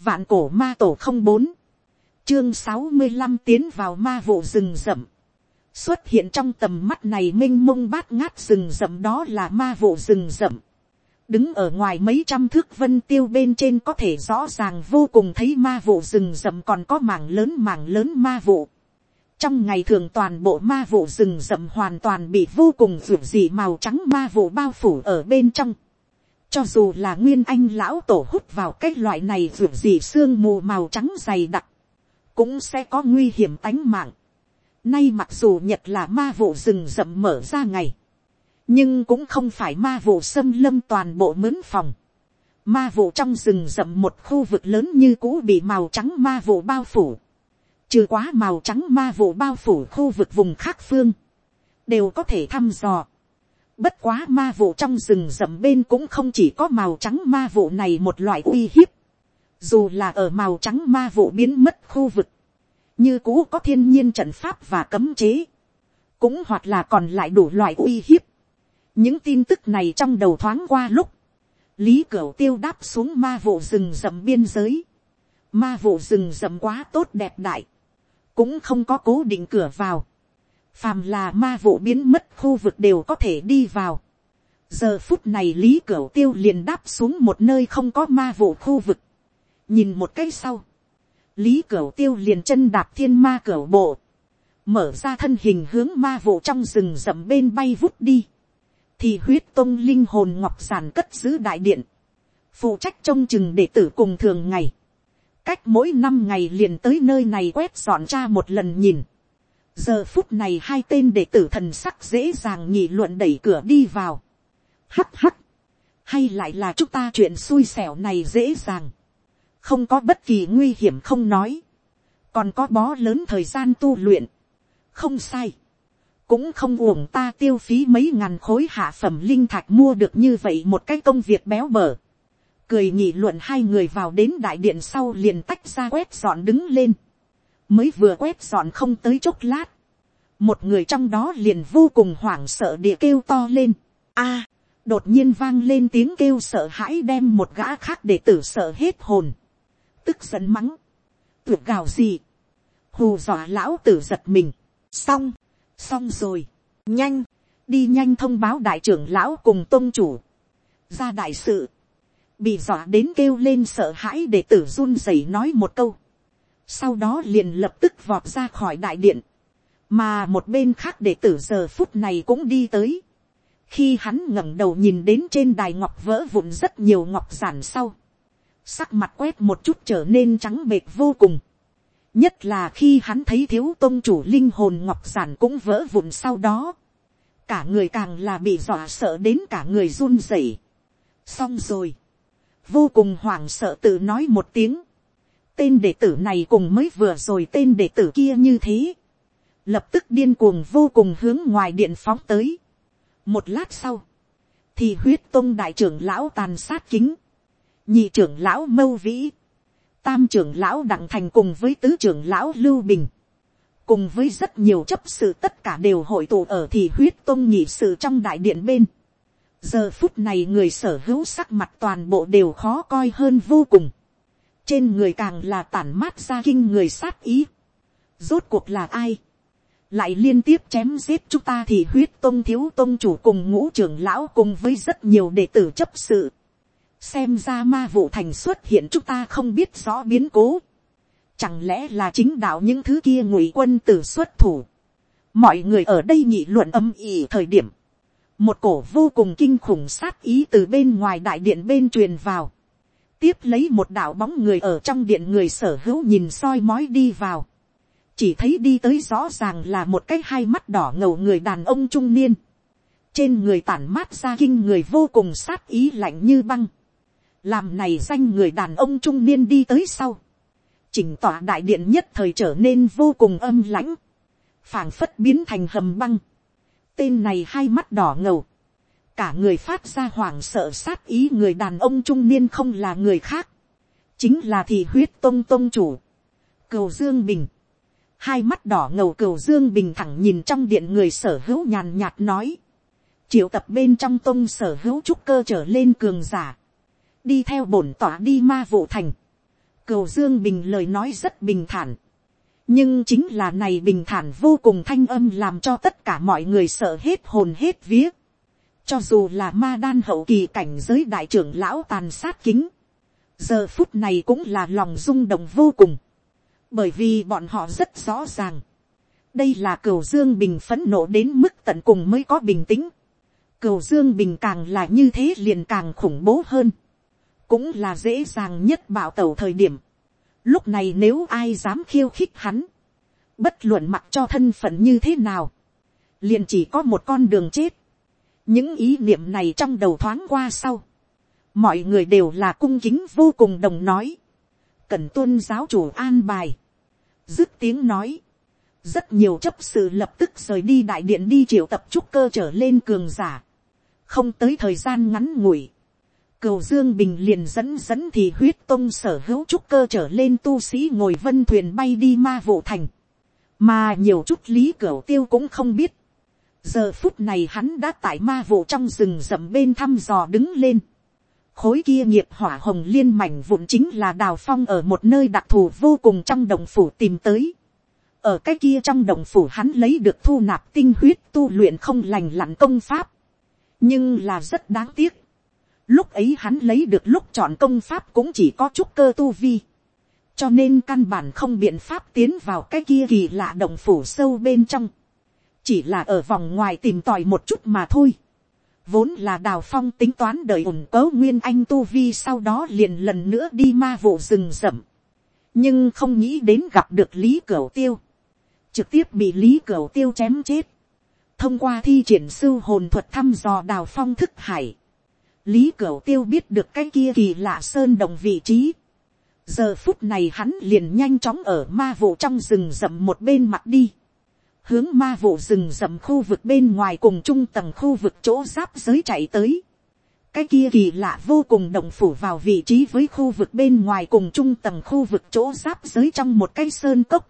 Vạn cổ ma tổ không bốn. Chương sáu mươi 65 tiến vào ma vụ rừng rậm. Xuất hiện trong tầm mắt này minh mông bát ngát rừng rậm đó là ma vụ rừng rậm. Đứng ở ngoài mấy trăm thước vân tiêu bên trên có thể rõ ràng vô cùng thấy ma vụ rừng rậm còn có mảng lớn mảng lớn ma vụ. Trong ngày thường toàn bộ ma vụ rừng rậm hoàn toàn bị vô cùng ruột dị màu trắng ma vụ bao phủ ở bên trong cho dù là nguyên anh lão tổ hút vào cái loại này ruột gì sương mù màu trắng dày đặc, cũng sẽ có nguy hiểm tánh mạng. Nay mặc dù nhật là ma vụ rừng rậm mở ra ngày, nhưng cũng không phải ma vụ xâm lâm toàn bộ mướn phòng. Ma vụ trong rừng rậm một khu vực lớn như cũ bị màu trắng ma vụ bao phủ. Trừ quá màu trắng ma vụ bao phủ khu vực vùng khác phương, đều có thể thăm dò Bất quá ma vụ trong rừng rậm bên cũng không chỉ có màu trắng ma vụ này một loại uy hiếp. Dù là ở màu trắng ma vụ biến mất khu vực. Như cũ có thiên nhiên trận pháp và cấm chế. Cũng hoặc là còn lại đủ loại uy hiếp. Những tin tức này trong đầu thoáng qua lúc. Lý Cửu tiêu đáp xuống ma vụ rừng rậm biên giới. Ma vụ rừng rậm quá tốt đẹp đại. Cũng không có cố định cửa vào phàm là ma vụ biến mất khu vực đều có thể đi vào. giờ phút này lý cửu tiêu liền đáp xuống một nơi không có ma vụ khu vực. nhìn một cái sau, lý cửu tiêu liền chân đạp thiên ma cửu bộ, mở ra thân hình hướng ma vụ trong rừng rậm bên bay vút đi, thì huyết tông linh hồn ngọc giản cất giữ đại điện, phụ trách trông chừng đệ tử cùng thường ngày, cách mỗi năm ngày liền tới nơi này quét dọn ra một lần nhìn, giờ phút này hai tên đệ tử thần sắc dễ dàng nhị luận đẩy cửa đi vào. hắt hắt, hay lại là chúng ta chuyện xui xẻo này dễ dàng, không có bất kỳ nguy hiểm không nói, còn có bó lớn thời gian tu luyện, không sai, cũng không uổng ta tiêu phí mấy ngàn khối hạ phẩm linh thạch mua được như vậy một cái công việc béo bở. Cười nhị luận hai người vào đến đại điện sau liền tách ra quét dọn đứng lên mới vừa quét dọn không tới chốc lát, một người trong đó liền vô cùng hoảng sợ địa kêu to lên. a, đột nhiên vang lên tiếng kêu sợ hãi đem một gã khác để tử sợ hết hồn, tức giận mắng, tuyệt gào gì, hù dọa lão tử giật mình, xong, xong rồi, nhanh, đi nhanh thông báo đại trưởng lão cùng tôn chủ, ra đại sự, bị dọa đến kêu lên sợ hãi để tử run rẩy nói một câu, sau đó liền lập tức vọt ra khỏi đại điện, mà một bên khác đệ tử giờ phút này cũng đi tới, khi hắn ngẩng đầu nhìn đến trên đài ngọc vỡ vụn rất nhiều ngọc giản sau, sắc mặt quét một chút trở nên trắng bệt vô cùng, nhất là khi hắn thấy thiếu tôn chủ linh hồn ngọc giản cũng vỡ vụn sau đó, cả người càng là bị dọa sợ đến cả người run rẩy. xong rồi, vô cùng hoảng sợ tự nói một tiếng, tên đệ tử này cùng mới vừa rồi tên đệ tử kia như thế. Lập tức điên cuồng vô cùng hướng ngoài điện phóng tới. Một lát sau. Thì huyết tông đại trưởng lão tàn sát kính. Nhị trưởng lão mâu vĩ. Tam trưởng lão đặng thành cùng với tứ trưởng lão lưu bình. Cùng với rất nhiều chấp sự tất cả đều hội tụ ở thì huyết tông nhị sự trong đại điện bên. Giờ phút này người sở hữu sắc mặt toàn bộ đều khó coi hơn vô cùng trên người càng là tản mát ra kinh người sát ý. rốt cuộc là ai, lại liên tiếp chém giết chúng ta thì huyết tôn thiếu tôn chủ cùng ngũ trưởng lão cùng với rất nhiều đệ tử chấp sự. xem ra ma vụ thành xuất hiện chúng ta không biết rõ biến cố. chẳng lẽ là chính đạo những thứ kia ngụy quân tử xuất thủ. mọi người ở đây nghị luận âm ỉ thời điểm. một cổ vô cùng kinh khủng sát ý từ bên ngoài đại điện bên truyền vào tiếp lấy một đạo bóng người ở trong điện người sở hữu nhìn soi mói đi vào. chỉ thấy đi tới rõ ràng là một cái hai mắt đỏ ngầu người đàn ông trung niên. trên người tản mát ra kinh người vô cùng sát ý lạnh như băng. làm này danh người đàn ông trung niên đi tới sau. chỉnh tỏa đại điện nhất thời trở nên vô cùng âm lãnh. phảng phất biến thành hầm băng. tên này hai mắt đỏ ngầu cả người phát ra hoảng sợ sát ý người đàn ông trung niên không là người khác, chính là thị huyết tông tông chủ, cầu dương bình, hai mắt đỏ ngầu cầu dương bình thẳng nhìn trong điện người sở hữu nhàn nhạt nói, triệu tập bên trong tông sở hữu trúc cơ trở lên cường giả, đi theo bổn tỏa đi ma vụ thành, Cầu Dương Bình lời nói rất bình thản. Nhưng chính là này bình thản vô cùng thanh âm làm cho tất cả mọi người sợ hết hồn hết vía. Cho dù là ma đan hậu kỳ cảnh giới đại trưởng lão tàn sát kính. Giờ phút này cũng là lòng rung động vô cùng. Bởi vì bọn họ rất rõ ràng. Đây là cửu Dương Bình phấn nộ đến mức tận cùng mới có bình tĩnh. Cửu Dương Bình càng là như thế liền càng khủng bố hơn cũng là dễ dàng nhất bảo tẩu thời điểm. Lúc này nếu ai dám khiêu khích hắn, bất luận mặc cho thân phận như thế nào, liền chỉ có một con đường chết những ý niệm này trong đầu thoáng qua sau, mọi người đều là cung kính vô cùng đồng nói, cần tuân giáo chủ an bài, dứt tiếng nói, rất nhiều chấp sự lập tức rời đi đại điện đi triệu tập trúc cơ trở lên cường giả, không tới thời gian ngắn ngủi, Cầu Dương Bình liền dẫn dẫn thì huyết tông sở hữu trúc cơ trở lên tu sĩ ngồi vân thuyền bay đi ma vụ thành. Mà nhiều chút lý cửu tiêu cũng không biết. Giờ phút này hắn đã tại ma vụ trong rừng rậm bên thăm dò đứng lên. Khối kia nghiệp hỏa hồng liên mảnh vụn chính là đào phong ở một nơi đặc thù vô cùng trong đồng phủ tìm tới. Ở cái kia trong đồng phủ hắn lấy được thu nạp tinh huyết tu luyện không lành lặn công pháp. Nhưng là rất đáng tiếc Lúc ấy hắn lấy được lúc chọn công pháp cũng chỉ có chút cơ tu vi. Cho nên căn bản không biện pháp tiến vào cái kia kỳ lạ động phủ sâu bên trong. Chỉ là ở vòng ngoài tìm tòi một chút mà thôi. Vốn là đào phong tính toán đợi ủng cấu nguyên anh tu vi sau đó liền lần nữa đi ma vụ rừng rậm. Nhưng không nghĩ đến gặp được Lý Cửu Tiêu. Trực tiếp bị Lý Cửu Tiêu chém chết. Thông qua thi triển sư hồn thuật thăm dò đào phong thức hải Lý Cửu Tiêu biết được cái kia kỳ lạ sơn đồng vị trí. Giờ phút này hắn liền nhanh chóng ở ma vụ trong rừng rậm một bên mặt đi. Hướng ma vụ rừng rậm khu vực bên ngoài cùng trung tầng khu vực chỗ giáp giới chạy tới. Cái kia kỳ lạ vô cùng đồng phủ vào vị trí với khu vực bên ngoài cùng trung tầng khu vực chỗ giáp giới trong một cái sơn cốc.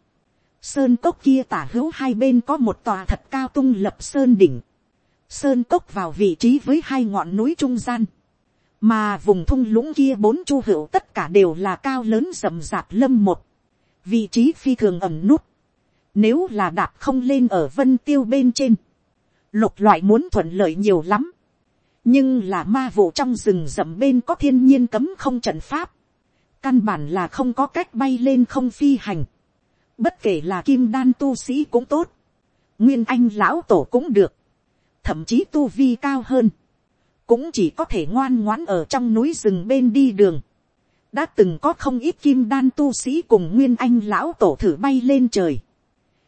Sơn cốc kia tả hữu hai bên có một tòa thật cao tung lập sơn đỉnh sơn cốc vào vị trí với hai ngọn núi trung gian, mà vùng thung lũng kia bốn chu hữu tất cả đều là cao lớn rậm rạp lâm một, vị trí phi thường ẩm nút, nếu là đạp không lên ở vân tiêu bên trên, lục loại muốn thuận lợi nhiều lắm, nhưng là ma vụ trong rừng rậm bên có thiên nhiên cấm không trận pháp, căn bản là không có cách bay lên không phi hành, bất kể là kim đan tu sĩ cũng tốt, nguyên anh lão tổ cũng được, thậm chí tu vi cao hơn, cũng chỉ có thể ngoan ngoãn ở trong núi rừng bên đi đường. đã từng có không ít kim đan tu sĩ cùng nguyên anh lão tổ thử bay lên trời,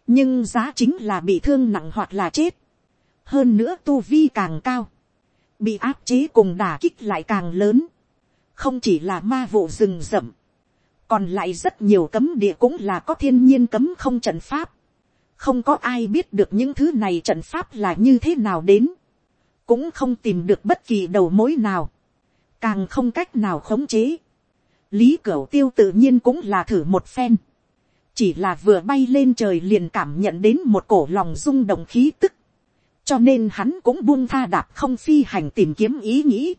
nhưng giá chính là bị thương nặng hoặc là chết, hơn nữa tu vi càng cao, bị áp chế cùng đả kích lại càng lớn, không chỉ là ma vụ rừng rậm, còn lại rất nhiều cấm địa cũng là có thiên nhiên cấm không trận pháp, không có ai biết được những thứ này trận pháp là như thế nào đến, cũng không tìm được bất kỳ đầu mối nào, càng không cách nào khống chế. lý cửu tiêu tự nhiên cũng là thử một phen, chỉ là vừa bay lên trời liền cảm nhận đến một cổ lòng rung động khí tức, cho nên hắn cũng buông tha đạp không phi hành tìm kiếm ý nghĩ,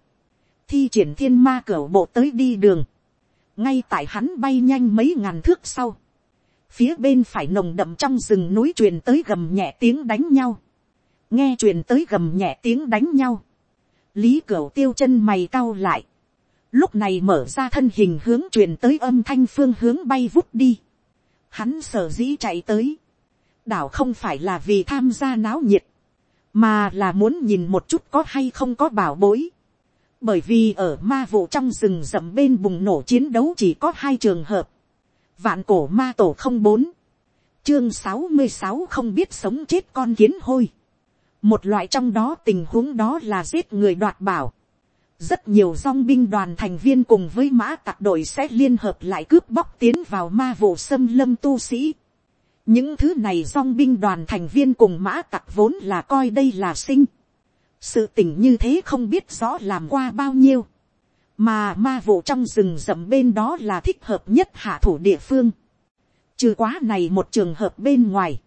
thi triển thiên ma cửa bộ tới đi đường, ngay tại hắn bay nhanh mấy ngàn thước sau, phía bên phải nồng đậm trong rừng núi truyền tới gầm nhẹ tiếng đánh nhau, nghe truyền tới gầm nhẹ tiếng đánh nhau, lý cửa tiêu chân mày cau lại, lúc này mở ra thân hình hướng truyền tới âm thanh phương hướng bay vút đi, hắn sở dĩ chạy tới, đảo không phải là vì tham gia náo nhiệt, mà là muốn nhìn một chút có hay không có bảo bối, bởi vì ở ma vụ trong rừng rậm bên bùng nổ chiến đấu chỉ có hai trường hợp, Vạn cổ ma tổ không bốn. Chương sáu mươi sáu không biết sống chết con kiến hôi. Một loại trong đó tình huống đó là giết người đoạt bảo. Rất nhiều dong binh đoàn thành viên cùng với mã tặc đội sẽ liên hợp lại cướp bóc tiến vào ma vụ xâm lâm tu sĩ. Những thứ này dong binh đoàn thành viên cùng mã tặc vốn là coi đây là sinh. Sự tình như thế không biết rõ làm qua bao nhiêu mà ma vụ trong rừng rậm bên đó là thích hợp nhất hạ thủ địa phương. Trừ quá này một trường hợp bên ngoài,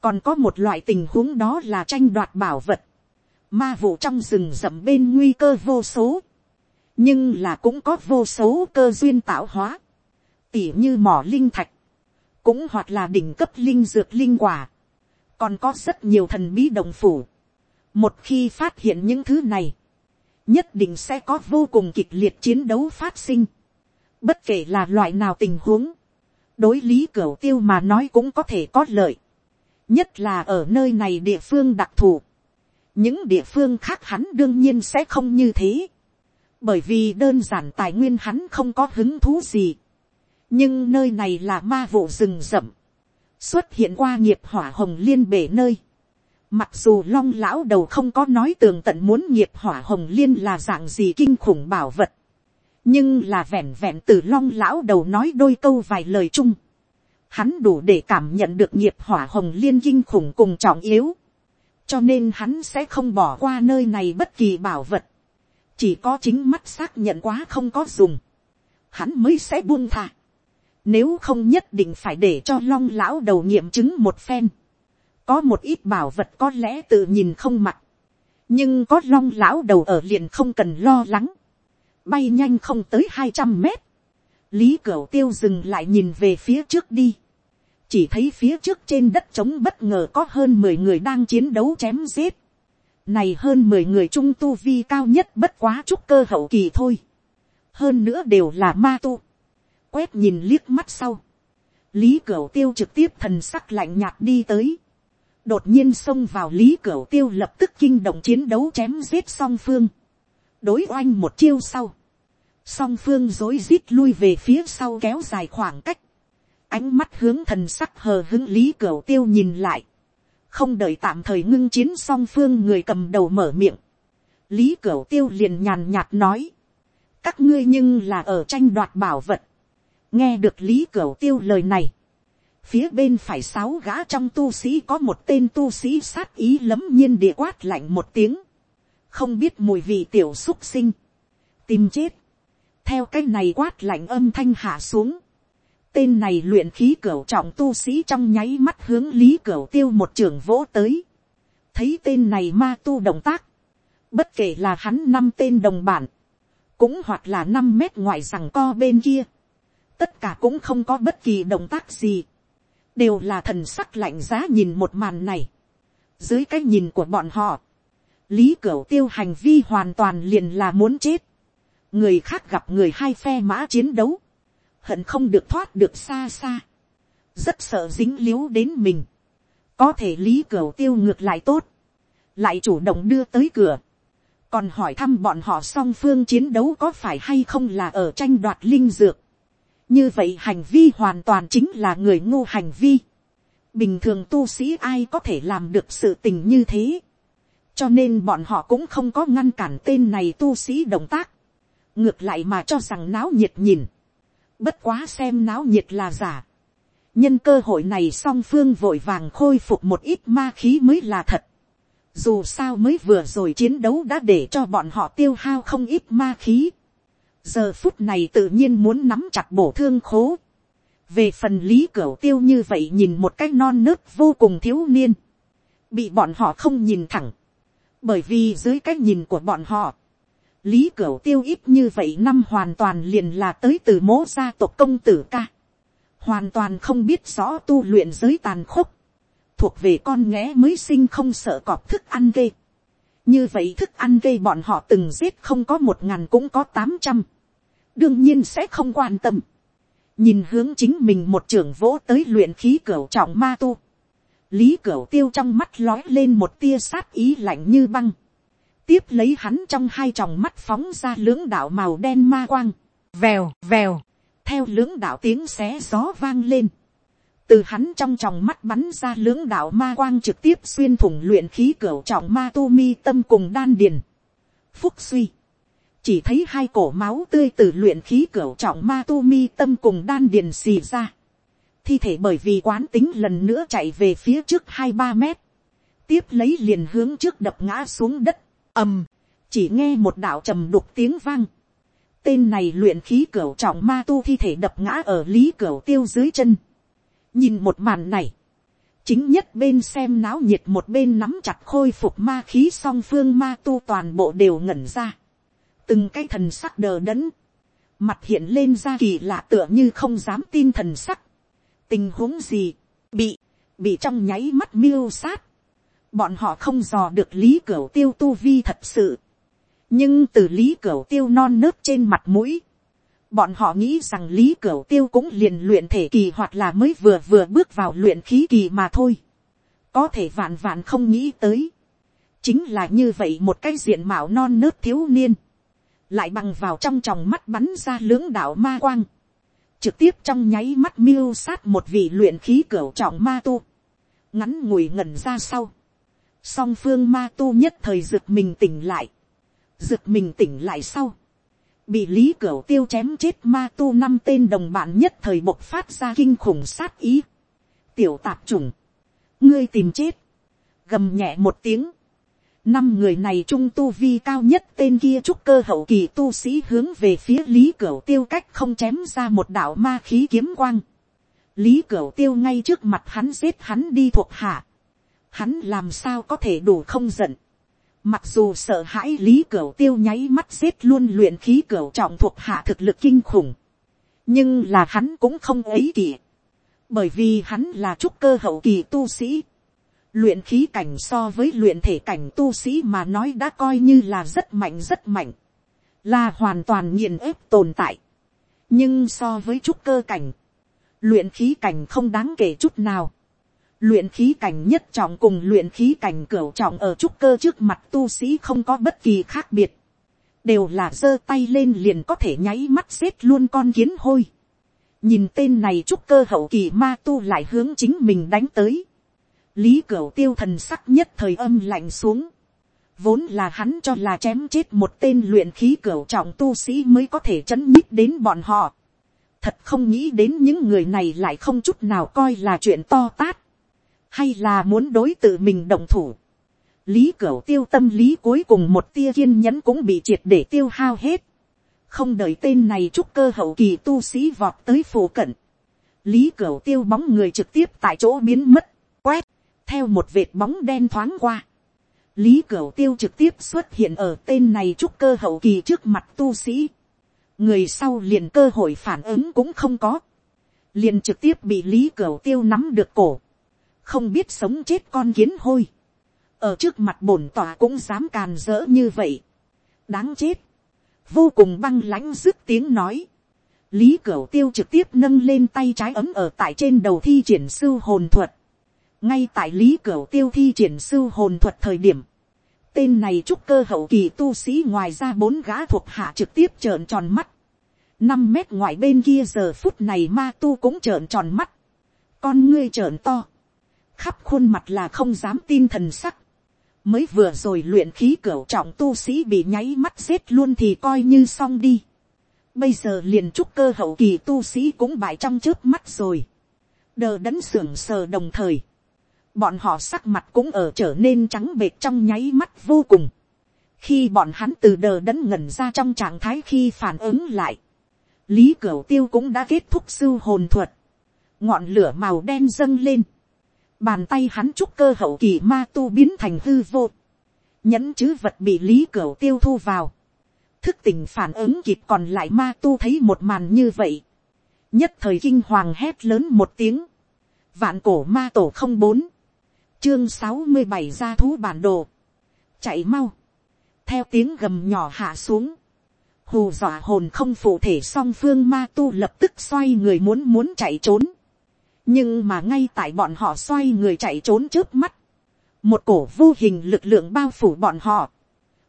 còn có một loại tình huống đó là tranh đoạt bảo vật. Ma vụ trong rừng rậm bên nguy cơ vô số, nhưng là cũng có vô số cơ duyên tạo hóa. tỉ như mỏ linh thạch, cũng hoặc là đỉnh cấp linh dược linh quả, còn có rất nhiều thần bí đồng phủ. một khi phát hiện những thứ này, nhất định sẽ có vô cùng kịch liệt chiến đấu phát sinh. bất kể là loại nào tình huống, đối lý cửu tiêu mà nói cũng có thể có lợi. nhất là ở nơi này địa phương đặc thù những địa phương khác hắn đương nhiên sẽ không như thế. bởi vì đơn giản tài nguyên hắn không có hứng thú gì. nhưng nơi này là ma vụ rừng rậm. xuất hiện qua nghiệp hỏa hồng liên bể nơi. Mặc dù long lão đầu không có nói tường tận muốn nghiệp hỏa hồng liên là dạng gì kinh khủng bảo vật nhưng là vẹn vẹn từ long lão đầu nói đôi câu vài lời chung, hắn đủ để cảm nhận được nghiệp hỏa hồng liên kinh khủng cùng trọng yếu, cho nên hắn sẽ không bỏ qua nơi này bất kỳ bảo vật, chỉ có chính mắt xác nhận quá không có dùng, hắn mới sẽ buông thả, nếu không nhất định phải để cho long lão đầu nghiệm chứng một phen, có một ít bảo vật có lẽ tự nhìn không mặt, nhưng có long lão đầu ở liền không cần lo lắng, bay nhanh không tới hai trăm mét. Lý Cửu tiêu dừng lại nhìn về phía trước đi. Chỉ thấy phía trước trên đất trống bất ngờ có hơn mười người đang chiến đấu chém giết. Này hơn mười người trung tu vi cao nhất bất quá chút cơ hậu kỳ thôi. Hơn nữa đều là ma tu. Quét nhìn liếc mắt sau. Lý Cửu tiêu trực tiếp thần sắc lạnh nhạt đi tới. Đột nhiên xông vào Lý Cửu tiêu lập tức kinh động chiến đấu chém giết song phương. Đối oanh một chiêu sau song phương dối rít lui về phía sau kéo dài khoảng cách, ánh mắt hướng thần sắc hờ hứng lý cửa tiêu nhìn lại, không đợi tạm thời ngưng chiến song phương người cầm đầu mở miệng, lý cửa tiêu liền nhàn nhạt nói, các ngươi nhưng là ở tranh đoạt bảo vật, nghe được lý cửa tiêu lời này, phía bên phải sáu gã trong tu sĩ có một tên tu sĩ sát ý lấm nhiên địa quát lạnh một tiếng, không biết mùi vị tiểu xúc sinh, tìm chết, theo cái này quát lạnh âm thanh hạ xuống. Tên này luyện khí cửu trọng tu sĩ trong nháy mắt hướng lý cửu tiêu một trường vỗ tới. Thấy tên này ma tu động tác. Bất kể là hắn năm tên đồng bản. Cũng hoặc là năm mét ngoài rằng co bên kia. Tất cả cũng không có bất kỳ động tác gì. Đều là thần sắc lạnh giá nhìn một màn này. Dưới cái nhìn của bọn họ. Lý cửu tiêu hành vi hoàn toàn liền là muốn chết người khác gặp người hai phe mã chiến đấu, hận không được thoát được xa xa, rất sợ dính l i ế u đến mình, có thể lý cửa tiêu ngược lại tốt, lại chủ động đưa tới cửa, còn hỏi thăm bọn họ song phương chiến đấu có phải hay không là ở tranh đoạt linh dược, như vậy hành vi hoàn toàn chính là người ngô hành vi, bình thường tu sĩ ai có thể làm được sự tình như thế, cho nên bọn họ cũng không có ngăn cản tên này tu sĩ động tác, ngược lại mà cho rằng náo nhiệt nhìn, bất quá xem náo nhiệt là giả, nhân cơ hội này song phương vội vàng khôi phục một ít ma khí mới là thật, dù sao mới vừa rồi chiến đấu đã để cho bọn họ tiêu hao không ít ma khí, giờ phút này tự nhiên muốn nắm chặt bổ thương khố, về phần lý cửu tiêu như vậy nhìn một cái non nớt vô cùng thiếu niên, bị bọn họ không nhìn thẳng, bởi vì dưới cái nhìn của bọn họ, lý cửu tiêu ít như vậy năm hoàn toàn liền là tới từ mố gia tộc công tử ca. hoàn toàn không biết rõ tu luyện giới tàn khốc. thuộc về con nghé mới sinh không sợ cọp thức ăn gây. như vậy thức ăn gây bọn họ từng giết không có một ngàn cũng có tám trăm. đương nhiên sẽ không quan tâm. nhìn hướng chính mình một trưởng vỗ tới luyện khí cửu trọng ma tu. lý cửu tiêu trong mắt lói lên một tia sát ý lạnh như băng tiếp lấy hắn trong hai tròng mắt phóng ra lưỡng đạo màu đen ma quang, vèo vèo, theo lưỡng đạo tiếng xé gió vang lên, từ hắn trong tròng mắt bắn ra lưỡng đạo ma quang trực tiếp xuyên thủng luyện khí cửa trọng ma tu mi tâm cùng đan điền. Phúc suy, chỉ thấy hai cổ máu tươi từ luyện khí cửa trọng ma tu mi tâm cùng đan điền xì ra. Thi thể bởi vì quán tính lần nữa chạy về phía trước hai ba mét. Tiếp lấy liền hướng trước đập ngã xuống đất ầm, chỉ nghe một đạo trầm đục tiếng vang. Tên này luyện khí cửa trọng ma tu thi thể đập ngã ở lý cửa tiêu dưới chân. Nhìn một màn này. Chính nhất bên xem náo nhiệt một bên nắm chặt khôi phục ma khí song phương ma tu toàn bộ đều ngẩn ra. Từng cái thần sắc đờ đẫn. mặt hiện lên ra kỳ lạ tựa như không dám tin thần sắc, tình huống gì, bị, bị trong nháy mắt miêu sát, bọn họ không dò được lý cửu tiêu tu vi thật sự, nhưng từ lý cửu tiêu non nớt trên mặt mũi, bọn họ nghĩ rằng lý cửu tiêu cũng liền luyện thể kỳ hoặc là mới vừa vừa bước vào luyện khí kỳ mà thôi, có thể vạn vạn không nghĩ tới, chính là như vậy một cái diện mạo non nớt thiếu niên, lại bằng vào trong tròng mắt bắn ra lưỡng đạo ma quang, trực tiếp trong nháy mắt miêu sát một vị luyện khí cửa trọng ma tu, ngắn ngủi ngẩn ra sau, song phương ma tu nhất thời rực mình tỉnh lại, rực mình tỉnh lại sau, bị lý cửa tiêu chém chết ma tu năm tên đồng bạn nhất thời bộc phát ra kinh khủng sát ý, tiểu tạp trùng, ngươi tìm chết, gầm nhẹ một tiếng, năm người này trung tu vi cao nhất tên kia trúc cơ hậu kỳ tu sĩ hướng về phía lý cửu tiêu cách không chém ra một đạo ma khí kiếm quang. lý cửu tiêu ngay trước mặt hắn giết hắn đi thuộc hạ hắn làm sao có thể đủ không giận. mặc dù sợ hãi lý cửu tiêu nháy mắt giết luôn luyện khí cửu trọng thuộc hạ thực lực kinh khủng. nhưng là hắn cũng không ấy kỷ. bởi vì hắn là trúc cơ hậu kỳ tu sĩ luyện khí cảnh so với luyện thể cảnh tu sĩ mà nói đã coi như là rất mạnh rất mạnh, là hoàn toàn nghiền ép tồn tại. nhưng so với trúc cơ cảnh, luyện khí cảnh không đáng kể chút nào luyện khí cảnh nhất trọng cùng luyện khí cảnh cửu trọng ở trúc cơ trước mặt tu sĩ không có bất kỳ khác biệt, đều là giơ tay lên liền có thể nháy mắt xếp luôn con kiến hôi. nhìn tên này trúc cơ hậu kỳ ma tu lại hướng chính mình đánh tới lý cửu tiêu thần sắc nhất thời âm lạnh xuống. Vốn là hắn cho là chém chết một tên luyện khí cửu trọng tu sĩ mới có thể chấn nhích đến bọn họ. Thật không nghĩ đến những người này lại không chút nào coi là chuyện to tát. Hay là muốn đối tự mình đồng thủ. Lý cửu tiêu tâm lý cuối cùng một tia kiên nhẫn cũng bị triệt để tiêu hao hết. Không đợi tên này trúc cơ hậu kỳ tu sĩ vọt tới phổ cận. Lý cửu tiêu bóng người trực tiếp tại chỗ biến mất. Quét theo một vệt bóng đen thoáng qua, lý cửu tiêu trực tiếp xuất hiện ở tên này trúc cơ hậu kỳ trước mặt tu sĩ, người sau liền cơ hội phản ứng cũng không có, liền trực tiếp bị lý cửu tiêu nắm được cổ, không biết sống chết con kiến hôi, ở trước mặt bổn tòa cũng dám càn rỡ như vậy, đáng chết, vô cùng băng lãnh dứt tiếng nói, lý cửu tiêu trực tiếp nâng lên tay trái ấm ở tại trên đầu thi triển sư hồn thuật, ngay tại lý cửu tiêu thi triển sư hồn thuật thời điểm, tên này trúc cơ hậu kỳ tu sĩ ngoài ra bốn gã thuộc hạ trực tiếp trợn tròn mắt, năm mét ngoài bên kia giờ phút này ma tu cũng trợn tròn mắt, con ngươi trợn to, khắp khuôn mặt là không dám tin thần sắc, mới vừa rồi luyện khí cửa trọng tu sĩ bị nháy mắt giết luôn thì coi như xong đi. Bây giờ liền trúc cơ hậu kỳ tu sĩ cũng bại trong trước mắt rồi. Đờ đẫn sưởng sờ đồng thời bọn họ sắc mặt cũng ở trở nên trắng bệt trong nháy mắt vô cùng. khi bọn hắn từ đờ đẫn ngẩn ra trong trạng thái khi phản ứng lại, lý cửa tiêu cũng đã kết thúc sưu hồn thuật, ngọn lửa màu đen dâng lên, bàn tay hắn trúc cơ hậu kỳ ma tu biến thành hư vô, nhẫn chứ vật bị lý cửu tiêu thu vào, thức tỉnh phản ứng kịp còn lại ma tu thấy một màn như vậy, nhất thời kinh hoàng hét lớn một tiếng, vạn cổ ma tổ không bốn, chương sáu mươi bảy ra thú bản đồ, chạy mau, theo tiếng gầm nhỏ hạ xuống, hù dọa hồn không phụ thể song phương ma tu lập tức xoay người muốn muốn chạy trốn, nhưng mà ngay tại bọn họ xoay người chạy trốn trước mắt, một cổ vô hình lực lượng bao phủ bọn họ,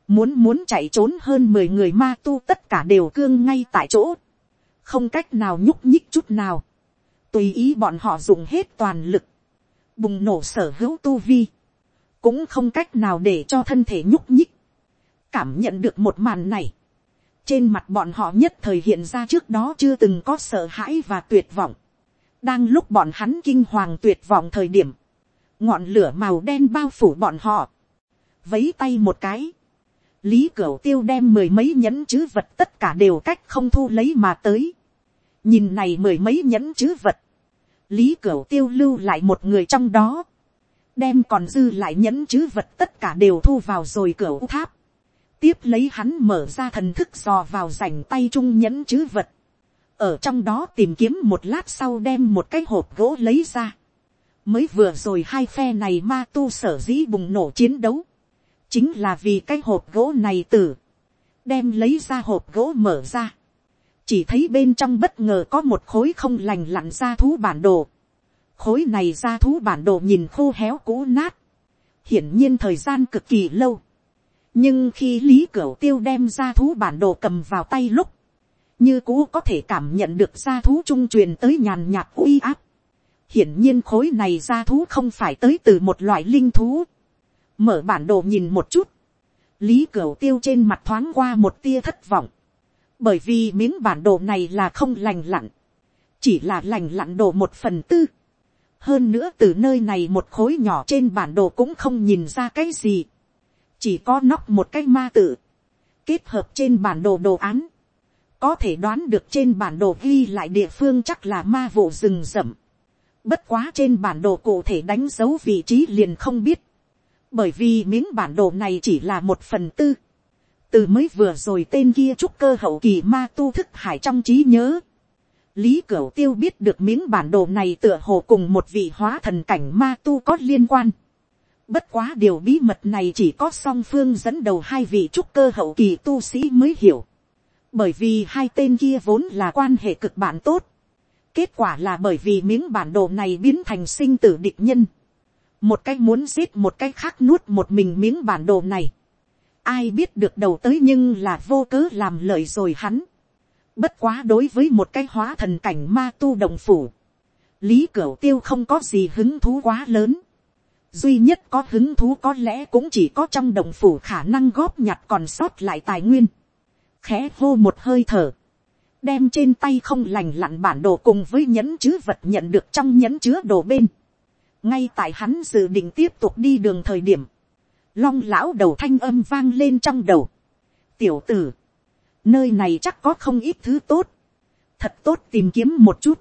muốn muốn chạy trốn hơn mười người ma tu tất cả đều cương ngay tại chỗ, không cách nào nhúc nhích chút nào, tùy ý bọn họ dùng hết toàn lực, bùng nổ sở hữu tu vi, cũng không cách nào để cho thân thể nhúc nhích, cảm nhận được một màn này, trên mặt bọn họ nhất thời hiện ra trước đó chưa từng có sợ hãi và tuyệt vọng, đang lúc bọn hắn kinh hoàng tuyệt vọng thời điểm, ngọn lửa màu đen bao phủ bọn họ, vấy tay một cái, lý cửu tiêu đem mười mấy nhẫn chứ vật tất cả đều cách không thu lấy mà tới, nhìn này mười mấy nhẫn chứ vật, lý cửu tiêu lưu lại một người trong đó, đem còn dư lại nhẫn chứ vật tất cả đều thu vào rồi cửu tháp. tiếp lấy hắn mở ra thần thức dò vào rảnh tay trung nhẫn chứ vật, ở trong đó tìm kiếm một lát sau đem một cái hộp gỗ lấy ra, mới vừa rồi hai phe này ma tu sở dĩ bùng nổ chiến đấu, chính là vì cái hộp gỗ này tử, đem lấy ra hộp gỗ mở ra, chỉ thấy bên trong bất ngờ có một khối không lành lặn ra thú bản đồ, khối này ra thú bản đồ nhìn khô héo cũ nát, hiển nhiên thời gian cực kỳ lâu, nhưng khi lý cửu tiêu đem ra thú bản đồ cầm vào tay lúc, như cũ có thể cảm nhận được gia thú trung truyền tới nhàn nhạt uy áp. hiển nhiên khối này gia thú không phải tới từ một loại linh thú. mở bản đồ nhìn một chút, lý cửu tiêu trên mặt thoáng qua một tia thất vọng, bởi vì miếng bản đồ này là không lành lặn, chỉ là lành lặn đồ một phần tư. hơn nữa từ nơi này một khối nhỏ trên bản đồ cũng không nhìn ra cái gì chỉ có nóc một cái ma tự, kết hợp trên bản đồ đồ án, có thể đoán được trên bản đồ ghi lại địa phương chắc là ma vụ rừng rậm. Bất quá trên bản đồ cụ thể đánh dấu vị trí liền không biết. Bởi vì miếng bản đồ này chỉ là một phần tư. Từ mới vừa rồi tên kia trúc cơ hậu kỳ ma tu thức hải trong trí nhớ. Lý Cửu Tiêu biết được miếng bản đồ này tựa hồ cùng một vị hóa thần cảnh ma tu có liên quan. Bất quá điều bí mật này chỉ có song phương dẫn đầu hai vị trúc cơ hậu kỳ tu sĩ mới hiểu. Bởi vì hai tên kia vốn là quan hệ cực bản tốt. Kết quả là bởi vì miếng bản đồ này biến thành sinh tử địch nhân. Một cách muốn giết một cách khác nuốt một mình miếng bản đồ này. Ai biết được đầu tới nhưng là vô cớ làm lợi rồi hắn. Bất quá đối với một cái hóa thần cảnh ma tu đồng phủ. Lý Cửu Tiêu không có gì hứng thú quá lớn duy nhất có hứng thú có lẽ cũng chỉ có trong đồng phủ khả năng góp nhặt còn sót lại tài nguyên khẽ hô một hơi thở, đem trên tay không lành lặn bản đồ cùng với nhẫn chứa vật nhận được trong nhẫn chứa đồ bên. ngay tại hắn dự định tiếp tục đi đường thời điểm, long lão đầu thanh âm vang lên trong đầu. tiểu tử, nơi này chắc có không ít thứ tốt, thật tốt tìm kiếm một chút,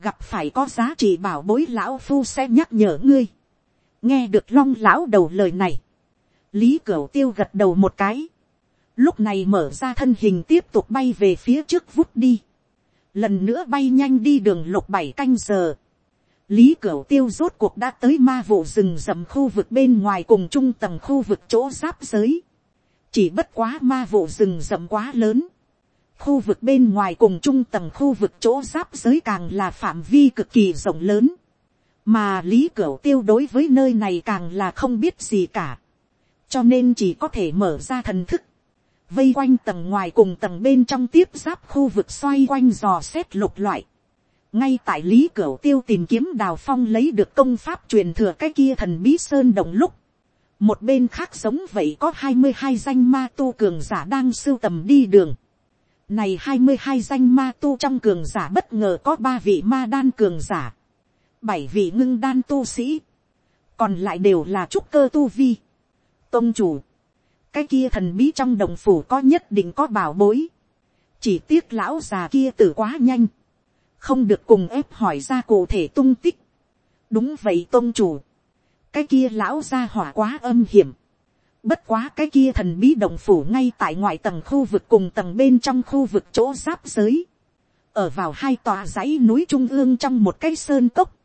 gặp phải có giá trị bảo bối lão phu sẽ nhắc nhở ngươi. Nghe được long lão đầu lời này, lý cửu tiêu gật đầu một cái, lúc này mở ra thân hình tiếp tục bay về phía trước vút đi, lần nữa bay nhanh đi đường lục bảy canh giờ, lý cửu tiêu rốt cuộc đã tới ma vụ rừng rậm khu vực bên ngoài cùng trung tầng khu vực chỗ giáp giới, chỉ bất quá ma vụ rừng rậm quá lớn, khu vực bên ngoài cùng trung tầng khu vực chỗ giáp giới càng là phạm vi cực kỳ rộng lớn. Mà lý cửu tiêu đối với nơi này càng là không biết gì cả, cho nên chỉ có thể mở ra thần thức, vây quanh tầng ngoài cùng tầng bên trong tiếp giáp khu vực xoay quanh dò xét lục loại. ngay tại lý cửu tiêu tìm kiếm đào phong lấy được công pháp truyền thừa cái kia thần bí sơn đồng lúc, một bên khác giống vậy có hai mươi hai danh ma tu cường giả đang sưu tầm đi đường. này hai mươi hai danh ma tu trong cường giả bất ngờ có ba vị ma đan cường giả bảy vị ngưng đan tu sĩ, còn lại đều là trúc cơ tu vi. tôn chủ, cái kia thần bí trong đồng phủ có nhất định có bảo bối, chỉ tiếc lão già kia tử quá nhanh, không được cùng ép hỏi ra cụ thể tung tích. đúng vậy tôn chủ, cái kia lão gia hỏa quá âm hiểm, bất quá cái kia thần bí đồng phủ ngay tại ngoại tầng khu vực cùng tầng bên trong khu vực chỗ giáp giới, ở vào hai tòa dãy núi trung ương trong một cái sơn cốc,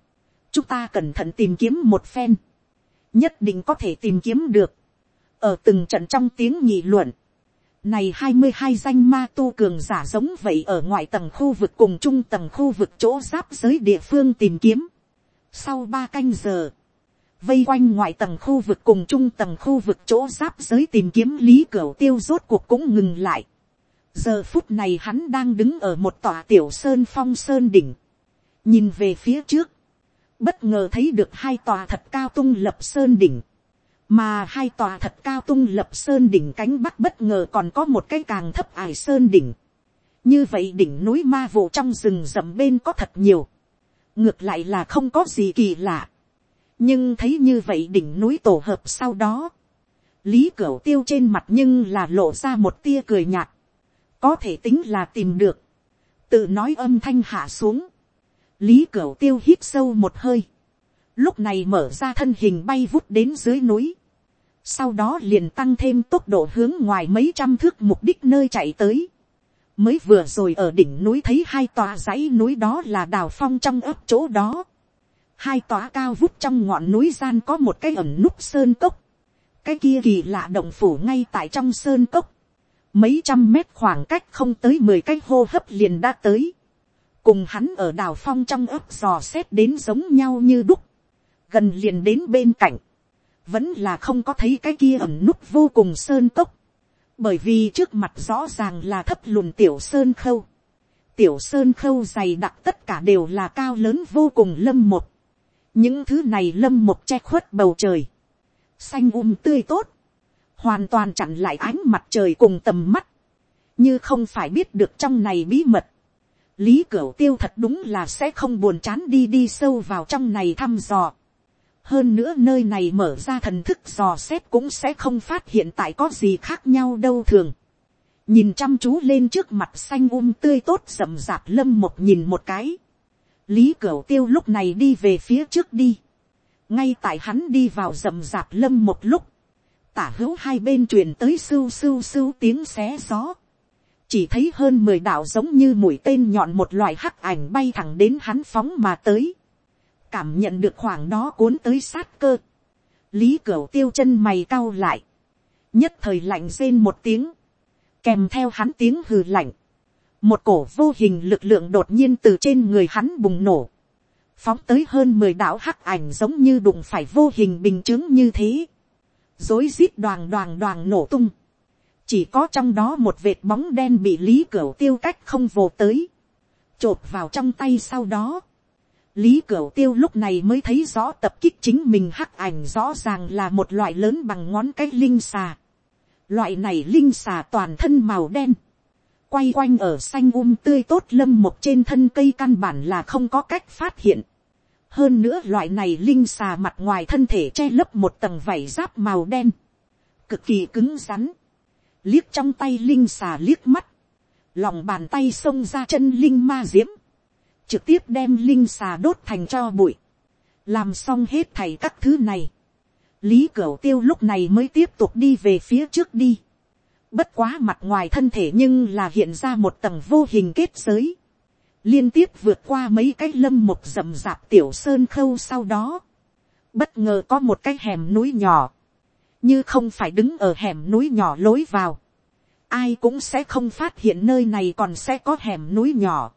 chúng ta cẩn thận tìm kiếm một phen, nhất định có thể tìm kiếm được, ở từng trận trong tiếng nhị luận, này hai mươi hai danh ma tu cường giả giống vậy ở ngoại tầng khu vực cùng trung tầng khu vực chỗ giáp giới địa phương tìm kiếm. Sau ba canh giờ, vây quanh ngoại tầng khu vực cùng trung tầng khu vực chỗ giáp giới tìm kiếm lý cửa tiêu rốt cuộc cũng ngừng lại. Giờ phút này hắn đang đứng ở một tòa tiểu sơn phong sơn đỉnh. Nhìn về phía trước, bất ngờ thấy được hai tòa thật cao tung lập sơn đỉnh, mà hai tòa thật cao tung lập sơn đỉnh cánh bắc bất ngờ còn có một cái càng thấp ải sơn đỉnh. như vậy đỉnh núi ma vụ trong rừng rậm bên có thật nhiều, ngược lại là không có gì kỳ lạ. nhưng thấy như vậy đỉnh núi tổ hợp sau đó, lý cửu tiêu trên mặt nhưng là lộ ra một tia cười nhạt, có thể tính là tìm được, tự nói âm thanh hạ xuống, lý cửu tiêu hít sâu một hơi, lúc này mở ra thân hình bay vút đến dưới núi, sau đó liền tăng thêm tốc độ hướng ngoài mấy trăm thước mục đích nơi chạy tới. mới vừa rồi ở đỉnh núi thấy hai tòa dãy núi đó là đào phong trong ấp chỗ đó. hai tòa cao vút trong ngọn núi gian có một cái ẩn núp sơn cốc. cái kia kỳ lạ động phủ ngay tại trong sơn cốc. mấy trăm mét khoảng cách không tới mười cái hô hấp liền đã tới. cùng hắn ở đào phong trong ấp dò xét đến giống nhau như đúc gần liền đến bên cạnh. Vẫn là không có thấy cái kia ẩm nút vô cùng sơn cốc, bởi vì trước mặt rõ ràng là thấp lùn tiểu sơn khâu, tiểu sơn khâu dày đặc tất cả đều là cao lớn vô cùng lâm một, những thứ này lâm một che khuất bầu trời, xanh um tươi tốt, hoàn toàn chặn lại ánh mặt trời cùng tầm mắt, như không phải biết được trong này bí mật, lý cửu tiêu thật đúng là sẽ không buồn chán đi đi sâu vào trong này thăm dò hơn nữa nơi này mở ra thần thức dò xét cũng sẽ không phát hiện tại có gì khác nhau đâu thường. nhìn chăm chú lên trước mặt xanh um tươi tốt rậm rạp lâm một nhìn một cái. lý cửu tiêu lúc này đi về phía trước đi. ngay tại hắn đi vào rậm rạp lâm một lúc. tả hữu hai bên truyền tới sưu sưu sưu tiếng xé gió. chỉ thấy hơn mười đạo giống như mũi tên nhọn một loại hắc ảnh bay thẳng đến hắn phóng mà tới cảm nhận được khoảng đó cuốn tới sát cơ. lý cửu tiêu chân mày cau lại. nhất thời lạnh rên một tiếng. kèm theo hắn tiếng hừ lạnh. một cổ vô hình lực lượng đột nhiên từ trên người hắn bùng nổ. phóng tới hơn mười đạo hắc ảnh giống như đụng phải vô hình bình chứng như thế. dối rít đoàn đoàn đoàn nổ tung. chỉ có trong đó một vệt bóng đen bị lý cửu tiêu cách không vồ tới. chộp vào trong tay sau đó Lý Cửu Tiêu lúc này mới thấy rõ tập kích chính mình hắc ảnh rõ ràng là một loại lớn bằng ngón cái linh xà. Loại này linh xà toàn thân màu đen. Quay quanh ở xanh um tươi tốt lâm một trên thân cây căn bản là không có cách phát hiện. Hơn nữa loại này linh xà mặt ngoài thân thể che lấp một tầng vảy giáp màu đen. Cực kỳ cứng rắn. Liếc trong tay linh xà liếc mắt. Lòng bàn tay xông ra chân linh ma diễm trực tiếp đem linh xà đốt thành cho bụi, làm xong hết thảy các thứ này, lý cửu tiêu lúc này mới tiếp tục đi về phía trước đi, bất quá mặt ngoài thân thể nhưng là hiện ra một tầng vô hình kết giới, liên tiếp vượt qua mấy cái lâm một rậm rạp tiểu sơn khâu sau đó, bất ngờ có một cái hẻm núi nhỏ, như không phải đứng ở hẻm núi nhỏ lối vào, ai cũng sẽ không phát hiện nơi này còn sẽ có hẻm núi nhỏ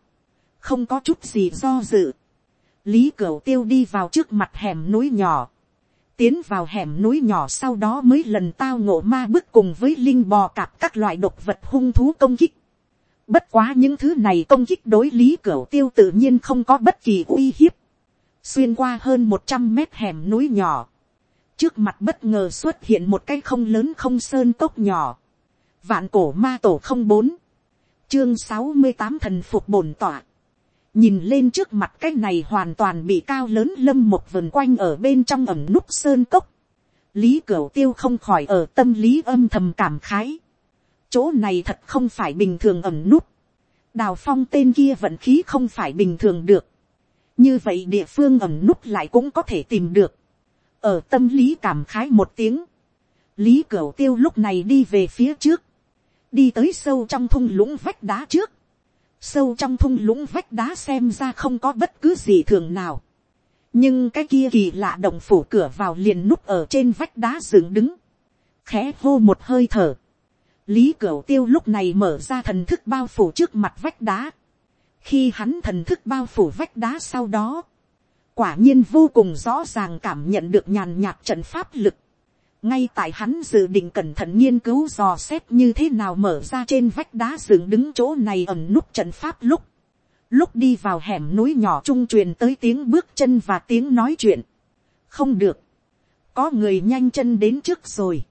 không có chút gì do dự. lý cửu tiêu đi vào trước mặt hẻm núi nhỏ, tiến vào hẻm núi nhỏ sau đó mới lần tao ngộ ma bức cùng với linh bò cạp các loại độc vật hung thú công kích. Bất quá những thứ này công kích đối lý cửu tiêu tự nhiên không có bất kỳ uy hiếp. Xuyên qua hơn một trăm mét hẻm núi nhỏ. Trước mặt bất ngờ xuất hiện một cái không lớn không sơn cốc nhỏ. Vạn cổ ma tổ không bốn Chương sáu mươi tám thần phục bổn tỏa nhìn lên trước mặt cái này hoàn toàn bị cao lớn lâm một vườn quanh ở bên trong ẩm núp sơn cốc. lý cửu tiêu không khỏi ở tâm lý âm thầm cảm khái. chỗ này thật không phải bình thường ẩm núp. đào phong tên kia vận khí không phải bình thường được. như vậy địa phương ẩm núp lại cũng có thể tìm được. ở tâm lý cảm khái một tiếng. lý cửu tiêu lúc này đi về phía trước. đi tới sâu trong thung lũng vách đá trước sâu trong thung lũng vách đá xem ra không có bất cứ gì thường nào. nhưng cái kia kỳ lạ động phủ cửa vào liền núp ở trên vách đá dựng đứng, khẽ hô một hơi thở. lý cửu tiêu lúc này mở ra thần thức bao phủ trước mặt vách đá. khi hắn thần thức bao phủ vách đá sau đó, quả nhiên vô cùng rõ ràng cảm nhận được nhàn nhạt trận pháp lực ngay tại hắn dự định cẩn thận nghiên cứu dò xét như thế nào mở ra trên vách đá dựng đứng chỗ này ẩm nút trận pháp lúc, lúc đi vào hẻm núi nhỏ trung truyền tới tiếng bước chân và tiếng nói chuyện. không được, có người nhanh chân đến trước rồi,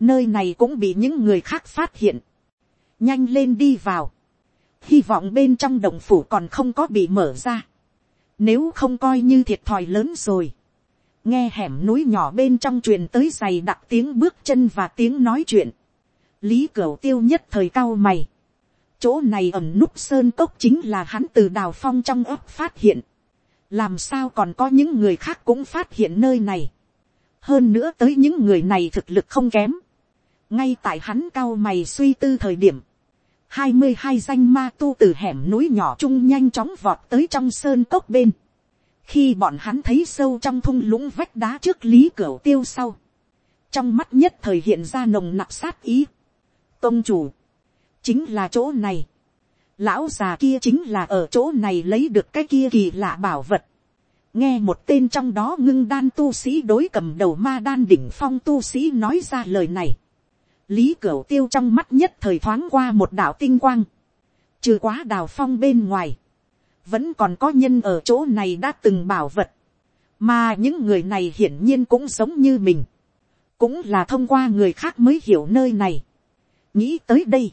nơi này cũng bị những người khác phát hiện, nhanh lên đi vào, hy vọng bên trong đồng phủ còn không có bị mở ra, nếu không coi như thiệt thòi lớn rồi, nghe hẻm núi nhỏ bên trong truyền tới giày đặc tiếng bước chân và tiếng nói chuyện. lý cửu tiêu nhất thời cao mày. chỗ này ẩm núp sơn cốc chính là hắn từ đào phong trong ấp phát hiện. làm sao còn có những người khác cũng phát hiện nơi này. hơn nữa tới những người này thực lực không kém, ngay tại hắn cao mày suy tư thời điểm, hai mươi hai danh ma tu từ hẻm núi nhỏ chung nhanh chóng vọt tới trong sơn cốc bên, khi bọn hắn thấy sâu trong thung lũng vách đá trước lý cửa tiêu sau, trong mắt nhất thời hiện ra nồng nặc sát ý. tôn chủ, chính là chỗ này, lão già kia chính là ở chỗ này lấy được cái kia kỳ lạ bảo vật. nghe một tên trong đó ngưng đan tu sĩ đối cầm đầu ma đan đỉnh phong tu sĩ nói ra lời này. lý cửa tiêu trong mắt nhất thời thoáng qua một đạo tinh quang. trừ quá đào phong bên ngoài vẫn còn có nhân ở chỗ này đã từng bảo vật. mà những người này hiển nhiên cũng giống như mình. cũng là thông qua người khác mới hiểu nơi này. nghĩ tới đây,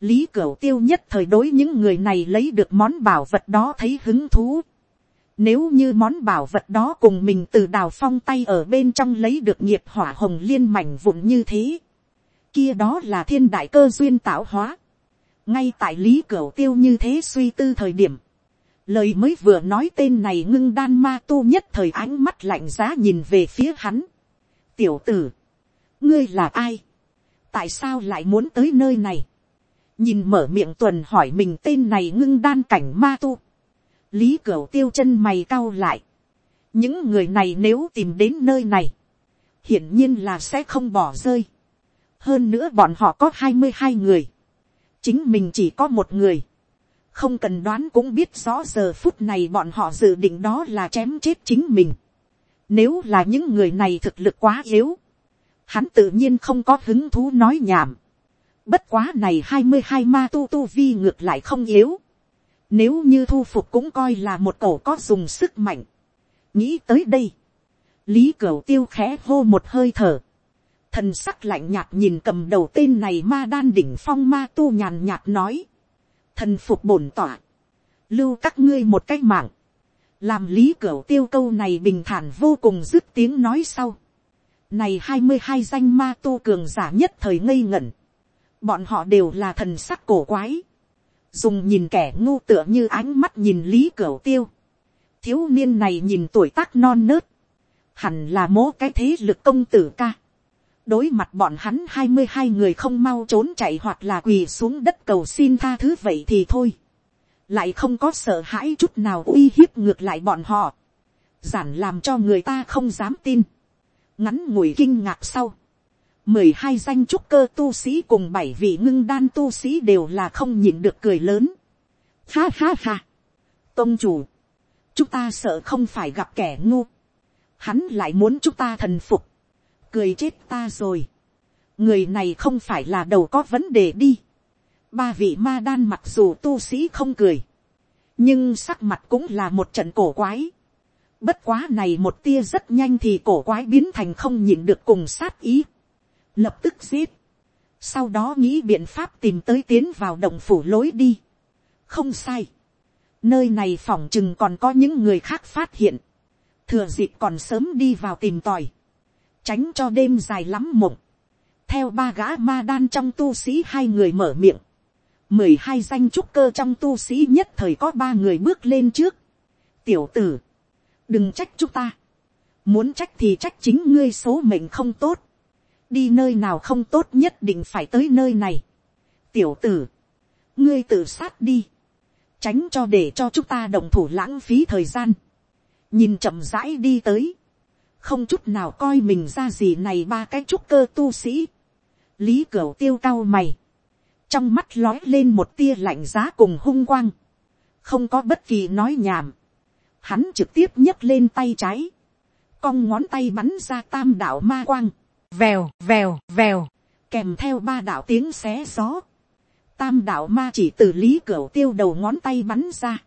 lý cửu tiêu nhất thời đối những người này lấy được món bảo vật đó thấy hứng thú. Nếu như món bảo vật đó cùng mình từ đào phong tay ở bên trong lấy được nghiệp hỏa hồng liên mảnh vụn như thế. Kia đó là thiên đại cơ duyên tạo hóa. Ngay tại lý cửu tiêu như thế suy tư thời điểm. Lời mới vừa nói tên này ngưng đan ma tu nhất thời ánh mắt lạnh giá nhìn về phía hắn. Tiểu tử. Ngươi là ai? Tại sao lại muốn tới nơi này? nhìn mở miệng tuần hỏi mình tên này ngưng đan cảnh ma tu, lý cửa tiêu chân mày cau lại, những người này nếu tìm đến nơi này, hiển nhiên là sẽ không bỏ rơi, hơn nữa bọn họ có hai mươi hai người, chính mình chỉ có một người, không cần đoán cũng biết rõ giờ phút này bọn họ dự định đó là chém chết chính mình. Nếu là những người này thực lực quá yếu, hắn tự nhiên không có hứng thú nói nhảm. Bất quá này hai mươi hai ma tu tu vi ngược lại không yếu. Nếu như thu phục cũng coi là một cổ có dùng sức mạnh. Nghĩ tới đây. Lý Cửu tiêu khẽ hô một hơi thở. Thần sắc lạnh nhạt nhìn cầm đầu tên này ma đan đỉnh phong ma tu nhàn nhạt nói. Thần phục bổn tỏa. Lưu các ngươi một cách mạng. Làm lý cửa tiêu câu này bình thản vô cùng dứt tiếng nói sau. Này hai mươi hai danh ma tu cường giả nhất thời ngây ngẩn bọn họ đều là thần sắc cổ quái, dùng nhìn kẻ ngu tựa như ánh mắt nhìn lý cửa tiêu, thiếu niên này nhìn tuổi tác non nớt, hẳn là mố cái thế lực công tử ca, đối mặt bọn hắn hai mươi hai người không mau trốn chạy hoặc là quỳ xuống đất cầu xin tha thứ vậy thì thôi, lại không có sợ hãi chút nào uy hiếp ngược lại bọn họ, giản làm cho người ta không dám tin, ngắn ngủi kinh ngạc sau, mười hai danh trúc cơ tu sĩ cùng bảy vị ngưng đan tu sĩ đều là không nhìn được cười lớn. Ha ha ha. Tông chủ. Chúng ta sợ không phải gặp kẻ ngu. Hắn lại muốn chúng ta thần phục. Cười chết ta rồi. Người này không phải là đầu có vấn đề đi. Ba vị ma đan mặc dù tu sĩ không cười. Nhưng sắc mặt cũng là một trận cổ quái. Bất quá này một tia rất nhanh thì cổ quái biến thành không nhịn được cùng sát ý lập tức giết, sau đó nghĩ biện pháp tìm tới tiến vào động phủ lối đi. không sai, nơi này phỏng chừng còn có những người khác phát hiện, thừa dịp còn sớm đi vào tìm tòi, tránh cho đêm dài lắm mộng, theo ba gã ma đan trong tu sĩ hai người mở miệng, mười hai danh trúc cơ trong tu sĩ nhất thời có ba người bước lên trước. tiểu tử, đừng trách chúng ta, muốn trách thì trách chính ngươi số mệnh không tốt, đi nơi nào không tốt nhất định phải tới nơi này. tiểu tử, ngươi tự sát đi, tránh cho để cho chúng ta đồng thủ lãng phí thời gian, nhìn chậm rãi đi tới, không chút nào coi mình ra gì này ba cái trúc cơ tu sĩ, lý cửu tiêu cao mày, trong mắt lói lên một tia lạnh giá cùng hung quang, không có bất kỳ nói nhảm, hắn trực tiếp nhấc lên tay trái, cong ngón tay bắn ra tam đạo ma quang, vèo vèo vèo, kèm theo ba đạo tiếng xé gió, tam đạo ma chỉ từ lý cửu tiêu đầu ngón tay bắn ra,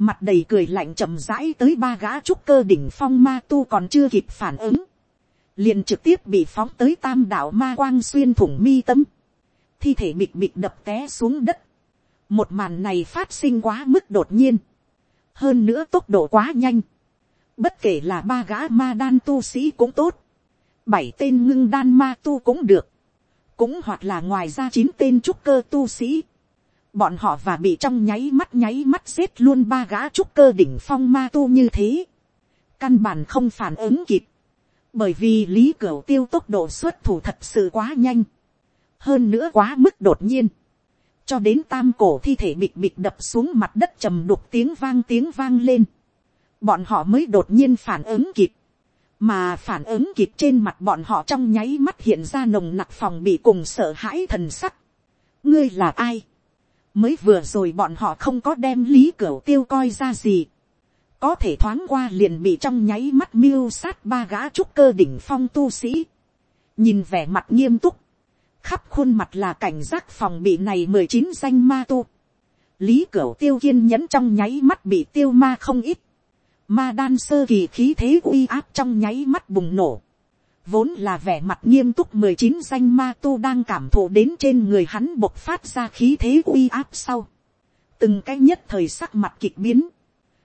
mặt đầy cười lạnh chậm rãi tới ba gã trúc cơ đỉnh phong ma tu còn chưa kịp phản ứng, liền trực tiếp bị phóng tới tam đạo ma quang xuyên thủng mi tâm, thi thể bịt bịt đập té xuống đất, một màn này phát sinh quá mức đột nhiên, hơn nữa tốc độ quá nhanh, bất kể là ba gã ma đan tu sĩ cũng tốt, bảy tên ngưng đan ma tu cũng được, cũng hoặc là ngoài ra chín tên trúc cơ tu sĩ, bọn họ và bị trong nháy mắt nháy mắt xếp luôn ba gã trúc cơ đỉnh phong ma tu như thế, căn bản không phản ứng kịp, bởi vì lý cửa tiêu tốc độ xuất thủ thật sự quá nhanh, hơn nữa quá mức đột nhiên, cho đến tam cổ thi thể bịch bịch đập xuống mặt đất trầm đục tiếng vang tiếng vang lên, bọn họ mới đột nhiên phản ứng kịp, mà phản ứng kịp trên mặt bọn họ trong nháy mắt hiện ra nồng nặc phòng bị cùng sợ hãi thần sắc. ngươi là ai, mới vừa rồi bọn họ không có đem lý cửa tiêu coi ra gì, có thể thoáng qua liền bị trong nháy mắt miêu sát ba gã trúc cơ đỉnh phong tu sĩ, nhìn vẻ mặt nghiêm túc, khắp khuôn mặt là cảnh giác phòng bị này mười chín danh ma tu, lý cửu tiêu kiên nhẫn trong nháy mắt bị tiêu ma không ít, ma đan sơ kỳ khí thế uy áp trong nháy mắt bùng nổ, vốn là vẻ mặt nghiêm túc mười chín danh ma tu đang cảm thụ đến trên người hắn bộc phát ra khí thế uy áp sau, từng cái nhất thời sắc mặt kịch biến,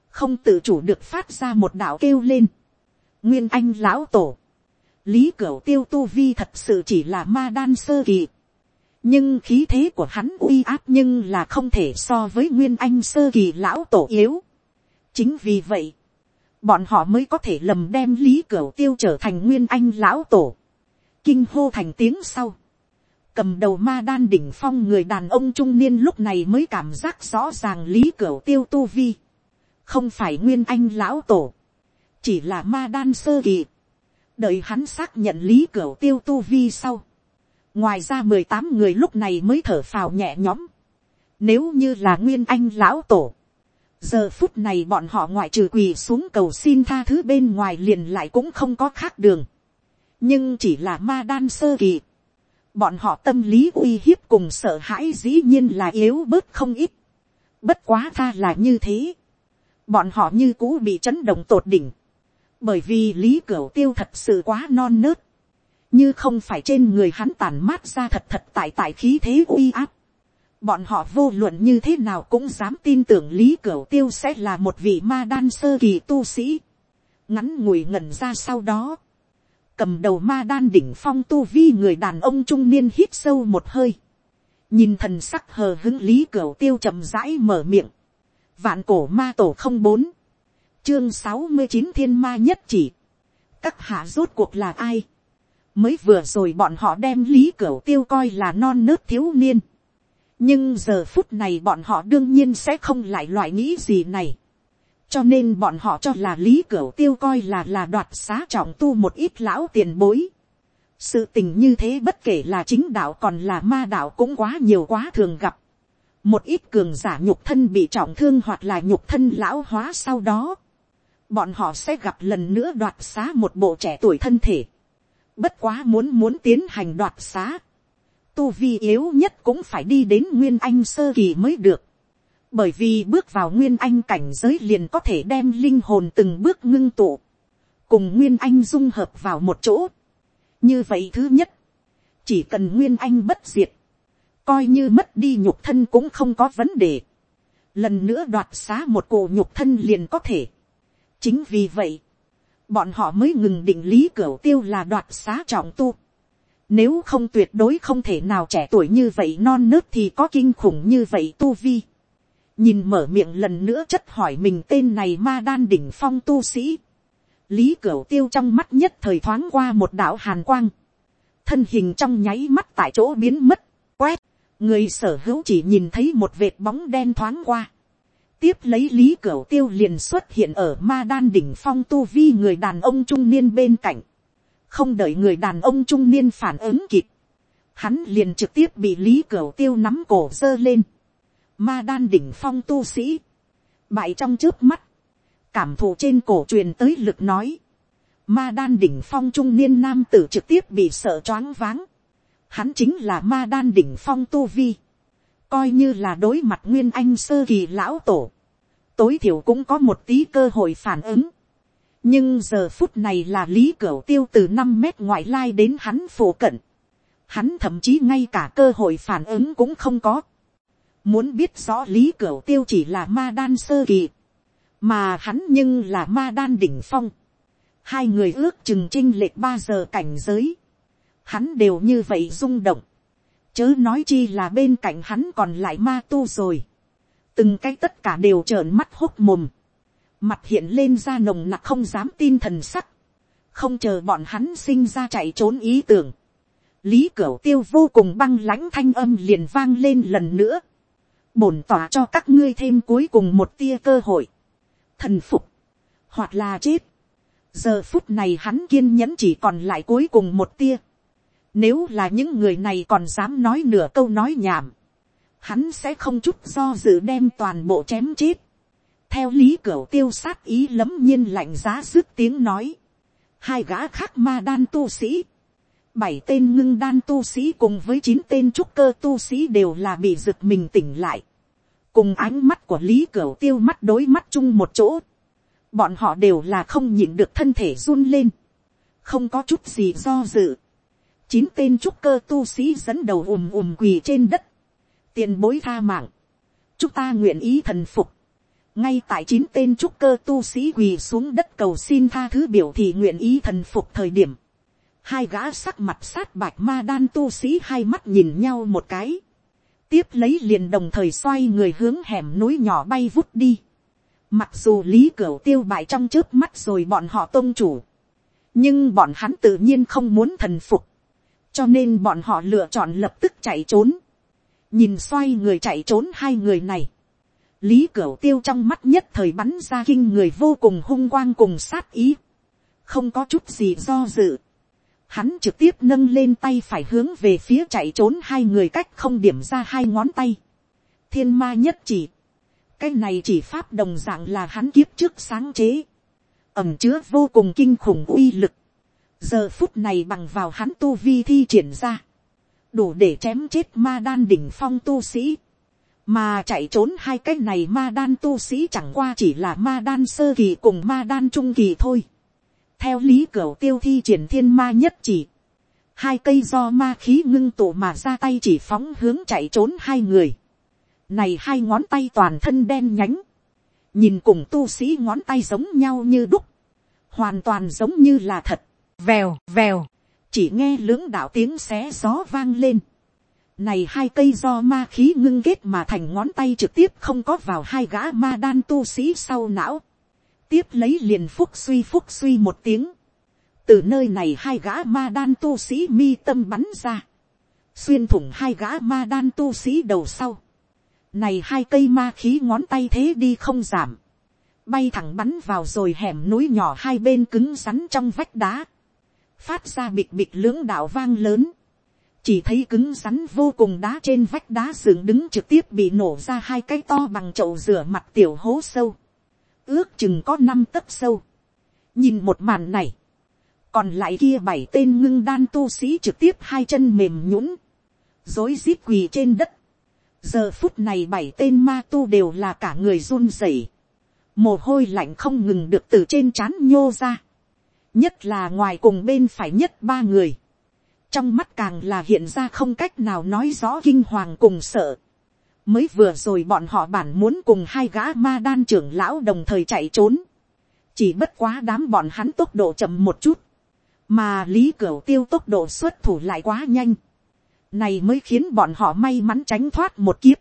không tự chủ được phát ra một đạo kêu lên, nguyên anh lão tổ, lý cửu tiêu tu vi thật sự chỉ là ma đan sơ kỳ, nhưng khí thế của hắn uy áp nhưng là không thể so với nguyên anh sơ kỳ lão tổ yếu. chính vì vậy, bọn họ mới có thể lầm đem lý cửu tiêu trở thành nguyên anh lão tổ. kinh hô thành tiếng sau. cầm đầu ma đan đỉnh phong người đàn ông trung niên lúc này mới cảm giác rõ ràng lý cửu tiêu tu vi. không phải nguyên anh lão tổ. chỉ là ma đan sơ kỳ. đợi hắn xác nhận lý cửu tiêu tu vi sau. ngoài ra mười tám người lúc này mới thở phào nhẹ nhõm. nếu như là nguyên anh lão tổ giờ phút này bọn họ ngoại trừ quỳ xuống cầu xin tha thứ bên ngoài liền lại cũng không có khác đường. nhưng chỉ là ma đan sơ kỳ. bọn họ tâm lý uy hiếp cùng sợ hãi dĩ nhiên là yếu bớt không ít. bất quá tha là như thế. bọn họ như cũ bị chấn động tột đỉnh. bởi vì lý cửu tiêu thật sự quá non nớt. như không phải trên người hắn tàn mát ra thật thật tại tại khí thế uy áp bọn họ vô luận như thế nào cũng dám tin tưởng lý cửu tiêu sẽ là một vị ma đan sơ kỳ tu sĩ. ngắn ngủi ngẩn ra sau đó, cầm đầu ma đan đỉnh phong tu vi người đàn ông trung niên hít sâu một hơi, nhìn thần sắc hờ hứng lý cửu tiêu chậm rãi mở miệng, vạn cổ ma tổ không bốn, chương sáu mươi chín thiên ma nhất chỉ, các hạ rốt cuộc là ai, mới vừa rồi bọn họ đem lý cửu tiêu coi là non nớt thiếu niên, nhưng giờ phút này bọn họ đương nhiên sẽ không lại loại nghĩ gì này. cho nên bọn họ cho là lý cửu tiêu coi là là đoạt xá trọng tu một ít lão tiền bối. sự tình như thế bất kể là chính đạo còn là ma đạo cũng quá nhiều quá thường gặp. một ít cường giả nhục thân bị trọng thương hoặc là nhục thân lão hóa sau đó. bọn họ sẽ gặp lần nữa đoạt xá một bộ trẻ tuổi thân thể. bất quá muốn muốn tiến hành đoạt xá tu vi yếu nhất cũng phải đi đến nguyên anh sơ kỳ mới được. Bởi vì bước vào nguyên anh cảnh giới liền có thể đem linh hồn từng bước ngưng tụ. Cùng nguyên anh dung hợp vào một chỗ. Như vậy thứ nhất. Chỉ cần nguyên anh bất diệt. Coi như mất đi nhục thân cũng không có vấn đề. Lần nữa đoạt xá một cổ nhục thân liền có thể. Chính vì vậy. Bọn họ mới ngừng định lý cửa tiêu là đoạt xá trọng tu nếu không tuyệt đối không thể nào trẻ tuổi như vậy non nớt thì có kinh khủng như vậy tu vi. Nhìn mở miệng lần nữa chất hỏi mình tên này ma đan đỉnh phong tu sĩ. Lý Cửu tiêu trong mắt nhất thời thoáng qua một đạo hàn quang. Thân hình trong nháy mắt tại chỗ biến mất, quét. Người sở hữu chỉ nhìn thấy một vệt bóng đen thoáng qua. Tiếp lấy Lý Cửu tiêu liền xuất hiện ở ma đan đỉnh phong tu vi người đàn ông trung niên bên cạnh không đợi người đàn ông trung niên phản ứng kịp, hắn liền trực tiếp bị lý cửu tiêu nắm cổ giơ lên, ma đan đỉnh phong tu sĩ, bại trong trước mắt, cảm thụ trên cổ truyền tới lực nói, ma đan đỉnh phong trung niên nam tử trực tiếp bị sợ choáng váng, hắn chính là ma đan đỉnh phong tu vi, coi như là đối mặt nguyên anh sơ kỳ lão tổ, tối thiểu cũng có một tí cơ hội phản ứng, nhưng giờ phút này là lý cửu tiêu từ năm mét ngoại lai đến hắn phổ cận. Hắn thậm chí ngay cả cơ hội phản ứng cũng không có. Muốn biết rõ lý cửu tiêu chỉ là ma đan sơ kỳ. Mà hắn nhưng là ma đan đỉnh phong. Hai người ước chừng trinh lệch ba giờ cảnh giới. Hắn đều như vậy rung động. Chớ nói chi là bên cạnh hắn còn lại ma tu rồi. Từng cái tất cả đều trợn mắt hốc mồm mặt hiện lên ra nồng nặc không dám tin thần sắc, không chờ bọn hắn sinh ra chạy trốn ý tưởng, lý cửu tiêu vô cùng băng lãnh thanh âm liền vang lên lần nữa, bổn tỏa cho các ngươi thêm cuối cùng một tia cơ hội, thần phục, hoặc là chết, giờ phút này hắn kiên nhẫn chỉ còn lại cuối cùng một tia, nếu là những người này còn dám nói nửa câu nói nhảm, hắn sẽ không chút do dự đem toàn bộ chém chết theo lý cửa tiêu sát ý lấm nhiên lạnh giá dứt tiếng nói, hai gã khác ma đan tu sĩ, bảy tên ngưng đan tu sĩ cùng với chín tên trúc cơ tu sĩ đều là bị giựt mình tỉnh lại, cùng ánh mắt của lý cửa tiêu mắt đối mắt chung một chỗ, bọn họ đều là không nhịn được thân thể run lên, không có chút gì do dự, chín tên trúc cơ tu sĩ dẫn đầu ùm ùm quỳ trên đất, tiền bối tha mạng, chúng ta nguyện ý thần phục, ngay tại chín tên trúc cơ tu sĩ quỳ xuống đất cầu xin tha thứ biểu thì nguyện ý thần phục thời điểm, hai gã sắc mặt sát bạch ma đan tu sĩ hai mắt nhìn nhau một cái, tiếp lấy liền đồng thời xoay người hướng hẻm núi nhỏ bay vút đi, mặc dù lý cửu tiêu bại trong trước mắt rồi bọn họ tôn chủ, nhưng bọn hắn tự nhiên không muốn thần phục, cho nên bọn họ lựa chọn lập tức chạy trốn, nhìn xoay người chạy trốn hai người này, lý cửu tiêu trong mắt nhất thời bắn ra kinh người vô cùng hung quang cùng sát ý, không có chút gì do dự, hắn trực tiếp nâng lên tay phải hướng về phía chạy trốn hai người cách không điểm ra hai ngón tay, thiên ma nhất chỉ, cái này chỉ pháp đồng dạng là hắn kiếp trước sáng chế, ẩm chứa vô cùng kinh khủng uy lực, giờ phút này bằng vào hắn tu vi thi triển ra, đủ để chém chết ma đan đỉnh phong tu sĩ, mà chạy trốn hai cái này ma đan tu sĩ chẳng qua chỉ là ma đan sơ kỳ cùng ma đan trung kỳ thôi. theo lý cửu tiêu thi triển thiên ma nhất chỉ, hai cây do ma khí ngưng tụ mà ra tay chỉ phóng hướng chạy trốn hai người. này hai ngón tay toàn thân đen nhánh, nhìn cùng tu sĩ ngón tay giống nhau như đúc, hoàn toàn giống như là thật, vèo vèo, chỉ nghe lưỡng đạo tiếng xé gió vang lên. Này hai cây do ma khí ngưng kết mà thành ngón tay trực tiếp không có vào hai gã ma đan tu sĩ sau não. Tiếp lấy liền phúc suy phúc suy một tiếng. Từ nơi này hai gã ma đan tu sĩ mi tâm bắn ra. Xuyên thủng hai gã ma đan tu sĩ đầu sau. Này hai cây ma khí ngón tay thế đi không giảm. Bay thẳng bắn vào rồi hẻm núi nhỏ hai bên cứng rắn trong vách đá phát ra bịch bịch lưỡng đạo vang lớn, chỉ thấy cứng rắn vô cùng đá trên vách đá sườn đứng trực tiếp bị nổ ra hai cái to bằng chậu rửa mặt tiểu hố sâu, ước chừng có năm tấc sâu. nhìn một màn này, còn lại kia bảy tên ngưng đan tu sĩ trực tiếp hai chân mềm nhũng, dối rít quỳ trên đất. giờ phút này bảy tên ma tu đều là cả người run rẩy, mồ hôi lạnh không ngừng được từ trên trán nhô ra. Nhất là ngoài cùng bên phải nhất ba người, trong mắt càng là hiện ra không cách nào nói rõ kinh hoàng cùng sợ. mới vừa rồi bọn họ bản muốn cùng hai gã ma đan trưởng lão đồng thời chạy trốn, chỉ bất quá đám bọn hắn tốc độ chậm một chút, mà lý cửu tiêu tốc độ xuất thủ lại quá nhanh, này mới khiến bọn họ may mắn tránh thoát một kiếp.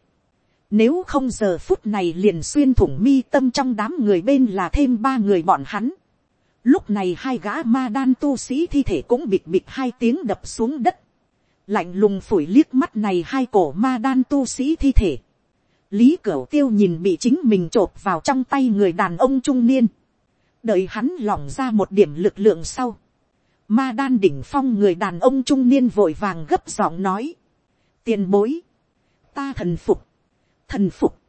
Nếu không giờ phút này liền xuyên thủng mi tâm trong đám người bên là thêm ba người bọn hắn. Lúc này hai gã ma đan tu sĩ thi thể cũng bịt bịt hai tiếng đập xuống đất. Lạnh lùng phủi liếc mắt này hai cổ ma đan tu sĩ thi thể. Lý Cửu Tiêu nhìn bị chính mình trộp vào trong tay người đàn ông trung niên. Đợi hắn lỏng ra một điểm lực lượng sau. Ma đan đỉnh phong người đàn ông trung niên vội vàng gấp giọng nói. Tiền bối. Ta thần phục. Thần phục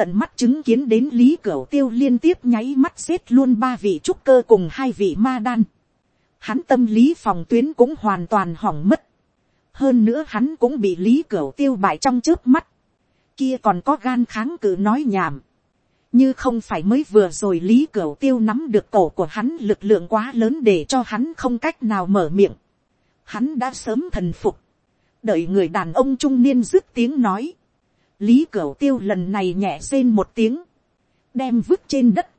tận mắt chứng kiến đến lý cửu tiêu liên tiếp nháy mắt xếp luôn ba vị trúc cơ cùng hai vị ma đan. Hắn tâm lý phòng tuyến cũng hoàn toàn hỏng mất. Hơn nữa hắn cũng bị lý cửu tiêu bại trong trước mắt. Kia còn có gan kháng cự nói nhảm. Như không phải mới vừa rồi lý cửu tiêu nắm được cổ của hắn lực lượng quá lớn để cho hắn không cách nào mở miệng. Hắn đã sớm thần phục. Đợi người đàn ông trung niên dứt tiếng nói lý cửu tiêu lần này nhẹ rên một tiếng, đem vứt trên đất,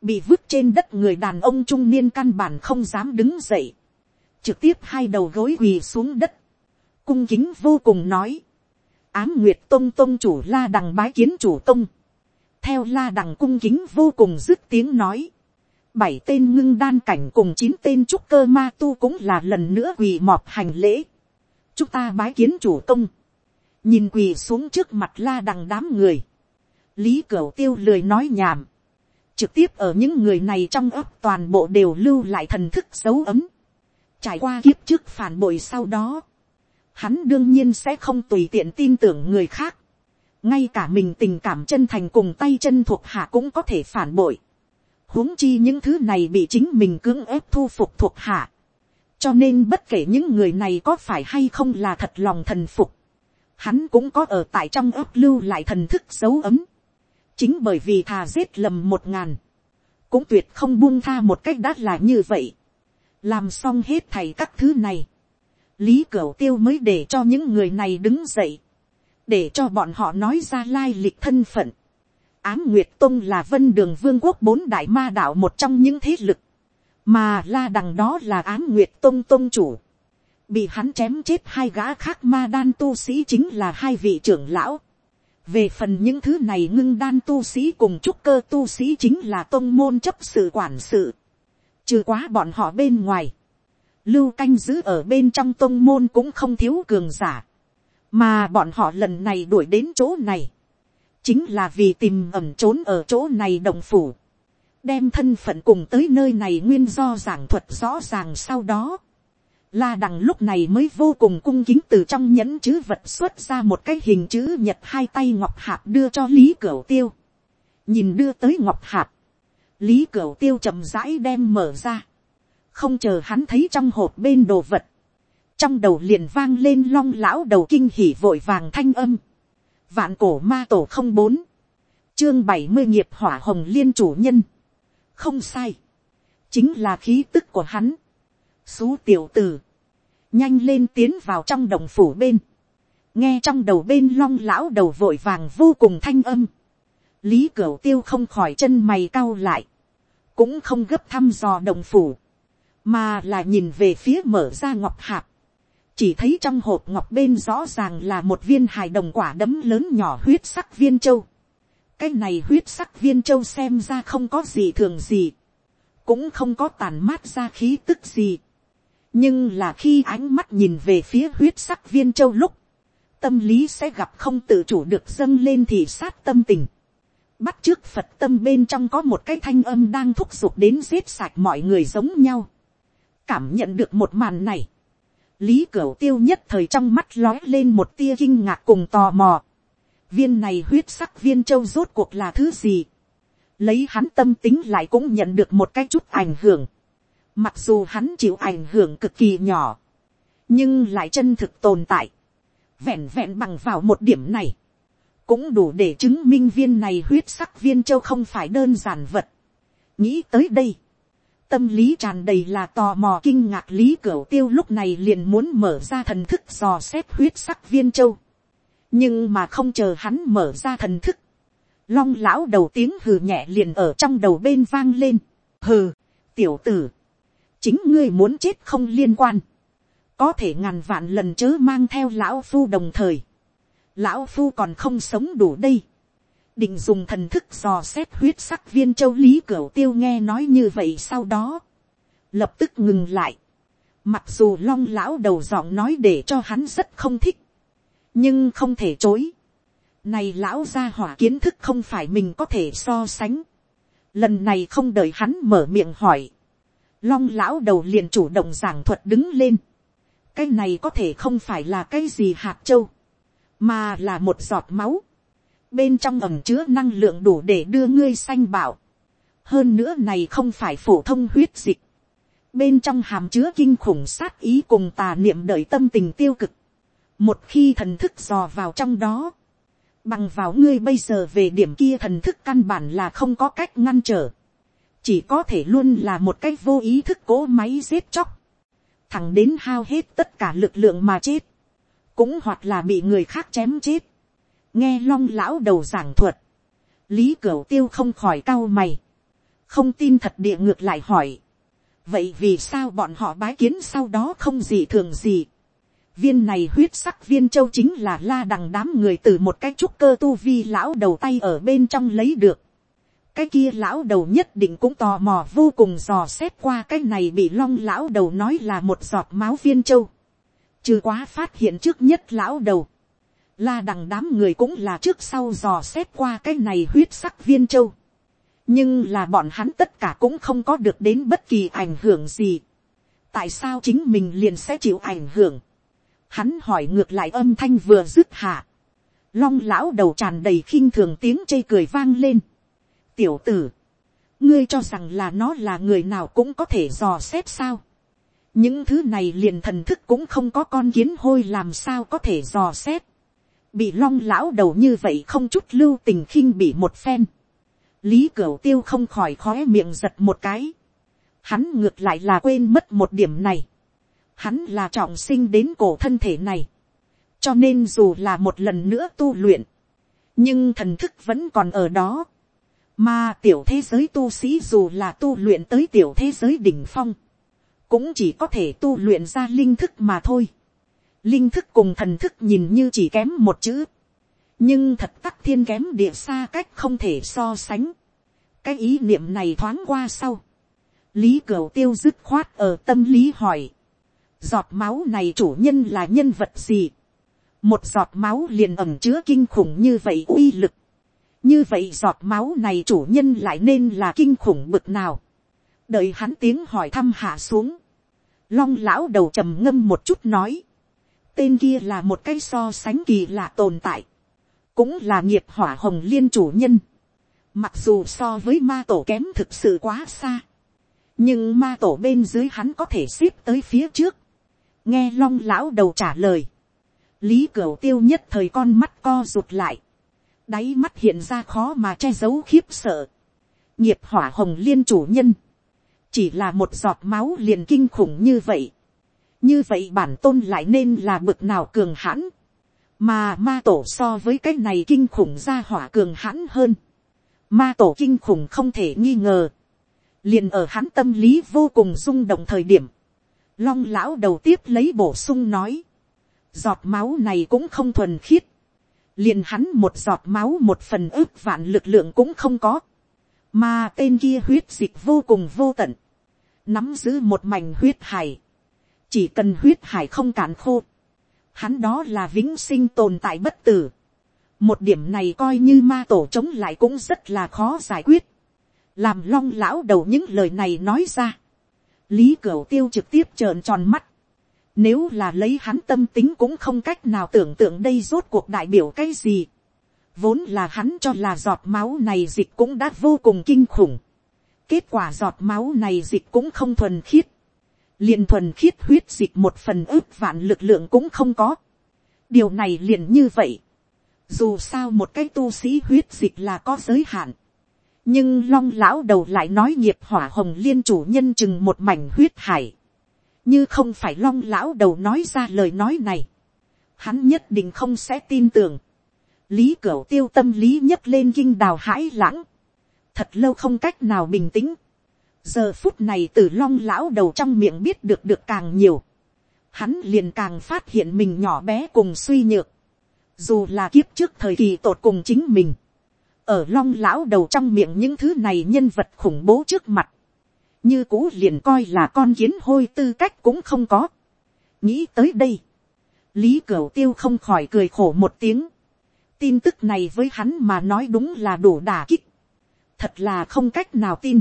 bị vứt trên đất người đàn ông trung niên căn bản không dám đứng dậy, trực tiếp hai đầu gối quỳ xuống đất, cung kính vô cùng nói, ám nguyệt tông tông chủ la đằng bái kiến chủ tông, theo la đằng cung kính vô cùng dứt tiếng nói, bảy tên ngưng đan cảnh cùng chín tên trúc cơ ma tu cũng là lần nữa quỳ mọp hành lễ. chúng ta bái kiến chủ công, nhìn quỳ xuống trước mặt la đằng đám người, lý cửu tiêu lười nói nhảm, trực tiếp ở những người này trong ấp toàn bộ đều lưu lại thần thức dấu ấm, trải qua kiếp trước phản bội sau đó, hắn đương nhiên sẽ không tùy tiện tin tưởng người khác, ngay cả mình tình cảm chân thành cùng tay chân thuộc hạ cũng có thể phản bội, huống chi những thứ này bị chính mình cưỡng ép thu phục thuộc hạ, cho nên bất kể những người này có phải hay không là thật lòng thần phục, hắn cũng có ở tại trong ấp lưu lại thần thức dấu ấm, chính bởi vì thà giết lầm một ngàn, cũng tuyệt không buông tha một cách đắt là như vậy, làm xong hết thầy các thứ này, lý cửu tiêu mới để cho những người này đứng dậy, để cho bọn họ nói ra lai lịch thân phận. Ám Nguyệt Tông là vân đường vương quốc bốn đại ma đạo một trong những thế lực, mà la đằng đó là ám Nguyệt Tông Tông chủ. Bị hắn chém chết hai gã khác ma đan tu sĩ chính là hai vị trưởng lão. Về phần những thứ này ngưng đan tu sĩ cùng trúc cơ tu sĩ chính là tông môn chấp sự quản sự. Trừ quá bọn họ bên ngoài. Lưu canh giữ ở bên trong tông môn cũng không thiếu cường giả. Mà bọn họ lần này đuổi đến chỗ này. Chính là vì tìm ẩm trốn ở chỗ này đồng phủ. Đem thân phận cùng tới nơi này nguyên do giảng thuật rõ ràng sau đó. La đằng lúc này mới vô cùng cung kính từ trong nhẫn chữ vật xuất ra một cái hình chữ nhật hai tay ngọc hạp đưa cho Lý Cửu Tiêu. Nhìn đưa tới ngọc hạp. Lý Cửu Tiêu chậm rãi đem mở ra. Không chờ hắn thấy trong hộp bên đồ vật. Trong đầu liền vang lên long lão đầu kinh hỉ vội vàng thanh âm. Vạn cổ ma tổ không bốn. Chương bảy mươi nghiệp hỏa hồng liên chủ nhân. Không sai. Chính là khí tức của hắn xú tiểu tử, nhanh lên tiến vào trong đồng phủ bên, nghe trong đầu bên long lão đầu vội vàng vô cùng thanh âm, lý cửu tiêu không khỏi chân mày cau lại, cũng không gấp thăm dò đồng phủ, mà là nhìn về phía mở ra ngọc hạp, chỉ thấy trong hộp ngọc bên rõ ràng là một viên hài đồng quả đấm lớn nhỏ huyết sắc viên châu. cái này huyết sắc viên châu xem ra không có gì thường gì, cũng không có tàn mát ra khí tức gì nhưng là khi ánh mắt nhìn về phía huyết sắc viên châu lúc, tâm lý sẽ gặp không tự chủ được dâng lên thì sát tâm tình. bắt trước phật tâm bên trong có một cái thanh âm đang thúc giục đến giết sạch mọi người giống nhau. cảm nhận được một màn này. lý cửu tiêu nhất thời trong mắt lói lên một tia kinh ngạc cùng tò mò. viên này huyết sắc viên châu rốt cuộc là thứ gì. lấy hắn tâm tính lại cũng nhận được một cái chút ảnh hưởng Mặc dù hắn chịu ảnh hưởng cực kỳ nhỏ. Nhưng lại chân thực tồn tại. Vẹn vẹn bằng vào một điểm này. Cũng đủ để chứng minh viên này huyết sắc viên châu không phải đơn giản vật. Nghĩ tới đây. Tâm lý tràn đầy là tò mò kinh ngạc lý cửu tiêu lúc này liền muốn mở ra thần thức dò xét huyết sắc viên châu. Nhưng mà không chờ hắn mở ra thần thức. Long lão đầu tiếng hừ nhẹ liền ở trong đầu bên vang lên. Hừ, tiểu tử chính ngươi muốn chết không liên quan, có thể ngàn vạn lần chớ mang theo lão phu đồng thời, lão phu còn không sống đủ đây, định dùng thần thức dò xét huyết sắc viên châu lý cửu tiêu nghe nói như vậy sau đó, lập tức ngừng lại, mặc dù long lão đầu giọng nói để cho hắn rất không thích, nhưng không thể chối, này lão gia hỏa kiến thức không phải mình có thể so sánh, lần này không đợi hắn mở miệng hỏi, long lão đầu liền chủ động giảng thuật đứng lên. cái này có thể không phải là cái gì hạt châu, mà là một giọt máu. bên trong ẩm chứa năng lượng đủ để đưa ngươi sanh bảo. hơn nữa này không phải phổ thông huyết dịch. bên trong hàm chứa kinh khủng sát ý cùng tà niệm đợi tâm tình tiêu cực. một khi thần thức dò vào trong đó, bằng vào ngươi bây giờ về điểm kia thần thức căn bản là không có cách ngăn trở chỉ có thể luôn là một cách vô ý thức cố máy giết chóc, thẳng đến hao hết tất cả lực lượng mà chết, cũng hoặc là bị người khác chém chết, nghe long lão đầu giảng thuật, lý cửu tiêu không khỏi cau mày, không tin thật địa ngược lại hỏi, vậy vì sao bọn họ bái kiến sau đó không gì thường gì, viên này huyết sắc viên châu chính là la đằng đám người từ một cái trúc cơ tu vi lão đầu tay ở bên trong lấy được, cái kia lão đầu nhất định cũng tò mò vô cùng dò xét qua cái này bị long lão đầu nói là một giọt máu viên châu. Trừ quá phát hiện trước nhất lão đầu. La đằng đám người cũng là trước sau dò xét qua cái này huyết sắc viên châu. Nhưng là bọn hắn tất cả cũng không có được đến bất kỳ ảnh hưởng gì. Tại sao chính mình liền sẽ chịu ảnh hưởng? Hắn hỏi ngược lại âm thanh vừa dứt hạ. Long lão đầu tràn đầy khinh thường tiếng chê cười vang lên tiểu tử, ngươi cho rằng là nó là người nào cũng có thể dò xét sao. những thứ này liền thần thức cũng không có con kiến hôi làm sao có thể dò xét. bị long lão đầu như vậy không chút lưu tình khinh bị một phen. lý cửu tiêu không khỏi khó miệng giật một cái. hắn ngược lại là quên mất một điểm này. hắn là trọng sinh đến cổ thân thể này. cho nên dù là một lần nữa tu luyện, nhưng thần thức vẫn còn ở đó mà tiểu thế giới tu sĩ dù là tu luyện tới tiểu thế giới đỉnh phong. Cũng chỉ có thể tu luyện ra linh thức mà thôi. Linh thức cùng thần thức nhìn như chỉ kém một chữ. Nhưng thật tắc thiên kém địa xa cách không thể so sánh. Cái ý niệm này thoáng qua sau. Lý Cửu tiêu dứt khoát ở tâm lý hỏi. Giọt máu này chủ nhân là nhân vật gì? Một giọt máu liền ẩm chứa kinh khủng như vậy uy lực như vậy giọt máu này chủ nhân lại nên là kinh khủng bực nào. đợi hắn tiếng hỏi thăm hạ xuống. long lão đầu trầm ngâm một chút nói. tên kia là một cái so sánh kỳ lạ tồn tại. cũng là nghiệp hỏa hồng liên chủ nhân. mặc dù so với ma tổ kém thực sự quá xa. nhưng ma tổ bên dưới hắn có thể xếp tới phía trước. nghe long lão đầu trả lời. lý cửu tiêu nhất thời con mắt co rụt lại đáy mắt hiện ra khó mà che giấu khiếp sợ. nghiệp hỏa hồng liên chủ nhân, chỉ là một giọt máu liền kinh khủng như vậy. như vậy bản tôn lại nên là bực nào cường hãn, mà ma tổ so với cái này kinh khủng ra hỏa cường hãn hơn. ma tổ kinh khủng không thể nghi ngờ, liền ở hắn tâm lý vô cùng rung động thời điểm, long lão đầu tiếp lấy bổ sung nói, giọt máu này cũng không thuần khiết, liền hắn một giọt máu một phần ước vạn lực lượng cũng không có, mà tên kia huyết dịch vô cùng vô tận, nắm giữ một mảnh huyết hải, chỉ cần huyết hải không cạn khô, hắn đó là vĩnh sinh tồn tại bất tử, một điểm này coi như ma tổ chống lại cũng rất là khó giải quyết, làm long lão đầu những lời này nói ra, lý cửu tiêu trực tiếp trợn tròn mắt, nếu là lấy hắn tâm tính cũng không cách nào tưởng tượng đây rốt cuộc đại biểu cái gì. Vốn là hắn cho là giọt máu này dịch cũng đã vô cùng kinh khủng. Kết quả giọt máu này dịch cũng không thuần khiết. liền thuần khiết huyết dịch một phần ước vạn lực lượng cũng không có. Điều này liền như vậy. Dù sao một cái tu sĩ huyết dịch là có giới hạn. Nhưng long lão đầu lại nói nghiệp hỏa hồng liên chủ nhân chừng một mảnh huyết hải như không phải long lão đầu nói ra lời nói này, hắn nhất định không sẽ tin tưởng. lý cửu tiêu tâm lý nhấc lên kinh đào hãi lãng, thật lâu không cách nào bình tĩnh. giờ phút này từ long lão đầu trong miệng biết được được càng nhiều, hắn liền càng phát hiện mình nhỏ bé cùng suy nhược, dù là kiếp trước thời kỳ tột cùng chính mình, ở long lão đầu trong miệng những thứ này nhân vật khủng bố trước mặt, như cũ liền coi là con kiến hôi tư cách cũng không có. nghĩ tới đây, lý cửu tiêu không khỏi cười khổ một tiếng. tin tức này với hắn mà nói đúng là đủ đà kích. thật là không cách nào tin.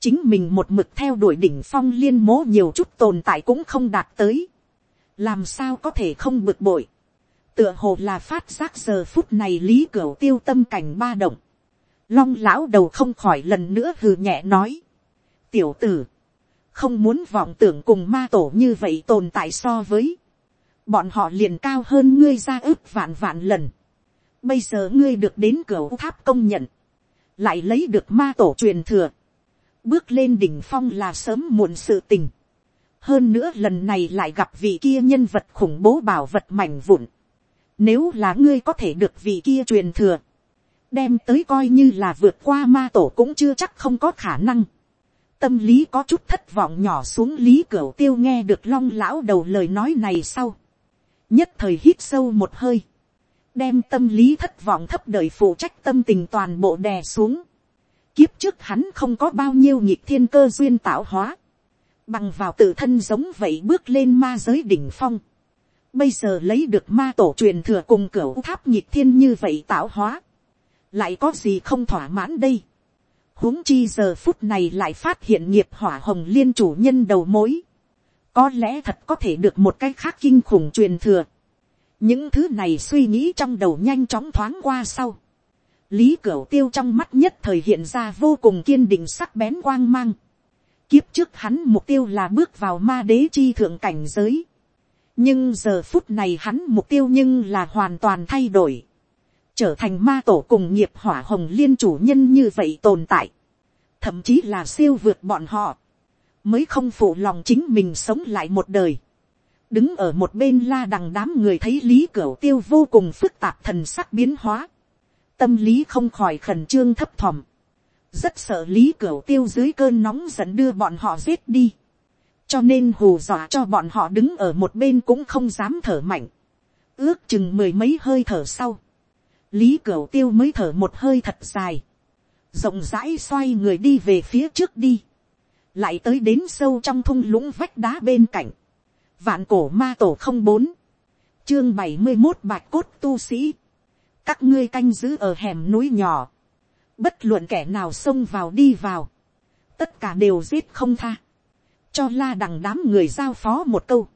chính mình một mực theo đuổi đỉnh phong liên mố nhiều chút tồn tại cũng không đạt tới. làm sao có thể không bực bội. tựa hồ là phát giác giờ phút này lý cửu tiêu tâm cảnh ba động. long lão đầu không khỏi lần nữa hừ nhẹ nói tiểu tử, không muốn vọng tưởng cùng ma tổ như vậy tồn tại so với, bọn họ liền cao hơn ngươi ra ước vạn vạn lần. Bây giờ ngươi được đến cửa tháp công nhận, lại lấy được ma tổ truyền thừa, bước lên đỉnh phong là sớm muộn sự tình. hơn nữa lần này lại gặp vị kia nhân vật khủng bố bảo vật mảnh vụn. nếu là ngươi có thể được vị kia truyền thừa, đem tới coi như là vượt qua ma tổ cũng chưa chắc không có khả năng tâm lý có chút thất vọng nhỏ xuống lý cửa tiêu nghe được long lão đầu lời nói này sau. nhất thời hít sâu một hơi. đem tâm lý thất vọng thấp đời phụ trách tâm tình toàn bộ đè xuống. Kiếp trước hắn không có bao nhiêu nhịp thiên cơ duyên tạo hóa. Bằng vào tự thân giống vậy bước lên ma giới đỉnh phong. Bây giờ lấy được ma tổ truyền thừa cùng cửa tháp nhịp thiên như vậy tạo hóa. Lại có gì không thỏa mãn đây huống chi giờ phút này lại phát hiện nghiệp hỏa hồng liên chủ nhân đầu mối. Có lẽ thật có thể được một cái khác kinh khủng truyền thừa. Những thứ này suy nghĩ trong đầu nhanh chóng thoáng qua sau lý cửu tiêu trong mắt nhất thời hiện ra vô cùng kiên định sắc bén quang mang. Kiếp trước hắn mục tiêu là bước vào ma đế chi thượng cảnh giới. nhưng giờ phút này hắn mục tiêu nhưng là hoàn toàn thay đổi trở thành ma tổ cùng nghiệp hỏa hồng liên chủ nhân như vậy tồn tại. thậm chí là siêu vượt bọn họ. mới không phụ lòng chính mình sống lại một đời. đứng ở một bên la đằng đám người thấy lý cửa tiêu vô cùng phức tạp thần sắc biến hóa tâm lý không khỏi khẩn trương thấp thỏm, rất sợ lý cửa tiêu dưới cơn nóng giận đưa bọn họ giết đi, cho nên hù dọa cho bọn họ đứng ở một bên cũng không dám thở mạnh, ước chừng mười mấy hơi thở sau, lý cửu tiêu mới thở một hơi thật dài, rộng rãi xoay người đi về phía trước đi, lại tới đến sâu trong thung lũng vách đá bên cạnh, vạn cổ ma tổ không bốn, chương bảy mươi một bạch cốt tu sĩ, các ngươi canh giữ ở hẻm núi nhỏ, bất luận kẻ nào xông vào đi vào, tất cả đều giết không tha, cho la đằng đám người giao phó một câu,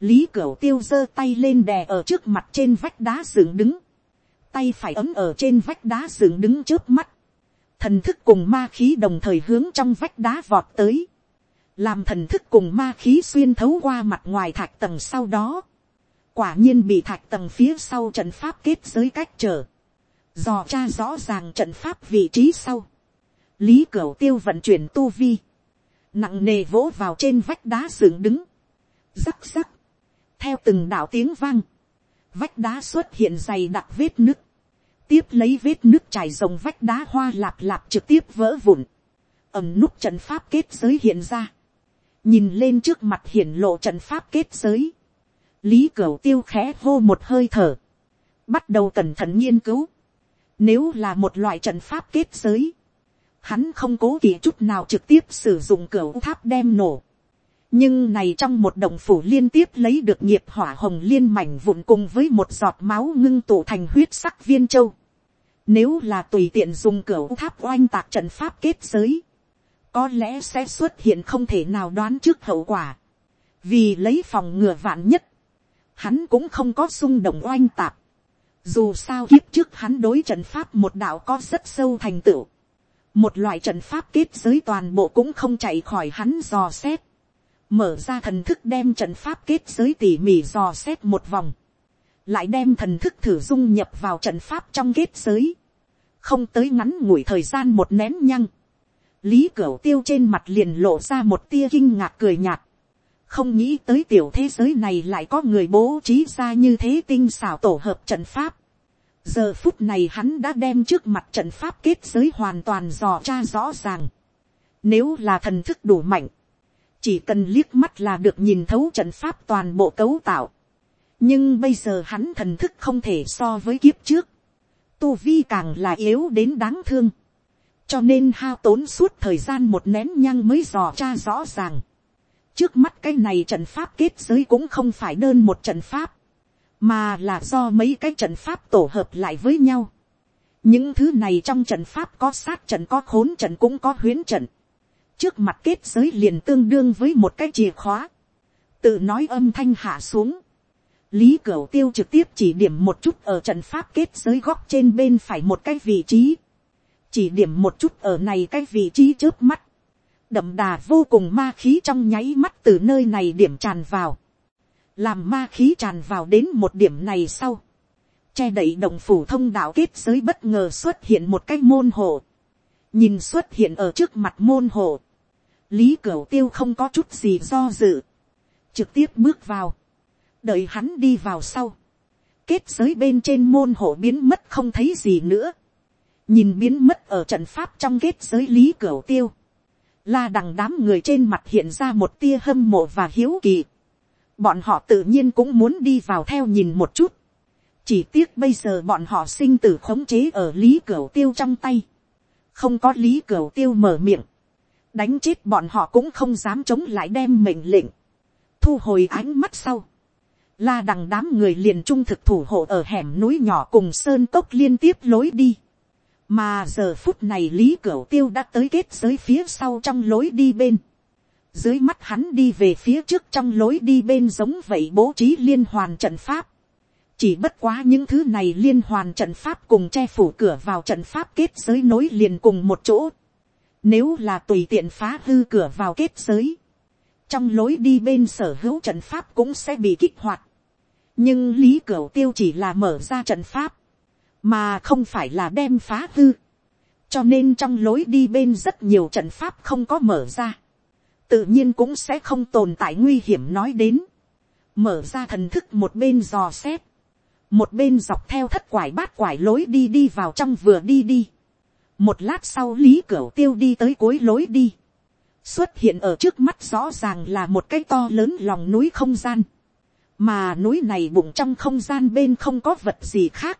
lý cửu tiêu giơ tay lên đè ở trước mặt trên vách đá dựng đứng, tay phải ấm ở trên vách đá dựng đứng trước mắt, thần thức cùng ma khí đồng thời hướng trong vách đá vọt tới, làm thần thức cùng ma khí xuyên thấu qua mặt ngoài thạch tầng sau đó, quả nhiên bị thạch tầng phía sau trận pháp kết giới cách trở, dò tra rõ ràng trận pháp vị trí sau, lý cửu tiêu vận chuyển tu vi, nặng nề vỗ vào trên vách đá dựng đứng, rắc rắc, theo từng đạo tiếng vang, vách đá xuất hiện dày đặc vết nứt, tiếp lấy vết nước trải rồng vách đá hoa lạp lạp trực tiếp vỡ vụn, ẩm nút trận pháp kết giới hiện ra, nhìn lên trước mặt hiển lộ trận pháp kết giới, lý cửu tiêu khẽ hô một hơi thở, bắt đầu cẩn thận nghiên cứu, nếu là một loại trận pháp kết giới, hắn không cố kỳ chút nào trực tiếp sử dụng cửa tháp đem nổ nhưng này trong một đồng phủ liên tiếp lấy được nghiệp hỏa hồng liên mảnh vụn cùng với một giọt máu ngưng tụ thành huyết sắc viên châu. nếu là tùy tiện dùng cửa tháp oanh tạc trận pháp kết giới, có lẽ sẽ xuất hiện không thể nào đoán trước hậu quả. vì lấy phòng ngừa vạn nhất, hắn cũng không có xung động oanh tạc. Dù sao kiếp trước hắn đối trận pháp một đạo có rất sâu thành tựu. Một loại trận pháp kết giới toàn bộ cũng không chạy khỏi hắn dò xét. Mở ra thần thức đem trận pháp kết giới tỉ mỉ dò xét một vòng. Lại đem thần thức thử dung nhập vào trận pháp trong kết giới. Không tới ngắn ngủi thời gian một nén nhăng. Lý Cửu Tiêu trên mặt liền lộ ra một tia kinh ngạc cười nhạt không nghĩ tới tiểu thế giới này lại có người bố trí ra như thế tinh xảo tổ hợp trận pháp. giờ phút này hắn đã đem trước mặt trận pháp kết giới hoàn toàn dò tra rõ ràng. nếu là thần thức đủ mạnh, chỉ cần liếc mắt là được nhìn thấu trận pháp toàn bộ cấu tạo. nhưng bây giờ hắn thần thức không thể so với kiếp trước. tu vi càng là yếu đến đáng thương. cho nên hao tốn suốt thời gian một nén nhang mới dò tra rõ ràng Trước mắt cái này trận pháp kết giới cũng không phải đơn một trận pháp, mà là do mấy cái trận pháp tổ hợp lại với nhau. Những thứ này trong trận pháp có sát trận có khốn trận cũng có huyến trận. Trước mặt kết giới liền tương đương với một cái chìa khóa. Tự nói âm thanh hạ xuống. Lý Cửu Tiêu trực tiếp chỉ điểm một chút ở trận pháp kết giới góc trên bên phải một cái vị trí. Chỉ điểm một chút ở này cái vị trí trước mắt đậm đà vô cùng ma khí trong nháy mắt từ nơi này điểm tràn vào. Làm ma khí tràn vào đến một điểm này sau. Che đậy đồng phủ thông đạo kết giới bất ngờ xuất hiện một cái môn hộ. Nhìn xuất hiện ở trước mặt môn hộ. Lý Cửu Tiêu không có chút gì do dự. Trực tiếp bước vào. Đợi hắn đi vào sau. Kết giới bên trên môn hộ biến mất không thấy gì nữa. Nhìn biến mất ở trận pháp trong kết giới Lý Cửu Tiêu La đằng đám người trên mặt hiện ra một tia hâm mộ và hiếu kỳ. Bọn họ tự nhiên cũng muốn đi vào theo nhìn một chút. Chỉ tiếc bây giờ bọn họ sinh tử khống chế ở lý cửu tiêu trong tay không có lý cửa tiêu mở miệng, đánh chết bọn họ cũng không dám chống lại đem mệnh lệnh, thu hồi ánh mắt sau, la đằng đám người liền trung thực thủ hộ ở hẻm núi nhỏ cùng sơn cốc liên tiếp lối đi, mà giờ phút này lý cửa tiêu đã tới kết giới phía sau trong lối đi bên, dưới mắt hắn đi về phía trước trong lối đi bên giống vậy bố trí liên hoàn trận pháp, chỉ bất quá những thứ này liên hoàn trận pháp cùng che phủ cửa vào trận pháp kết giới nối liền cùng một chỗ. Nếu là tùy tiện phá hư cửa vào kết giới, trong lối đi bên sở hữu trận pháp cũng sẽ bị kích hoạt. nhưng lý cửa tiêu chỉ là mở ra trận pháp, mà không phải là đem phá hư. cho nên trong lối đi bên rất nhiều trận pháp không có mở ra. tự nhiên cũng sẽ không tồn tại nguy hiểm nói đến. mở ra thần thức một bên dò xét một bên dọc theo thất quải bát quải lối đi đi vào trong vừa đi đi. một lát sau lý cửu tiêu đi tới cuối lối đi. xuất hiện ở trước mắt rõ ràng là một cái to lớn lòng núi không gian. mà núi này bụng trong không gian bên không có vật gì khác.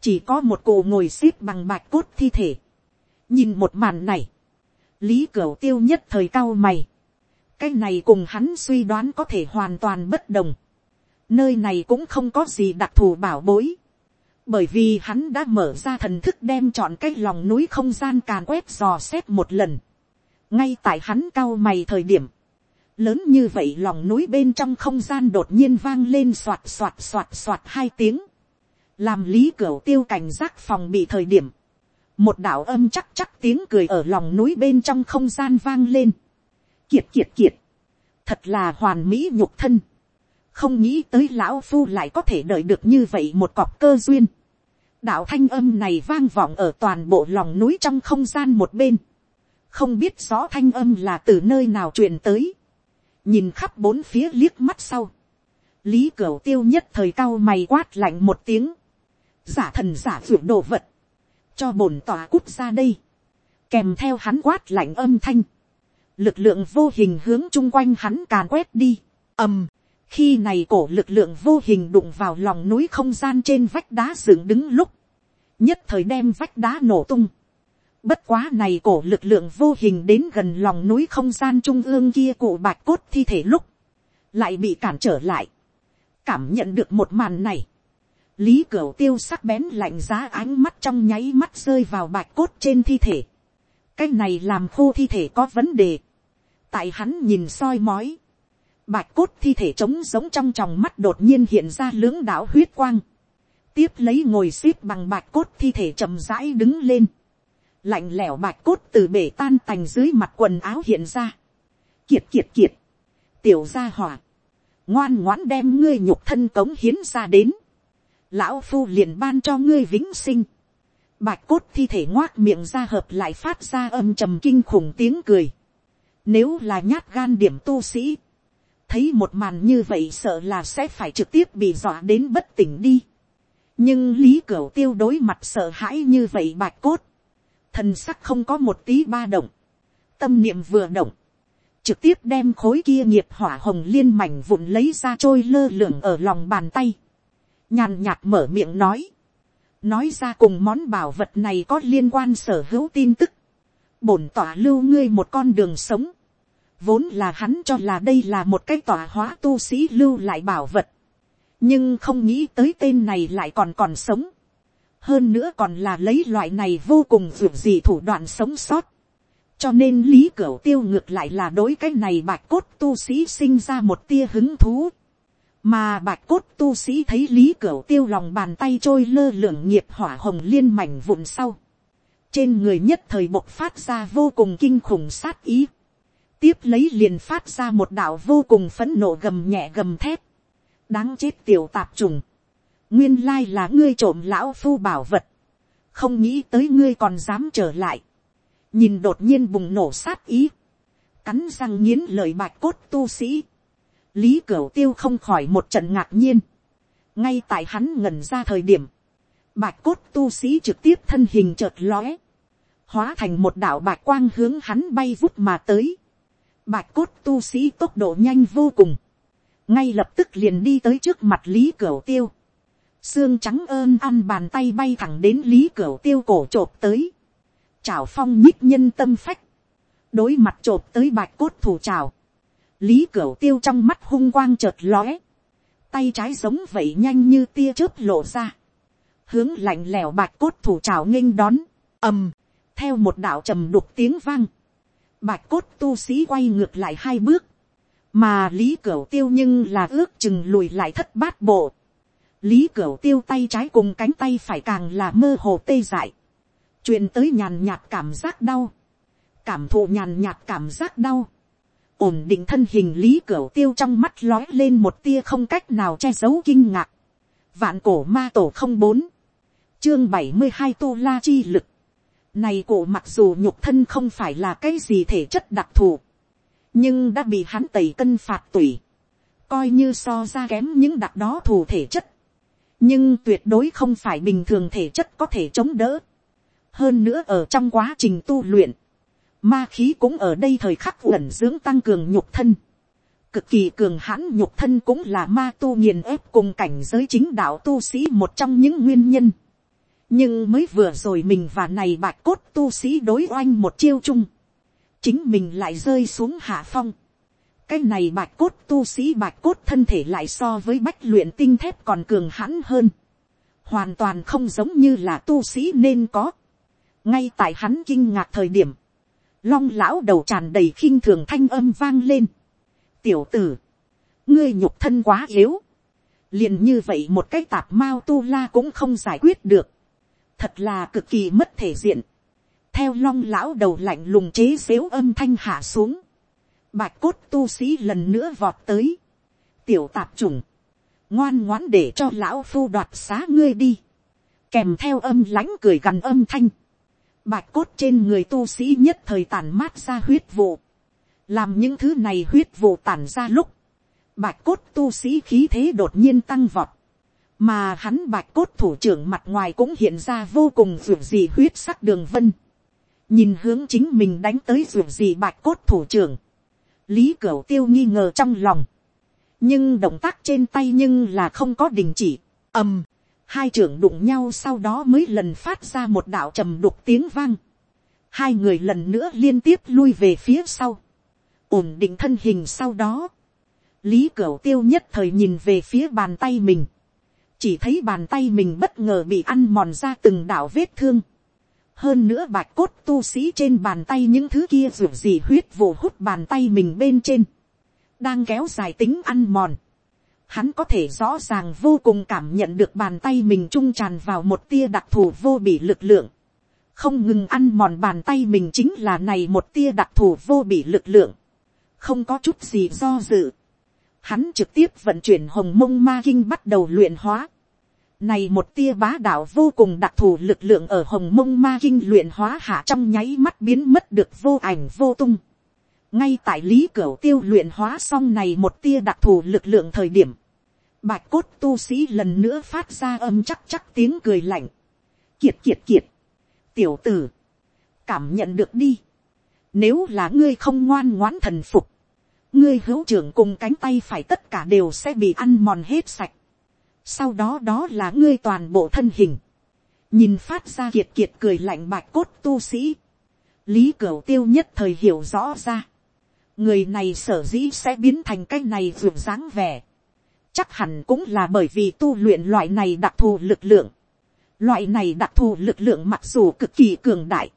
chỉ có một cụ ngồi xếp bằng bạch cốt thi thể. nhìn một màn này, lý cửu tiêu nhất thời cao mày. cái này cùng hắn suy đoán có thể hoàn toàn bất đồng Nơi này cũng không có gì đặc thù bảo bối. Bởi vì hắn đã mở ra thần thức đem chọn cái lòng núi không gian càn quét dò xét một lần. Ngay tại hắn cao mày thời điểm. Lớn như vậy lòng núi bên trong không gian đột nhiên vang lên soạt soạt soạt soạt hai tiếng. Làm lý cửa tiêu cảnh giác phòng bị thời điểm. Một đạo âm chắc chắc tiếng cười ở lòng núi bên trong không gian vang lên. Kiệt kiệt kiệt. Thật là hoàn mỹ nhục thân không nghĩ tới lão phu lại có thể đợi được như vậy một cọc cơ duyên. đạo thanh âm này vang vọng ở toàn bộ lòng núi trong không gian một bên. không biết rõ thanh âm là từ nơi nào truyền tới. nhìn khắp bốn phía liếc mắt sau. lý cửu tiêu nhất thời cao mày quát lạnh một tiếng. giả thần giả vượt đồ vật. cho bổn tòa cút ra đây. kèm theo hắn quát lạnh âm thanh. lực lượng vô hình hướng chung quanh hắn càn quét đi. ầm khi này cổ lực lượng vô hình đụng vào lòng núi không gian trên vách đá dựng đứng lúc, nhất thời đem vách đá nổ tung. Bất quá này cổ lực lượng vô hình đến gần lòng núi không gian trung ương kia cụ bạch cốt thi thể lúc, lại bị cản trở lại. Cảm nhận được một màn này, lý cửu tiêu sắc bén lạnh giá ánh mắt trong nháy mắt rơi vào bạch cốt trên thi thể. cái này làm khô thi thể có vấn đề. tại hắn nhìn soi mói, Bạch cốt thi thể trống giống trong tròng mắt đột nhiên hiện ra lưỡng đạo huyết quang. Tiếp lấy ngồi xếp bằng bạch cốt thi thể chậm rãi đứng lên. Lạnh lẽo bạch cốt từ bể tan tành dưới mặt quần áo hiện ra. Kiệt kiệt kiệt. Tiểu gia hỏa. Ngoan ngoãn đem ngươi nhục thân cống hiến ra đến. Lão phu liền ban cho ngươi vĩnh sinh. Bạch cốt thi thể ngoác miệng ra hợp lại phát ra âm trầm kinh khủng tiếng cười. Nếu là nhát gan điểm tu sĩ thấy một màn như vậy sợ là sẽ phải trực tiếp bị dọa đến bất tỉnh đi. nhưng lý cửu tiêu đối mặt sợ hãi như vậy bạch cốt, thần sắc không có một tí ba động, tâm niệm vừa động, trực tiếp đem khối kia nghiệp hỏa hồng liên mảnh vụn lấy ra trôi lơ lửng ở lòng bàn tay, nhàn nhạt mở miệng nói, nói ra cùng món bảo vật này có liên quan sở hữu tin tức, bổn tỏa lưu ngươi một con đường sống, Vốn là hắn cho là đây là một cái tỏa hóa tu sĩ lưu lại bảo vật. Nhưng không nghĩ tới tên này lại còn còn sống. Hơn nữa còn là lấy loại này vô cùng vượt gì thủ đoạn sống sót. Cho nên lý cửu tiêu ngược lại là đối cái này bạch cốt tu sĩ sinh ra một tia hứng thú. Mà bạch cốt tu sĩ thấy lý cửu tiêu lòng bàn tay trôi lơ lửng nghiệp hỏa hồng liên mảnh vụn sau. Trên người nhất thời bộc phát ra vô cùng kinh khủng sát ý tiếp lấy liền phát ra một đạo vô cùng phấn nộ gầm nhẹ gầm thép, đáng chết tiểu tạp trùng, nguyên lai là ngươi trộm lão phu bảo vật, không nghĩ tới ngươi còn dám trở lại, nhìn đột nhiên bùng nổ sát ý, cắn răng nghiến lời bạch cốt tu sĩ, lý cửu tiêu không khỏi một trận ngạc nhiên, ngay tại hắn ngẩn ra thời điểm, bạch cốt tu sĩ trực tiếp thân hình chợt lóe, hóa thành một đạo bạch quang hướng hắn bay vút mà tới, Bạch cốt tu sĩ tốc độ nhanh vô cùng. Ngay lập tức liền đi tới trước mặt Lý Cửu Tiêu. Xương trắng ơn ăn bàn tay bay thẳng đến Lý Cửu Tiêu cổ chộp tới. chảo phong nhích nhân tâm phách, đối mặt chộp tới bạch cốt thủ trào, lý cửu tiêu trong mắt hung quang chợt lóe, tay trái giống vậy nhanh như tia chớp lộ ra, hướng lạnh lẽo bạch cốt thủ trào nghênh đón, ầm, theo một đạo trầm đục tiếng vang, bạch cốt tu sĩ quay ngược lại hai bước, mà lý cửu tiêu nhưng là ước chừng lùi lại thất bát bộ, lý cửu tiêu tay trái cùng cánh tay phải càng là mơ hồ tê dại, truyền tới nhàn nhạt cảm giác đau, cảm thụ nhàn nhạt cảm giác đau, ổn định thân hình lý Cửu tiêu trong mắt lói lên một tia không cách nào che giấu kinh ngạc, vạn cổ ma tổ không bốn, chương bảy mươi hai tu la chi lực, này cổ mặc dù nhục thân không phải là cái gì thể chất đặc thù, nhưng đã bị hắn tẩy cân phạt tủy, coi như so ra kém những đặc đó thù thể chất, nhưng tuyệt đối không phải bình thường thể chất có thể chống đỡ hơn nữa ở trong quá trình tu luyện, ma khí cũng ở đây thời khắc ẩn dưỡng tăng cường nhục thân. Cực kỳ cường hãn nhục thân cũng là ma tu nghiền ép cùng cảnh giới chính đạo tu sĩ một trong những nguyên nhân. Nhưng mới vừa rồi mình và này bạch cốt tu sĩ đối oanh một chiêu chung. Chính mình lại rơi xuống hạ phong. Cái này bạch cốt tu sĩ bạch cốt thân thể lại so với bách luyện tinh thép còn cường hãn hơn. Hoàn toàn không giống như là tu sĩ nên có ngay tại hắn kinh ngạc thời điểm, long lão đầu tràn đầy khinh thường thanh âm vang lên. tiểu tử, ngươi nhục thân quá yếu, liền như vậy một cái tạp mao tu la cũng không giải quyết được, thật là cực kỳ mất thể diện. theo long lão đầu lạnh lùng chế xếu âm thanh hạ xuống, bạch cốt tu sĩ lần nữa vọt tới, tiểu tạp trùng, ngoan ngoãn để cho lão phu đoạt xá ngươi đi, kèm theo âm lãnh cười gần âm thanh, bạch cốt trên người tu sĩ nhất thời tàn mát ra huyết vụ, làm những thứ này huyết vụ tàn ra lúc, bạch cốt tu sĩ khí thế đột nhiên tăng vọt, mà hắn bạch cốt thủ trưởng mặt ngoài cũng hiện ra vô cùng ruột gì huyết sắc đường vân, nhìn hướng chính mình đánh tới ruột gì bạch cốt thủ trưởng, lý cửu tiêu nghi ngờ trong lòng, nhưng động tác trên tay nhưng là không có đình chỉ, ầm, hai trưởng đụng nhau sau đó mới lần phát ra một đạo trầm đục tiếng vang. hai người lần nữa liên tiếp lui về phía sau, ổn định thân hình sau đó. lý cửu tiêu nhất thời nhìn về phía bàn tay mình, chỉ thấy bàn tay mình bất ngờ bị ăn mòn ra từng đạo vết thương. hơn nữa bạch cốt tu sĩ trên bàn tay những thứ kia ruột gì huyết vụ hút bàn tay mình bên trên, đang kéo dài tính ăn mòn hắn có thể rõ ràng vô cùng cảm nhận được bàn tay mình trung tràn vào một tia đặc thù vô bị lực lượng. không ngừng ăn mòn bàn tay mình chính là này một tia đặc thù vô bị lực lượng. không có chút gì do dự hắn trực tiếp vận chuyển hồng mông ma kinh bắt đầu luyện hóa. này một tia bá đạo vô cùng đặc thù lực lượng ở hồng mông ma kinh luyện hóa hạ trong nháy mắt biến mất được vô ảnh vô tung ngay tại lý cửu tiêu luyện hóa xong này một tia đặc thù lực lượng thời điểm, bạch cốt tu sĩ lần nữa phát ra âm chắc chắc tiếng cười lạnh. kiệt kiệt kiệt, tiểu tử, cảm nhận được đi. nếu là ngươi không ngoan ngoãn thần phục, ngươi hữu trưởng cùng cánh tay phải tất cả đều sẽ bị ăn mòn hết sạch. sau đó đó là ngươi toàn bộ thân hình. nhìn phát ra kiệt kiệt cười lạnh bạch cốt tu sĩ. lý cửu tiêu nhất thời hiểu rõ ra người này sở dĩ sẽ biến thành cái này vượt dáng vẻ. chắc hẳn cũng là bởi vì tu luyện loại này đặc thù lực lượng. loại này đặc thù lực lượng mặc dù cực kỳ cường đại,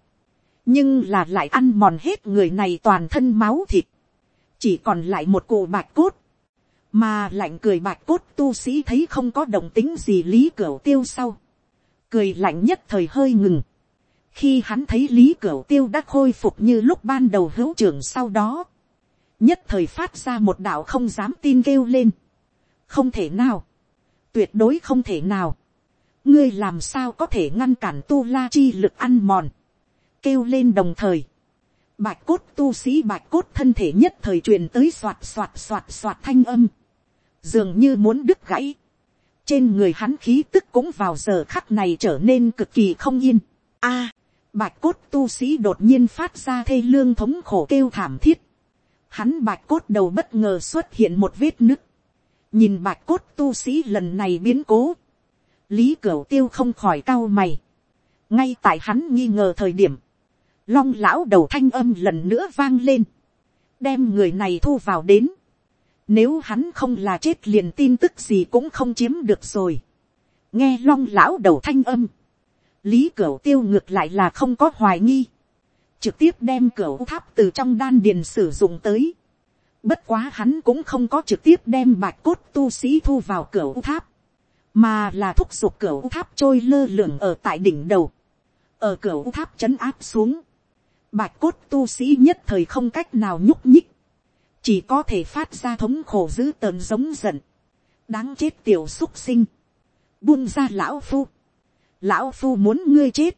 nhưng là lại ăn mòn hết người này toàn thân máu thịt, chỉ còn lại một cụ bạch cốt, mà lạnh cười bạch cốt tu sĩ thấy không có động tính gì lý cửa tiêu sau, cười lạnh nhất thời hơi ngừng, khi hắn thấy lý cửa tiêu đã khôi phục như lúc ban đầu hữu trưởng sau đó, nhất thời phát ra một đạo không dám tin kêu lên. không thể nào, tuyệt đối không thể nào. ngươi làm sao có thể ngăn cản tu la chi lực ăn mòn, kêu lên đồng thời bạch cốt tu sĩ bạch cốt thân thể nhất thời truyền tới soạt soạt soạt soạt thanh âm, dường như muốn đứt gãy. trên người hắn khí tức cũng vào giờ khắc này trở nên cực kỳ không yên. a, bạch cốt tu sĩ đột nhiên phát ra thê lương thống khổ kêu thảm thiết. Hắn bạch cốt đầu bất ngờ xuất hiện một vết nứt, nhìn bạch cốt tu sĩ lần này biến cố, lý cửu tiêu không khỏi cao mày, ngay tại hắn nghi ngờ thời điểm, long lão đầu thanh âm lần nữa vang lên, đem người này thu vào đến, nếu hắn không là chết liền tin tức gì cũng không chiếm được rồi, nghe long lão đầu thanh âm, lý cửu tiêu ngược lại là không có hoài nghi, trực tiếp đem cửa tháp từ trong đan điền sử dụng tới. Bất quá hắn cũng không có trực tiếp đem bạch cốt tu sĩ thu vào cửa tháp, mà là thúc giục cửa tháp trôi lơ lửng ở tại đỉnh đầu, ở cửa tháp chấn áp xuống, bạch cốt tu sĩ nhất thời không cách nào nhúc nhích, chỉ có thể phát ra thống khổ dữ tợn giống giận, đáng chết tiểu xúc sinh, buông ra lão phu, lão phu muốn ngươi chết,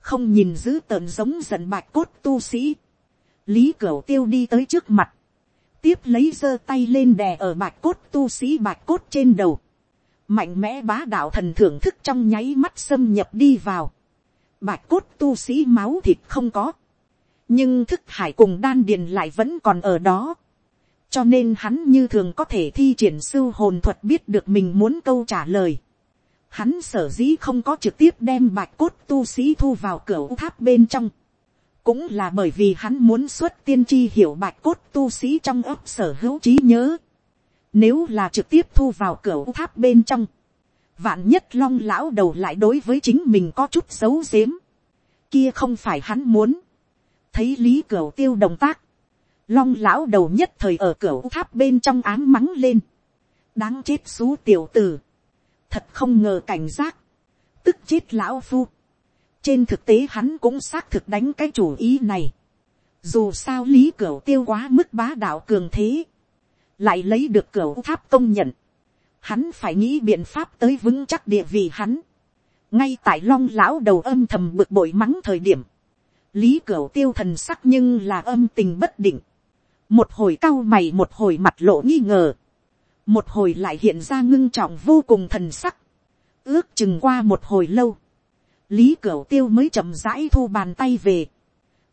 không nhìn dữ tợn giống giận bạch cốt tu sĩ, lý cửu tiêu đi tới trước mặt, tiếp lấy giơ tay lên đè ở bạch cốt tu sĩ bạch cốt trên đầu, mạnh mẽ bá đạo thần thưởng thức trong nháy mắt xâm nhập đi vào, bạch cốt tu sĩ máu thịt không có, nhưng thức hải cùng đan điền lại vẫn còn ở đó, cho nên hắn như thường có thể thi triển sưu hồn thuật biết được mình muốn câu trả lời. Hắn sở dĩ không có trực tiếp đem bạch cốt tu sĩ thu vào cửa tháp bên trong. Cũng là bởi vì hắn muốn xuất tiên tri hiểu bạch cốt tu sĩ trong ấp sở hữu trí nhớ. Nếu là trực tiếp thu vào cửa tháp bên trong. Vạn nhất long lão đầu lại đối với chính mình có chút xấu xếm. Kia không phải hắn muốn. Thấy lý cửa tiêu động tác. Long lão đầu nhất thời ở cửa tháp bên trong áng mắng lên. Đáng chết xú tiểu tử thật không ngờ cảnh giác, tức chết lão phu. trên thực tế hắn cũng xác thực đánh cái chủ ý này. dù sao lý cửu tiêu quá mức bá đạo cường thế, lại lấy được cửu tháp công nhận, hắn phải nghĩ biện pháp tới vững chắc địa vị hắn. ngay tại long lão đầu âm thầm bực bội mắng thời điểm, lý cửu tiêu thần sắc nhưng là âm tình bất định, một hồi cau mày một hồi mặt lộ nghi ngờ, một hồi lại hiện ra ngưng trọng vô cùng thần sắc, ước chừng qua một hồi lâu, lý cửu tiêu mới chậm rãi thu bàn tay về,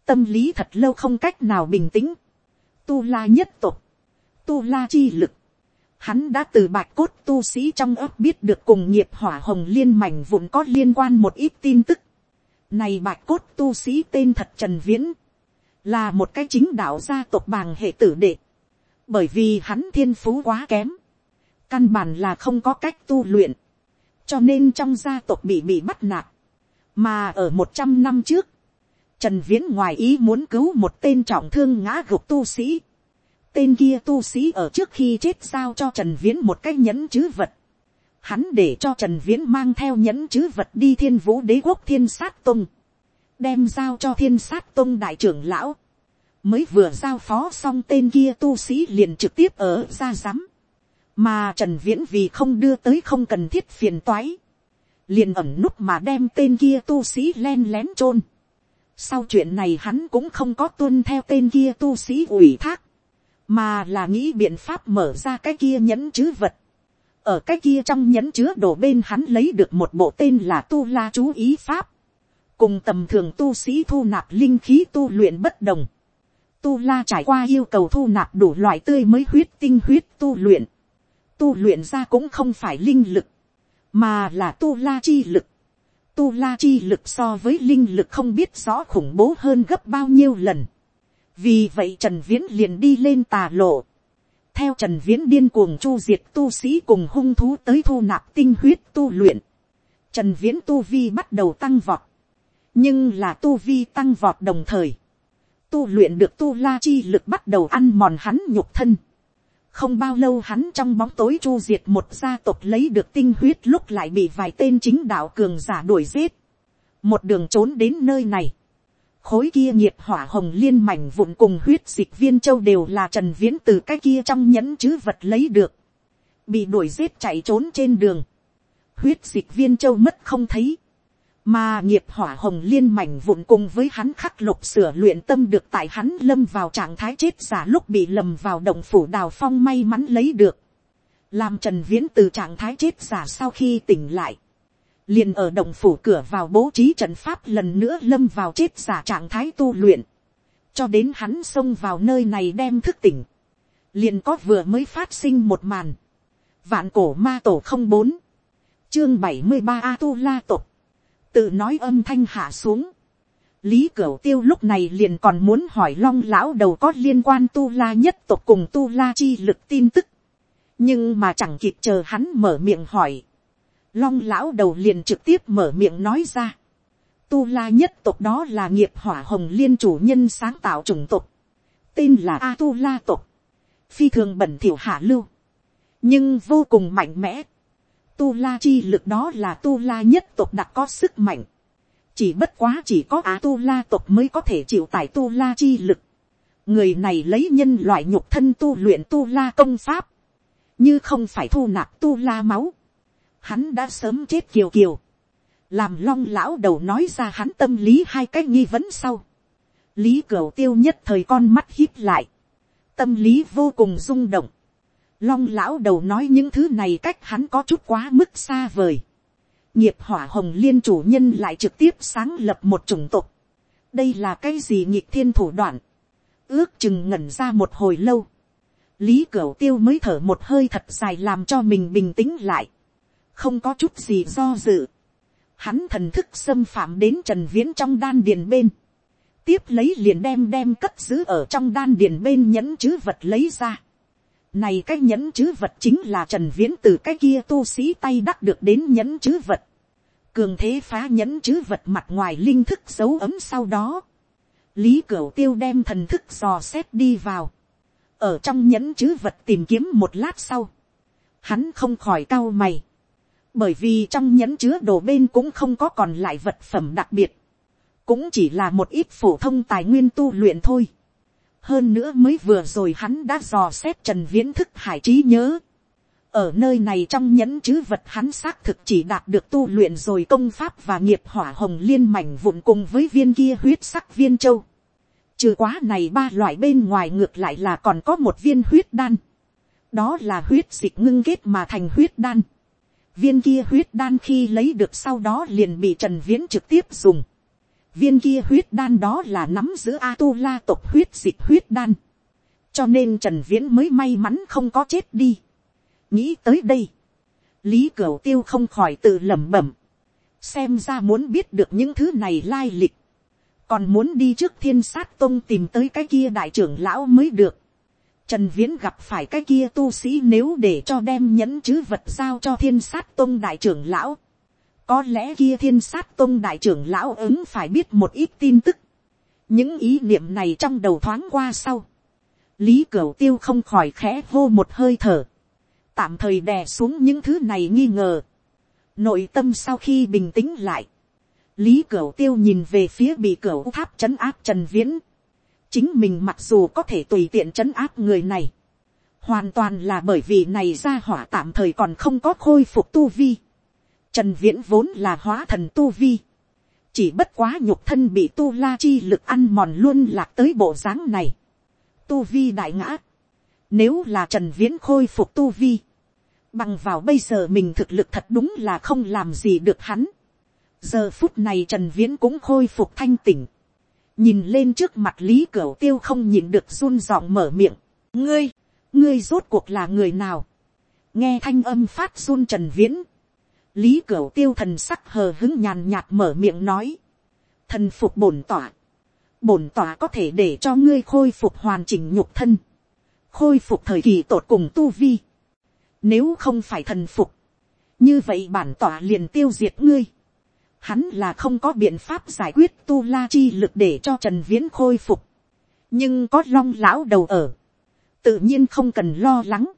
tâm lý thật lâu không cách nào bình tĩnh, tu la nhất tục, tu la chi lực, hắn đã từ bạch cốt tu sĩ trong ấp biết được cùng nghiệp hỏa hồng liên mảnh vụn có liên quan một ít tin tức. Này bạch cốt tu sĩ tên thật Trần Viễn, là một cái chính đạo gia tộc bàng hệ tử đệ. Bởi vì hắn thiên phú quá kém, căn bản là không có cách tu luyện, cho nên trong gia tộc bị bị bắt nạt, mà ở một trăm năm trước, trần viễn ngoài ý muốn cứu một tên trọng thương ngã gục tu sĩ, tên kia tu sĩ ở trước khi chết giao cho trần viễn một cái nhẫn chứ vật, hắn để cho trần viễn mang theo nhẫn chứ vật đi thiên vũ đế quốc thiên sát tung, đem giao cho thiên sát tung đại trưởng lão, mới vừa giao phó xong tên kia tu sĩ liền trực tiếp ở ra rắm, mà trần viễn vì không đưa tới không cần thiết phiền toái, liền ẩm nút mà đem tên kia tu sĩ len lén chôn. sau chuyện này hắn cũng không có tuân theo tên kia tu sĩ ủy thác, mà là nghĩ biện pháp mở ra cái kia nhẫn chứ vật ở cái kia trong nhẫn chứa đổ bên hắn lấy được một bộ tên là tu la chú ý pháp, cùng tầm thường tu sĩ thu nạp linh khí tu luyện bất đồng. Tu la trải qua yêu cầu thu nạp đủ loại tươi mới huyết tinh huyết tu luyện tu luyện ra cũng không phải linh lực, mà là tu la chi lực. Tu la chi lực so với linh lực không biết rõ khủng bố hơn gấp bao nhiêu lần. vì vậy trần viễn liền đi lên tà lộ theo trần viễn điên cuồng chu diệt tu sĩ cùng hung thú tới thu nạp tinh huyết tu luyện. trần viễn tu vi bắt đầu tăng vọt. nhưng là tu vi tăng vọt đồng thời. tu luyện được tu la chi lực bắt đầu ăn mòn hắn nhục thân không bao lâu hắn trong bóng tối chu diệt một gia tộc lấy được tinh huyết lúc lại bị vài tên chính đạo cường giả đuổi giết. Một đường trốn đến nơi này. Khối kia nghiệp hỏa hồng liên mảnh vụn cùng huyết dịch viên châu đều là trần viễn từ cái kia trong nhẫn chứ vật lấy được. Bị đuổi giết chạy trốn trên đường. Huyết dịch viên châu mất không thấy mà nghiệp hỏa hồng liên mảnh vụn cùng với hắn khắc lục sửa luyện tâm được tại hắn lâm vào trạng thái chết giả lúc bị lầm vào động phủ đào phong may mắn lấy được. Làm trần viễn từ trạng thái chết giả sau khi tỉnh lại liền ở động phủ cửa vào bố trí trận pháp lần nữa lâm vào chết giả trạng thái tu luyện. cho đến hắn xông vào nơi này đem thức tỉnh. liền có vừa mới phát sinh một màn. vạn cổ ma tổ không bốn chương bảy mươi ba a tu la tộc tự nói âm thanh hạ xuống, lý cửu tiêu lúc này liền còn muốn hỏi long lão đầu có liên quan tu la nhất tộc cùng tu la chi lực tin tức, nhưng mà chẳng kịp chờ hắn mở miệng hỏi, long lão đầu liền trực tiếp mở miệng nói ra, tu la nhất tộc đó là nghiệp hỏa hồng liên chủ nhân sáng tạo chủng tộc, tên là a tu la tộc, phi thường bẩn thiểu hạ lưu, nhưng vô cùng mạnh mẽ. Tu la chi lực đó là tu la nhất tộc đặc có sức mạnh. chỉ bất quá chỉ có á tu la tộc mới có thể chịu tải tu la chi lực. người này lấy nhân loại nhục thân tu luyện tu la công pháp, như không phải thu nạp tu la máu hắn đã sớm chết kiều kiều. làm long lão đầu nói ra hắn tâm lý hai cái nghi vấn sau. lý cửu tiêu nhất thời con mắt hít lại. tâm lý vô cùng rung động Long lão đầu nói những thứ này cách hắn có chút quá mức xa vời. Nghiệp hỏa hồng liên chủ nhân lại trực tiếp sáng lập một chủng tộc. Đây là cái gì nhịp thiên thủ đoạn. Ước chừng ngẩn ra một hồi lâu. Lý Cửu Tiêu mới thở một hơi thật dài làm cho mình bình tĩnh lại. Không có chút gì do dự. Hắn thần thức xâm phạm đến Trần Viễn trong đan điền bên. Tiếp lấy liền đem đem cất giữ ở trong đan điền bên nhẫn chứ vật lấy ra. Này cái nhẫn chứ vật chính là Trần Viễn từ cái kia tu sĩ tay đắc được đến nhẫn chứ vật. Cường thế phá nhẫn chứ vật mặt ngoài linh thức dấu ấm sau đó. Lý Cửu Tiêu đem thần thức dò xét đi vào. Ở trong nhẫn chứ vật tìm kiếm một lát sau. Hắn không khỏi cau mày. Bởi vì trong nhẫn chứa đồ bên cũng không có còn lại vật phẩm đặc biệt. Cũng chỉ là một ít phổ thông tài nguyên tu luyện thôi hơn nữa mới vừa rồi hắn đã dò xét trần viễn thức hải trí nhớ. ở nơi này trong nhẫn chứ vật hắn xác thực chỉ đạt được tu luyện rồi công pháp và nghiệp hỏa hồng liên mảnh vụn cùng với viên kia huyết sắc viên châu. trừ quá này ba loại bên ngoài ngược lại là còn có một viên huyết đan. đó là huyết dịch ngưng kết mà thành huyết đan viên kia huyết đan khi lấy được sau đó liền bị trần viễn trực tiếp dùng viên kia huyết đan đó là nắm giữ a tu la tộc huyết dịch huyết đan. cho nên trần viễn mới may mắn không có chết đi. nghĩ tới đây, lý cửu tiêu không khỏi tự lẩm bẩm. xem ra muốn biết được những thứ này lai lịch. còn muốn đi trước thiên sát tông tìm tới cái kia đại trưởng lão mới được. Trần Viễn gặp phải cái kia tu sĩ nếu để cho đem nhẫn chứ vật giao cho thiên sát tông đại trưởng lão có lẽ kia thiên sát Tông đại trưởng lão ứng phải biết một ít tin tức. những ý niệm này trong đầu thoáng qua sau. lý cửu tiêu không khỏi khẽ hô một hơi thở. tạm thời đè xuống những thứ này nghi ngờ. nội tâm sau khi bình tĩnh lại. lý cửu tiêu nhìn về phía bị cửu tháp trấn áp trần viễn chính mình mặc dù có thể tùy tiện trấn áp người này. hoàn toàn là bởi vì này ra hỏa tạm thời còn không có khôi phục tu vi Trần Viễn vốn là hóa thần tu vi. Chỉ bất quá nhục thân bị tu la chi lực ăn mòn luôn lạc tới bộ dáng này. Tu vi đại ngã. Nếu là Trần Viễn khôi phục tu vi. Bằng vào bây giờ mình thực lực thật đúng là không làm gì được hắn. Giờ phút này Trần Viễn cũng khôi phục thanh tỉnh. Nhìn lên trước mặt Lý Cửu Tiêu không nhìn được run giọng mở miệng. Ngươi, ngươi rốt cuộc là người nào? Nghe thanh âm phát run Trần Viễn. Lý cửu tiêu thần sắc hờ hứng nhàn nhạt mở miệng nói, thần phục bổn tỏa, bổn tỏa có thể để cho ngươi khôi phục hoàn chỉnh nhục thân, khôi phục thời kỳ tột cùng tu vi, nếu không phải thần phục, như vậy bản tỏa liền tiêu diệt ngươi, hắn là không có biện pháp giải quyết tu la chi lực để cho trần viễn khôi phục, nhưng có long lão đầu ở, tự nhiên không cần lo lắng,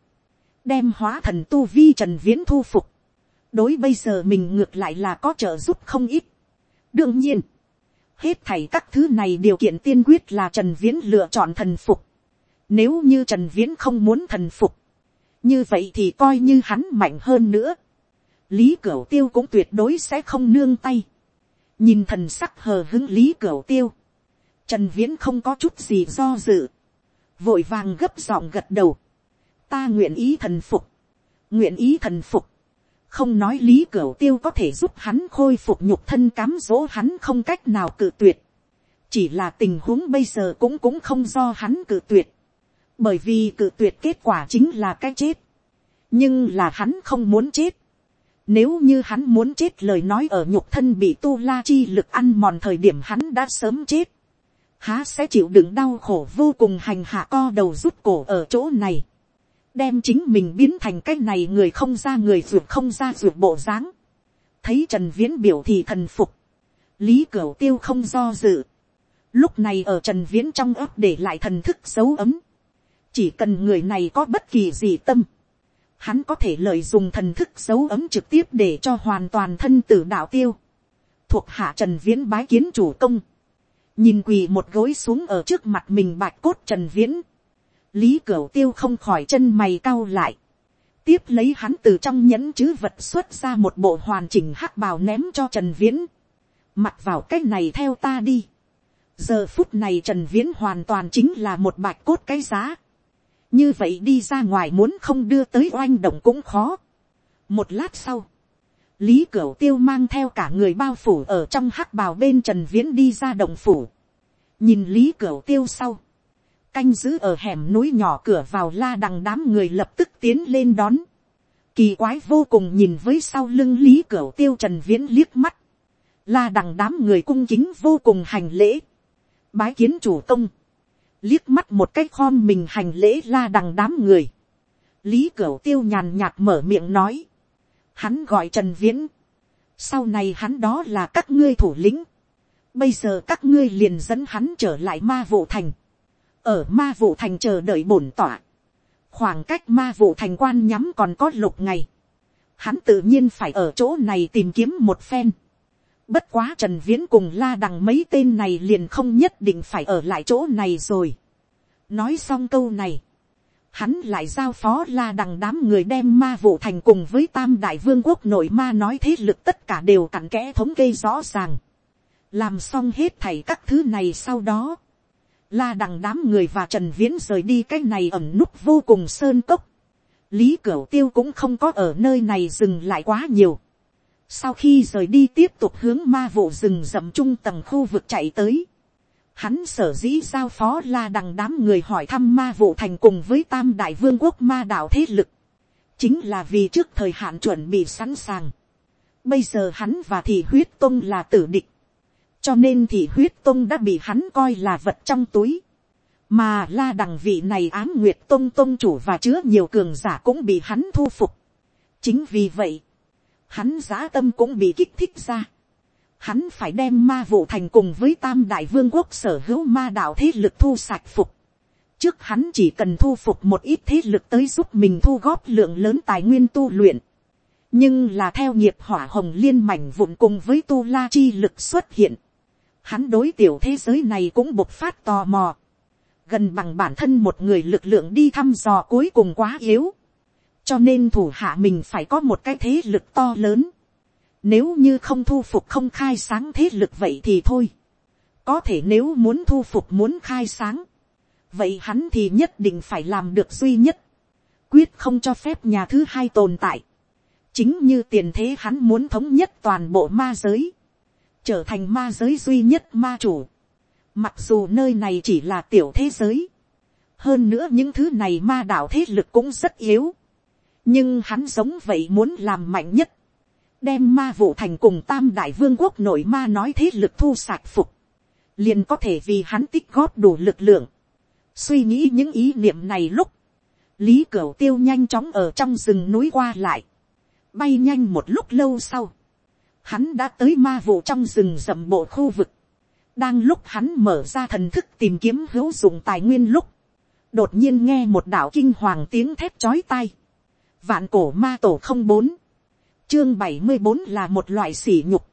đem hóa thần tu vi trần viễn thu phục, đối bây giờ mình ngược lại là có trợ giúp không ít. đương nhiên, hết thảy các thứ này điều kiện tiên quyết là trần viễn lựa chọn thần phục. nếu như trần viễn không muốn thần phục, như vậy thì coi như hắn mạnh hơn nữa lý cửu tiêu cũng tuyệt đối sẽ không nương tay. nhìn thần sắc hờ hứng lý cửu tiêu. trần viễn không có chút gì do dự. vội vàng gấp giọng gật đầu. ta nguyện ý thần phục. nguyện ý thần phục không nói lý cửu tiêu có thể giúp hắn khôi phục nhục thân cám dỗ hắn không cách nào cự tuyệt. chỉ là tình huống bây giờ cũng cũng không do hắn cự tuyệt. bởi vì cự tuyệt kết quả chính là cái chết. nhưng là hắn không muốn chết. Nếu như hắn muốn chết lời nói ở nhục thân bị tu la chi lực ăn mòn thời điểm hắn đã sớm chết. Há sẽ chịu đựng đau khổ vô cùng hành hạ co đầu rút cổ ở chỗ này. Đem chính mình biến thành cái này người không ra người ruột không ra ruột bộ dáng. Thấy Trần Viễn biểu thì thần phục. Lý Cửu Tiêu không do dự. Lúc này ở Trần Viễn trong ấp để lại thần thức dấu ấm. Chỉ cần người này có bất kỳ gì tâm hắn có thể lợi dụng thần thức dấu ấm trực tiếp để cho hoàn toàn thân tử đạo tiêu, thuộc hạ trần viễn bái kiến chủ công, nhìn quỳ một gối xuống ở trước mặt mình bạch cốt trần viễn, lý cửu tiêu không khỏi chân mày cau lại, tiếp lấy hắn từ trong nhẫn chứ vật xuất ra một bộ hoàn chỉnh hắc bào ném cho trần viễn, mặc vào cái này theo ta đi, giờ phút này trần viễn hoàn toàn chính là một bạch cốt cái giá, như vậy đi ra ngoài muốn không đưa tới oanh động cũng khó. một lát sau, lý cửu tiêu mang theo cả người bao phủ ở trong hắc bào bên trần viễn đi ra động phủ. nhìn lý cửu tiêu sau, canh giữ ở hẻm núi nhỏ cửa vào la đằng đám người lập tức tiến lên đón. kỳ quái vô cùng nhìn với sau lưng lý cửu tiêu trần viễn liếc mắt. la đằng đám người cung kính vô cùng hành lễ. bái kiến chủ công liếc mắt một cái khom mình hành lễ la đằng đám người. lý cửu tiêu nhàn nhạt mở miệng nói. hắn gọi trần viễn. sau này hắn đó là các ngươi thủ lĩnh. bây giờ các ngươi liền dẫn hắn trở lại ma vụ thành. ở ma vụ thành chờ đợi bổn tỏa. khoảng cách ma vụ thành quan nhắm còn có lục ngày. hắn tự nhiên phải ở chỗ này tìm kiếm một phen Bất quá Trần Viễn cùng la đằng mấy tên này liền không nhất định phải ở lại chỗ này rồi. Nói xong câu này. Hắn lại giao phó la đằng đám người đem ma vụ thành cùng với tam đại vương quốc nội ma nói thế lực tất cả đều cặn kẽ thống kê rõ ràng. Làm xong hết thảy các thứ này sau đó. La đằng đám người và Trần Viễn rời đi cái này ẩm núp vô cùng sơn cốc. Lý Cửu Tiêu cũng không có ở nơi này dừng lại quá nhiều sau khi rời đi tiếp tục hướng ma vụ rừng rậm trung tầng khu vực chạy tới. Hắn sở dĩ giao phó la đằng đám người hỏi thăm ma vụ thành cùng với tam đại vương quốc ma đạo thế lực. Chính là vì trước thời hạn chuẩn bị sẵn sàng. Bây giờ hắn và thị huyết tông là tử địch. Cho nên thị huyết tông đã bị hắn coi là vật trong túi. Mà la đằng vị này ám nguyệt tông tông chủ và chứa nhiều cường giả cũng bị hắn thu phục. Chính vì vậy hắn giá tâm cũng bị kích thích ra. Hắn phải đem ma vụ thành cùng với tam đại vương quốc sở hữu ma đạo thế lực thu sạch phục. Trước hắn chỉ cần thu phục một ít thế lực tới giúp mình thu góp lượng lớn tài nguyên tu luyện. Nhưng là theo nghiệp hỏa hồng liên mảnh vụn cùng với tu la chi lực xuất hiện. Hắn đối tiểu thế giới này cũng bộc phát tò mò. Gần bằng bản thân một người lực lượng đi thăm dò cuối cùng quá yếu cho nên thủ hạ mình phải có một cái thế lực to lớn. Nếu như không thu phục không khai sáng thế lực vậy thì thôi. Có thể nếu muốn thu phục muốn khai sáng. Vậy hắn thì nhất định phải làm được duy nhất. Quyết không cho phép nhà thứ hai tồn tại. Chính như tiền thế hắn muốn thống nhất toàn bộ ma giới. Trở thành ma giới duy nhất ma chủ. Mặc dù nơi này chỉ là tiểu thế giới. Hơn nữa những thứ này ma đạo thế lực cũng rất yếu nhưng hắn giống vậy muốn làm mạnh nhất, đem ma vụ thành cùng tam đại vương quốc nội ma nói thế lực thu sạc phục, liền có thể vì hắn tích góp đủ lực lượng, suy nghĩ những ý niệm này lúc, lý cửu tiêu nhanh chóng ở trong rừng núi qua lại, bay nhanh một lúc lâu sau, hắn đã tới ma vụ trong rừng rậm bộ khu vực, đang lúc hắn mở ra thần thức tìm kiếm hữu dụng tài nguyên lúc, đột nhiên nghe một đạo kinh hoàng tiếng thép chói tai, Vạn cổ ma tổ không bốn. Chương bảy mươi bốn là một loại sỉ nhục.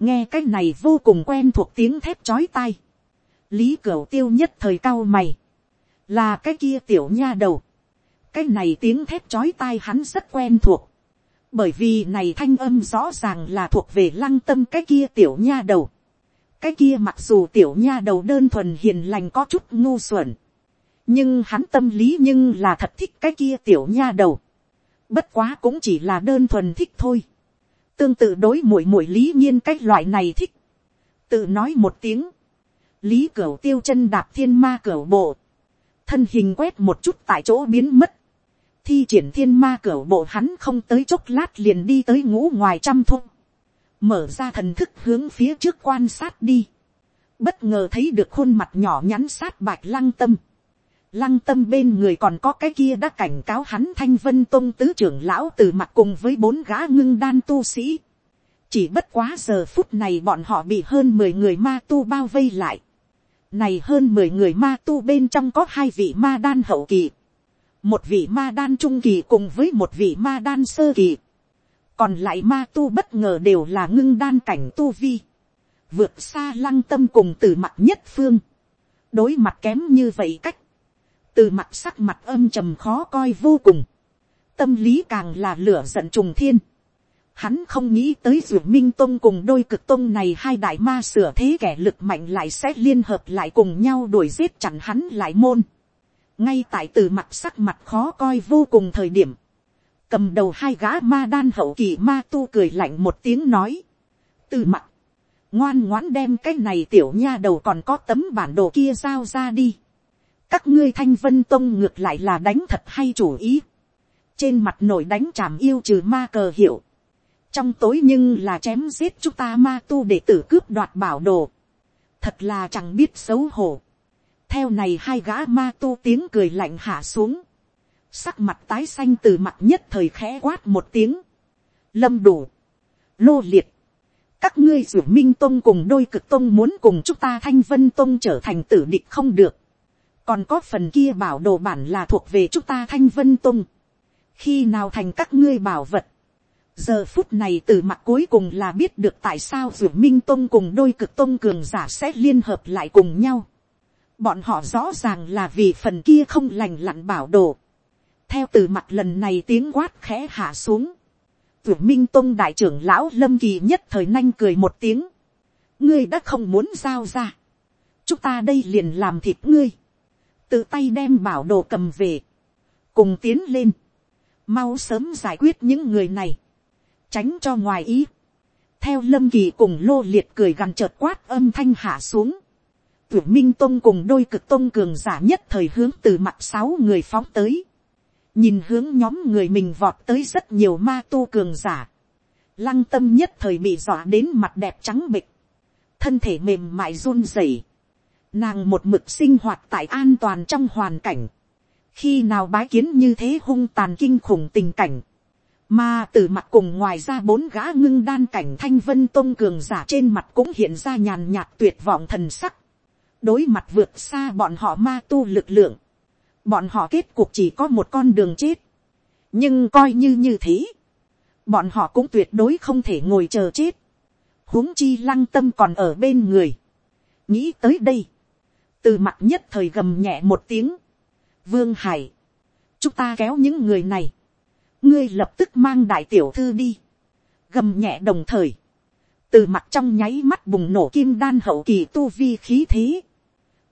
Nghe cái này vô cùng quen thuộc tiếng thép chói tai. Lý Cửu tiêu nhất thời cao mày. Là cái kia tiểu nha đầu. Cái này tiếng thép chói tai hắn rất quen thuộc. Bởi vì này thanh âm rõ ràng là thuộc về lăng tâm cái kia tiểu nha đầu. Cái kia mặc dù tiểu nha đầu đơn thuần hiền lành có chút ngu xuẩn. Nhưng hắn tâm lý nhưng là thật thích cái kia tiểu nha đầu Bất quá cũng chỉ là đơn thuần thích thôi. Tương tự đối mũi mũi lý nhiên cái loại này thích. Tự nói một tiếng. Lý cửu tiêu chân đạp thiên ma cửu bộ. Thân hình quét một chút tại chỗ biến mất. thi triển thiên ma cửu bộ hắn không tới chốc lát liền đi tới ngũ ngoài trăm thung, mở ra thần thức hướng phía trước quan sát đi, bất ngờ thấy được khuôn mặt nhỏ nhắn sát bạch lăng tâm, lăng tâm bên người còn có cái kia đã cảnh cáo hắn thanh vân tôn tứ trưởng lão từ mặt cùng với bốn gã ngưng đan tu sĩ. chỉ bất quá giờ phút này bọn họ bị hơn mười người ma tu bao vây lại. này hơn mười người ma tu bên trong có hai vị ma đan hậu kỳ, một vị ma đan trung kỳ cùng với một vị ma đan sơ kỳ. còn lại ma tu bất ngờ đều là ngưng đan cảnh tu vi. vượt xa lăng tâm cùng từ mặt nhất phương. đối mặt kém như vậy cách từ mặt sắc mặt âm trầm khó coi vô cùng, tâm lý càng là lửa giận trùng thiên. Hắn không nghĩ tới dù Minh Tông cùng đôi cực tông này hai đại ma sửa thế kẻ lực mạnh lại sẽ liên hợp lại cùng nhau đuổi giết chặn hắn lại môn. Ngay tại từ mặt sắc mặt khó coi vô cùng thời điểm. Cầm đầu hai gã ma đan hậu kỳ ma tu cười lạnh một tiếng nói. Từ mặt. Ngoan ngoãn đem cái này tiểu nha đầu còn có tấm bản đồ kia giao ra đi các ngươi thanh vân tông ngược lại là đánh thật hay chủ ý. trên mặt nổi đánh chảm yêu trừ ma cờ hiệu. trong tối nhưng là chém giết chúng ta ma tu để tử cướp đoạt bảo đồ. thật là chẳng biết xấu hổ. theo này hai gã ma tu tiếng cười lạnh hạ xuống. sắc mặt tái xanh từ mặt nhất thời khẽ quát một tiếng. lâm đủ. lô liệt các ngươi dù minh tông cùng đôi cực tông muốn cùng chúng ta thanh vân tông trở thành tử địch không được còn có phần kia bảo đồ bản là thuộc về chúng ta thanh vân tung, khi nào thành các ngươi bảo vật, giờ phút này từ mặt cuối cùng là biết được tại sao ruột minh tông cùng đôi cực tông cường giả sẽ liên hợp lại cùng nhau. bọn họ rõ ràng là vì phần kia không lành lặn bảo đồ. theo từ mặt lần này tiếng quát khẽ hạ xuống. ruột minh tông đại trưởng lão lâm kỳ nhất thời nanh cười một tiếng. ngươi đã không muốn giao ra. chúng ta đây liền làm thịt ngươi tự tay đem bảo đồ cầm về, cùng tiến lên, mau sớm giải quyết những người này, tránh cho ngoài ý. theo lâm kỳ cùng lô liệt cười gằn chợt quát âm thanh hạ xuống, tuyển minh tôn cùng đôi cực tôn cường giả nhất thời hướng từ mặt sáu người phóng tới, nhìn hướng nhóm người mình vọt tới rất nhiều ma tu cường giả, lăng tâm nhất thời bị dọa đến mặt đẹp trắng bịch, thân thể mềm mại run rẩy, Nàng một mực sinh hoạt tại an toàn trong hoàn cảnh. Khi nào bái kiến như thế hung tàn kinh khủng tình cảnh. Mà từ mặt cùng ngoài ra bốn gã ngưng đan cảnh thanh vân tôn cường giả trên mặt cũng hiện ra nhàn nhạt tuyệt vọng thần sắc. Đối mặt vượt xa bọn họ ma tu lực lượng. Bọn họ kết cuộc chỉ có một con đường chết. Nhưng coi như như thế. Bọn họ cũng tuyệt đối không thể ngồi chờ chết. huống chi lăng tâm còn ở bên người. Nghĩ tới đây từ mặt nhất thời gầm nhẹ một tiếng, vương hải, chúng ta kéo những người này, ngươi lập tức mang đại tiểu thư đi, gầm nhẹ đồng thời, từ mặt trong nháy mắt bùng nổ kim đan hậu kỳ tu vi khí thế,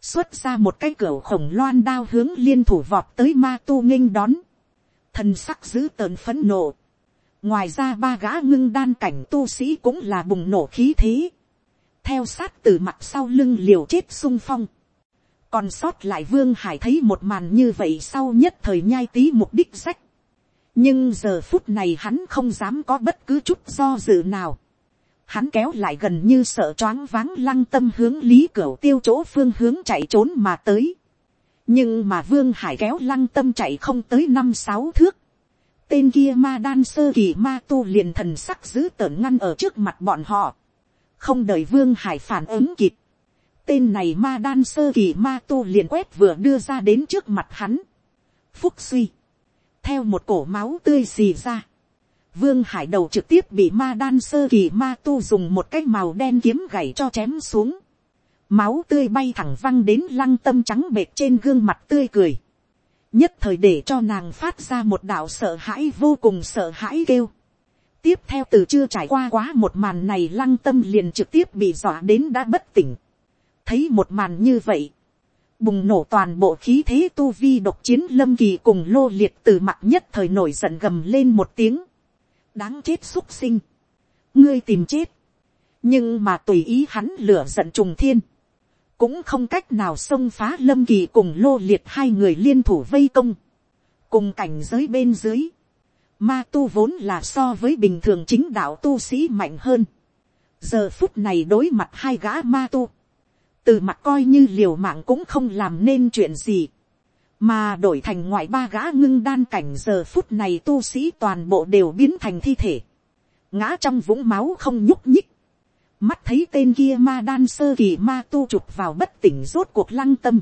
xuất ra một cái cửa khổng loan đao hướng liên thủ vọt tới ma tu nghênh đón, thần sắc giữ tợn phấn nộ, ngoài ra ba gã ngưng đan cảnh tu sĩ cũng là bùng nổ khí thế, theo sát từ mặt sau lưng liều chết sung phong, còn sót lại vương hải thấy một màn như vậy sau nhất thời nhai tí mục đích sách. nhưng giờ phút này hắn không dám có bất cứ chút do dự nào. hắn kéo lại gần như sợ choáng váng lăng tâm hướng lý cửa tiêu chỗ phương hướng chạy trốn mà tới. nhưng mà vương hải kéo lăng tâm chạy không tới năm sáu thước. tên kia ma đan sơ kỳ ma tu liền thần sắc giữ tợn ngăn ở trước mặt bọn họ. không đợi vương hải phản ứng kịp Tên này ma đan sơ kỳ ma tu liền quét vừa đưa ra đến trước mặt hắn. Phúc suy. Theo một cổ máu tươi xì ra. Vương hải đầu trực tiếp bị ma đan sơ kỳ ma tu dùng một cái màu đen kiếm gảy cho chém xuống. Máu tươi bay thẳng văng đến lăng tâm trắng bệt trên gương mặt tươi cười. Nhất thời để cho nàng phát ra một đạo sợ hãi vô cùng sợ hãi kêu. Tiếp theo từ chưa trải qua quá một màn này lăng tâm liền trực tiếp bị dọa đến đã bất tỉnh thấy một màn như vậy, bùng nổ toàn bộ khí thế tu vi độc chiến lâm kỳ cùng lô liệt từ mặt nhất thời nổi giận gầm lên một tiếng, đáng chết xúc sinh, ngươi tìm chết, nhưng mà tùy ý hắn lửa giận trùng thiên, cũng không cách nào xông phá lâm kỳ cùng lô liệt hai người liên thủ vây công, cùng cảnh giới bên dưới, ma tu vốn là so với bình thường chính đạo tu sĩ mạnh hơn. giờ phút này đối mặt hai gã ma tu, từ mặt coi như liều mạng cũng không làm nên chuyện gì, mà đổi thành ngoại ba gã ngưng đan cảnh giờ phút này tu sĩ toàn bộ đều biến thành thi thể, ngã trong vũng máu không nhúc nhích, mắt thấy tên kia ma đan sơ kỳ ma tu chụp vào bất tỉnh rốt cuộc lăng tâm,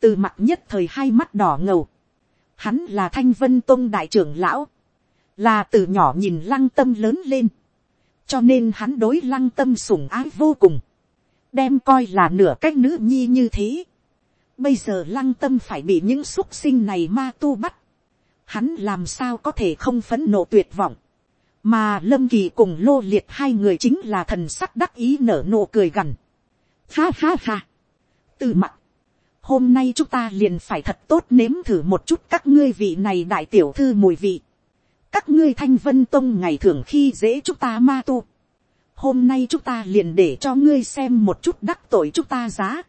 từ mặt nhất thời hai mắt đỏ ngầu, hắn là thanh vân tôn đại trưởng lão, là từ nhỏ nhìn lăng tâm lớn lên, cho nên hắn đối lăng tâm sủng ái vô cùng, đem coi là nửa cách nữ nhi như thế. Bây giờ lăng tâm phải bị những xúc sinh này ma tu bắt, hắn làm sao có thể không phấn nộ tuyệt vọng, mà lâm kỳ cùng lô liệt hai người chính là thần sắc đắc ý nở nụ cười gằn. Ha ha ha, từ mặt, hôm nay chúng ta liền phải thật tốt nếm thử một chút các ngươi vị này đại tiểu thư mùi vị các ngươi thanh vân tông ngày thường khi dễ chúng ta ma tu hôm nay chúng ta liền để cho ngươi xem một chút đắc tội chúng ta giá.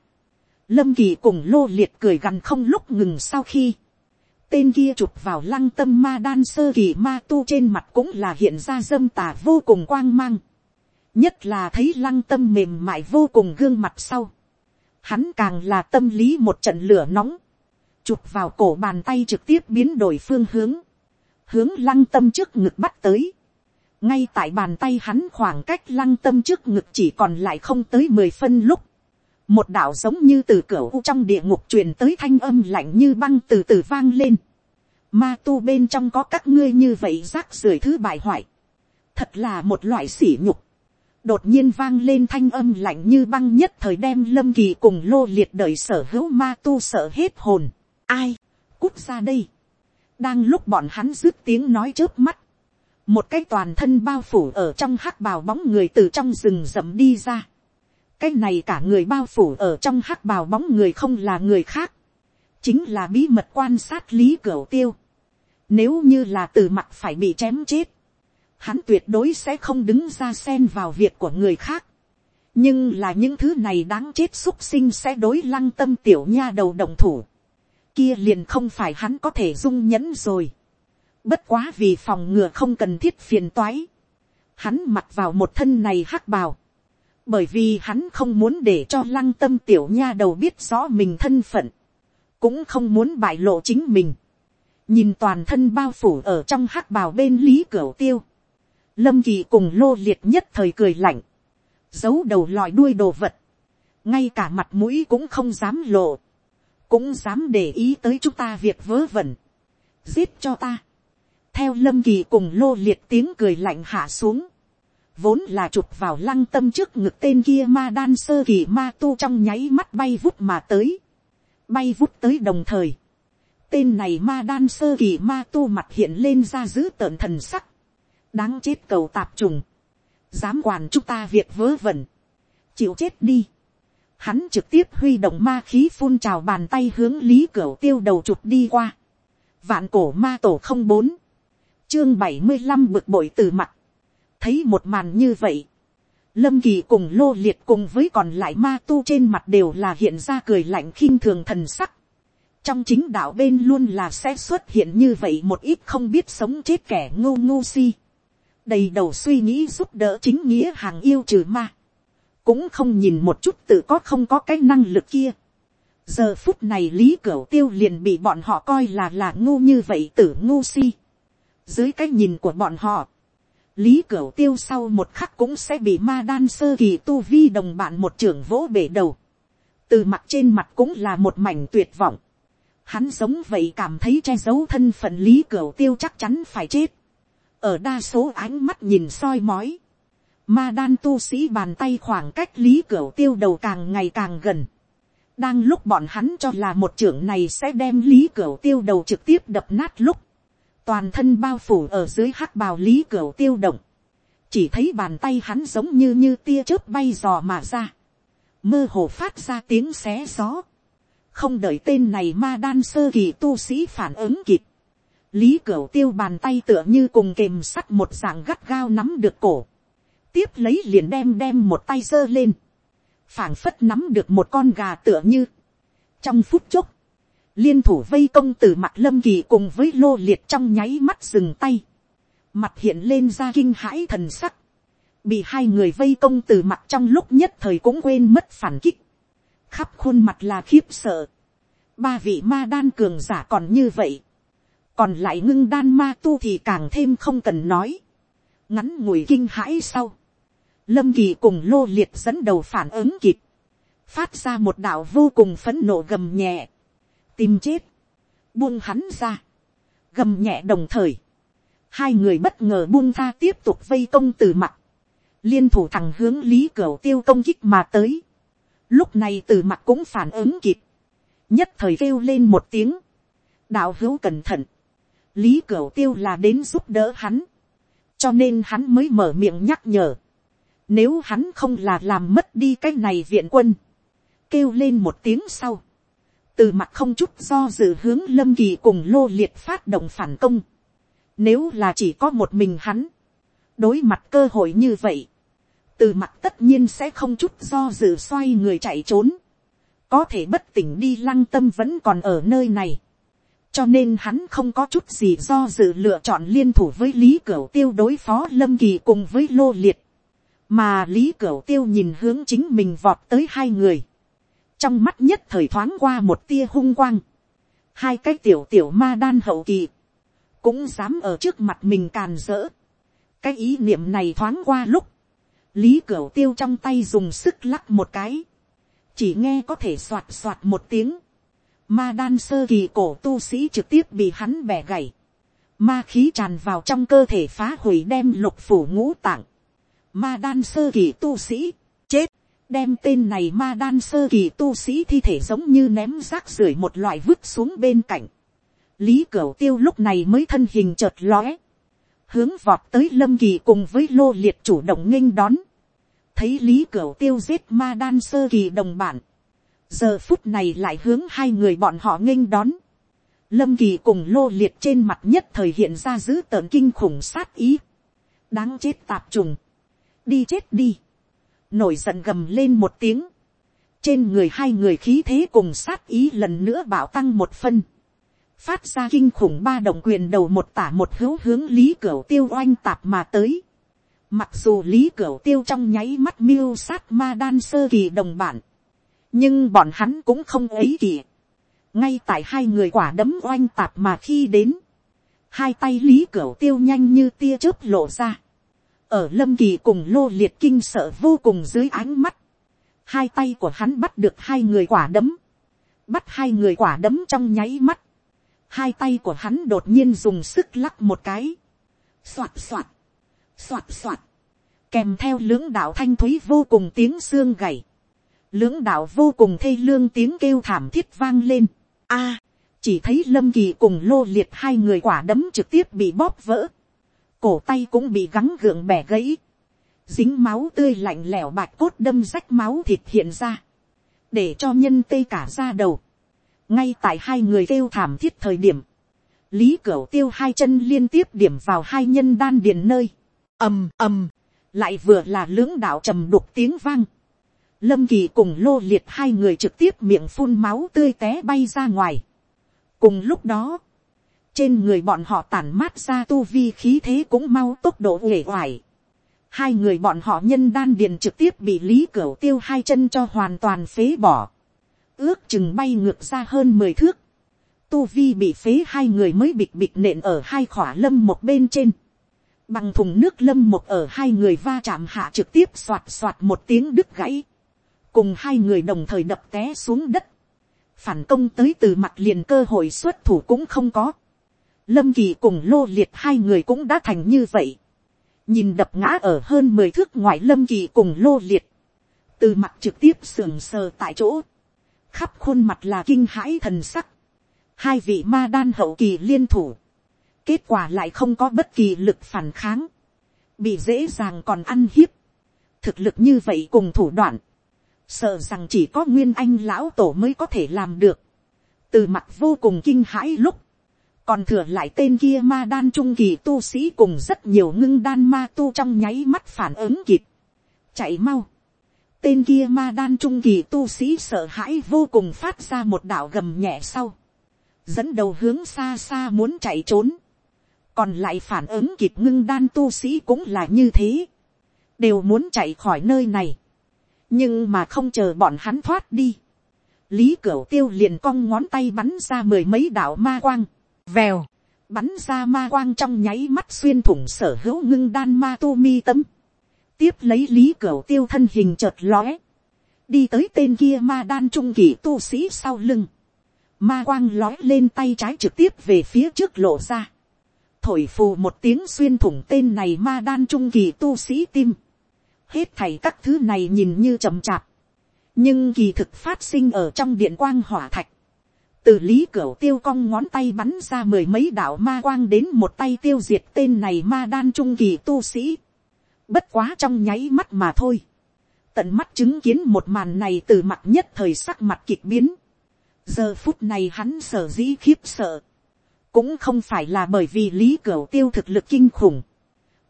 lâm kỳ cùng lô liệt cười gằn không lúc ngừng sau khi, tên kia chụp vào lăng tâm ma đan sơ kỳ ma tu trên mặt cũng là hiện ra dâm tà vô cùng quang mang. nhất là thấy lăng tâm mềm mại vô cùng gương mặt sau. hắn càng là tâm lý một trận lửa nóng. chụp vào cổ bàn tay trực tiếp biến đổi phương hướng hướng lăng tâm trước ngực bắt tới ngay tại bàn tay hắn khoảng cách lăng tâm trước ngực chỉ còn lại không tới mười phân lúc. một đạo giống như từ cửa u trong địa ngục truyền tới thanh âm lạnh như băng từ từ vang lên. ma tu bên trong có các ngươi như vậy rác rưởi thứ bại hoại. thật là một loại sỉ nhục. đột nhiên vang lên thanh âm lạnh như băng nhất thời đem lâm kỳ cùng lô liệt đời sở hữu ma tu sợ hết hồn. ai, cút ra đây đang lúc bọn hắn dứt tiếng nói trước mắt, một cái toàn thân bao phủ ở trong hắc bào bóng người từ trong rừng rậm đi ra. cái này cả người bao phủ ở trong hắc bào bóng người không là người khác, chính là bí mật quan sát lý cửa tiêu. Nếu như là từ mặt phải bị chém chết, hắn tuyệt đối sẽ không đứng ra xen vào việc của người khác. nhưng là những thứ này đáng chết xúc sinh sẽ đối lăng tâm tiểu nha đầu đồng thủ kia liền không phải hắn có thể dung nhẫn rồi. Bất quá vì phòng ngừa không cần thiết phiền toái. Hắn mặc vào một thân này hắc bào. Bởi vì hắn không muốn để cho lăng tâm tiểu nha đầu biết rõ mình thân phận. Cũng không muốn bại lộ chính mình. Nhìn toàn thân bao phủ ở trong hắc bào bên lý cửa tiêu. Lâm kỳ cùng lô liệt nhất thời cười lạnh. Giấu đầu lòi đuôi đồ vật. Ngay cả mặt mũi cũng không dám lộ cũng dám để ý tới chúng ta việc vớ vẩn, giết cho ta theo lâm kỳ cùng lô liệt tiếng cười lạnh hạ xuống, vốn là chụp vào lăng tâm trước ngực tên kia ma đan sơ kỳ ma tu trong nháy mắt bay vút mà tới, bay vút tới đồng thời, tên này ma đan sơ kỳ ma tu mặt hiện lên ra giữ tợn thần sắc, đáng chết cầu tạp trùng, dám quản chúng ta việc vớ vẩn, chịu chết đi, hắn trực tiếp huy động ma khí phun trào bàn tay hướng lý cửa tiêu đầu chụp đi qua. vạn cổ ma tổ không bốn, chương bảy mươi năm bực bội từ mặt, thấy một màn như vậy, lâm kỳ cùng lô liệt cùng với còn lại ma tu trên mặt đều là hiện ra cười lạnh khinh thường thần sắc. trong chính đạo bên luôn là sẽ xuất hiện như vậy một ít không biết sống chết kẻ ngu ngu si. đầy đầu suy nghĩ giúp đỡ chính nghĩa hàng yêu trừ ma cũng không nhìn một chút tự có không có cái năng lực kia. giờ phút này lý cửu tiêu liền bị bọn họ coi là là ngu như vậy tử ngu si dưới cái nhìn của bọn họ, lý cửu tiêu sau một khắc cũng sẽ bị ma đan sơ kỳ tu vi đồng bạn một trưởng vỗ bể đầu. từ mặt trên mặt cũng là một mảnh tuyệt vọng. hắn giống vậy cảm thấy che giấu thân phận lý cửu tiêu chắc chắn phải chết. ở đa số ánh mắt nhìn soi mói Ma đan tu sĩ bàn tay khoảng cách lý Cửu tiêu đầu càng ngày càng gần. Đang lúc bọn hắn cho là một trưởng này sẽ đem lý Cửu tiêu đầu trực tiếp đập nát lúc. Toàn thân bao phủ ở dưới hắc bào lý cửa tiêu động. Chỉ thấy bàn tay hắn giống như như tia chớp bay dò mà ra. Mơ hồ phát ra tiếng xé gió. Không đợi tên này ma đan sơ kỳ tu sĩ phản ứng kịp. Lý cửa tiêu bàn tay tựa như cùng kềm sắt một dạng gắt gao nắm được cổ tiếp lấy liền đem đem một tay giơ lên, phảng phất nắm được một con gà tựa như, trong phút chốc, liên thủ vây công từ mặt lâm kỳ cùng với lô liệt trong nháy mắt dừng tay, mặt hiện lên ra kinh hãi thần sắc, bị hai người vây công từ mặt trong lúc nhất thời cũng quên mất phản kích, khắp khuôn mặt là khiếp sợ, ba vị ma đan cường giả còn như vậy, còn lại ngưng đan ma tu thì càng thêm không cần nói, ngắn ngủi kinh hãi sau, lâm kỳ cùng lô liệt dẫn đầu phản ứng kịp, phát ra một đạo vô cùng phấn nộ gầm nhẹ, tìm chết, buông hắn ra, gầm nhẹ đồng thời, hai người bất ngờ buông tha tiếp tục vây công từ mặt, liên thủ thẳng hướng lý cửa tiêu công kích mà tới, lúc này từ mặt cũng phản ứng kịp, nhất thời kêu lên một tiếng, đạo hữu cẩn thận, lý cửa tiêu là đến giúp đỡ hắn, cho nên hắn mới mở miệng nhắc nhở, nếu hắn không là làm mất đi cái này viện quân, kêu lên một tiếng sau, từ mặt không chút do dự hướng lâm kỳ cùng lô liệt phát động phản công, nếu là chỉ có một mình hắn, đối mặt cơ hội như vậy, từ mặt tất nhiên sẽ không chút do dự xoay người chạy trốn, có thể bất tỉnh đi lăng tâm vẫn còn ở nơi này, cho nên hắn không có chút gì do dự lựa chọn liên thủ với lý cửu tiêu đối phó lâm kỳ cùng với lô liệt, mà lý cửu tiêu nhìn hướng chính mình vọt tới hai người, trong mắt nhất thời thoáng qua một tia hung quang, hai cái tiểu tiểu ma đan hậu kỳ, cũng dám ở trước mặt mình càn rỡ, cái ý niệm này thoáng qua lúc, lý cửa tiêu trong tay dùng sức lắc một cái, chỉ nghe có thể soạt soạt một tiếng, ma đan sơ kỳ cổ tu sĩ trực tiếp bị hắn bẻ gãy, ma khí tràn vào trong cơ thể phá hủy đem lục phủ ngũ tạng, ma đan sơ kỳ tu sĩ, đem tên này ma đan sơ kỳ tu sĩ thi thể giống như ném rác rưởi một loại vứt xuống bên cạnh. lý cửu tiêu lúc này mới thân hình chợt lóe, hướng vọt tới lâm kỳ cùng với lô liệt chủ động nghênh đón, thấy lý cửu tiêu giết ma đan sơ kỳ đồng bản, giờ phút này lại hướng hai người bọn họ nghênh đón, lâm kỳ cùng lô liệt trên mặt nhất thời hiện ra giữ tợn kinh khủng sát ý, đáng chết tạp trùng, đi chết đi, nổi giận gầm lên một tiếng, trên người hai người khí thế cùng sát ý lần nữa bảo tăng một phân, phát ra kinh khủng ba động quyền đầu một tả một hữu hướng lý cửu tiêu oanh tạp mà tới. Mặc dù lý cửu tiêu trong nháy mắt miêu sát ma đan sơ kỳ đồng bản, nhưng bọn hắn cũng không ấy kỳ. ngay tại hai người quả đấm oanh tạp mà khi đến, hai tay lý cửu tiêu nhanh như tia chớp lộ ra ở lâm kỳ cùng lô liệt kinh sợ vô cùng dưới ánh mắt, hai tay của hắn bắt được hai người quả đấm, bắt hai người quả đấm trong nháy mắt, hai tay của hắn đột nhiên dùng sức lắc một cái, soạt soạt, soạt soạt, kèm theo lưỡng đạo thanh thúy vô cùng tiếng xương gầy lưỡng đạo vô cùng thê lương tiếng kêu thảm thiết vang lên, a, chỉ thấy lâm kỳ cùng lô liệt hai người quả đấm trực tiếp bị bóp vỡ, cổ tay cũng bị gắng gượng bẻ gãy, dính máu tươi lạnh lẽo bạch cốt đâm rách máu thịt hiện ra, để cho nhân tê cả ra đầu, ngay tại hai người kêu thảm thiết thời điểm, lý cửu tiêu hai chân liên tiếp điểm vào hai nhân đan điền nơi, ầm ầm, lại vừa là lưỡng đạo trầm đục tiếng vang, lâm kỳ cùng lô liệt hai người trực tiếp miệng phun máu tươi té bay ra ngoài. cùng lúc đó, trên người bọn họ tản mát ra tu vi khí thế cũng mau tốc độ uể oải. hai người bọn họ nhân đan điền trực tiếp bị lý cửu tiêu hai chân cho hoàn toàn phế bỏ. ước chừng bay ngược ra hơn mười thước. tu vi bị phế hai người mới bịch bịch nện ở hai khỏa lâm một bên trên. bằng thùng nước lâm một ở hai người va chạm hạ trực tiếp soạt soạt một tiếng đứt gãy. cùng hai người đồng thời đập té xuống đất phản công tới từ mặt liền cơ hội xuất thủ cũng không có. Lâm Kỳ cùng lô liệt hai người cũng đã thành như vậy. Nhìn đập ngã ở hơn mười thước ngoài Lâm Kỳ cùng lô liệt. Từ mặt trực tiếp sườn sờ tại chỗ. Khắp khuôn mặt là kinh hãi thần sắc. Hai vị ma đan hậu kỳ liên thủ. Kết quả lại không có bất kỳ lực phản kháng. Bị dễ dàng còn ăn hiếp. Thực lực như vậy cùng thủ đoạn. Sợ rằng chỉ có nguyên anh lão tổ mới có thể làm được. Từ mặt vô cùng kinh hãi lúc còn thừa lại tên kia ma đan trung kỳ tu sĩ cùng rất nhiều ngưng đan ma tu trong nháy mắt phản ứng kịp. chạy mau. tên kia ma đan trung kỳ tu sĩ sợ hãi vô cùng phát ra một đạo gầm nhẹ sau. dẫn đầu hướng xa xa muốn chạy trốn, còn lại phản ứng kịp ngưng đan tu sĩ cũng là như thế, đều muốn chạy khỏi nơi này, nhưng mà không chờ bọn hắn thoát đi, lý cửu tiêu liền cong ngón tay bắn ra mười mấy đạo ma quang, vèo, bắn ra ma quang trong nháy mắt xuyên thủng sở hữu ngưng đan ma tu mi tâm, tiếp lấy lý cửa tiêu thân hình chợt lóe, đi tới tên kia ma đan trung kỳ tu sĩ sau lưng, ma quang lóe lên tay trái trực tiếp về phía trước lộ ra, thổi phù một tiếng xuyên thủng tên này ma đan trung kỳ tu sĩ tim, hết thảy các thứ này nhìn như chậm chạp, nhưng kỳ thực phát sinh ở trong điện quang hỏa thạch, từ lý cửa tiêu cong ngón tay bắn ra mười mấy đạo ma quang đến một tay tiêu diệt tên này ma đan trung kỳ tu sĩ, bất quá trong nháy mắt mà thôi, tận mắt chứng kiến một màn này từ mặt nhất thời sắc mặt kịch biến, giờ phút này hắn sở dĩ khiếp sợ, cũng không phải là bởi vì lý cửu tiêu thực lực kinh khủng,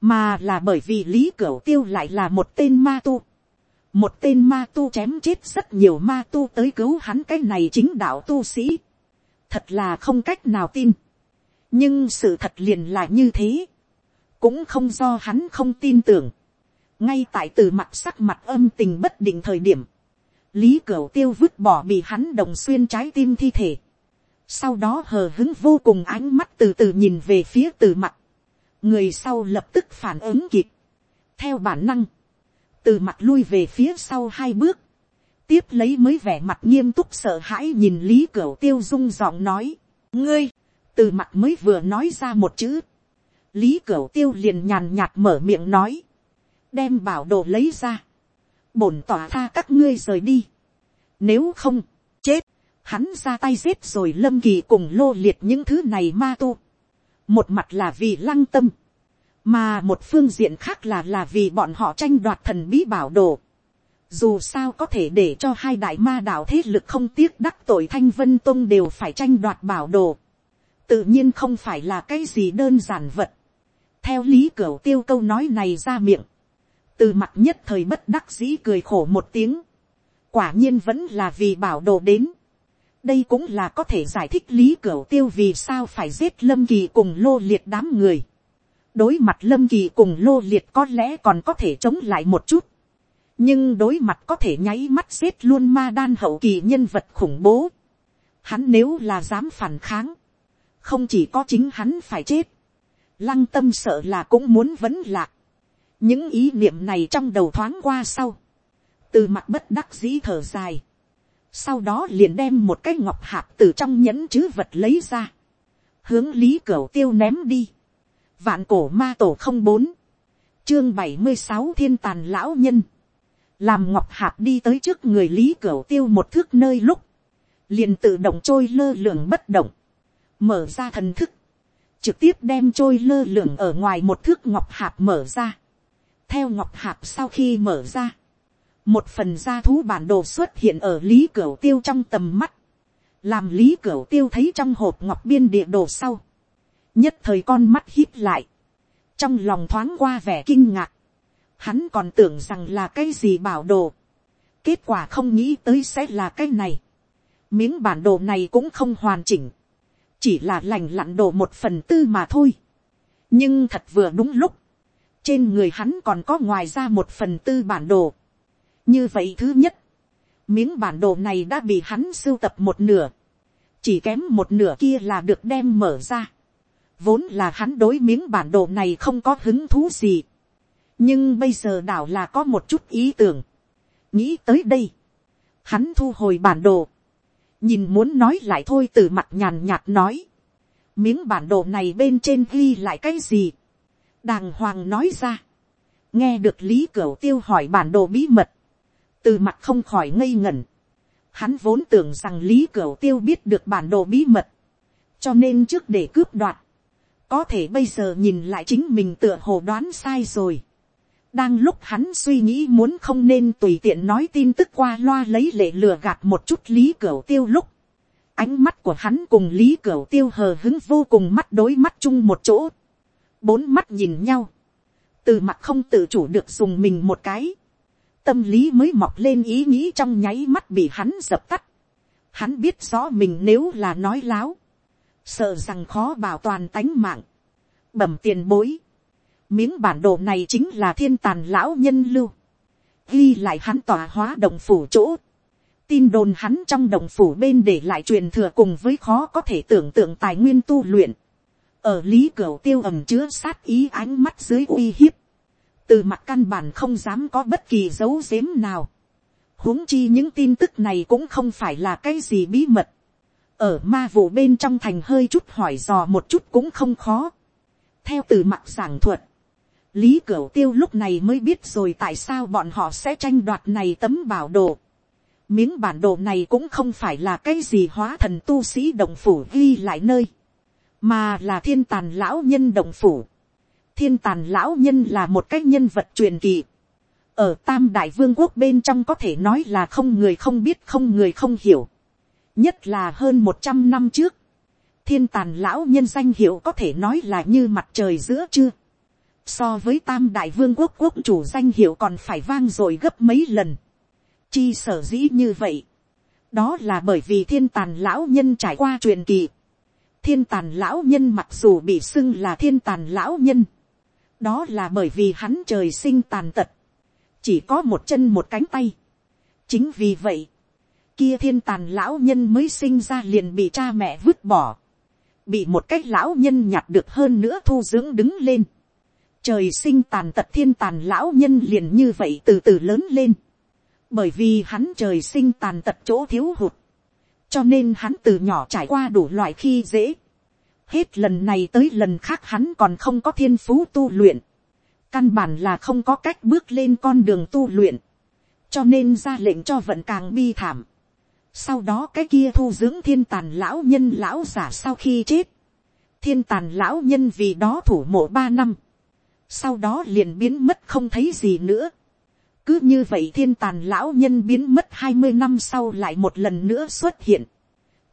mà là bởi vì lý cửu tiêu lại là một tên ma tu. một tên ma tu chém chết rất nhiều ma tu tới cứu hắn cái này chính đạo tu sĩ thật là không cách nào tin. nhưng sự thật liền là như thế. cũng không do hắn không tin tưởng. ngay tại từ mặt sắc mặt âm tình bất định thời điểm, lý cửu tiêu vứt bỏ bị hắn đồng xuyên trái tim thi thể. sau đó hờ hứng vô cùng ánh mắt từ từ nhìn về phía từ mặt người sau lập tức phản ứng kịp, theo bản năng, từ mặt lui về phía sau hai bước, tiếp lấy mới vẻ mặt nghiêm túc sợ hãi nhìn lý cửu tiêu dung giọng nói, ngươi, từ mặt mới vừa nói ra một chữ, lý cửu tiêu liền nhàn nhạt mở miệng nói, đem bảo đồ lấy ra, bổn tỏa tha các ngươi rời đi, nếu không, chết, hắn ra tay giết rồi lâm kỳ cùng lô liệt những thứ này ma tu, một mặt là vì lăng tâm, mà một phương diện khác là là vì bọn họ tranh đoạt thần bí bảo đồ. Dù sao có thể để cho hai đại ma đạo thế lực không tiếc đắc tội thanh vân tông đều phải tranh đoạt bảo đồ. Tự nhiên không phải là cái gì đơn giản vật. Theo lý cửu tiêu câu nói này ra miệng. Từ mặt nhất thời bất đắc dĩ cười khổ một tiếng. Quả nhiên vẫn là vì bảo đồ đến đây cũng là có thể giải thích lý cửu tiêu vì sao phải giết lâm kỳ cùng lô liệt đám người. đối mặt lâm kỳ cùng lô liệt có lẽ còn có thể chống lại một chút nhưng đối mặt có thể nháy mắt giết luôn ma đan hậu kỳ nhân vật khủng bố. hắn nếu là dám phản kháng, không chỉ có chính hắn phải chết, lăng tâm sợ là cũng muốn vấn lạc. những ý niệm này trong đầu thoáng qua sau, từ mặt bất đắc dĩ thở dài, sau đó liền đem một cái ngọc hạp từ trong nhẫn chứ vật lấy ra, hướng lý cửa tiêu ném đi, vạn cổ ma tổ không bốn, chương bảy mươi sáu thiên tàn lão nhân, làm ngọc hạp đi tới trước người lý cửu tiêu một thước nơi lúc, liền tự động trôi lơ lửng bất động, mở ra thần thức, trực tiếp đem trôi lơ lửng ở ngoài một thước ngọc hạp mở ra, theo ngọc hạp sau khi mở ra, một phần gia thú bản đồ xuất hiện ở lý cửu tiêu trong tầm mắt, làm lý cửu tiêu thấy trong hộp ngọc biên địa đồ sau, nhất thời con mắt hít lại, trong lòng thoáng qua vẻ kinh ngạc, hắn còn tưởng rằng là cái gì bảo đồ, kết quả không nghĩ tới sẽ là cái này, miếng bản đồ này cũng không hoàn chỉnh, chỉ là lành lặn đồ một phần tư mà thôi, nhưng thật vừa đúng lúc, trên người hắn còn có ngoài ra một phần tư bản đồ, như vậy thứ nhất, miếng bản đồ này đã bị hắn sưu tập một nửa, chỉ kém một nửa kia là được đem mở ra. vốn là hắn đối miếng bản đồ này không có hứng thú gì, nhưng bây giờ đảo là có một chút ý tưởng, nghĩ tới đây, hắn thu hồi bản đồ, nhìn muốn nói lại thôi từ mặt nhàn nhạt nói, miếng bản đồ này bên trên ghi lại cái gì, đàng hoàng nói ra, nghe được lý cửu tiêu hỏi bản đồ bí mật, từ mặt không khỏi ngây ngẩn. Hắn vốn tưởng rằng lý cửu tiêu biết được bản đồ bí mật, cho nên trước để cướp đoạt, có thể bây giờ nhìn lại chính mình tựa hồ đoán sai rồi đang lúc hắn suy nghĩ muốn không nên tùy tiện nói tin tức qua loa lấy lệ lừa gạt một chút lý cửa tiêu lúc, ánh mắt của hắn cùng lý cửa tiêu hờ hứng vô cùng mắt đối mắt chung một chỗ, bốn mắt nhìn nhau, từ mặt không tự chủ được dùng mình một cái, tâm lý mới mọc lên ý nghĩ trong nháy mắt bị hắn dập tắt. Hắn biết rõ mình nếu là nói láo, sợ rằng khó bảo toàn tánh mạng, bẩm tiền bối, miếng bản đồ này chính là thiên tàn lão nhân lưu, ghi lại hắn tỏa hóa đồng phủ chỗ, tin đồn hắn trong đồng phủ bên để lại truyền thừa cùng với khó có thể tưởng tượng tài nguyên tu luyện, ở lý cửa tiêu ẩm chứa sát ý ánh mắt dưới uy hiếp, từ mặt căn bản không dám có bất kỳ dấu giếm nào, huống chi những tin tức này cũng không phải là cái gì bí mật, ở ma vụ bên trong thành hơi chút hỏi dò một chút cũng không khó, theo từ mặt giảng thuật, lý cửu tiêu lúc này mới biết rồi tại sao bọn họ sẽ tranh đoạt này tấm bảo đồ. miếng bản đồ này cũng không phải là cái gì hóa thần tu sĩ đồng phủ ghi lại nơi, mà là thiên tàn lão nhân đồng phủ. thiên tàn lão nhân là một cái nhân vật truyền kỳ. ở tam đại vương quốc bên trong có thể nói là không người không biết không người không hiểu. nhất là hơn một trăm năm trước, thiên tàn lão nhân danh hiệu có thể nói là như mặt trời giữa trưa so với tam đại vương quốc quốc chủ danh hiệu còn phải vang dội gấp mấy lần. chi sở dĩ như vậy, đó là bởi vì thiên tàn lão nhân trải qua truyền kỳ. thiên tàn lão nhân mặc dù bị xưng là thiên tàn lão nhân, đó là bởi vì hắn trời sinh tàn tật, chỉ có một chân một cánh tay. chính vì vậy, kia thiên tàn lão nhân mới sinh ra liền bị cha mẹ vứt bỏ, bị một cách lão nhân nhặt được hơn nữa thu dưỡng đứng lên trời sinh tàn tật thiên tàn lão nhân liền như vậy từ từ lớn lên. Bởi vì hắn trời sinh tàn tật chỗ thiếu hụt. Cho nên hắn từ nhỏ trải qua đủ loại khi dễ. Hết lần này tới lần khác hắn còn không có thiên phú tu luyện. Căn bản là không có cách bước lên con đường tu luyện. Cho nên ra lệnh cho vận càng bi thảm. Sau đó cái kia thu dưỡng thiên tàn lão nhân lão giả sau khi chết. Thiên tàn lão nhân vì đó thủ mộ ba năm sau đó liền biến mất không thấy gì nữa. cứ như vậy thiên tàn lão nhân biến mất hai mươi năm sau lại một lần nữa xuất hiện,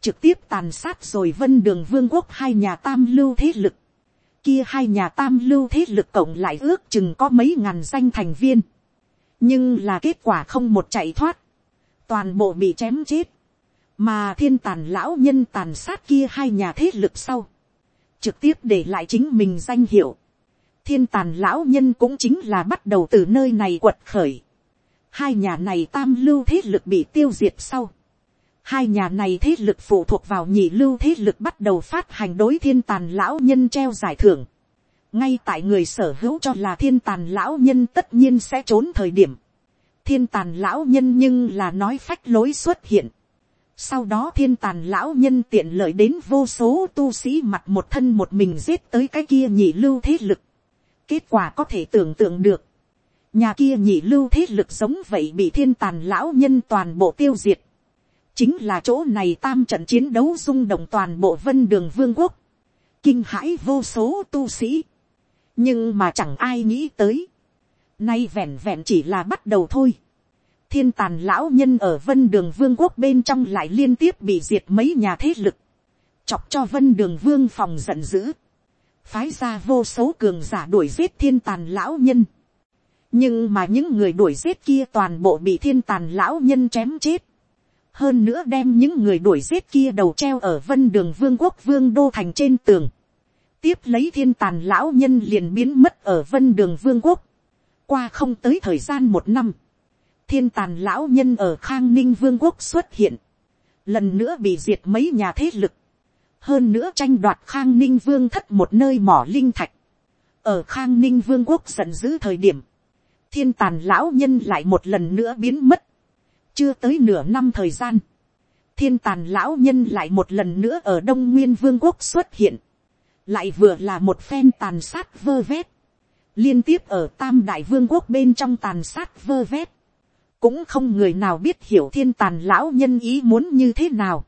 trực tiếp tàn sát rồi vân đường vương quốc hai nhà tam lưu thế lực, kia hai nhà tam lưu thế lực cộng lại ước chừng có mấy ngàn danh thành viên, nhưng là kết quả không một chạy thoát, toàn bộ bị chém chết, mà thiên tàn lão nhân tàn sát kia hai nhà thế lực sau, trực tiếp để lại chính mình danh hiệu, thiên tàn lão nhân cũng chính là bắt đầu từ nơi này quật khởi. Hai nhà này tam lưu thế lực bị tiêu diệt sau. Hai nhà này thế lực phụ thuộc vào nhị lưu thế lực bắt đầu phát hành đối thiên tàn lão nhân treo giải thưởng. Ngay tại người sở hữu cho là thiên tàn lão nhân tất nhiên sẽ trốn thời điểm. Thiên tàn lão nhân nhưng là nói phách lối xuất hiện. Sau đó thiên tàn lão nhân tiện lợi đến vô số tu sĩ mặt một thân một mình giết tới cái kia nhị lưu thế lực Kết quả có thể tưởng tượng được. Nhà kia nhị lưu thế lực sống vậy bị thiên tàn lão nhân toàn bộ tiêu diệt. Chính là chỗ này tam trận chiến đấu rung động toàn bộ vân đường vương quốc. Kinh hãi vô số tu sĩ. Nhưng mà chẳng ai nghĩ tới. Nay vẹn vẹn chỉ là bắt đầu thôi. Thiên tàn lão nhân ở vân đường vương quốc bên trong lại liên tiếp bị diệt mấy nhà thế lực. Chọc cho vân đường vương phòng giận dữ phái ra vô số cường giả đuổi giết thiên tàn lão nhân. nhưng mà những người đuổi giết kia toàn bộ bị thiên tàn lão nhân chém chết. hơn nữa đem những người đuổi giết kia đầu treo ở vân đường vương quốc vương đô thành trên tường. tiếp lấy thiên tàn lão nhân liền biến mất ở vân đường vương quốc. qua không tới thời gian một năm, thiên tàn lão nhân ở khang ninh vương quốc xuất hiện. lần nữa bị diệt mấy nhà thế lực hơn nữa tranh đoạt khang ninh vương thất một nơi mỏ linh thạch, ở khang ninh vương quốc giận dữ thời điểm, thiên tàn lão nhân lại một lần nữa biến mất, chưa tới nửa năm thời gian, thiên tàn lão nhân lại một lần nữa ở đông nguyên vương quốc xuất hiện, lại vừa là một phen tàn sát vơ vét, liên tiếp ở tam đại vương quốc bên trong tàn sát vơ vét, cũng không người nào biết hiểu thiên tàn lão nhân ý muốn như thế nào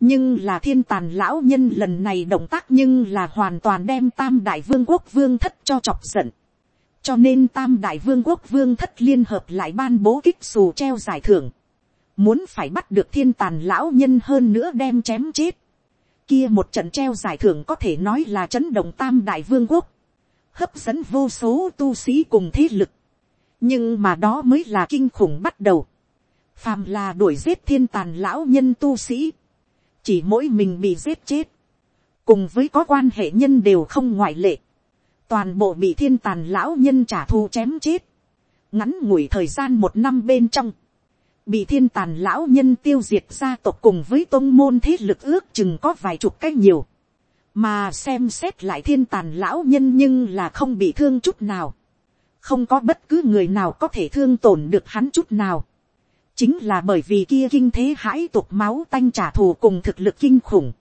nhưng là thiên tàn lão nhân lần này động tác nhưng là hoàn toàn đem tam đại vương quốc vương thất cho chọc giận. cho nên tam đại vương quốc vương thất liên hợp lại ban bố kích xù treo giải thưởng. muốn phải bắt được thiên tàn lão nhân hơn nữa đem chém chết. kia một trận treo giải thưởng có thể nói là chấn động tam đại vương quốc. hấp dẫn vô số tu sĩ cùng thế lực. nhưng mà đó mới là kinh khủng bắt đầu. phàm là đuổi giết thiên tàn lão nhân tu sĩ chỉ mỗi mình bị giết chết, cùng với có quan hệ nhân đều không ngoại lệ, toàn bộ bị thiên tàn lão nhân trả thù chém chết, ngắn ngủi thời gian một năm bên trong, bị thiên tàn lão nhân tiêu diệt gia tộc cùng với tôn môn thế lực ước chừng có vài chục cách nhiều, mà xem xét lại thiên tàn lão nhân nhưng là không bị thương chút nào, không có bất cứ người nào có thể thương tổn được hắn chút nào, chính là bởi vì kia kinh thế hãi tục máu tanh trả thù cùng thực lực kinh khủng,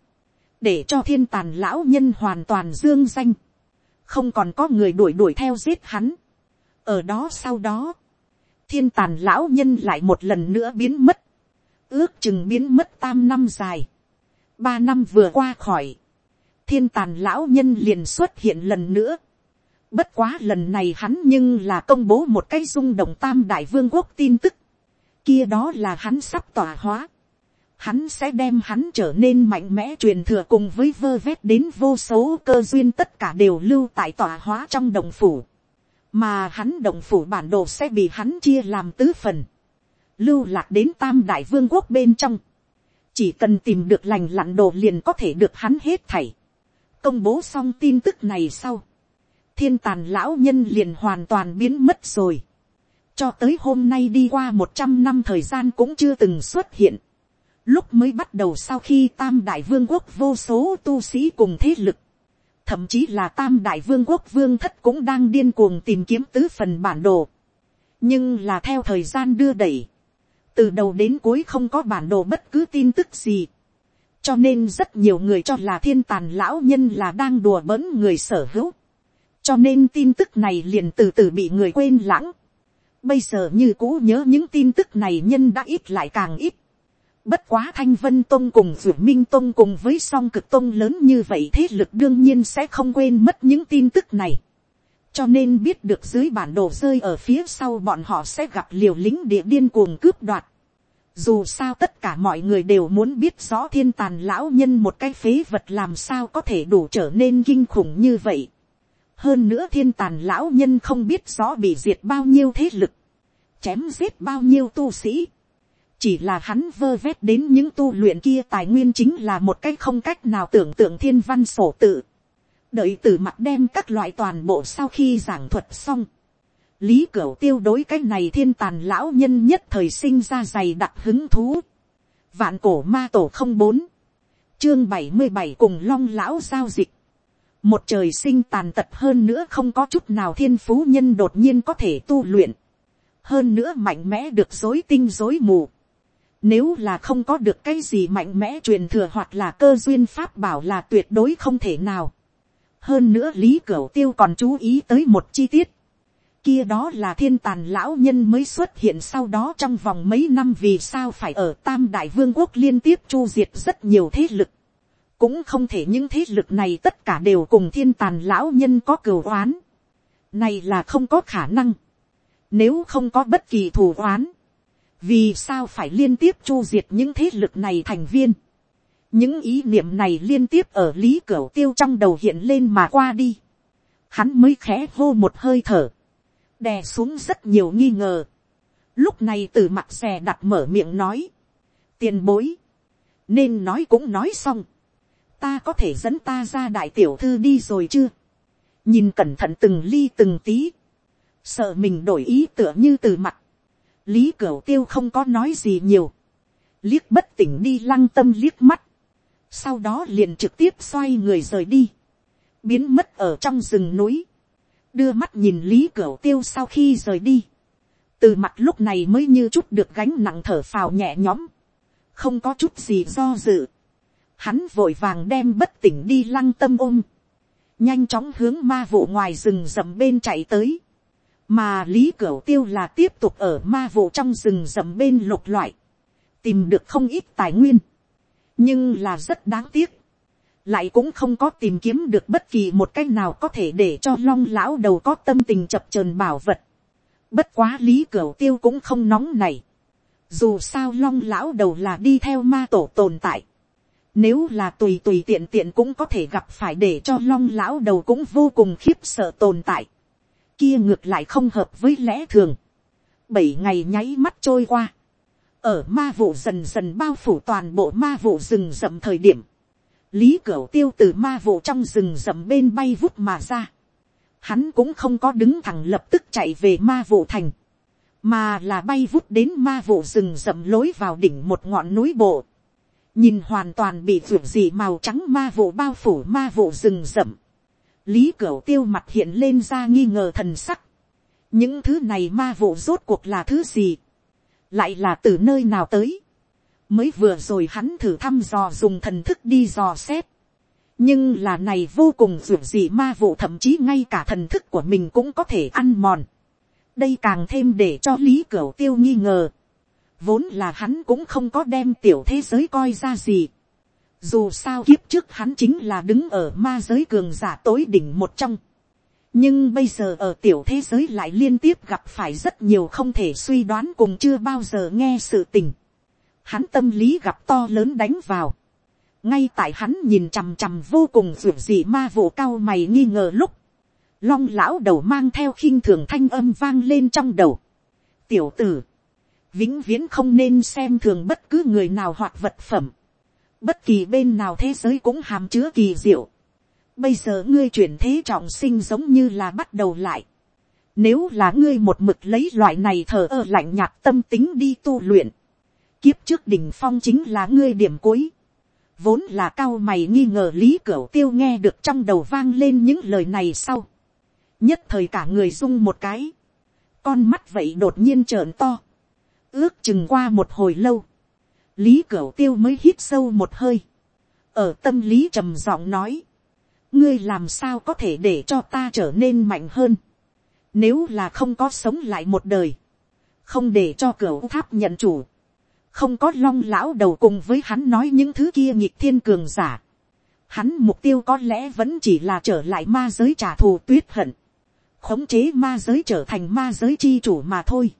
để cho thiên tàn lão nhân hoàn toàn dương danh, không còn có người đuổi đuổi theo giết hắn. ở đó sau đó, thiên tàn lão nhân lại một lần nữa biến mất, ước chừng biến mất tam năm dài, ba năm vừa qua khỏi, thiên tàn lão nhân liền xuất hiện lần nữa, bất quá lần này hắn nhưng là công bố một cái rung động tam đại vương quốc tin tức, kia đó là hắn sắp tỏa hóa, hắn sẽ đem hắn trở nên mạnh mẽ truyền thừa cùng với vơ vét đến vô số cơ duyên tất cả đều lưu tại tỏa hóa trong đồng phủ. Mà hắn đồng phủ bản đồ sẽ bị hắn chia làm tứ phần. Lưu lạc đến tam đại vương quốc bên trong. Chỉ cần tìm được lành lặn đồ liền có thể được hắn hết thảy. Công bố xong tin tức này sau. Thiên tàn lão nhân liền hoàn toàn biến mất rồi. Cho tới hôm nay đi qua một trăm năm thời gian cũng chưa từng xuất hiện Lúc mới bắt đầu sau khi tam đại vương quốc vô số tu sĩ cùng thế lực. Thậm chí là tam đại vương quốc vương thất cũng đang điên cuồng tìm kiếm tứ phần bản đồ. Nhưng là theo thời gian đưa đẩy. Từ đầu đến cuối không có bản đồ bất cứ tin tức gì. Cho nên rất nhiều người cho là thiên tàn lão nhân là đang đùa bỡn người sở hữu. Cho nên tin tức này liền từ từ bị người quên lãng. Bây giờ như cũ nhớ những tin tức này nhân đã ít lại càng ít Bất quá Thanh Vân Tông cùng Vượt Minh Tông cùng với song cực Tông lớn như vậy thế lực đương nhiên sẽ không quên mất những tin tức này. Cho nên biết được dưới bản đồ rơi ở phía sau bọn họ sẽ gặp liều lính địa điên cuồng cướp đoạt. Dù sao tất cả mọi người đều muốn biết rõ thiên tàn lão nhân một cái phế vật làm sao có thể đủ trở nên kinh khủng như vậy. Hơn nữa thiên tàn lão nhân không biết rõ bị diệt bao nhiêu thế lực. Chém giết bao nhiêu tu sĩ chỉ là hắn vơ vét đến những tu luyện kia tài nguyên chính là một cái không cách nào tưởng tượng thiên văn sổ tự. đợi từ mặt đem các loại toàn bộ sau khi giảng thuật xong. lý cửu tiêu đối cái này thiên tàn lão nhân nhất thời sinh ra dày đặc hứng thú. vạn cổ ma tổ không bốn, chương bảy mươi bảy cùng long lão giao dịch. một trời sinh tàn tật hơn nữa không có chút nào thiên phú nhân đột nhiên có thể tu luyện hơn nữa mạnh mẽ được dối tinh dối mù nếu là không có được cái gì mạnh mẽ truyền thừa hoặc là cơ duyên pháp bảo là tuyệt đối không thể nào. Hơn nữa Lý Cửu Tiêu còn chú ý tới một chi tiết. Kia đó là thiên tàn lão nhân mới xuất hiện sau đó trong vòng mấy năm vì sao phải ở Tam Đại Vương quốc liên tiếp chu diệt rất nhiều thế lực. Cũng không thể những thế lực này tất cả đều cùng thiên tàn lão nhân có cửu oán. Này là không có khả năng. Nếu không có bất kỳ thù oán vì sao phải liên tiếp chu diệt những thế lực này thành viên. những ý niệm này liên tiếp ở lý cửa tiêu trong đầu hiện lên mà qua đi. hắn mới khẽ hô một hơi thở, đè xuống rất nhiều nghi ngờ. lúc này từ mặt xè đặt mở miệng nói, tiền bối, nên nói cũng nói xong, ta có thể dẫn ta ra đại tiểu thư đi rồi chưa, nhìn cẩn thận từng ly từng tí, sợ mình đổi ý tựa như từ mặt, lý cửu tiêu không có nói gì nhiều, liếc bất tỉnh đi lăng tâm liếc mắt, sau đó liền trực tiếp xoay người rời đi, biến mất ở trong rừng núi, đưa mắt nhìn lý cửu tiêu sau khi rời đi, từ mặt lúc này mới như chút được gánh nặng thở phào nhẹ nhõm, không có chút gì do dự, hắn vội vàng đem bất tỉnh đi lăng tâm ôm, nhanh chóng hướng ma vụ ngoài rừng rậm bên chạy tới, mà lý cửu tiêu là tiếp tục ở ma vụ trong rừng rậm bên lục loại, tìm được không ít tài nguyên, nhưng là rất đáng tiếc, lại cũng không có tìm kiếm được bất kỳ một cách nào có thể để cho long lão đầu có tâm tình chập chờn bảo vật. Bất quá lý cửu tiêu cũng không nóng này. Dù sao long lão đầu là đi theo ma tổ tồn tại. Nếu là tùy tùy tiện tiện cũng có thể gặp phải để cho long lão đầu cũng vô cùng khiếp sợ tồn tại kia ngược lại không hợp với lẽ thường. Bảy ngày nháy mắt trôi qua. Ở ma vụ dần dần bao phủ toàn bộ ma vụ rừng rậm thời điểm. lý cửu tiêu từ ma vụ trong rừng rậm bên bay vút mà ra. hắn cũng không có đứng thẳng lập tức chạy về ma vụ thành, mà là bay vút đến ma vụ rừng rậm lối vào đỉnh một ngọn núi bộ. nhìn hoàn toàn bị ruột dị màu trắng ma vụ bao phủ ma vụ rừng rậm lý cửu tiêu mặt hiện lên ra nghi ngờ thần sắc. những thứ này ma vụ rốt cuộc là thứ gì, lại là từ nơi nào tới mới vừa rồi hắn thử thăm dò dùng thần thức đi dò xét. nhưng là này vô cùng ruột gì ma vụ thậm chí ngay cả thần thức của mình cũng có thể ăn mòn. đây càng thêm để cho lý cửu tiêu nghi ngờ. vốn là hắn cũng không có đem tiểu thế giới coi ra gì dù sao kiếp trước hắn chính là đứng ở ma giới cường giả tối đỉnh một trong. nhưng bây giờ ở tiểu thế giới lại liên tiếp gặp phải rất nhiều không thể suy đoán cùng chưa bao giờ nghe sự tình hắn tâm lý gặp to lớn đánh vào. ngay tại hắn nhìn chằm chằm vô cùng ruột gì ma vụ cao mày nghi ngờ lúc, long lão đầu mang theo khinh thường thanh âm vang lên trong đầu. tiểu tử, vĩnh viễn không nên xem thường bất cứ người nào hoặc vật phẩm bất kỳ bên nào thế giới cũng hàm chứa kỳ diệu. bây giờ ngươi chuyển thế trọng sinh giống như là bắt đầu lại. Nếu là ngươi một mực lấy loại này thờ ơ lạnh nhạt tâm tính đi tu luyện, kiếp trước đỉnh phong chính là ngươi điểm cuối. Vốn là cao mày nghi ngờ lý cửu tiêu nghe được trong đầu vang lên những lời này sau. Nhất thời cả người rung một cái. Con mắt vậy đột nhiên trợn to. Ước chừng qua một hồi lâu. Lý cửu tiêu mới hít sâu một hơi. Ở tâm lý trầm giọng nói. Ngươi làm sao có thể để cho ta trở nên mạnh hơn. Nếu là không có sống lại một đời. Không để cho cửu tháp nhận chủ không có long lão đầu cùng với hắn nói những thứ kia nhịp thiên cường giả. Hắn mục tiêu có lẽ vẫn chỉ là trở lại ma giới trả thù tuyết hận. Khống chế ma giới trở thành ma giới chi chủ mà thôi.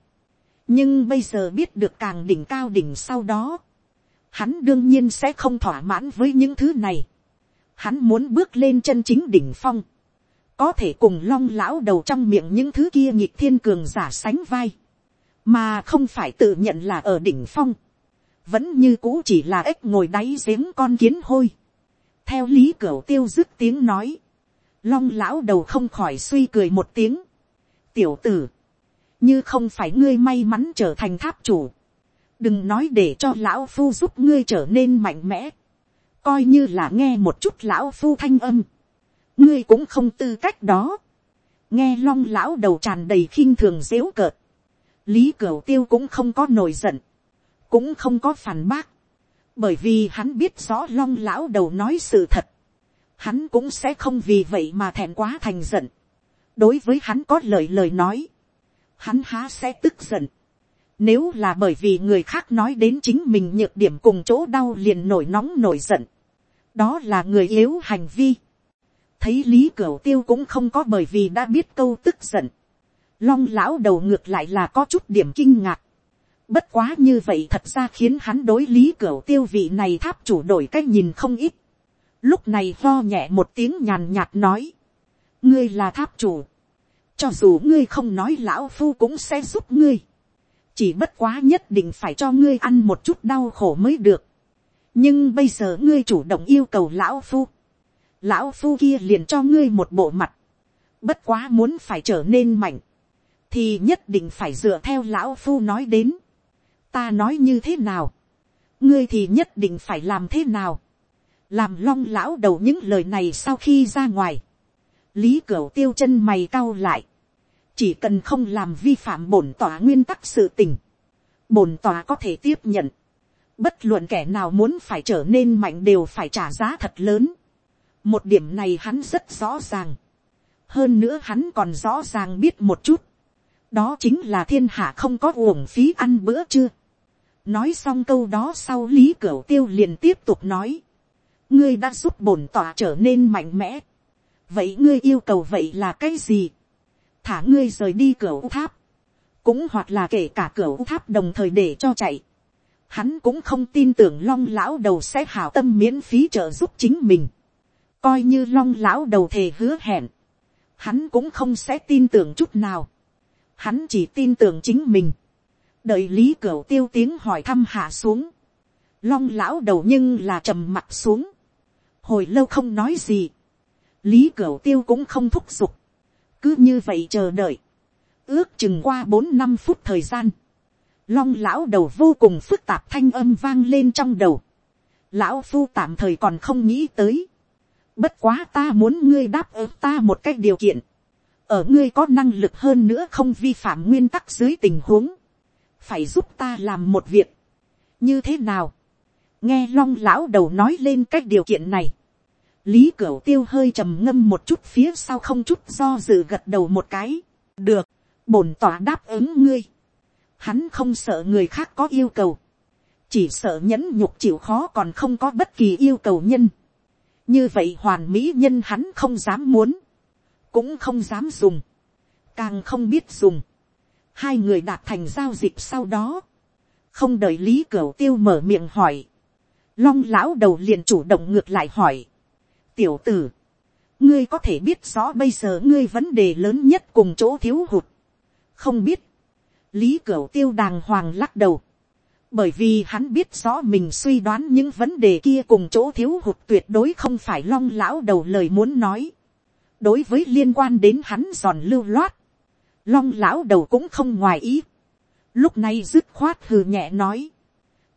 Nhưng bây giờ biết được càng đỉnh cao đỉnh sau đó. Hắn đương nhiên sẽ không thỏa mãn với những thứ này. Hắn muốn bước lên chân chính đỉnh phong. Có thể cùng long lão đầu trong miệng những thứ kia nhịp thiên cường giả sánh vai. Mà không phải tự nhận là ở đỉnh phong vẫn như cũ chỉ là ếch ngồi đáy giếng con kiến hôi. theo lý cửu tiêu dứt tiếng nói, long lão đầu không khỏi suy cười một tiếng. tiểu tử, như không phải ngươi may mắn trở thành tháp chủ, đừng nói để cho lão phu giúp ngươi trở nên mạnh mẽ, coi như là nghe một chút lão phu thanh âm, ngươi cũng không tư cách đó, nghe long lão đầu tràn đầy khinh thường dếu cợt, lý cửu tiêu cũng không có nổi giận, cũng không có phản bác, bởi vì hắn biết rõ long lão đầu nói sự thật, hắn cũng sẽ không vì vậy mà thẹn quá thành giận, đối với hắn có lời lời nói, hắn há sẽ tức giận, nếu là bởi vì người khác nói đến chính mình nhược điểm cùng chỗ đau liền nổi nóng nổi giận, đó là người yếu hành vi, thấy lý cửu tiêu cũng không có bởi vì đã biết câu tức giận, long lão đầu ngược lại là có chút điểm kinh ngạc, Bất quá như vậy thật ra khiến hắn đối lý Cửu tiêu vị này tháp chủ đổi cách nhìn không ít. Lúc này lo nhẹ một tiếng nhàn nhạt nói. Ngươi là tháp chủ. Cho dù ngươi không nói lão phu cũng sẽ giúp ngươi. Chỉ bất quá nhất định phải cho ngươi ăn một chút đau khổ mới được. Nhưng bây giờ ngươi chủ động yêu cầu lão phu. Lão phu kia liền cho ngươi một bộ mặt. Bất quá muốn phải trở nên mạnh. Thì nhất định phải dựa theo lão phu nói đến ta nói như thế nào, ngươi thì nhất định phải làm thế nào, làm long lão đầu những lời này sau khi ra ngoài, lý cửu tiêu chân mày cau lại, chỉ cần không làm vi phạm bổn tòa nguyên tắc sự tình, bổn tòa có thể tiếp nhận, bất luận kẻ nào muốn phải trở nên mạnh đều phải trả giá thật lớn, một điểm này hắn rất rõ ràng, hơn nữa hắn còn rõ ràng biết một chút, đó chính là thiên hạ không có uổng phí ăn bữa chưa nói xong câu đó sau lý cửu tiêu liền tiếp tục nói, ngươi đã giúp bổn tòa trở nên mạnh mẽ, vậy ngươi yêu cầu vậy là cái gì, thả ngươi rời đi cửa tháp, cũng hoặc là kể cả cửa tháp đồng thời để cho chạy, hắn cũng không tin tưởng long lão đầu sẽ hảo tâm miễn phí trợ giúp chính mình, coi như long lão đầu thề hứa hẹn, hắn cũng không sẽ tin tưởng chút nào, hắn chỉ tin tưởng chính mình, đợi lý cửa tiêu tiếng hỏi thăm hạ xuống, long lão đầu nhưng là trầm mặt xuống, hồi lâu không nói gì, lý cửa tiêu cũng không thúc giục, cứ như vậy chờ đợi, ước chừng qua bốn năm phút thời gian, long lão đầu vô cùng phức tạp thanh âm vang lên trong đầu, lão phu tạm thời còn không nghĩ tới, bất quá ta muốn ngươi đáp ứng ta một cách điều kiện, ở ngươi có năng lực hơn nữa không vi phạm nguyên tắc dưới tình huống, phải giúp ta làm một việc, như thế nào, nghe long lão đầu nói lên cách điều kiện này, lý cửu tiêu hơi trầm ngâm một chút phía sau không chút do dự gật đầu một cái, được, bổn tỏa đáp ứng ngươi, hắn không sợ người khác có yêu cầu, chỉ sợ nhẫn nhục chịu khó còn không có bất kỳ yêu cầu nhân, như vậy hoàn mỹ nhân hắn không dám muốn, cũng không dám dùng, càng không biết dùng, hai người đạt thành giao dịch sau đó, không đợi lý cửu tiêu mở miệng hỏi, long lão đầu liền chủ động ngược lại hỏi, tiểu tử, ngươi có thể biết rõ bây giờ ngươi vấn đề lớn nhất cùng chỗ thiếu hụt, không biết, lý cửu tiêu đàng hoàng lắc đầu, bởi vì hắn biết rõ mình suy đoán những vấn đề kia cùng chỗ thiếu hụt tuyệt đối không phải long lão đầu lời muốn nói. đối với liên quan đến hắn giòn lưu loát, long lão đầu cũng không ngoài ý. lúc này dứt khoát hừ nhẹ nói,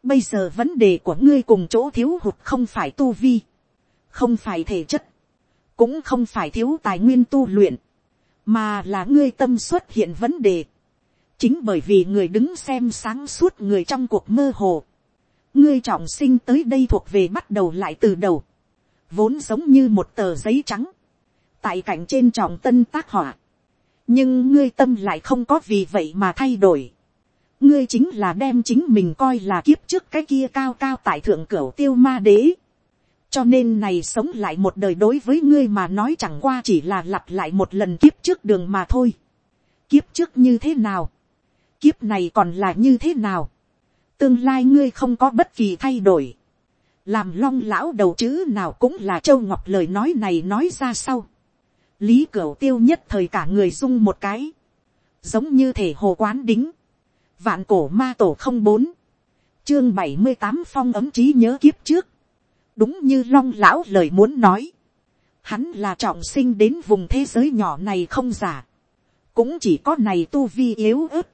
bây giờ vấn đề của ngươi cùng chỗ thiếu hụt không phải tu vi, không phải thể chất, cũng không phải thiếu tài nguyên tu luyện, mà là ngươi tâm xuất hiện vấn đề. Chính bởi vì người đứng xem sáng suốt người trong cuộc mơ hồ, ngươi trọng sinh tới đây thuộc về bắt đầu lại từ đầu, vốn giống như một tờ giấy trắng, tại cạnh trên trọng tân tác họa, nhưng ngươi tâm lại không có vì vậy mà thay đổi, ngươi chính là đem chính mình coi là kiếp trước cái kia cao cao tại thượng cửu tiêu ma đế, cho nên này sống lại một đời đối với ngươi mà nói chẳng qua chỉ là lặp lại một lần kiếp trước đường mà thôi. kiếp trước như thế nào, kiếp này còn là như thế nào, tương lai ngươi không có bất kỳ thay đổi, làm long lão đầu chữ nào cũng là châu ngọc lời nói này nói ra sau, lý cửu tiêu nhất thời cả người dung một cái, giống như thể hồ quán đính, vạn cổ ma tổ không bốn, chương bảy mươi tám phong ấm trí nhớ kiếp trước, đúng như long lão lời muốn nói, hắn là trọng sinh đến vùng thế giới nhỏ này không giả, cũng chỉ có này tu vi yếu ớt,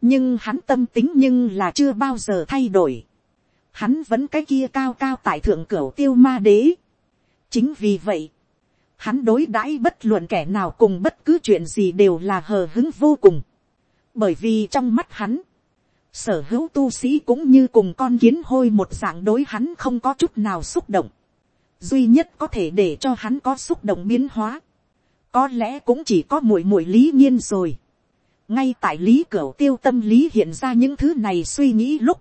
nhưng hắn tâm tính nhưng là chưa bao giờ thay đổi. Hắn vẫn cái kia cao cao tại thượng cửa tiêu ma đế. chính vì vậy, hắn đối đãi bất luận kẻ nào cùng bất cứ chuyện gì đều là hờ hứng vô cùng. bởi vì trong mắt hắn, sở hữu tu sĩ cũng như cùng con kiến hôi một dạng đối hắn không có chút nào xúc động. duy nhất có thể để cho hắn có xúc động biến hóa. có lẽ cũng chỉ có muội muội lý nhiên rồi ngay tại lý cửa tiêu tâm lý hiện ra những thứ này suy nghĩ lúc,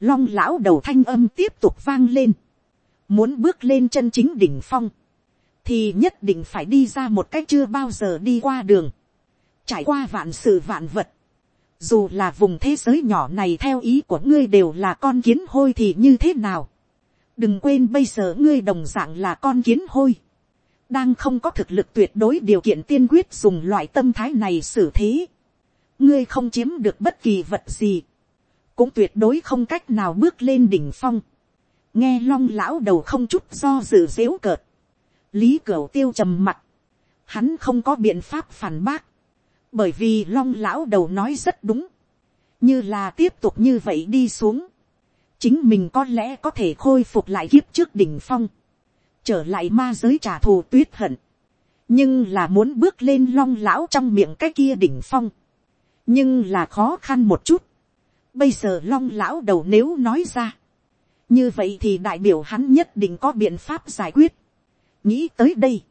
long lão đầu thanh âm tiếp tục vang lên, muốn bước lên chân chính đỉnh phong, thì nhất định phải đi ra một cách chưa bao giờ đi qua đường, trải qua vạn sự vạn vật, dù là vùng thế giới nhỏ này theo ý của ngươi đều là con kiến hôi thì như thế nào, đừng quên bây giờ ngươi đồng d ạ n g là con kiến hôi, đang không có thực lực tuyệt đối điều kiện tiên quyết dùng loại tâm thái này xử thế, ngươi không chiếm được bất kỳ vật gì, cũng tuyệt đối không cách nào bước lên đỉnh phong. nghe long lão đầu không chút do dự dếu cợt, lý cửa tiêu trầm mặt, hắn không có biện pháp phản bác, bởi vì long lão đầu nói rất đúng, như là tiếp tục như vậy đi xuống, chính mình có lẽ có thể khôi phục lại kiếp trước đỉnh phong, trở lại ma giới trả thù tuyết hận, nhưng là muốn bước lên long lão trong miệng cái kia đỉnh phong, nhưng là khó khăn một chút. bây giờ long lão đầu nếu nói ra, như vậy thì đại biểu hắn nhất định có biện pháp giải quyết. nghĩ tới đây,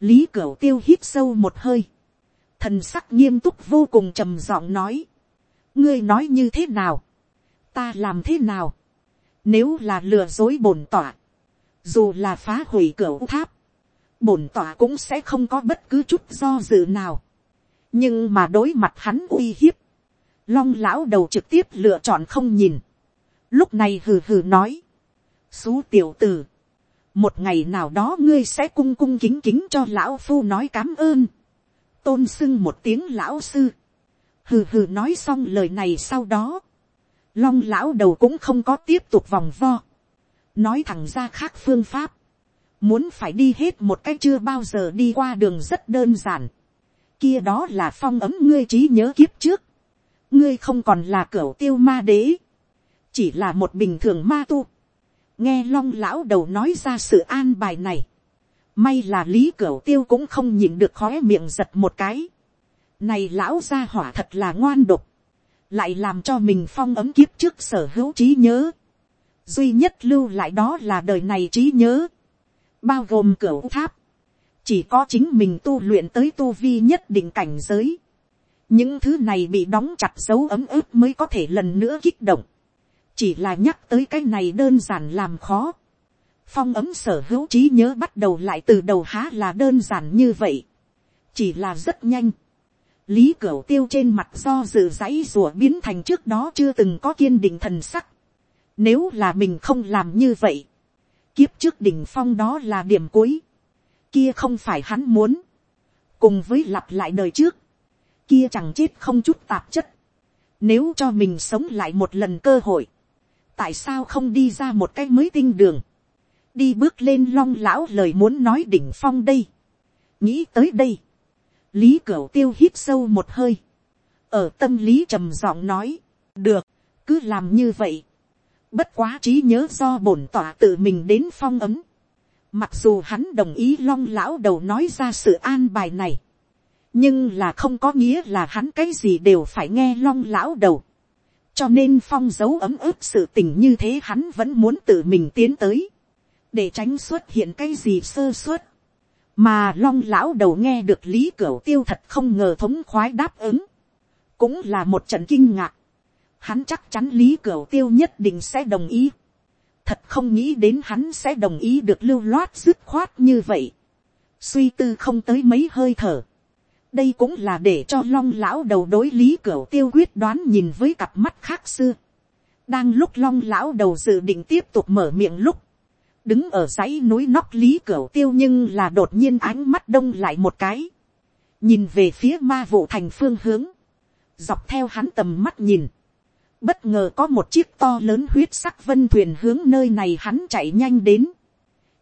lý cửu tiêu hít sâu một hơi, thần sắc nghiêm túc vô cùng trầm giọng nói, ngươi nói như thế nào, ta làm thế nào, nếu là lừa dối bổn tỏa, dù là phá hủy cửa tháp, bổn tỏa cũng sẽ không có bất cứ chút do dự nào. Nhưng mà đối mặt hắn uy hiếp, long lão đầu trực tiếp lựa chọn không nhìn, lúc này hừ hừ nói, xú tiểu t ử một ngày nào đó ngươi sẽ cung cung kính kính cho lão phu nói cám ơn, tôn sưng một tiếng lão sư, hừ hừ nói xong lời này sau đó, long lão đầu cũng không có tiếp tục vòng vo, nói thẳng ra khác phương pháp, muốn phải đi hết một cách chưa bao giờ đi qua đường rất đơn giản, kia đó là phong ấm ngươi trí nhớ kiếp trước, ngươi không còn là cửa tiêu ma đế, chỉ là một bình thường ma tu, nghe long lão đầu nói ra sự an bài này, may là lý cửa tiêu cũng không nhìn được khói miệng giật một cái, này lão gia hỏa thật là ngoan độc, lại làm cho mình phong ấm kiếp trước sở hữu trí nhớ, duy nhất lưu lại đó là đời này trí nhớ, bao gồm cửa tháp, chỉ có chính mình tu luyện tới tu vi nhất định cảnh giới, những thứ này bị đóng chặt dấu ấm ức mới có thể lần nữa kích động, chỉ là nhắc tới cái này đơn giản làm khó, phong ấm sở hữu trí nhớ bắt đầu lại từ đầu há là đơn giản như vậy, chỉ là rất nhanh, lý cửu tiêu trên mặt do dự dãy rùa biến thành trước đó chưa từng có kiên định thần sắc, nếu là mình không làm như vậy, kiếp trước đỉnh phong đó là điểm cuối, kia không phải hắn muốn, cùng với lặp lại đời trước, kia chẳng chết không chút tạp chất, nếu cho mình sống lại một lần cơ hội, tại sao không đi ra một cái mới tinh đường, đi bước lên long lão lời muốn nói đỉnh phong đây, nghĩ tới đây, lý cửu tiêu hít sâu một hơi, ở tâm lý trầm giọng nói, được, cứ làm như vậy, bất quá trí nhớ do bổn tỏa tự mình đến phong ấm, mặc dù hắn đồng ý long lão đầu nói ra sự an bài này, nhưng là không có nghĩa là hắn cái gì đều phải nghe long lão đầu, cho nên phong dấu ấm ức sự tình như thế hắn vẫn muốn tự mình tiến tới, để tránh xuất hiện cái gì sơ suất, mà long lão đầu nghe được lý cửu tiêu thật không ngờ thống khoái đáp ứng, cũng là một trận kinh ngạc, hắn chắc chắn lý cửu tiêu nhất định sẽ đồng ý, thật không nghĩ đến hắn sẽ đồng ý được lưu loát dứt khoát như vậy, suy tư không tới mấy hơi thở, đây cũng là để cho long lão đầu đối lý cửu tiêu quyết đoán nhìn với cặp mắt khác xưa. đang lúc long lão đầu dự định tiếp tục mở miệng lúc, đứng ở dãy núi nóc lý cửu tiêu nhưng là đột nhiên ánh mắt đông lại một cái, nhìn về phía ma vụ thành phương hướng, dọc theo hắn tầm mắt nhìn, bất ngờ có một chiếc to lớn huyết sắc vân thuyền hướng nơi này hắn chạy nhanh đến,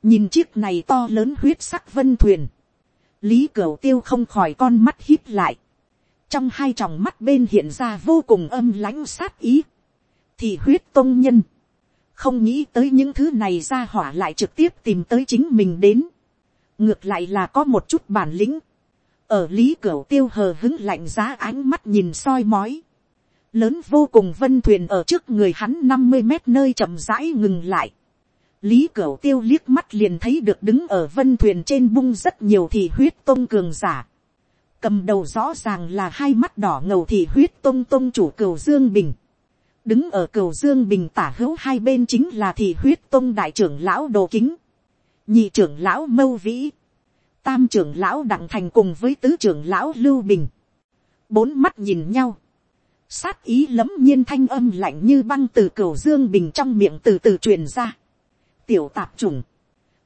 nhìn chiếc này to lớn huyết sắc vân thuyền, lý cửu tiêu không khỏi con mắt hít lại, trong hai tròng mắt bên hiện ra vô cùng âm lãnh sát ý, thì huyết tôn nhân, không nghĩ tới những thứ này ra hỏa lại trực tiếp tìm tới chính mình đến, ngược lại là có một chút bản lĩnh, ở lý cửa tiêu hờ hứng lạnh giá ánh mắt nhìn soi mói, lớn vô cùng vân thuyền ở trước người hắn năm mươi mét nơi chậm rãi ngừng lại, lý cửa tiêu liếc mắt liền thấy được đứng ở vân thuyền trên bung rất nhiều thị huyết tôn cường giả, cầm đầu rõ ràng là hai mắt đỏ ngầu thị huyết tôn tôn chủ cửu dương bình, đứng ở cửu dương bình tả hữu hai bên chính là thị huyết tôn đại trưởng lão đồ kính, nhị trưởng lão mâu vĩ, tam trưởng lão đặng thành cùng với tứ trưởng lão lưu bình, bốn mắt nhìn nhau, sát ý lấm nhiên thanh âm lạnh như băng từ cửu dương bình trong miệng từ từ truyền ra, tiểu tạp trùng,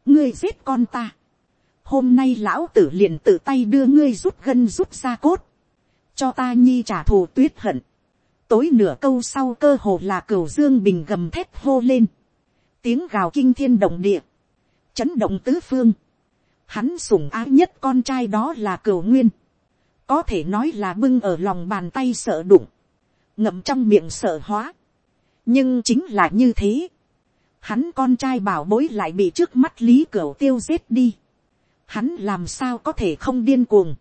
ngươi giết con ta, hôm nay lão tử liền tự tay đưa ngươi rút gân rút ra cốt, cho ta nhi trả thù tuyết hận, tối nửa câu sau cơ hồ là cửu dương bình gầm thét hô lên, tiếng gào kinh thiên động địa, chấn động tứ phương, hắn sủng ái nhất con trai đó là cửu nguyên, có thể nói là bưng ở lòng bàn tay sợ đụng, ngậm trong miệng sợ hóa, nhưng chính là như thế, hắn con trai bảo bối lại bị trước mắt lý cửu tiêu giết đi, hắn làm sao có thể không điên cuồng,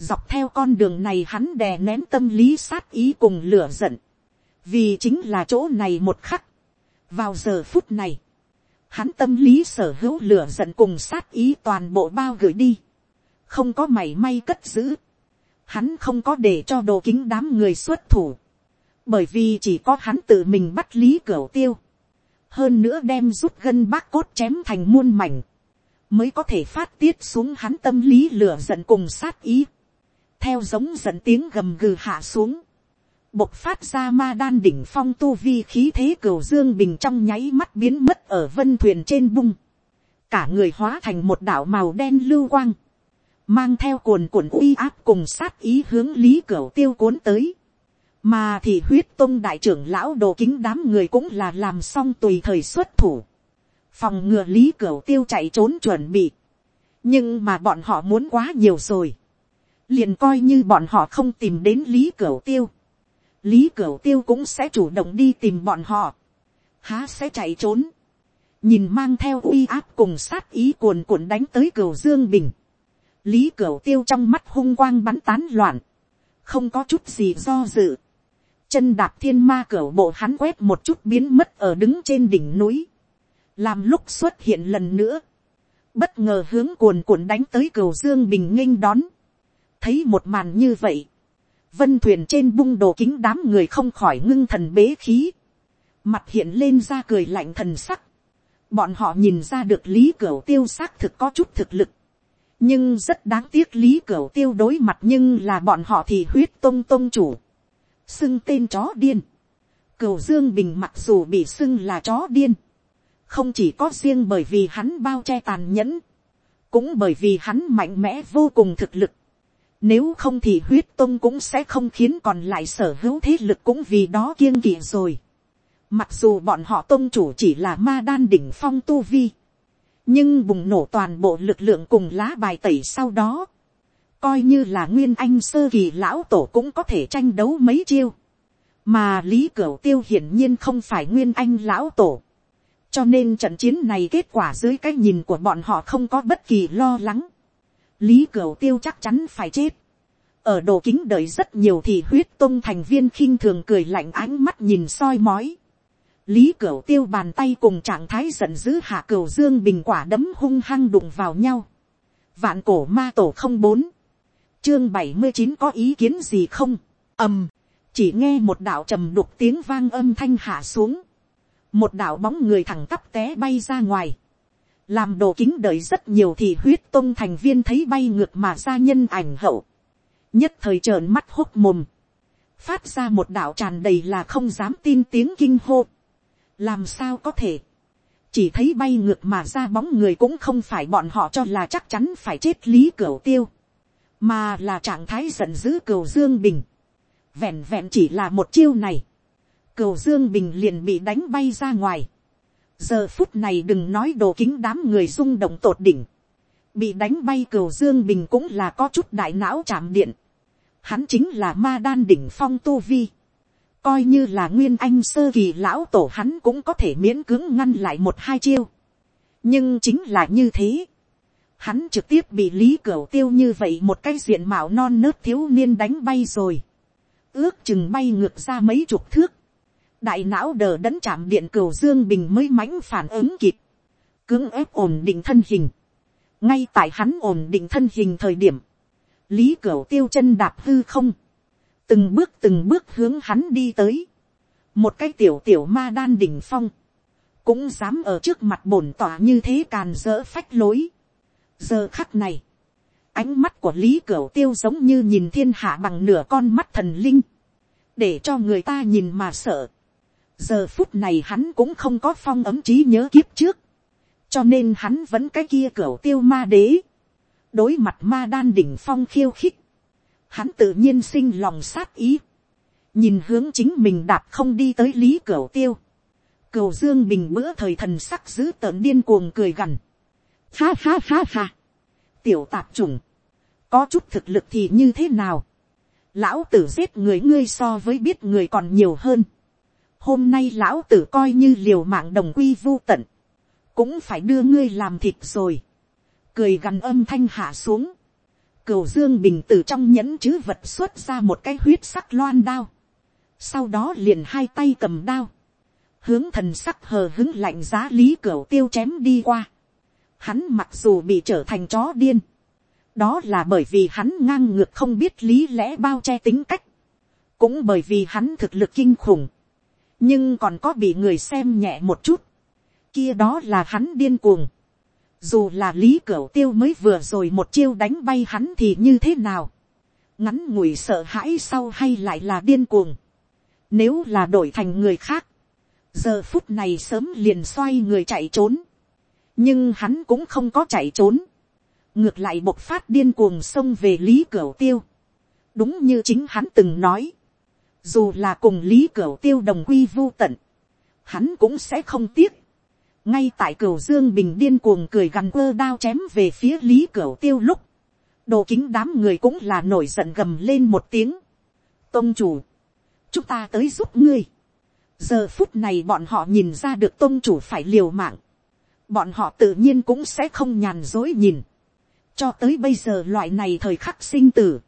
dọc theo con đường này hắn đè nén tâm lý sát ý cùng lửa giận, vì chính là chỗ này một khắc, vào giờ phút này, hắn tâm lý sở hữu lửa giận cùng sát ý toàn bộ bao gửi đi, không có mảy may cất giữ, hắn không có để cho đồ kính đám người xuất thủ, bởi vì chỉ có hắn tự mình bắt lý cửa tiêu, hơn nữa đem rút gân bác cốt chém thành muôn mảnh, mới có thể phát tiết xuống hắn tâm lý lửa giận cùng sát ý, theo giống dẫn tiếng gầm gừ hạ xuống, bộc phát ra ma đan đỉnh phong tu vi khí thế cửu dương bình trong nháy mắt biến mất ở vân thuyền trên bung, cả người hóa thành một đảo màu đen lưu quang, mang theo cuồn cuộn uy áp cùng sát ý hướng lý cửu tiêu cuốn tới, mà thì huyết tôn đại trưởng lão đồ kính đám người cũng là làm xong tùy thời xuất thủ, phòng ngừa lý cửu tiêu chạy trốn chuẩn bị, nhưng mà bọn họ muốn quá nhiều rồi, liền coi như bọn họ không tìm đến lý cửu tiêu, lý cửu tiêu cũng sẽ chủ động đi tìm bọn họ, há sẽ chạy trốn, nhìn mang theo uy áp cùng sát ý cuồn cuộn đánh tới cửu dương bình, lý cửu tiêu trong mắt hung quang bắn tán loạn, không có chút gì do dự, chân đạp thiên ma cửu bộ hắn quét một chút biến mất ở đứng trên đỉnh núi, làm lúc xuất hiện lần nữa, bất ngờ hướng cuồn cuộn đánh tới cửu dương bình nghênh đón, thấy một màn như vậy, vân thuyền trên bung đồ kính đám người không khỏi ngưng thần bế khí, mặt hiện lên ra cười lạnh thần sắc, bọn họ nhìn ra được lý cửa tiêu xác thực có chút thực lực, nhưng rất đáng tiếc lý cửa tiêu đối mặt nhưng là bọn họ thì huyết tôn tôn chủ, xưng tên chó điên, cửu dương bình mặc dù bị xưng là chó điên, không chỉ có riêng bởi vì hắn bao che tàn nhẫn, cũng bởi vì hắn mạnh mẽ vô cùng thực lực, nếu không thì huyết tông cũng sẽ không khiến còn lại sở hữu thế lực cũng vì đó kiêng kỵ rồi. Mặc dù bọn họ tông chủ chỉ là ma đan đỉnh phong tu vi. Nhưng bùng nổ toàn bộ lực lượng cùng lá bài tẩy sau đó. Coi như là nguyên anh sơ kỳ lão tổ cũng có thể tranh đấu mấy chiêu. Mà Lý Cửu Tiêu hiển nhiên không phải nguyên anh lão tổ. Cho nên trận chiến này kết quả dưới cái nhìn của bọn họ không có bất kỳ lo lắng. Lý Cửu Tiêu chắc chắn phải chết. Ở đồ kính đợi rất nhiều thì huyết tông thành viên khinh thường cười lạnh ánh mắt nhìn soi mói. Lý Cửu Tiêu bàn tay cùng trạng thái giận dữ hạ cửu dương bình quả đấm hung hăng đụng vào nhau. Vạn cổ ma tổ không bốn. Chương bảy mươi chín có ý kiến gì không? ầm. Chỉ nghe một đạo trầm đục tiếng vang âm thanh hạ xuống. Một đạo bóng người thẳng tắp té bay ra ngoài. Làm đồ kính đợi rất nhiều thì huyết tông thành viên thấy bay ngược mà ra nhân ảnh hậu. Nhất thời trợn mắt hốc mồm. Phát ra một đạo tràn đầy là không dám tin tiếng kinh hô. Làm sao có thể, chỉ thấy bay ngược mà ra bóng người cũng không phải bọn họ cho là chắc chắn phải chết lý cửu tiêu, mà là trạng thái giận dữ cửu dương bình, vẹn vẹn chỉ là một chiêu này, cửu dương bình liền bị đánh bay ra ngoài, giờ phút này đừng nói đồ kính đám người rung động tột đỉnh, bị đánh bay cửu dương bình cũng là có chút đại não chạm điện, hắn chính là ma đan đỉnh phong tu vi, coi như là nguyên anh sơ kỳ lão tổ hắn cũng có thể miễn cưỡng ngăn lại một hai chiêu. nhưng chính là như thế. hắn trực tiếp bị lý cửu tiêu như vậy một cái diện mạo non nớt thiếu niên đánh bay rồi. ước chừng bay ngược ra mấy chục thước đại não đờ đẫn chạm điện cửu dương bình mới mãnh phản ứng kịp. cưỡng ép ổn định thân hình. ngay tại hắn ổn định thân hình thời điểm, lý cửu tiêu chân đạp hư không từng bước từng bước hướng hắn đi tới, một cái tiểu tiểu ma đan đỉnh phong, cũng dám ở trước mặt bổn tỏa như thế càn dỡ phách lối. giờ khắc này, ánh mắt của lý cửu tiêu giống như nhìn thiên hạ bằng nửa con mắt thần linh, để cho người ta nhìn mà sợ giờ phút này hắn cũng không có phong ấm trí nhớ kiếp trước, cho nên hắn vẫn cái kia cửa tiêu ma đế, đối mặt ma đan đỉnh phong khiêu khích, hắn tự nhiên sinh lòng sát ý, nhìn hướng chính mình đạp không đi tới lý cửa tiêu, cửu dương bình bữa thời thần sắc giữ tợn điên cuồng cười gằn, ha ha ha ha, tiểu tạp trùng, có chút thực lực thì như thế nào, lão tử giết người ngươi so với biết người còn nhiều hơn, hôm nay lão tử coi như liều mạng đồng quy vô tận, cũng phải đưa ngươi làm thịt rồi, cười gằn âm thanh hạ xuống, Cửu Dương Bình từ trong nhẫn chứ vật xuất ra một cái huyết sắc loan đao. Sau đó liền hai tay cầm đao. Hướng thần sắc hờ hứng lạnh giá lý cửu tiêu chém đi qua. Hắn mặc dù bị trở thành chó điên. Đó là bởi vì hắn ngang ngược không biết lý lẽ bao che tính cách. Cũng bởi vì hắn thực lực kinh khủng. Nhưng còn có bị người xem nhẹ một chút. Kia đó là hắn điên cuồng. Dù là lý cửu tiêu mới vừa rồi một chiêu đánh bay hắn thì như thế nào, ngắn ngủi sợ hãi sau hay lại là điên cuồng, nếu là đổi thành người khác, giờ phút này sớm liền xoay người chạy trốn, nhưng hắn cũng không có chạy trốn, ngược lại bộc phát điên cuồng xông về lý cửu tiêu, đúng như chính hắn từng nói, dù là cùng lý cửu tiêu đồng quy vô tận, hắn cũng sẽ không tiếc, ngay tại cửu dương bình điên cuồng cười gằn quơ đao chém về phía lý cửu tiêu lúc, đồ kính đám người cũng là nổi giận gầm lên một tiếng. tôn chủ, chúng ta tới giúp ngươi. giờ phút này bọn họ nhìn ra được tôn chủ phải liều mạng. bọn họ tự nhiên cũng sẽ không nhàn dối nhìn. cho tới bây giờ loại này thời khắc sinh tử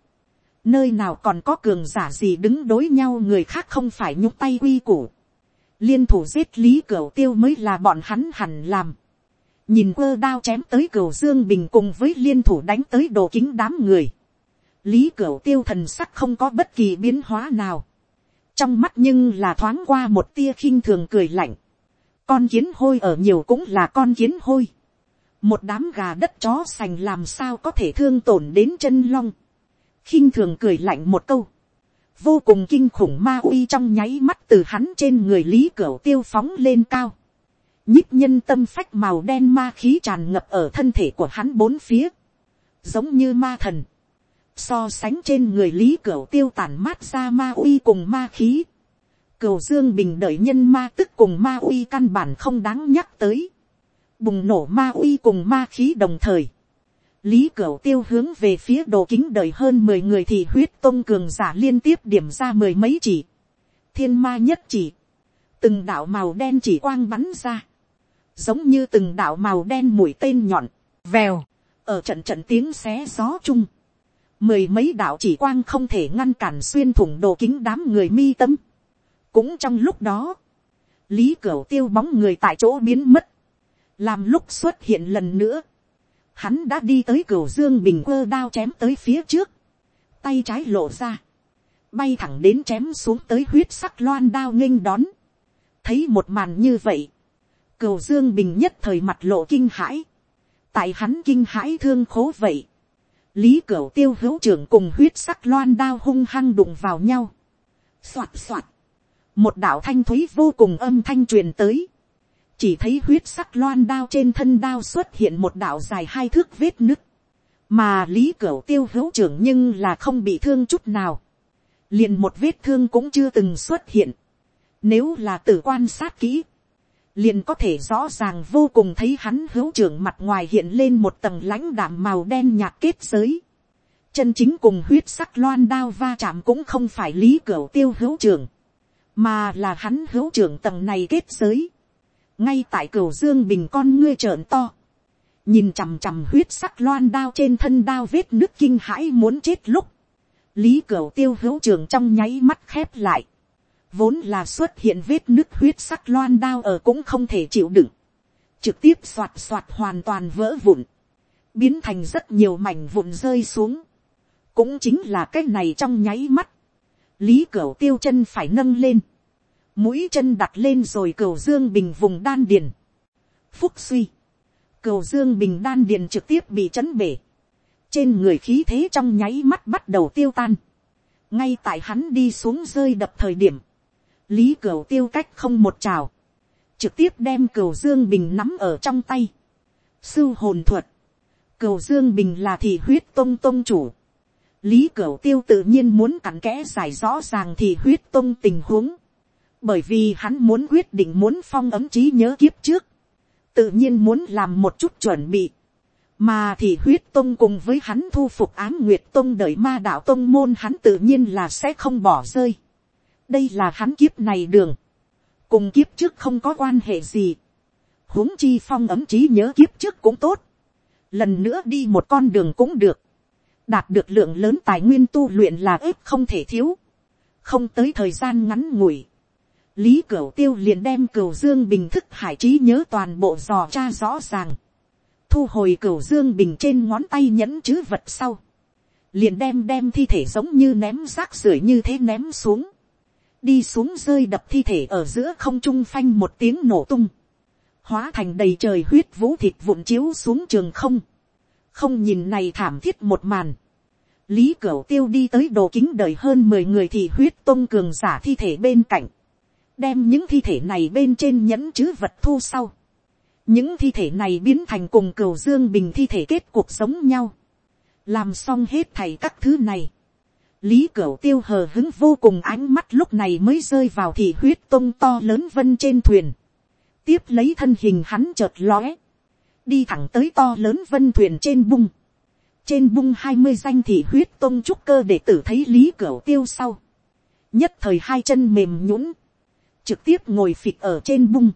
nơi nào còn có cường giả gì đứng đối nhau người khác không phải nhúc tay quy củ liên thủ giết lý cửu tiêu mới là bọn hắn hẳn làm. nhìn quơ đao chém tới cửu dương bình cùng với liên thủ đánh tới đồ kính đám người. lý cửu tiêu thần sắc không có bất kỳ biến hóa nào. trong mắt nhưng là thoáng qua một tia khinh thường cười lạnh. con kiến hôi ở nhiều cũng là con kiến hôi. một đám gà đất chó sành làm sao có thể thương tổn đến chân long khinh thường cười lạnh một câu vô cùng kinh khủng ma uy trong nháy mắt từ hắn trên người lý cửa tiêu phóng lên cao. nhích nhân tâm phách màu đen ma khí tràn ngập ở thân thể của hắn bốn phía. giống như ma thần. so sánh trên người lý cửa tiêu tản mát ra ma uy cùng ma khí. cửu dương bình đợi nhân ma tức cùng ma uy căn bản không đáng nhắc tới. bùng nổ ma uy cùng ma khí đồng thời Lý Cửu tiêu hướng về phía đồ kính đời hơn mười người thì huyết tông cường giả liên tiếp điểm ra mười mấy chỉ. Thiên ma nhất chỉ. Từng đạo màu đen chỉ quang bắn ra. Giống như từng đạo màu đen mũi tên nhọn. Vèo. Ở trận trận tiếng xé gió chung. Mười mấy đạo chỉ quang không thể ngăn cản xuyên thủng đồ kính đám người mi tâm. Cũng trong lúc đó. Lý Cửu tiêu bóng người tại chỗ biến mất. Làm lúc xuất hiện lần nữa hắn đã đi tới cửu dương bình quơ đao chém tới phía trước, tay trái lộ ra, bay thẳng đến chém xuống tới huyết sắc loan đao nghênh đón, thấy một màn như vậy, cửu dương bình nhất thời mặt lộ kinh hãi, tại hắn kinh hãi thương khố vậy, lý cửu tiêu hữu trưởng cùng huyết sắc loan đao hung hăng đụng vào nhau, soạt soạt, một đạo thanh thúy vô cùng âm thanh truyền tới, chỉ thấy huyết sắc loan đao trên thân đao xuất hiện một đạo dài hai thước vết nứt, mà lý cửu tiêu hữu trưởng nhưng là không bị thương chút nào, liền một vết thương cũng chưa từng xuất hiện, nếu là tử quan sát kỹ, liền có thể rõ ràng vô cùng thấy hắn hữu trưởng mặt ngoài hiện lên một tầng lãnh đạm màu đen nhạt kết giới, chân chính cùng huyết sắc loan đao va chạm cũng không phải lý cửu tiêu hữu trưởng, mà là hắn hữu trưởng tầng này kết giới ngay tại cửu dương bình con ngươi trợn to, nhìn chằm chằm huyết sắc loan đao trên thân đao vết nước kinh hãi muốn chết lúc, lý cửu tiêu hữu trường trong nháy mắt khép lại, vốn là xuất hiện vết nước huyết sắc loan đao ở cũng không thể chịu đựng, trực tiếp soạt soạt hoàn toàn vỡ vụn, biến thành rất nhiều mảnh vụn rơi xuống, cũng chính là cái này trong nháy mắt, lý cửu tiêu chân phải nâng lên, mũi chân đặt lên rồi cầu dương bình vùng đan điền, phúc suy, cầu dương bình đan điền trực tiếp bị chấn bể, trên người khí thế trong nháy mắt bắt đầu tiêu tan, ngay tại hắn đi xuống rơi đập thời điểm, lý cầu tiêu cách không một trào, trực tiếp đem cầu dương bình nắm ở trong tay, sưu hồn thuật, cầu dương bình là thị huyết tôn tôn chủ, lý cầu tiêu tự nhiên muốn cặn kẽ giải rõ ràng thị huyết tôn tình huống, bởi vì hắn muốn quyết định muốn phong ấm trí nhớ kiếp trước, tự nhiên muốn làm một chút chuẩn bị, mà thì huyết tông cùng với hắn thu phục ám nguyệt tông đợi ma đạo tông môn hắn tự nhiên là sẽ không bỏ rơi. đây là hắn kiếp này đường, cùng kiếp trước không có quan hệ gì, huống chi phong ấm trí nhớ kiếp trước cũng tốt, lần nữa đi một con đường cũng được, đạt được lượng lớn tài nguyên tu luyện là ếp không thể thiếu, không tới thời gian ngắn ngủi, lý cửu tiêu liền đem cửu dương bình thức hải trí nhớ toàn bộ dò tra rõ ràng, thu hồi cửu dương bình trên ngón tay nhẫn chữ vật sau, liền đem đem thi thể giống như ném rác rưởi như thế ném xuống, đi xuống rơi đập thi thể ở giữa không trung phanh một tiếng nổ tung, hóa thành đầy trời huyết vũ thịt vụn chiếu xuống trường không, không nhìn này thảm thiết một màn, lý cửu tiêu đi tới đồ kính đời hơn mười người thì huyết tôn cường giả thi thể bên cạnh, đem những thi thể này bên trên nhẫn chữ vật thu sau. những thi thể này biến thành cùng cửu dương bình thi thể kết cuộc sống nhau. làm xong hết thầy các thứ này. lý cửu tiêu hờ hứng vô cùng ánh mắt lúc này mới rơi vào thị huyết tông to lớn vân trên thuyền. tiếp lấy thân hình hắn chợt lóe, đi thẳng tới to lớn vân thuyền trên bung, trên bung hai mươi danh thị huyết tông trúc cơ để tử thấy lý cửu tiêu sau, nhất thời hai chân mềm nhũng, trực tiếp ngồi phịch ở trên bung,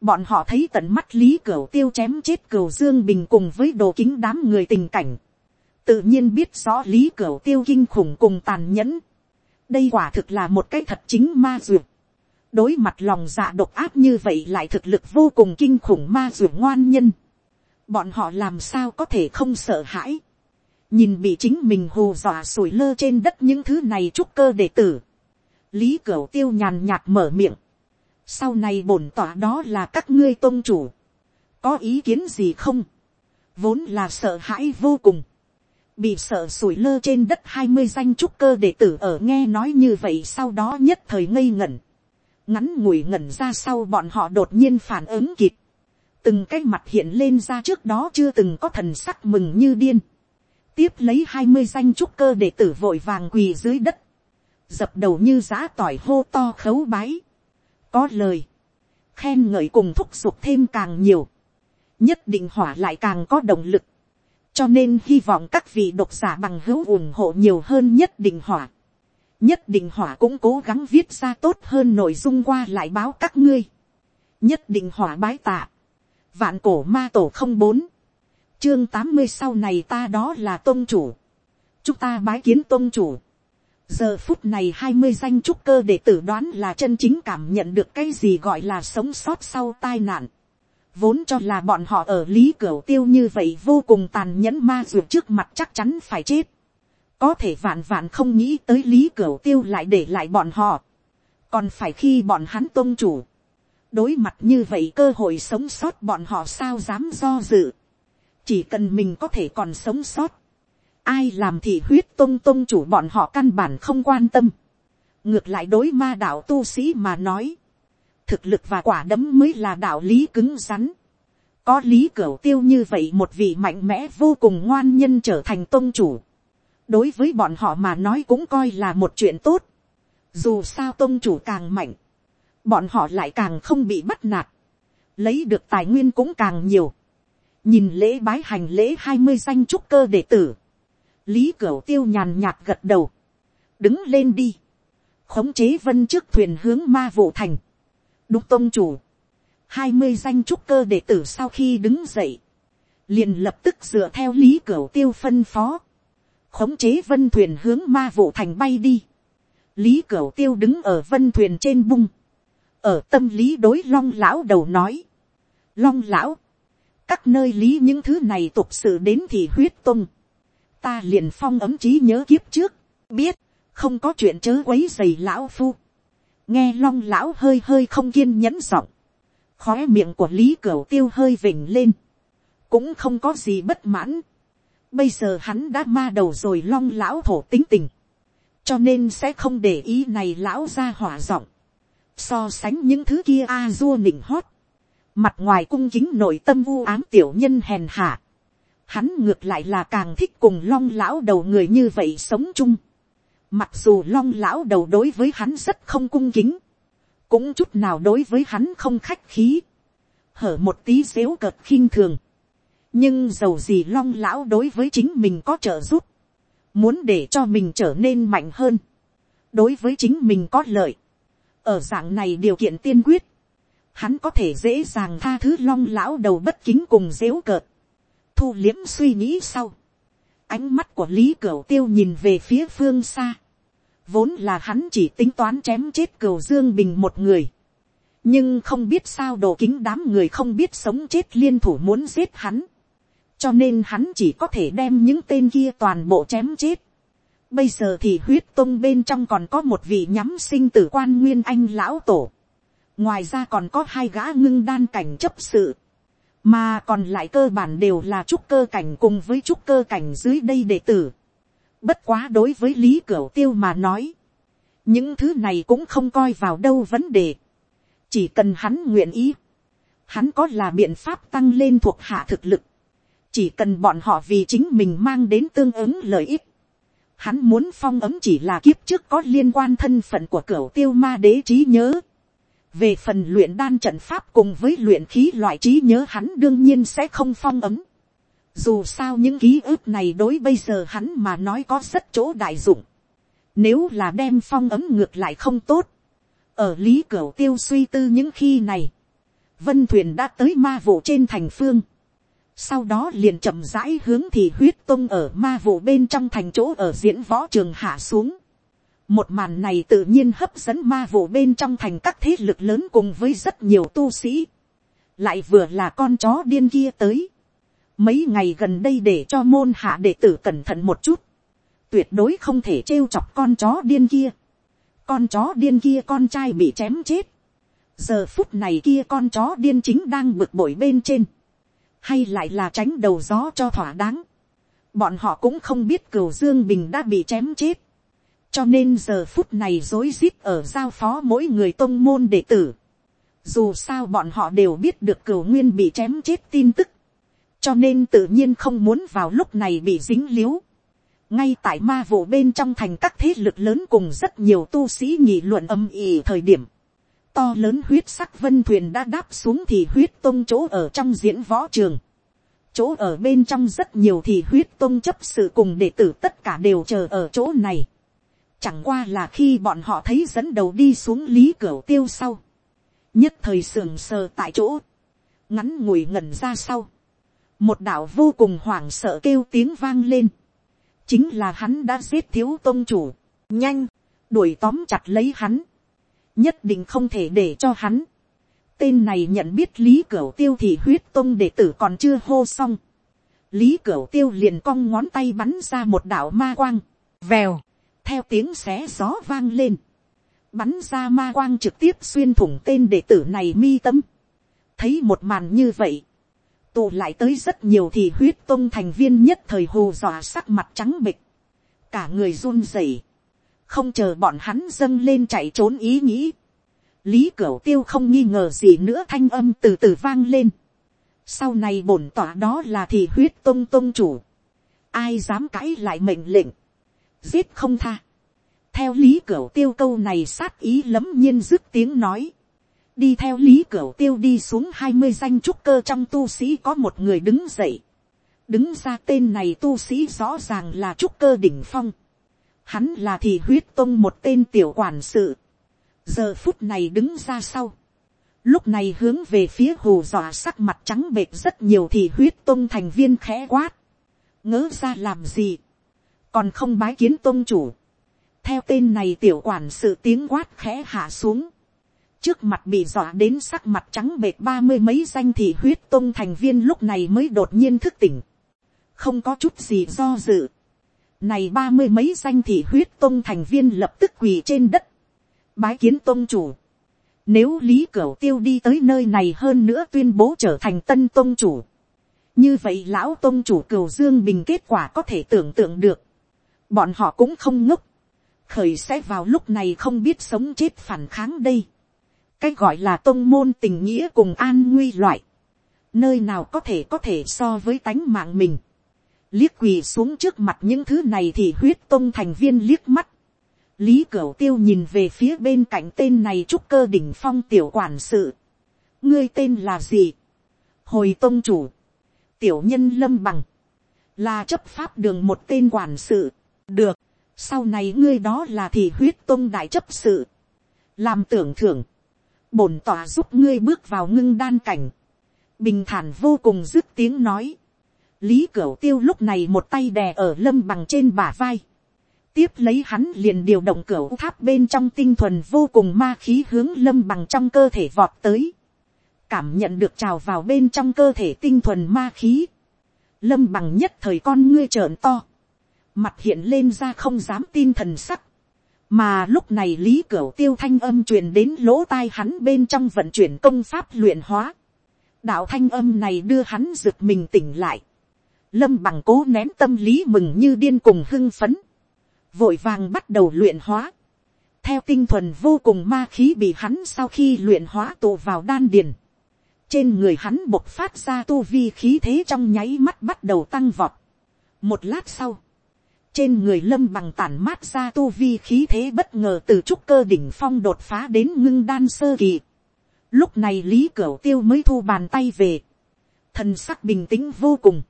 bọn họ thấy tận mắt lý Cửu tiêu chém chết cửu dương bình cùng với đồ kính đám người tình cảnh, tự nhiên biết rõ lý Cửu tiêu kinh khủng cùng tàn nhẫn, đây quả thực là một cái thật chính ma dược. đối mặt lòng dạ độc áp như vậy lại thực lực vô cùng kinh khủng ma dược ngoan nhân, bọn họ làm sao có thể không sợ hãi, nhìn bị chính mình hù dọa sủi lơ trên đất những thứ này trúc cơ đệ tử, lý cửu tiêu nhàn nhạt mở miệng, sau này bổn tỏa đó là các ngươi tôn chủ, có ý kiến gì không, vốn là sợ hãi vô cùng, bị sợ sủi lơ trên đất hai mươi danh trúc cơ đệ tử ở nghe nói như vậy sau đó nhất thời ngây ngẩn, ngắn ngủi ngẩn ra sau bọn họ đột nhiên phản ứng kịp, từng cái mặt hiện lên ra trước đó chưa từng có thần sắc mừng như điên, tiếp lấy hai mươi danh trúc cơ đệ tử vội vàng quỳ dưới đất, dập đầu như giá tỏi hô to khấu bái, có lời, khen ngợi cùng thúc giục thêm càng nhiều, nhất định hỏa lại càng có động lực, cho nên hy vọng các vị độc giả bằng hữu ủng hộ nhiều hơn nhất định hỏa, nhất định hỏa cũng cố gắng viết ra tốt hơn nội dung qua lại báo các ngươi, nhất định hỏa bái tạ, vạn cổ ma tổ không bốn, chương tám mươi sau này ta đó là tôn chủ, chúng ta bái kiến tôn chủ, giờ phút này hai mươi danh trúc cơ để tử đoán là chân chính cảm nhận được cái gì gọi là sống sót sau tai nạn. Vốn cho là bọn họ ở lý cửa tiêu như vậy vô cùng tàn nhẫn ma dù trước mặt chắc chắn phải chết. Có thể vạn vạn không nghĩ tới lý cửa tiêu lại để lại bọn họ. Còn phải khi bọn hắn tôn chủ. Đối mặt như vậy cơ hội sống sót bọn họ sao dám do dự. Chỉ cần mình có thể còn sống sót ai làm thì huyết tôn tôn chủ bọn họ căn bản không quan tâm. ngược lại đối ma đạo tu sĩ mà nói, thực lực và quả đấm mới là đạo lý cứng rắn. có lý cửa tiêu như vậy một vị mạnh mẽ vô cùng ngoan nhân trở thành tôn chủ. đối với bọn họ mà nói cũng coi là một chuyện tốt. dù sao tôn chủ càng mạnh, bọn họ lại càng không bị bắt nạt, lấy được tài nguyên cũng càng nhiều. nhìn lễ bái hành lễ hai mươi danh trúc cơ đệ tử, lý cửu tiêu nhàn nhạt gật đầu, đứng lên đi, khống chế vân trước thuyền hướng ma vụ thành, đúng tôn chủ, hai mươi danh trúc cơ đệ tử sau khi đứng dậy, liền lập tức dựa theo lý cửu tiêu phân phó, khống chế vân thuyền hướng ma vụ thành bay đi, lý cửu tiêu đứng ở vân thuyền trên bung, ở tâm lý đối long lão đầu nói, long lão, các nơi lý những thứ này tục sự đến thì huyết tung, ta liền phong ấm trí nhớ kiếp trước, biết, không có chuyện chớ quấy dày lão phu. nghe long lão hơi hơi không kiên nhẫn giọng, khóe miệng của lý cửu tiêu hơi vỉnh lên, cũng không có gì bất mãn. bây giờ hắn đã ma đầu rồi long lão thổ tính tình, cho nên sẽ không để ý này lão ra hỏa giọng, so sánh những thứ kia a dua nịnh hót, mặt ngoài cung kính nội tâm vu ám tiểu nhân hèn hạ, hắn ngược lại là càng thích cùng long lão đầu người như vậy sống chung. Mặc dù long lão đầu đối với hắn rất không cung kính, cũng chút nào đối với hắn không khách khí, hở một tí xếu cợt khinh thường. nhưng dầu gì long lão đối với chính mình có trợ giúp, muốn để cho mình trở nên mạnh hơn, đối với chính mình có lợi. ở dạng này điều kiện tiên quyết, hắn có thể dễ dàng tha thứ long lão đầu bất kính cùng dếu cợt thu liếm suy nghĩ sau. Ánh mắt của Lý Cửu Tiêu nhìn về phía phương xa. Vốn là hắn chỉ tính toán chém chết Cửu Dương Bình một người. Nhưng không biết sao đồ kính đám người không biết sống chết liên thủ muốn giết hắn. Cho nên hắn chỉ có thể đem những tên kia toàn bộ chém chết. Bây giờ thì huyết tông bên trong còn có một vị nhắm sinh tử quan nguyên anh lão tổ. Ngoài ra còn có hai gã ngưng đan cảnh chấp sự mà còn lại cơ bản đều là trúc cơ cảnh cùng với trúc cơ cảnh dưới đây đệ tử. Bất quá đối với lý cửu tiêu mà nói, những thứ này cũng không coi vào đâu vấn đề. chỉ cần hắn nguyện ý, hắn có là biện pháp tăng lên thuộc hạ thực lực. chỉ cần bọn họ vì chính mình mang đến tương ứng lợi ích. hắn muốn phong ấm chỉ là kiếp trước có liên quan thân phận của cửu tiêu ma đế trí nhớ về phần luyện đan trận pháp cùng với luyện khí loại trí nhớ hắn đương nhiên sẽ không phong ấm. dù sao những ký ức này đối bây giờ hắn mà nói có rất chỗ đại dụng. nếu là đem phong ấm ngược lại không tốt. ở lý cửu tiêu suy tư những khi này, vân thuyền đã tới ma vụ trên thành phương. sau đó liền chậm rãi hướng thì huyết tông ở ma vụ bên trong thành chỗ ở diễn võ trường hạ xuống một màn này tự nhiên hấp dẫn ma vụ bên trong thành các thế lực lớn cùng với rất nhiều tu sĩ. Lại vừa là con chó điên kia tới. Mấy ngày gần đây để cho môn hạ đệ tử cẩn thận một chút. Tuyệt đối không thể trêu chọc con chó điên kia. Con chó điên kia con trai bị chém chết. Giờ phút này kia con chó điên chính đang bực bội bên trên. Hay lại là tránh đầu gió cho thỏa đáng. Bọn họ cũng không biết cửu Dương Bình đã bị chém chết cho nên giờ phút này rối rít ở giao phó mỗi người tôn môn đệ tử. dù sao bọn họ đều biết được cửu nguyên bị chém chết tin tức, cho nên tự nhiên không muốn vào lúc này bị dính líu ngay tại ma vụ bên trong thành các thế lực lớn cùng rất nhiều tu sĩ nghị luận âm ỉ thời điểm, to lớn huyết sắc vân thuyền đã đáp xuống thì huyết tôn chỗ ở trong diễn võ trường. chỗ ở bên trong rất nhiều thì huyết tôn chấp sự cùng đệ tử tất cả đều chờ ở chỗ này. Chẳng qua là khi bọn họ thấy dẫn đầu đi xuống lý cửa tiêu sau. Nhất thời sườn sờ tại chỗ. Ngắn ngủi ngẩn ra sau. Một đạo vô cùng hoảng sợ kêu tiếng vang lên. Chính là hắn đã giết thiếu tôn chủ. Nhanh, đuổi tóm chặt lấy hắn. Nhất định không thể để cho hắn. Tên này nhận biết lý Cửu tiêu thì huyết tôn đệ tử còn chưa hô xong. Lý Cửu tiêu liền cong ngón tay bắn ra một đạo ma quang. Vèo theo tiếng xé gió vang lên, bắn ra ma quang trực tiếp xuyên thủng tên đệ tử này mi tâm. thấy một màn như vậy, tụ lại tới rất nhiều thì huyết tôn thành viên nhất thời hồ dọa sắc mặt trắng bịch, cả người run rẩy, không chờ bọn hắn dâng lên chạy trốn ý nghĩ, lý cửu tiêu không nghi ngờ gì nữa thanh âm từ từ vang lên, sau này bổn tỏa đó là thì huyết tôn tôn chủ, ai dám cãi lại mệnh lệnh, giết không tha. theo lý cửa tiêu câu này sát ý lấm nhiên dứt tiếng nói. đi theo lý cửa tiêu đi xuống hai mươi danh trúc cơ trong tu sĩ có một người đứng dậy. đứng ra tên này tu sĩ rõ ràng là trúc cơ đỉnh phong. hắn là thị huyết tông một tên tiểu quản sự. giờ phút này đứng ra sau. lúc này hướng về phía hồ dọa sắc mặt trắng bệt rất nhiều thì huyết tông thành viên khẽ quát. ngỡ ra làm gì còn không bái kiến tôn chủ. theo tên này tiểu quản sự tiếng quát khẽ hạ xuống. trước mặt bị dọa đến sắc mặt trắng bệt ba mươi mấy danh thì huyết tôn thành viên lúc này mới đột nhiên thức tỉnh. không có chút gì do dự. này ba mươi mấy danh thì huyết tôn thành viên lập tức quỳ trên đất. bái kiến tôn chủ. Nếu Lý Cửu Tiêu đi tới nơi này hơn nữa tuyên bố trở thành tân tôn chủ. Như vậy lão tôn chủ cửu Dương Bình kết quả có thể tưởng tượng được bọn họ cũng không ngốc, khởi sẽ vào lúc này không biết sống chết phản kháng đây. cái gọi là tôn môn tình nghĩa cùng an nguy loại, nơi nào có thể có thể so với tánh mạng mình. liếc quỳ xuống trước mặt những thứ này thì huyết tôn thành viên liếc mắt. lý cửu tiêu nhìn về phía bên cạnh tên này trúc cơ đỉnh phong tiểu quản sự. ngươi tên là gì. hồi tôn chủ. tiểu nhân lâm bằng. là chấp pháp đường một tên quản sự được, sau này ngươi đó là thì huyết tôn đại chấp sự, làm tưởng thưởng, bổn tỏa giúp ngươi bước vào ngưng đan cảnh, bình thản vô cùng dứt tiếng nói, lý cửu tiêu lúc này một tay đè ở lâm bằng trên bả vai, tiếp lấy hắn liền điều động cửa tháp bên trong tinh thuần vô cùng ma khí hướng lâm bằng trong cơ thể vọt tới. Cảm nhận được trào vào bên trong cơ thể tinh thuần ma khí. Lâm bằng nhất thời con ngươi trợn to mặt hiện lên ra không dám tin thần sắc. mà lúc này lý cửu tiêu thanh âm truyền đến lỗ tai hắn bên trong vận chuyển công pháp luyện hóa. đạo thanh âm này đưa hắn rực mình tỉnh lại. lâm bằng cố nén tâm lý mừng như điên cùng hưng phấn. vội vàng bắt đầu luyện hóa. theo tinh thuần vô cùng ma khí bị hắn sau khi luyện hóa tụ vào đan điền. trên người hắn bộc phát ra tu vi khí thế trong nháy mắt bắt đầu tăng vọt. một lát sau, trên người lâm bằng tản mát ra tu vi khí thế bất ngờ từ trúc cơ đỉnh phong đột phá đến ngưng đan sơ kỳ. lúc này lý cửu tiêu mới thu bàn tay về, thần sắc bình tĩnh vô cùng,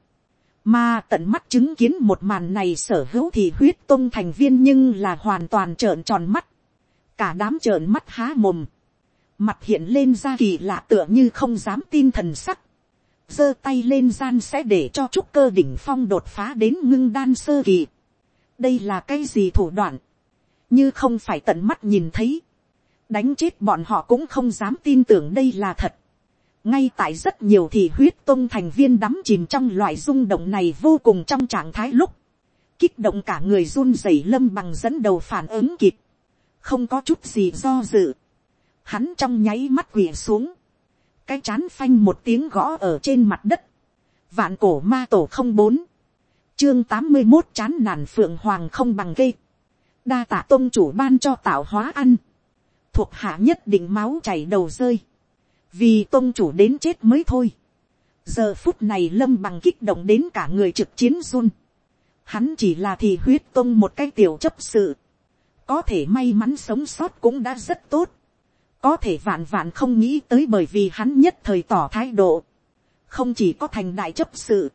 mà tận mắt chứng kiến một màn này sở hữu thì huyết tôn thành viên nhưng là hoàn toàn trợn tròn mắt, cả đám trợn mắt há mồm, mặt hiện lên ra kỳ lạ tựa như không dám tin thần sắc, giơ tay lên gian sẽ để cho trúc cơ đỉnh phong đột phá đến ngưng đan sơ kỳ đây là cái gì thủ đoạn, như không phải tận mắt nhìn thấy, đánh chết bọn họ cũng không dám tin tưởng đây là thật. ngay tại rất nhiều thì huyết tôn thành viên đắm chìm trong loại rung động này vô cùng trong trạng thái lúc, kích động cả người run rẩy lâm bằng dẫn đầu phản ứng kịp, không có chút gì do dự, hắn trong nháy mắt quỳ xuống, cái chán phanh một tiếng gõ ở trên mặt đất, vạn cổ ma tổ không bốn, chương tám mươi một chán nản phượng hoàng không bằng cây, đa tạ tôn chủ ban cho tạo hóa ăn, thuộc hạ nhất định máu chảy đầu rơi, vì tôn chủ đến chết mới thôi. giờ phút này lâm bằng kích động đến cả người trực chiến run, hắn chỉ là thì huyết tôn một cái tiểu chấp sự, có thể may mắn sống sót cũng đã rất tốt, có thể vạn vạn không nghĩ tới bởi vì hắn nhất thời tỏ thái độ, không chỉ có thành đại chấp sự,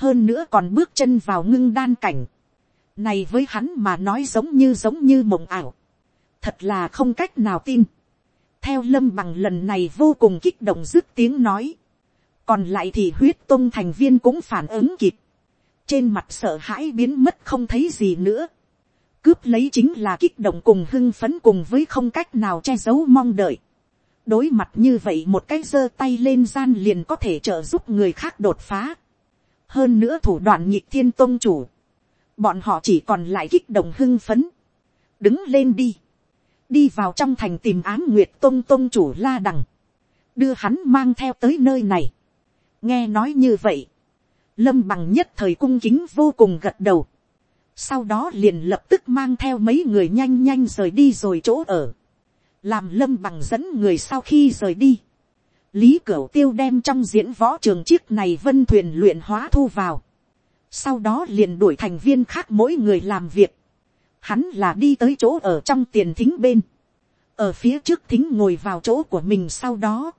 hơn nữa còn bước chân vào ngưng đan cảnh, này với hắn mà nói giống như giống như mộng ảo, thật là không cách nào tin, theo lâm bằng lần này vô cùng kích động dứt tiếng nói, còn lại thì huyết tôn thành viên cũng phản ứng kịp, trên mặt sợ hãi biến mất không thấy gì nữa, cướp lấy chính là kích động cùng hưng phấn cùng với không cách nào che giấu mong đợi. đối mặt như vậy một cái giơ tay lên gian liền có thể trợ giúp người khác đột phá hơn nữa thủ đoạn nhịp thiên tôn chủ. bọn họ chỉ còn lại kích động hưng phấn. đứng lên đi. đi vào trong thành tìm ám nguyệt tôn tôn chủ la đằng. đưa hắn mang theo tới nơi này. nghe nói như vậy. lâm bằng nhất thời cung kính vô cùng gật đầu sau đó liền lập tức mang theo mấy người nhanh nhanh rời đi rồi chỗ ở, làm lâm bằng dẫn người sau khi rời đi, lý cửu tiêu đem trong diễn võ trường chiếc này vân thuyền luyện hóa thu vào, sau đó liền đuổi thành viên khác mỗi người làm việc, hắn là đi tới chỗ ở trong tiền thính bên, ở phía trước thính ngồi vào chỗ của mình sau đó,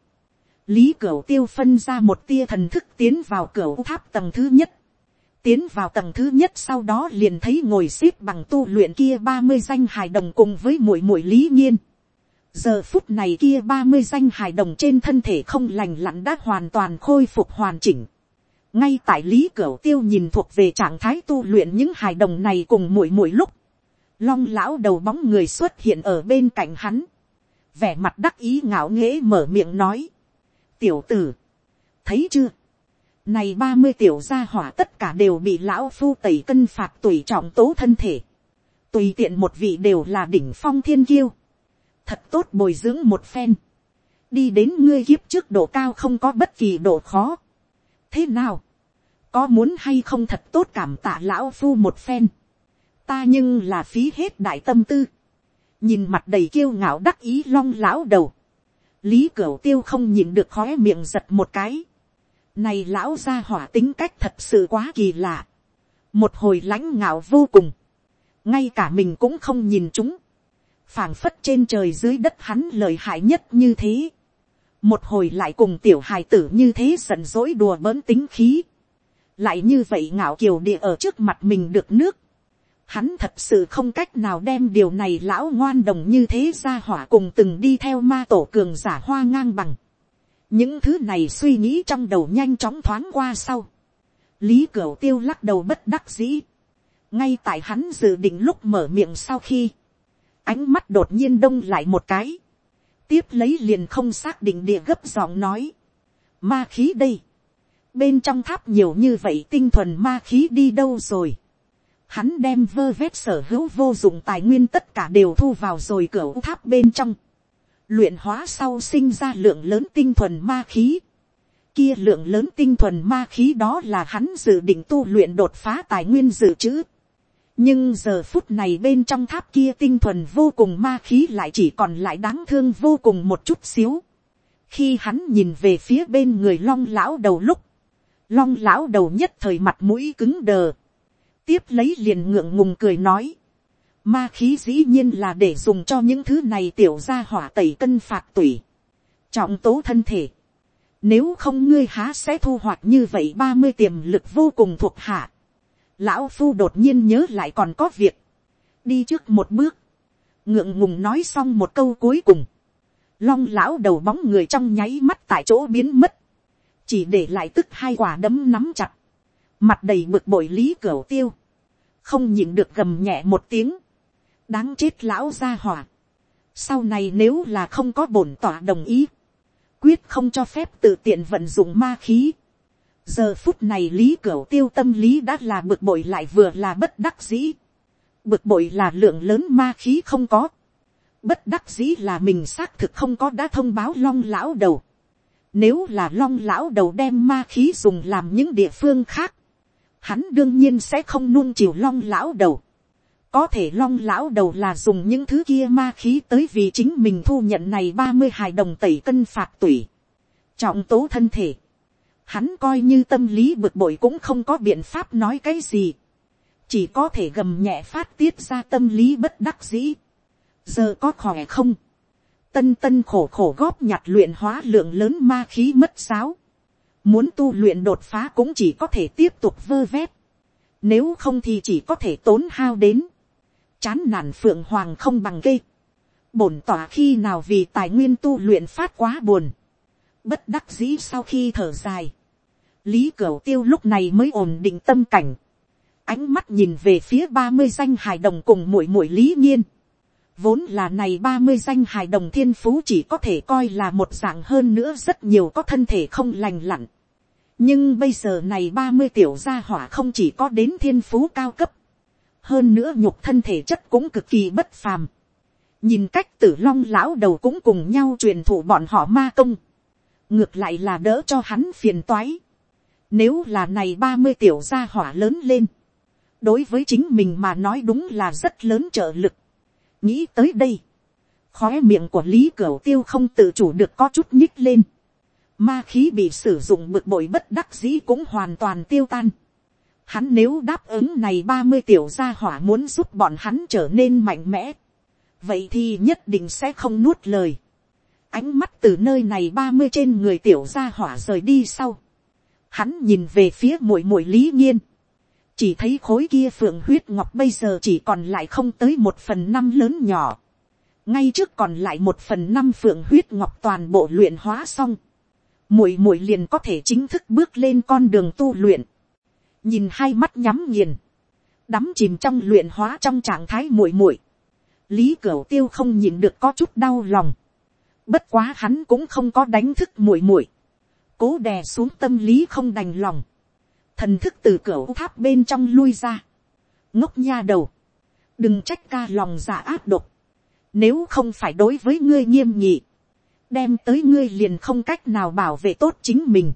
lý cửu tiêu phân ra một tia thần thức tiến vào cửa tháp tầng thứ nhất, tiến vào tầng thứ nhất sau đó liền thấy ngồi xếp bằng tu luyện kia ba mươi danh hài đồng cùng với muội muội lý nhiên giờ phút này kia ba mươi danh hài đồng trên thân thể không lành lặn đã hoàn toàn khôi phục hoàn chỉnh. ngay tại lý cửu tiêu nhìn thuộc về trạng thái tu luyện những hài đồng này cùng mỗi mỗi lúc, long lão đầu bóng người xuất hiện ở bên cạnh hắn, vẻ mặt đắc ý ngạo nghễ mở miệng nói, tiểu tử, thấy chưa, này ba mươi tiểu gia hỏa tất cả đều bị lão phu tẩy cân phạt tùy trọng tố thân thể. Tùy tiện một vị đều là đỉnh phong thiên kiêu. Thật tốt bồi dưỡng một phen. Đi đến ngươi kiếp trước độ cao không có bất kỳ độ khó. Thế nào? Có muốn hay không thật tốt cảm tạ lão phu một phen. Ta nhưng là phí hết đại tâm tư. Nhìn mặt đầy kiêu ngạo đắc ý long lão đầu. Lý Cửu Tiêu không nhìn được khói miệng giật một cái này lão gia hỏa tính cách thật sự quá kỳ lạ. Một hồi lãnh ngạo vô cùng. Ngay cả mình cũng không nhìn chúng phảng phất trên trời dưới đất hắn lời hại nhất như thế. Một hồi lại cùng tiểu hài tử như thế giận dỗi đùa bỡn tính khí. Lại như vậy ngạo kiều địa ở trước mặt mình được nước. Hắn thật sự không cách nào đem điều này lão ngoan đồng như thế ra hỏa cùng từng đi theo ma tổ cường giả hoa ngang bằng những thứ này suy nghĩ trong đầu nhanh chóng thoáng qua sau. lý cửu tiêu lắc đầu bất đắc dĩ. ngay tại hắn dự định lúc mở miệng sau khi, ánh mắt đột nhiên đông lại một cái. tiếp lấy liền không xác định địa gấp giọng nói. ma khí đây. bên trong tháp nhiều như vậy tinh thuần ma khí đi đâu rồi. hắn đem vơ vét sở hữu vô dụng tài nguyên tất cả đều thu vào rồi cửa tháp bên trong luyện hóa sau sinh ra lượng lớn tinh thuần ma khí. Kia lượng lớn tinh thuần ma khí đó là hắn dự định tu luyện đột phá tài nguyên dự trữ. Nhưng giờ phút này bên trong tháp kia tinh thuần vô cùng ma khí lại chỉ còn lại đáng thương vô cùng một chút xíu. Khi hắn nhìn về phía bên người long lão đầu lúc, long lão đầu nhất thời mặt mũi cứng đờ. Tiếp lấy liền ngượng ngùng cười nói Ma khí dĩ nhiên là để dùng cho những thứ này tiểu ra hỏa tẩy cân phạt tủy. trọng tố thân thể, nếu không ngươi há sẽ thu hoạch như vậy ba mươi tiềm lực vô cùng thuộc hạ. Lão phu đột nhiên nhớ lại còn có việc. Đi trước một bước. Ngượng ngùng nói xong một câu cuối cùng. Long lão đầu bóng người trong nháy mắt tại chỗ biến mất. Chỉ để lại tức hai quả đấm nắm chặt. Mặt đầy bực bội lý cửa tiêu. Không nhịn được gầm nhẹ một tiếng. Đáng chết lão ra hỏa. Sau này nếu là không có bổn tỏa đồng ý quyết không cho phép tự tiện vận dụng ma khí giờ phút này lý cửu tiêu tâm lý đã là bực bội lại vừa là bất đắc dĩ. bực bội là lượng lớn ma khí không có. bất đắc dĩ là mình xác thực không có đã thông báo long lão đầu. nếu là long lão đầu đem ma khí dùng làm những địa phương khác, hắn đương nhiên sẽ không nuông chiều long lão đầu có thể long lão đầu là dùng những thứ kia ma khí tới vì chính mình thu nhận này ba mươi hài đồng tẩy cân phạt tủy. Trọng tố thân thể. Hắn coi như tâm lý bực bội cũng không có biện pháp nói cái gì. Chỉ có thể gầm nhẹ phát tiết ra tâm lý bất đắc dĩ. Giờ có khỏe không? Tân tân khổ khổ góp nhặt luyện hóa lượng lớn ma khí mất giáo. Muốn tu luyện đột phá cũng chỉ có thể tiếp tục vơ vét. Nếu không thì chỉ có thể tốn hao đến chán nản phượng hoàng không bằng cây. bổn tỏa khi nào vì tài nguyên tu luyện phát quá buồn. bất đắc dĩ sau khi thở dài lý cửu tiêu lúc này mới ổn định tâm cảnh. ánh mắt nhìn về phía ba mươi danh hài đồng cùng muội muội lý nhiên. vốn là này ba mươi danh hài đồng thiên phú chỉ có thể coi là một dạng hơn nữa rất nhiều có thân thể không lành lặn. nhưng bây giờ này ba mươi tiểu gia hỏa không chỉ có đến thiên phú cao cấp, hơn nữa nhục thân thể chất cũng cực kỳ bất phàm. nhìn cách tử long lão đầu cũng cùng nhau truyền thụ bọn họ ma công. ngược lại là đỡ cho hắn phiền toái nếu là này ba mươi tiểu gia hỏa lớn lên. đối với chính mình mà nói đúng là rất lớn trợ lực. nghĩ tới đây. khóe miệng của lý cửu tiêu không tự chủ được có chút nhích lên. ma khí bị sử dụng bực bội bất đắc dĩ cũng hoàn toàn tiêu tan Hắn nếu đáp ứng này ba mươi tiểu gia hỏa muốn giúp bọn hắn trở nên mạnh mẽ. Vậy thì nhất định sẽ không nuốt lời. Ánh mắt từ nơi này ba mươi trên người tiểu gia hỏa rời đi sau. Hắn nhìn về phía muội muội lý nhiên. Chỉ thấy khối kia phượng huyết ngọc bây giờ chỉ còn lại không tới một phần năm lớn nhỏ. Ngay trước còn lại một phần năm phượng huyết ngọc toàn bộ luyện hóa xong. muội muội liền có thể chính thức bước lên con đường tu luyện nhìn hai mắt nhắm nghiền, đắm chìm trong luyện hóa trong trạng thái muội muội, lý cửu tiêu không nhìn được có chút đau lòng, bất quá hắn cũng không có đánh thức muội muội, cố đè xuống tâm lý không đành lòng, thần thức từ cửa tháp bên trong lui ra, ngốc nha đầu, đừng trách ca lòng dạ giả áp độc, nếu không phải đối với ngươi nghiêm nhị, đem tới ngươi liền không cách nào bảo vệ tốt chính mình.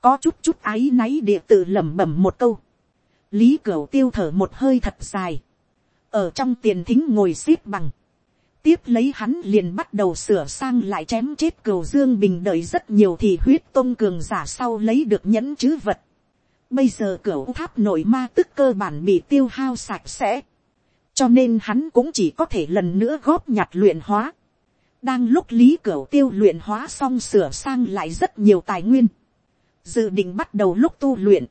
Có chút chút áy náy địa tự lẩm bẩm một câu, lý cửa tiêu thở một hơi thật dài, ở trong tiền thính ngồi xếp bằng, tiếp lấy hắn liền bắt đầu sửa sang lại chém chết cửu dương bình đợi rất nhiều thì huyết tôn cường giả sau lấy được nhẫn chứ vật. Bây giờ cửu tháp nội ma tức cơ bản bị tiêu hao sạch sẽ. Cho nên hắn cũng chỉ có thể lần nữa góp nhặt luyện hóa. Đang lúc lý cửu tiêu luyện hóa xong sửa sang lại rất nhiều tài nguyên dự định bắt đầu lúc tu luyện,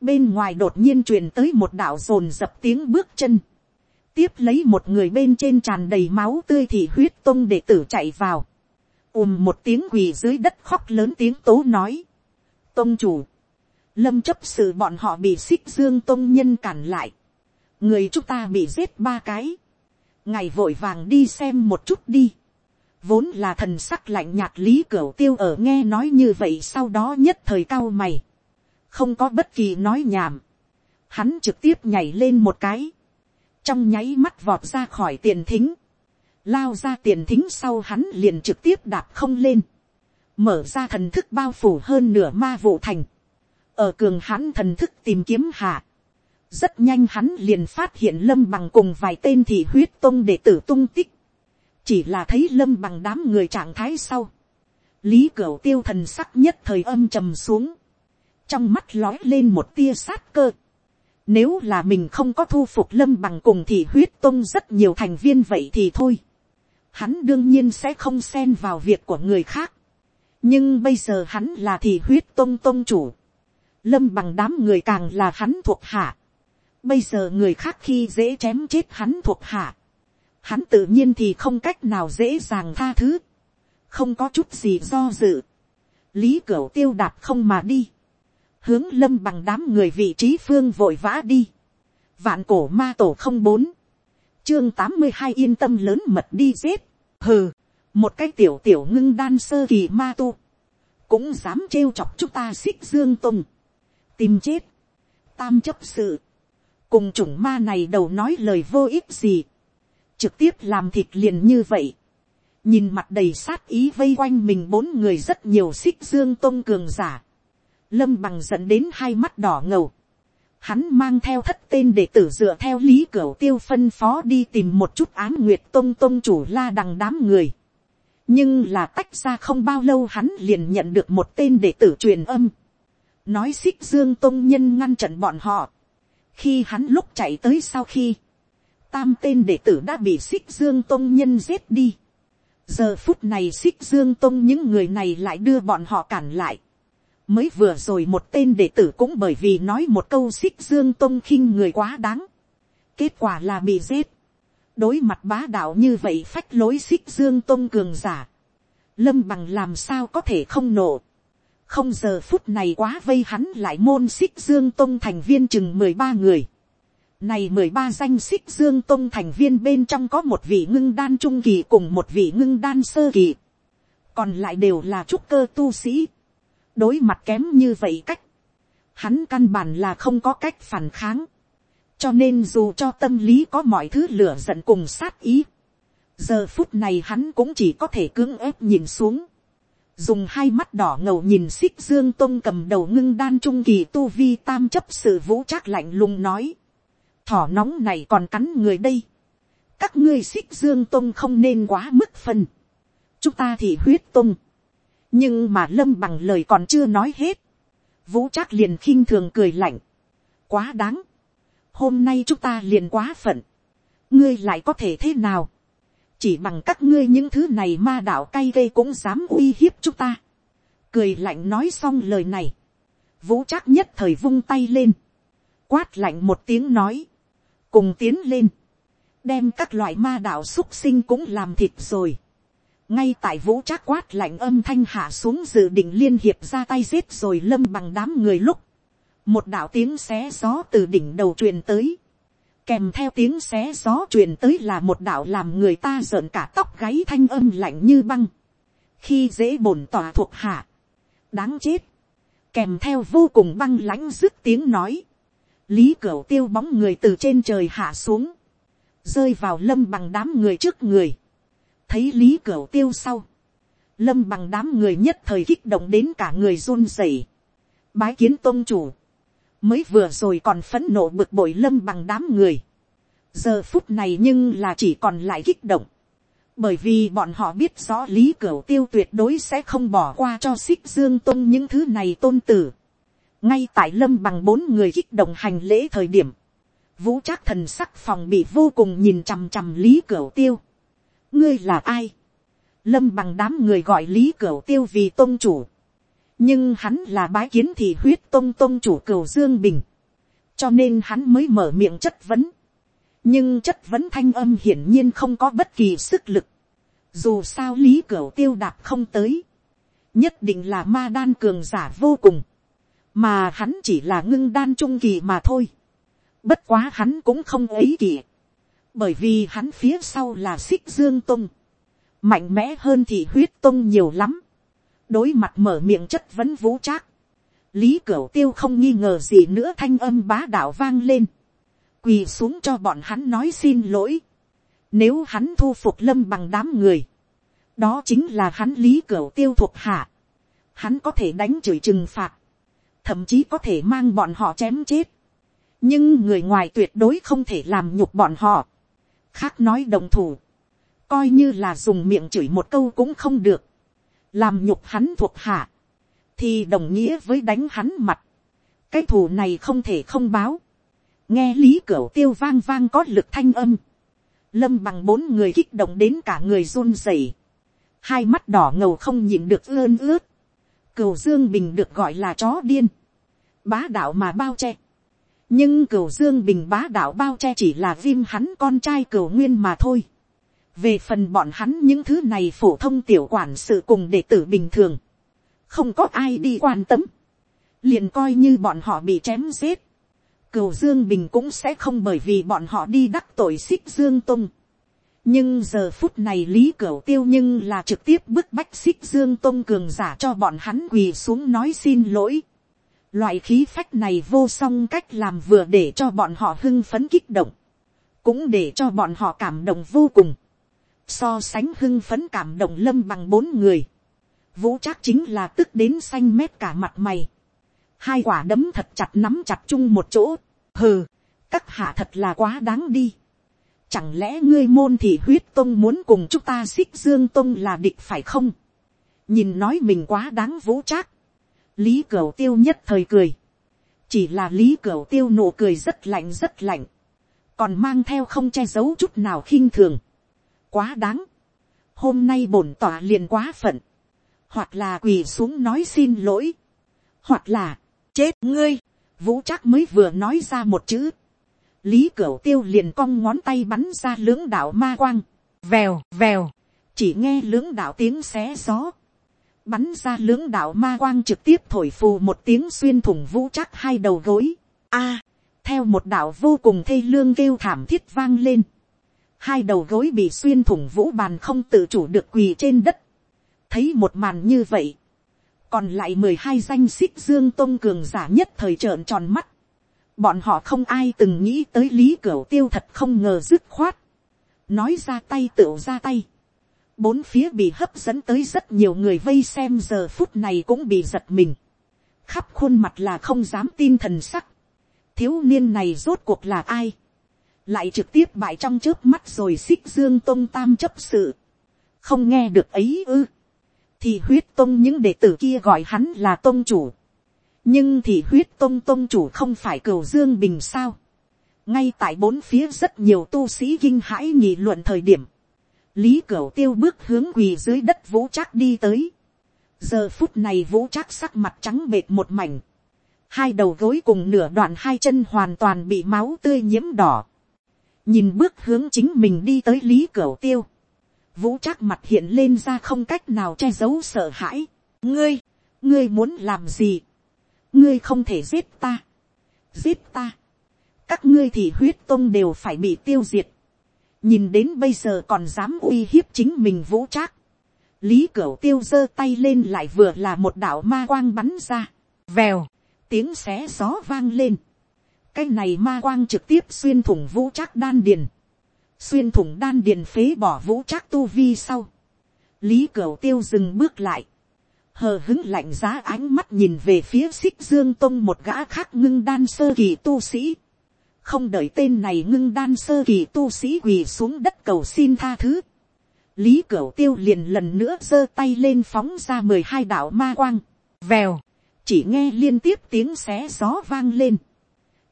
bên ngoài đột nhiên truyền tới một đạo rồn dập tiếng bước chân, tiếp lấy một người bên trên tràn đầy máu tươi thì huyết tông đệ tử chạy vào, ùm một tiếng quỳ dưới đất khóc lớn tiếng tố nói, tông chủ, lâm chấp sự bọn họ bị xích dương tông nhân cản lại, người chúng ta bị giết ba cái, ngày vội vàng đi xem một chút đi, vốn là thần sắc lạnh nhạt lý cửa tiêu ở nghe nói như vậy sau đó nhất thời cao mày, không có bất kỳ nói nhảm, hắn trực tiếp nhảy lên một cái, trong nháy mắt vọt ra khỏi tiền thính, lao ra tiền thính sau hắn liền trực tiếp đạp không lên, mở ra thần thức bao phủ hơn nửa ma vụ thành, ở cường hắn thần thức tìm kiếm hạ, rất nhanh hắn liền phát hiện lâm bằng cùng vài tên thị huyết tôn để tử tung tích, chỉ là thấy lâm bằng đám người trạng thái sau, lý cửu tiêu thần sắc nhất thời âm trầm xuống, trong mắt lói lên một tia sát cơ. Nếu là mình không có thu phục lâm bằng cùng thì huyết tông rất nhiều thành viên vậy thì thôi. Hắn đương nhiên sẽ không xen vào việc của người khác. nhưng bây giờ hắn là thì huyết tông tông chủ, lâm bằng đám người càng là hắn thuộc hạ, bây giờ người khác khi dễ chém chết hắn thuộc hạ, hắn tự nhiên thì không cách nào dễ dàng tha thứ, không có chút gì do dự, lý cửu tiêu đạp không mà đi, hướng lâm bằng đám người vị trí phương vội vã đi, vạn cổ ma tổ không bốn, chương tám mươi hai yên tâm lớn mật đi giết, hừ, một cái tiểu tiểu ngưng đan sơ kỳ ma tu, cũng dám trêu chọc chúng ta xích dương tùng, tìm chết, tam chấp sự, cùng chủng ma này đầu nói lời vô ích gì, trực tiếp làm thịt liền như vậy, nhìn mặt đầy sát ý vây quanh mình bốn người rất nhiều xích dương tôn cường giả, lâm bằng dẫn đến hai mắt đỏ ngầu, hắn mang theo thất tên để tử dựa theo lý cửa tiêu phân phó đi tìm một chút ám nguyệt tôn tôn chủ la đằng đám người. nhưng là tách ra không bao lâu hắn liền nhận được một tên để tử truyền âm. nói xích dương tôn nhân ngăn chặn bọn họ. khi hắn lúc chạy tới sau khi, tam tên đệ tử đã bị xích dương tôn nhân giết đi. giờ phút này xích dương tôn những người này lại đưa bọn họ cản lại mới vừa rồi một tên đệ tử cũng bởi vì nói một câu xích dương tôn khinh người quá đáng. kết quả là bị giết. đối mặt bá đạo như vậy phách lối xích dương tôn cường giả. lâm bằng làm sao có thể không nổ. không giờ phút này quá vây hắn lại môn xích dương tôn thành viên chừng mười ba người. Này mười ba danh xích dương tôn thành viên bên trong có một vị ngưng đan trung kỳ cùng một vị ngưng đan sơ kỳ. Còn lại đều là trúc cơ tu sĩ đối mặt kém như vậy cách, hắn căn bản là không có cách phản kháng, cho nên dù cho tâm lý có mọi thứ lửa giận cùng sát ý, giờ phút này hắn cũng chỉ có thể cưỡng ép nhìn xuống, dùng hai mắt đỏ ngầu nhìn xích dương tôn cầm đầu ngưng đan trung kỳ tu vi tam chấp sự vũ trác lạnh lùng nói, thỏ nóng này còn cắn người đây, các ngươi xích dương tôn không nên quá mức phân, chúng ta thì huyết tôn, nhưng mà lâm bằng lời còn chưa nói hết, vũ trác liền khinh thường cười lạnh, quá đáng, hôm nay chúng ta liền quá phận, ngươi lại có thể thế nào, chỉ bằng các ngươi những thứ này ma đạo cay gây cũng dám uy hiếp chúng ta, cười lạnh nói xong lời này, vũ trác nhất thời vung tay lên, quát lạnh một tiếng nói, cùng tiến lên, đem các loại ma đạo xúc sinh cũng làm thịt rồi, ngay tại vũ trác quát lạnh âm thanh hạ xuống dự định liên hiệp ra tay giết rồi lâm bằng đám người lúc, một đạo tiếng xé gió từ đỉnh đầu truyền tới, kèm theo tiếng xé gió truyền tới là một đạo làm người ta rợn cả tóc gáy thanh âm lạnh như băng, khi dễ bổn tỏa thuộc hạ, đáng chết, kèm theo vô cùng băng lãnh dứt tiếng nói, lý cửa tiêu bóng người từ trên trời hạ xuống, rơi vào lâm bằng đám người trước người, thấy lý cửu tiêu sau, lâm bằng đám người nhất thời kích động đến cả người run rẩy, bái kiến tôn chủ, mới vừa rồi còn phấn nộ bực bội lâm bằng đám người, giờ phút này nhưng là chỉ còn lại kích động, bởi vì bọn họ biết rõ lý cửu tiêu tuyệt đối sẽ không bỏ qua cho xích dương tôn những thứ này tôn tử. ngay tại lâm bằng bốn người kích động hành lễ thời điểm, vũ trác thần sắc phòng bị vô cùng nhìn chằm chằm lý cửu tiêu ngươi là ai, lâm bằng đám người gọi lý cửu tiêu vì tôn chủ, nhưng hắn là bái kiến thì huyết tôn tôn chủ cửu dương bình, cho nên hắn mới mở miệng chất vấn, nhưng chất vấn thanh âm hiển nhiên không có bất kỳ sức lực, dù sao lý cửu tiêu đạp không tới, nhất định là ma đan cường giả vô cùng, mà hắn chỉ là ngưng đan trung kỳ mà thôi, bất quá hắn cũng không ấy kỳ, bởi vì hắn phía sau là xích dương tung, mạnh mẽ hơn thì huyết tung nhiều lắm, đối mặt mở miệng chất vấn vũ trác, lý cửu tiêu không nghi ngờ gì nữa thanh âm bá đạo vang lên, quỳ xuống cho bọn hắn nói xin lỗi, nếu hắn thu phục lâm bằng đám người, đó chính là hắn lý cửu tiêu thuộc hạ, hắn có thể đánh chửi trừng phạt, thậm chí có thể mang bọn họ chém chết, nhưng người ngoài tuyệt đối không thể làm nhục bọn họ khác nói đồng thủ, coi như là dùng miệng chửi một câu cũng không được, làm nhục hắn thuộc hạ, thì đồng nghĩa với đánh hắn mặt, cái thù này không thể không báo, nghe lý cửa tiêu vang vang có lực thanh âm, lâm bằng bốn người kích động đến cả người run rẩy, hai mắt đỏ ngầu không nhìn được ươn ướt, cừu dương bình được gọi là chó điên, bá đạo mà bao che, nhưng cửu dương bình bá đạo bao che chỉ là viêm hắn con trai cửu nguyên mà thôi. về phần bọn hắn những thứ này phổ thông tiểu quản sự cùng đệ tử bình thường, không có ai đi quan tâm, liền coi như bọn họ bị chém giết, cửu dương bình cũng sẽ không bởi vì bọn họ đi đắc tội xích dương tung. nhưng giờ phút này lý cửu tiêu nhưng là trực tiếp bức bách xích dương tung cường giả cho bọn hắn quỳ xuống nói xin lỗi loại khí phách này vô song cách làm vừa để cho bọn họ hưng phấn kích động, cũng để cho bọn họ cảm động vô cùng. so sánh hưng phấn cảm động lâm bằng bốn người, vũ chắc chính là tức đến xanh mét cả mặt mày hai quả đấm thật chặt nắm chặt chung một chỗ, hừ, các hạ thật là quá đáng đi. Chẳng lẽ ngươi môn thị huyết tông muốn cùng chúng ta xích dương tông là địch phải không? nhìn nói mình quá đáng vũ trác lý cửu tiêu nhất thời cười. chỉ là lý cửu tiêu nụ cười rất lạnh rất lạnh. còn mang theo không che giấu chút nào khinh thường. quá đáng. hôm nay bổn tỏa liền quá phận. hoặc là quỳ xuống nói xin lỗi. hoặc là chết ngươi, vũ trác mới vừa nói ra một chữ, lý cửu tiêu liền cong ngón tay bắn ra lưỡng đạo ma quang, vèo vèo, chỉ nghe lưỡng đạo tiếng xé gió, bắn ra lưỡng đạo ma quang trực tiếp thổi phù một tiếng xuyên thủng vũ chắc hai đầu gối, a, à, theo một đạo vô cùng thê lương kêu thảm thiết vang lên, hai đầu gối bị xuyên thủng vũ bàn không tự chủ được quỳ trên đất, thấy một màn như vậy, còn lại mười hai danh xích dương tôn cường giả nhất thời trợn tròn mắt. bọn họ không ai từng nghĩ tới lý cửu tiêu thật không ngờ dứt khoát. nói ra tay tựu ra tay bốn phía bị hấp dẫn tới rất nhiều người vây xem giờ phút này cũng bị giật mình. khắp khuôn mặt là không dám tin thần sắc. thiếu niên này rốt cuộc là ai. lại trực tiếp bại trong trước mắt rồi xích dương tôn tam chấp sự. không nghe được ấy ư thì huyết tông những đệ tử kia gọi hắn là tông chủ. nhưng thì huyết tông tông chủ không phải cửu dương bình sao. ngay tại bốn phía rất nhiều tu sĩ kinh hãi nghị luận thời điểm lý cửu tiêu bước hướng quỳ dưới đất vũ trác đi tới. giờ phút này vũ trác sắc mặt trắng bệt một mảnh. hai đầu gối cùng nửa đoạn hai chân hoàn toàn bị máu tươi nhiễm đỏ. nhìn bước hướng chính mình đi tới lý cửu tiêu vũ trác mặt hiện lên ra không cách nào che giấu sợ hãi. ngươi, ngươi muốn làm gì, ngươi không thể giết ta, giết ta, các ngươi thì huyết tông đều phải bị tiêu diệt, nhìn đến bây giờ còn dám uy hiếp chính mình vũ trác, lý cửu tiêu giơ tay lên lại vừa là một đạo ma quang bắn ra, vèo, tiếng xé gió vang lên, cái này ma quang trực tiếp xuyên thủng vũ trác đan điền, xuyên thủng đan điền phế bỏ vũ trác tu vi sau, lý cửu tiêu dừng bước lại, hờ hứng lạnh giá ánh mắt nhìn về phía xích dương tông một gã khác ngưng đan sơ kỳ tu sĩ, không đợi tên này ngưng đan sơ kỳ tu sĩ quỳ xuống đất cầu xin tha thứ, lý cửu tiêu liền lần nữa giơ tay lên phóng ra mười hai đạo ma quang, vèo, chỉ nghe liên tiếp tiếng xé gió vang lên,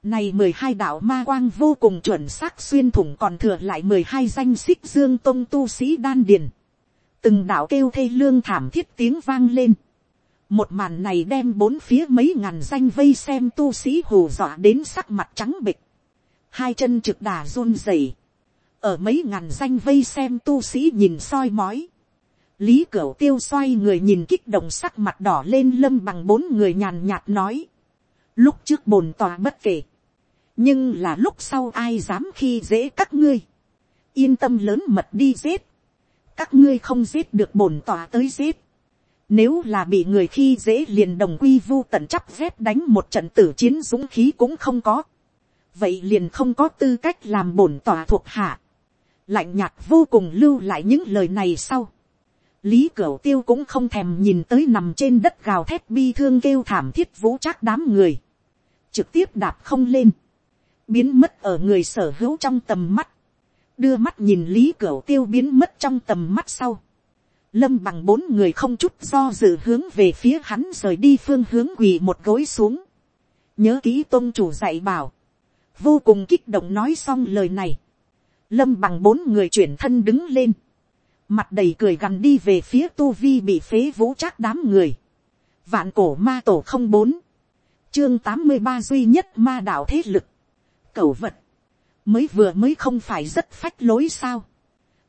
này mười hai đạo ma quang vô cùng chuẩn xác xuyên thủng còn thừa lại mười hai danh xích dương tông tu sĩ đan điền. Từng đạo kêu thê lương thảm thiết tiếng vang lên. Một màn này đem bốn phía mấy ngàn danh vây xem tu sĩ hù dọa đến sắc mặt trắng bịch. Hai chân trực đà run rẩy. Ở mấy ngàn danh vây xem tu sĩ nhìn soi mói. Lý Cửu Tiêu xoay người nhìn kích động sắc mặt đỏ lên lâm bằng bốn người nhàn nhạt nói. Lúc trước bồn tòa bất kể nhưng là lúc sau ai dám khi dễ các ngươi, yên tâm lớn mật đi giết, các ngươi không giết được bổn tòa tới giết, nếu là bị người khi dễ liền đồng quy vu tận chắp dép đánh một trận tử chiến dũng khí cũng không có, vậy liền không có tư cách làm bổn tòa thuộc hạ, lạnh nhạt vô cùng lưu lại những lời này sau. lý cửu tiêu cũng không thèm nhìn tới nằm trên đất gào thét bi thương kêu thảm thiết vũ trác đám người, trực tiếp đạp không lên, biến mất ở người sở hữu trong tầm mắt, đưa mắt nhìn lý cẩu tiêu biến mất trong tầm mắt sau, lâm bằng bốn người không chút do dự hướng về phía hắn rời đi phương hướng quỳ một gối xuống, nhớ ký tôn chủ dạy bảo, vô cùng kích động nói xong lời này, lâm bằng bốn người chuyển thân đứng lên, mặt đầy cười gằn đi về phía tu vi bị phế vũ trác đám người, vạn cổ ma tổ không bốn, chương tám mươi ba duy nhất ma đạo thế lực, cẩu vật, mới vừa mới không phải rất phách lối sao,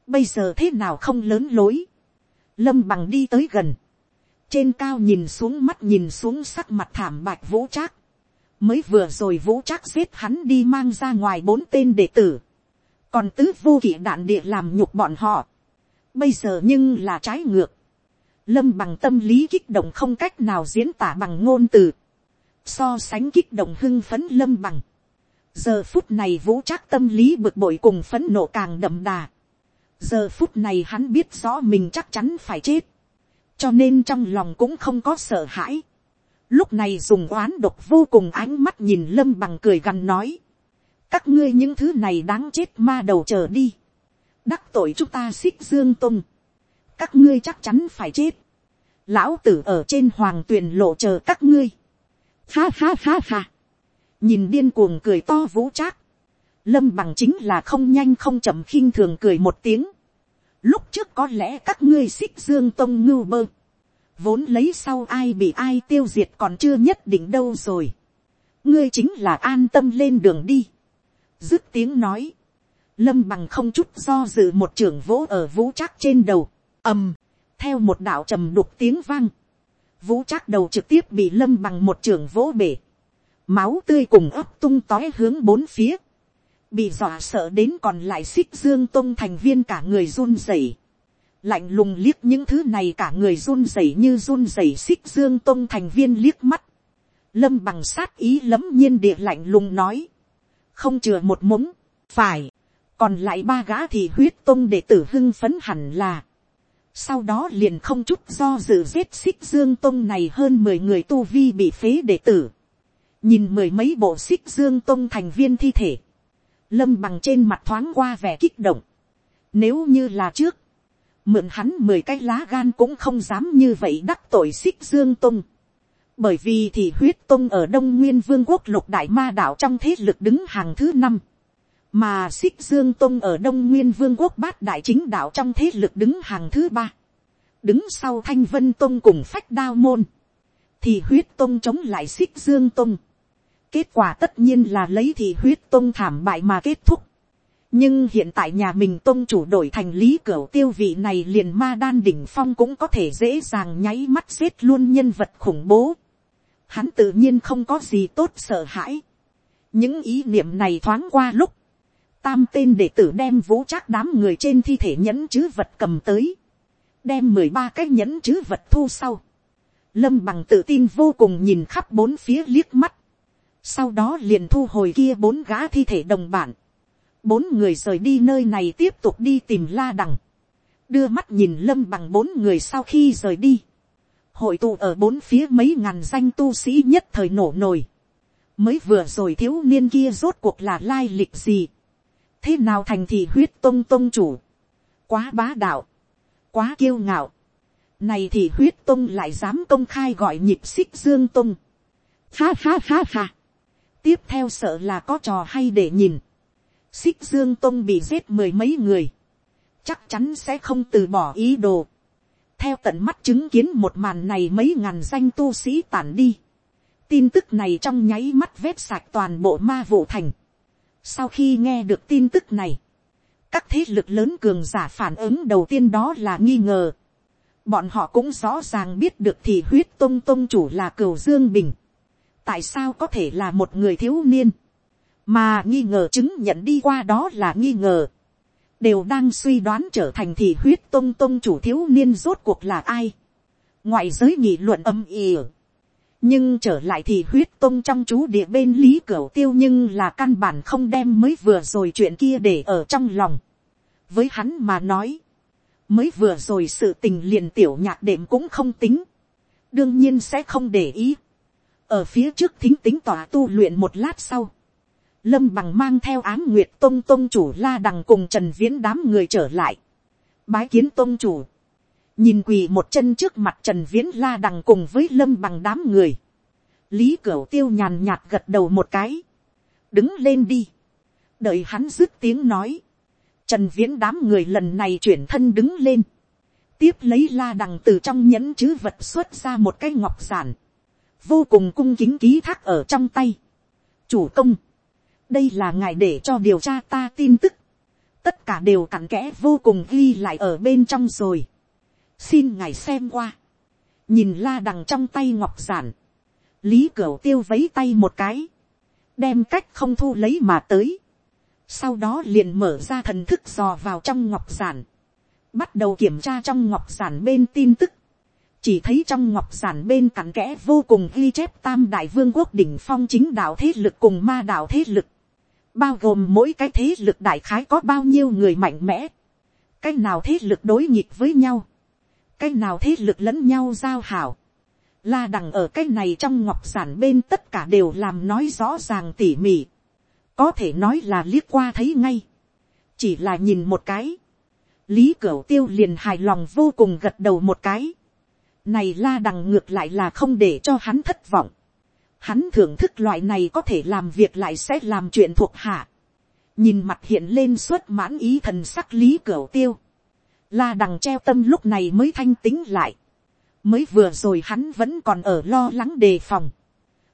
bây giờ thế nào không lớn lối, lâm bằng đi tới gần, trên cao nhìn xuống mắt nhìn xuống sắc mặt thảm bạch vũ trác, mới vừa rồi vũ trác giết hắn đi mang ra ngoài bốn tên đệ tử, còn tứ vô kỵ đạn địa làm nhục bọn họ, bây giờ nhưng là trái ngược, lâm bằng tâm lý kích động không cách nào diễn tả bằng ngôn từ, so sánh kích động hưng phấn lâm bằng, giờ phút này vũ trác tâm lý bực bội cùng phấn nộ càng đậm đà, giờ phút này hắn biết rõ mình chắc chắn phải chết, cho nên trong lòng cũng không có sợ hãi lúc này dùng oán độc vô cùng ánh mắt nhìn lâm bằng cười gằn nói, các ngươi những thứ này đáng chết ma đầu chờ đi, đắc tội chúng ta xích dương tung, các ngươi chắc chắn phải chết, lão tử ở trên hoàng tuyền lộ chờ các ngươi, ha ha ha ha, nhìn điên cuồng cười to vũ trác, lâm bằng chính là không nhanh không chậm khinh thường cười một tiếng, lúc trước có lẽ các ngươi xích dương tông ngưu bơ, vốn lấy sau ai bị ai tiêu diệt còn chưa nhất định đâu rồi, ngươi chính là an tâm lên đường đi, dứt tiếng nói, lâm bằng không chút do dự một trưởng vỗ ở vũ trác trên đầu, ầm, theo một đạo trầm đục tiếng vang, vũ trác đầu trực tiếp bị lâm bằng một trưởng vỗ bể, máu tươi cùng ấp tung tói hướng bốn phía, bị dọa sợ đến còn lại xích dương tông thành viên cả người run rẩy, lạnh lùng liếc những thứ này cả người run rẩy như run rẩy xích dương tông thành viên liếc mắt, lâm bằng sát ý lấm nhiên địa lạnh lùng nói, không chừa một mống, phải, còn lại ba gã thì huyết tông đệ tử hưng phấn hẳn là, sau đó liền không chút do dự giết xích dương tông này hơn mười người tu vi bị phế đệ tử, nhìn mười mấy bộ xích dương tông thành viên thi thể, lâm bằng trên mặt thoáng qua vẻ kích động, nếu như là trước, mượn hắn mười cái lá gan cũng không dám như vậy đắc tội xích dương tông, bởi vì thì huyết tông ở đông nguyên vương quốc lục đại ma đạo trong thế lực đứng hàng thứ năm, mà xích dương tông ở đông nguyên vương quốc bát đại chính đạo trong thế lực đứng hàng thứ ba, đứng sau thanh vân tông cùng phách đao môn, thì huyết tông chống lại xích dương tông, kết quả tất nhiên là lấy thì huyết tông thảm bại mà kết thúc, nhưng hiện tại nhà mình tôn chủ đổi thành lý cửa tiêu vị này liền ma đan đỉnh phong cũng có thể dễ dàng nháy mắt giết luôn nhân vật khủng bố hắn tự nhiên không có gì tốt sợ hãi. những ý niệm này thoáng qua lúc, tam tên đệ tử đem vũ trác đám người trên thi thể nhẫn chứ vật cầm tới, đem mười ba cái nhẫn chứ vật thu sau. lâm bằng tự tin vô cùng nhìn khắp bốn phía liếc mắt, sau đó liền thu hồi kia bốn gã thi thể đồng bản, bốn người rời đi nơi này tiếp tục đi tìm la đằng, đưa mắt nhìn lâm bằng bốn người sau khi rời đi, hội tụ ở bốn phía mấy ngàn danh tu sĩ nhất thời nổ nổi. mới vừa rồi thiếu niên kia rốt cuộc là lai lịch gì. thế nào thành thì huyết tông tông chủ. quá bá đạo. quá kiêu ngạo. này thì huyết tông lại dám công khai gọi nhịp xích dương tông. ha ha ha ha. tiếp theo sợ là có trò hay để nhìn xích dương tông bị giết mười mấy người. chắc chắn sẽ không từ bỏ ý đồ theo tận mắt chứng kiến một màn này mấy ngàn danh tu sĩ tản đi. tin tức này trong nháy mắt vét sạch toàn bộ ma vụ thành. sau khi nghe được tin tức này, các thế lực lớn cường giả phản ứng đầu tiên đó là nghi ngờ. bọn họ cũng rõ ràng biết được thì huyết tôn tôn chủ là cửu dương bình. tại sao có thể là một người thiếu niên, mà nghi ngờ chứng nhận đi qua đó là nghi ngờ đều đang suy đoán trở thành thì huyết tông tông chủ thiếu niên rốt cuộc là ai. ngoại giới nghị luận âm ỉ. nhưng trở lại thì huyết tông trong chú địa bên lý cửa tiêu nhưng là căn bản không đem mới vừa rồi chuyện kia để ở trong lòng. với hắn mà nói, mới vừa rồi sự tình liền tiểu nhạc đệm cũng không tính. đương nhiên sẽ không để ý. ở phía trước thính tính tòa tu luyện một lát sau lâm bằng mang theo ám nguyệt tông tông chủ la đằng cùng trần viễn đám người trở lại. bái kiến tông chủ. nhìn quỳ một chân trước mặt trần viễn la đằng cùng với lâm bằng đám người. lý cửu tiêu nhàn nhạt gật đầu một cái. đứng lên đi. đợi hắn dứt tiếng nói. trần viễn đám người lần này chuyển thân đứng lên. tiếp lấy la đằng từ trong nhẫn chứ vật xuất ra một cái ngọc giản, vô cùng cung kính ký thác ở trong tay. chủ công, đây là ngài để cho điều tra ta tin tức, tất cả đều cặn kẽ vô cùng ghi lại ở bên trong rồi. xin ngài xem qua, nhìn la đằng trong tay ngọc giản, lý cửu tiêu vấy tay một cái, đem cách không thu lấy mà tới, sau đó liền mở ra thần thức dò vào trong ngọc giản, bắt đầu kiểm tra trong ngọc giản bên tin tức, chỉ thấy trong ngọc giản bên cặn kẽ vô cùng ghi chép tam đại vương quốc đỉnh phong chính đạo thế lực cùng ma đạo thế lực, bao gồm mỗi cái thế lực đại khái có bao nhiêu người mạnh mẽ, cái nào thế lực đối nghịch với nhau, cái nào thế lực lẫn nhau giao hảo, la đằng ở cái này trong ngọc giản bên tất cả đều làm nói rõ ràng tỉ mỉ, có thể nói là liếc qua thấy ngay, chỉ là nhìn một cái, lý cửu tiêu liền hài lòng vô cùng gật đầu một cái, này la đằng ngược lại là không để cho hắn thất vọng, hắn thưởng thức loại này có thể làm việc lại sẽ làm chuyện thuộc hạ, nhìn mặt hiện lên suốt mãn ý thần sắc lý cửa tiêu, la đằng treo tâm lúc này mới thanh tính lại, mới vừa rồi hắn vẫn còn ở lo lắng đề phòng,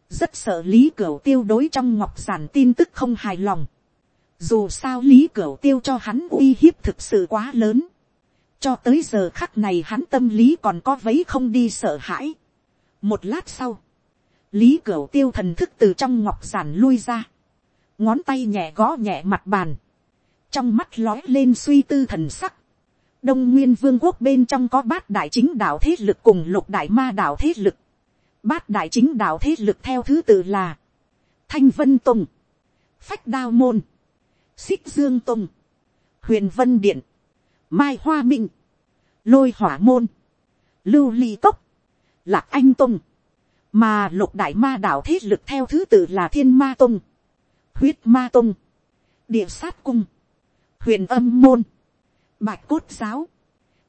rất sợ lý cửa tiêu đối trong ngọc giản tin tức không hài lòng, dù sao lý cửa tiêu cho hắn uy hiếp thực sự quá lớn, cho tới giờ khắc này hắn tâm lý còn có vấy không đi sợ hãi. một lát sau, lý cửu tiêu thần thức từ trong ngọc giản lui ra, ngón tay nhẹ gõ nhẹ mặt bàn, trong mắt lói lên suy tư thần sắc, đông nguyên vương quốc bên trong có bát đại chính đạo thế lực cùng lục đại ma đạo thế lực, bát đại chính đạo thế lực theo thứ tự là, thanh vân tùng, phách đao môn, xích dương tùng, huyền vân điện, mai hoa minh, lôi hỏa môn, lưu ly Tốc, lạc anh tùng, mà lục đại ma đạo thế lực theo thứ tự là thiên ma tông, huyết ma tông, địa sát cung, huyền âm môn, bạch cốt giáo,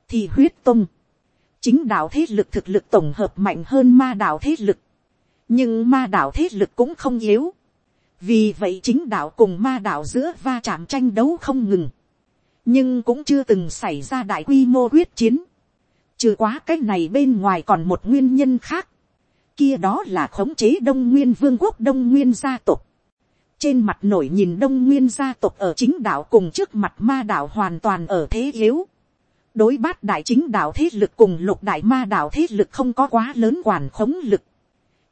thì huyết tông. Chính đạo thế lực thực lực tổng hợp mạnh hơn ma đạo thế lực, nhưng ma đạo thế lực cũng không yếu, vì vậy chính đạo cùng ma đạo giữa va chạm tranh đấu không ngừng, nhưng cũng chưa từng xảy ra đại quy mô quyết chiến, trừ quá cái này bên ngoài còn một nguyên nhân khác, kia đó là khống chế đông nguyên vương quốc đông nguyên gia tộc, trên mặt nổi nhìn đông nguyên gia tộc ở chính đạo cùng trước mặt ma đạo hoàn toàn ở thế yếu, đối bát đại chính đạo thế lực cùng lục đại ma đạo thế lực không có quá lớn quản khống lực.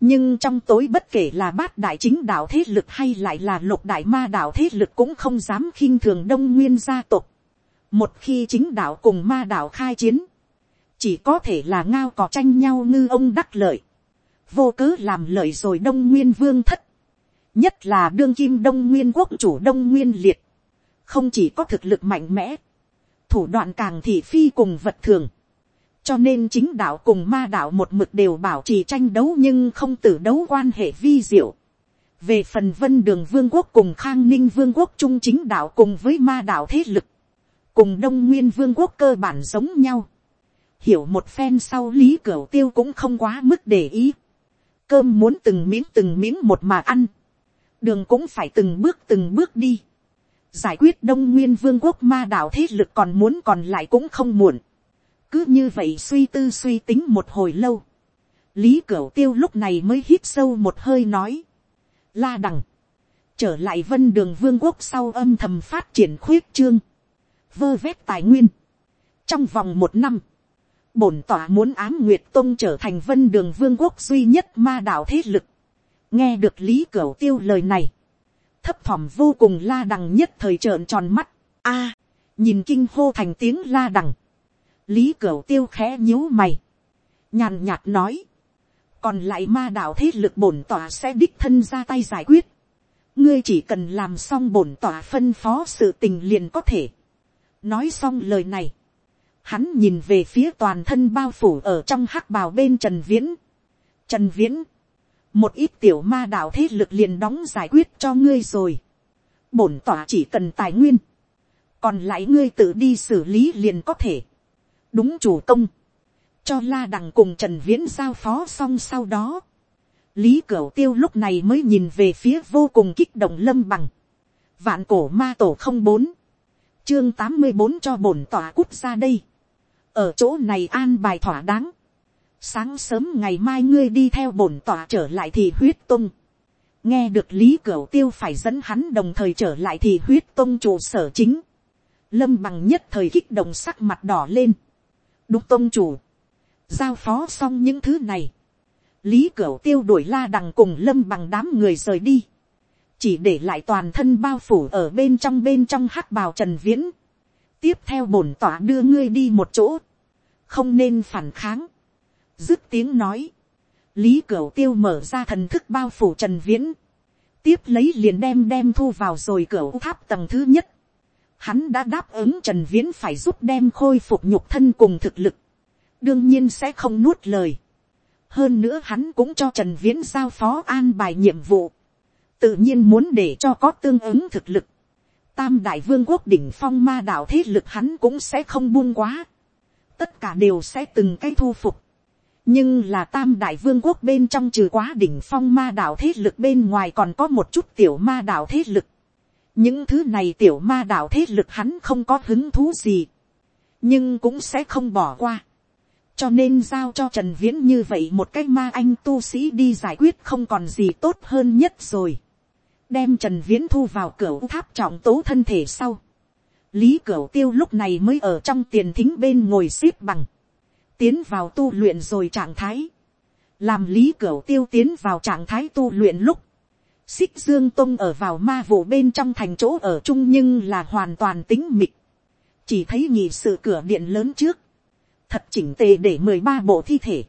nhưng trong tối bất kể là bát đại chính đạo thế lực hay lại là lục đại ma đạo thế lực cũng không dám khinh thường đông nguyên gia tộc. một khi chính đạo cùng ma đạo khai chiến, chỉ có thể là ngao cò tranh nhau ngư ông đắc lợi, vô cớ làm lợi rồi đông nguyên vương thất, nhất là đương kim đông nguyên quốc chủ đông nguyên liệt, không chỉ có thực lực mạnh mẽ, thủ đoạn càng thị phi cùng vật thường. cho nên chính đạo cùng ma đạo một mực đều bảo trì tranh đấu nhưng không tử đấu quan hệ vi diệu. về phần vân đường vương quốc cùng khang ninh vương quốc trung chính đạo cùng với ma đạo thế lực, cùng đông nguyên vương quốc cơ bản giống nhau. hiểu một phen sau lý cửa tiêu cũng không quá mức để ý cơm muốn từng miếng từng miếng một mà ăn. đường cũng phải từng bước từng bước đi giải quyết đông nguyên vương quốc ma đạo thế lực còn muốn còn lại cũng không muộn. cứ như vậy suy tư suy tính một hồi lâu. lý cửu tiêu lúc này mới hít sâu một hơi nói. la đằng. trở lại vân đường vương quốc sau âm thầm phát triển khuyết trương. vơ vét tài nguyên. trong vòng một năm, bổn tỏa muốn ám nguyệt tông trở thành vân đường vương quốc duy nhất ma đạo thế lực. nghe được lý cửu tiêu lời này thấp thỏm vô cùng la đằng nhất thời trợn tròn mắt. a, nhìn kinh hô thành tiếng la đằng. lý cửu tiêu khẽ nhíu mày. nhàn nhạt nói. còn lại ma đạo thế lực bổn tỏa sẽ đích thân ra tay giải quyết. ngươi chỉ cần làm xong bổn tỏa phân phó sự tình liền có thể. nói xong lời này hắn nhìn về phía toàn thân bao phủ ở trong hắc bào bên trần viễn. trần viễn một ít tiểu ma đạo thế lực liền đóng giải quyết cho ngươi rồi. bổn tỏa chỉ cần tài nguyên, còn lại ngươi tự đi xử lý liền có thể. đúng chủ công, cho la đằng cùng trần viễn giao phó xong sau đó. lý cửu tiêu lúc này mới nhìn về phía vô cùng kích động lâm bằng. vạn cổ ma tổ không bốn, chương tám mươi bốn cho bổn tỏa cút ra đây ở chỗ này an bài thỏa đáng, sáng sớm ngày mai ngươi đi theo bổn tỏa trở lại thì huyết tung, nghe được lý cửu tiêu phải dẫn hắn đồng thời trở lại thì huyết tung trụ sở chính, lâm bằng nhất thời kích động sắc mặt đỏ lên, đúng tông chủ, giao phó xong những thứ này, lý cửu tiêu đuổi la đằng cùng lâm bằng đám người rời đi, chỉ để lại toàn thân bao phủ ở bên trong bên trong hắc bào trần viễn, tiếp theo bổn tỏa đưa ngươi đi một chỗ, không nên phản kháng, dứt tiếng nói, lý cửu tiêu mở ra thần thức bao phủ trần viễn, tiếp lấy liền đem đem thu vào rồi cửu tháp tầng thứ nhất, hắn đã đáp ứng trần viễn phải giúp đem khôi phục nhục thân cùng thực lực, đương nhiên sẽ không nuốt lời, hơn nữa hắn cũng cho trần viễn giao phó an bài nhiệm vụ, tự nhiên muốn để cho có tương ứng thực lực, tam đại vương quốc đỉnh phong ma đạo thế lực hắn cũng sẽ không buông quá, tất cả đều sẽ từng cái thu phục, nhưng là tam đại vương quốc bên trong trừ quá đỉnh phong ma đạo thế lực bên ngoài còn có một chút tiểu ma đạo thế lực, những thứ này tiểu ma đạo thế lực hắn không có hứng thú gì, nhưng cũng sẽ không bỏ qua, cho nên giao cho trần viễn như vậy một cái ma anh tu sĩ đi giải quyết không còn gì tốt hơn nhất rồi đem trần viễn thu vào cửa tháp trọng tố thân thể sau. lý cửa tiêu lúc này mới ở trong tiền thính bên ngồi xếp bằng, tiến vào tu luyện rồi trạng thái, làm lý cửa tiêu tiến vào trạng thái tu luyện lúc, xích dương tông ở vào ma vụ bên trong thành chỗ ở chung nhưng là hoàn toàn tính mịt, chỉ thấy nhị sự cửa điện lớn trước, thật chỉnh tề để mười ba bộ thi thể,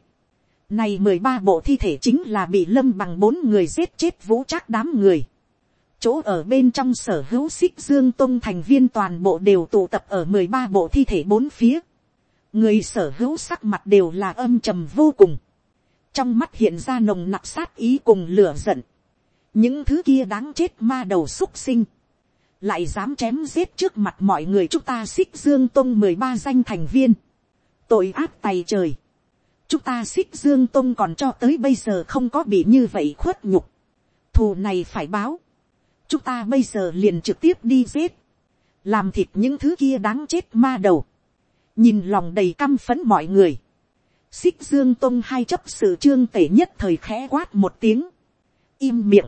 này mười ba bộ thi thể chính là bị lâm bằng bốn người giết chết vũ trác đám người chỗ ở bên trong sở hữu xích dương tôn thành viên toàn bộ đều tụ tập ở mười ba bộ thi thể bốn phía. người sở hữu sắc mặt đều là âm trầm vô cùng. trong mắt hiện ra nồng nặc sát ý cùng lửa giận. những thứ kia đáng chết ma đầu xúc sinh. lại dám chém giết trước mặt mọi người chúng ta xích dương tôn mười ba danh thành viên. tội ác tay trời. chúng ta xích dương tôn còn cho tới bây giờ không có bị như vậy khuất nhục. thù này phải báo chúng ta bây giờ liền trực tiếp đi giết, làm thịt những thứ kia đáng chết ma đầu, nhìn lòng đầy căm phấn mọi người, xích dương tông hai chấp sự trương tể nhất thời khẽ quát một tiếng, im miệng,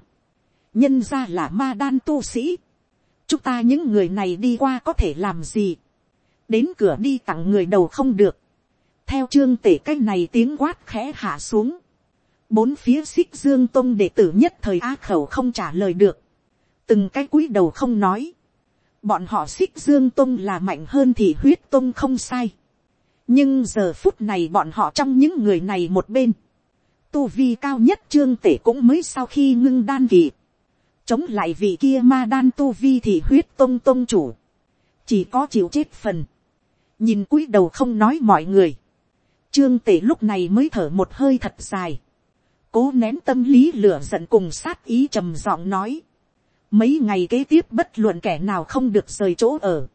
nhân ra là ma đan tu sĩ, chúng ta những người này đi qua có thể làm gì, đến cửa đi tặng người đầu không được, theo trương tể cái này tiếng quát khẽ hạ xuống, bốn phía xích dương tông đệ tử nhất thời á khẩu không trả lời được, từng cái cúi đầu không nói, bọn họ xích dương tung là mạnh hơn thì huyết tung không sai, nhưng giờ phút này bọn họ trong những người này một bên, tu vi cao nhất trương tể cũng mới sau khi ngưng đan kỳ, chống lại vị kia ma đan tu vi thì huyết tung tung chủ, chỉ có chịu chết phần, nhìn cúi đầu không nói mọi người, trương tể lúc này mới thở một hơi thật dài, cố nén tâm lý lửa giận cùng sát ý trầm giọng nói, Mấy ngày kế tiếp bất luận kẻ nào không được rời chỗ ở.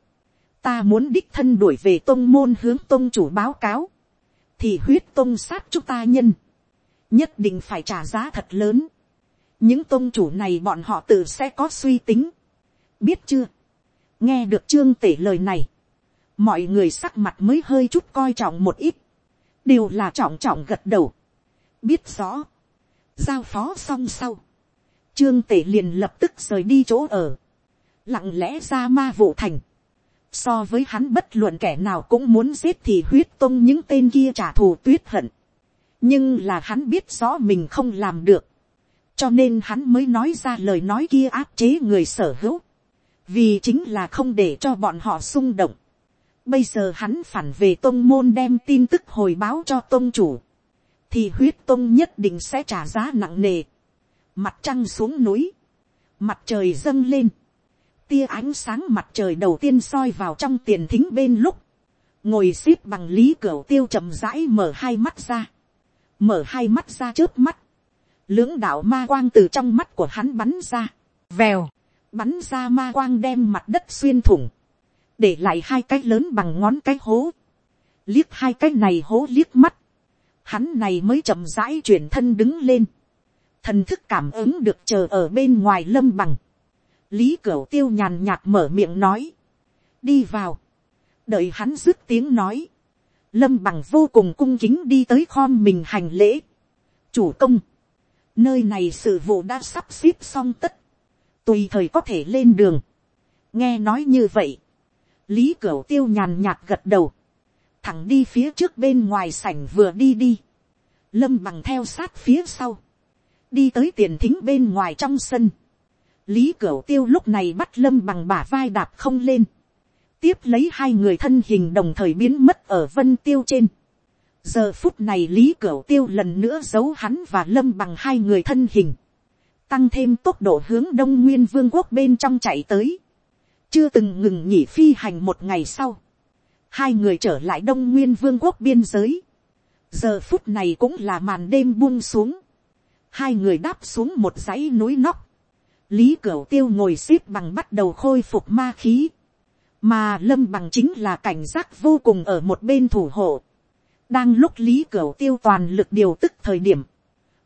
Ta muốn đích thân đuổi về tôn môn hướng tôn chủ báo cáo. Thì huyết tôn sát chúng ta nhân. Nhất định phải trả giá thật lớn. Những tôn chủ này bọn họ tự sẽ có suy tính. Biết chưa? Nghe được trương tể lời này. Mọi người sắc mặt mới hơi chút coi trọng một ít. Đều là trọng trọng gật đầu. Biết rõ. Giao phó xong sau Trương tể liền lập tức rời đi chỗ ở. Lặng lẽ ra ma vụ thành. So với hắn bất luận kẻ nào cũng muốn giết thì huyết tông những tên kia trả thù tuyết hận. Nhưng là hắn biết rõ mình không làm được. Cho nên hắn mới nói ra lời nói kia áp chế người sở hữu. Vì chính là không để cho bọn họ xung động. Bây giờ hắn phản về tông môn đem tin tức hồi báo cho tông chủ. Thì huyết tông nhất định sẽ trả giá nặng nề mặt trăng xuống núi, mặt trời dâng lên, tia ánh sáng mặt trời đầu tiên soi vào trong tiền thính bên lúc, ngồi x ế p bằng lý cửa tiêu chậm rãi mở hai mắt ra, mở hai mắt ra trước mắt, lưỡng đạo ma quang từ trong mắt của hắn bắn ra, vèo, bắn ra ma quang đem mặt đất xuyên thủng, để lại hai cái lớn bằng ngón cái hố, liếc hai cái này hố liếc mắt, hắn này mới chậm rãi chuyển thân đứng lên, thần thức cảm ứng được chờ ở bên ngoài lâm bằng, lý cửu tiêu nhàn nhạt mở miệng nói, đi vào, đợi hắn dứt tiếng nói, lâm bằng vô cùng cung kính đi tới khom mình hành lễ, chủ công, nơi này sự vụ đã sắp xếp xong tất, tùy thời có thể lên đường, nghe nói như vậy, lý cửu tiêu nhàn nhạt gật đầu, thẳng đi phía trước bên ngoài sảnh vừa đi đi, lâm bằng theo sát phía sau, đi tới tiền thính bên ngoài trong sân, lý cửu tiêu lúc này bắt lâm bằng bả vai đạp không lên, tiếp lấy hai người thân hình đồng thời biến mất ở vân tiêu trên. giờ phút này lý cửu tiêu lần nữa giấu hắn và lâm bằng hai người thân hình, tăng thêm tốc độ hướng đông nguyên vương quốc bên trong chạy tới, chưa từng ngừng nghỉ phi hành một ngày sau, hai người trở lại đông nguyên vương quốc biên giới, giờ phút này cũng là màn đêm buông xuống, hai người đáp xuống một dãy núi nóc, lý cửu tiêu ngồi x ế p bằng bắt đầu khôi phục ma khí, mà lâm bằng chính là cảnh giác vô cùng ở một bên thủ hộ, đang lúc lý cửu tiêu toàn lực điều tức thời điểm,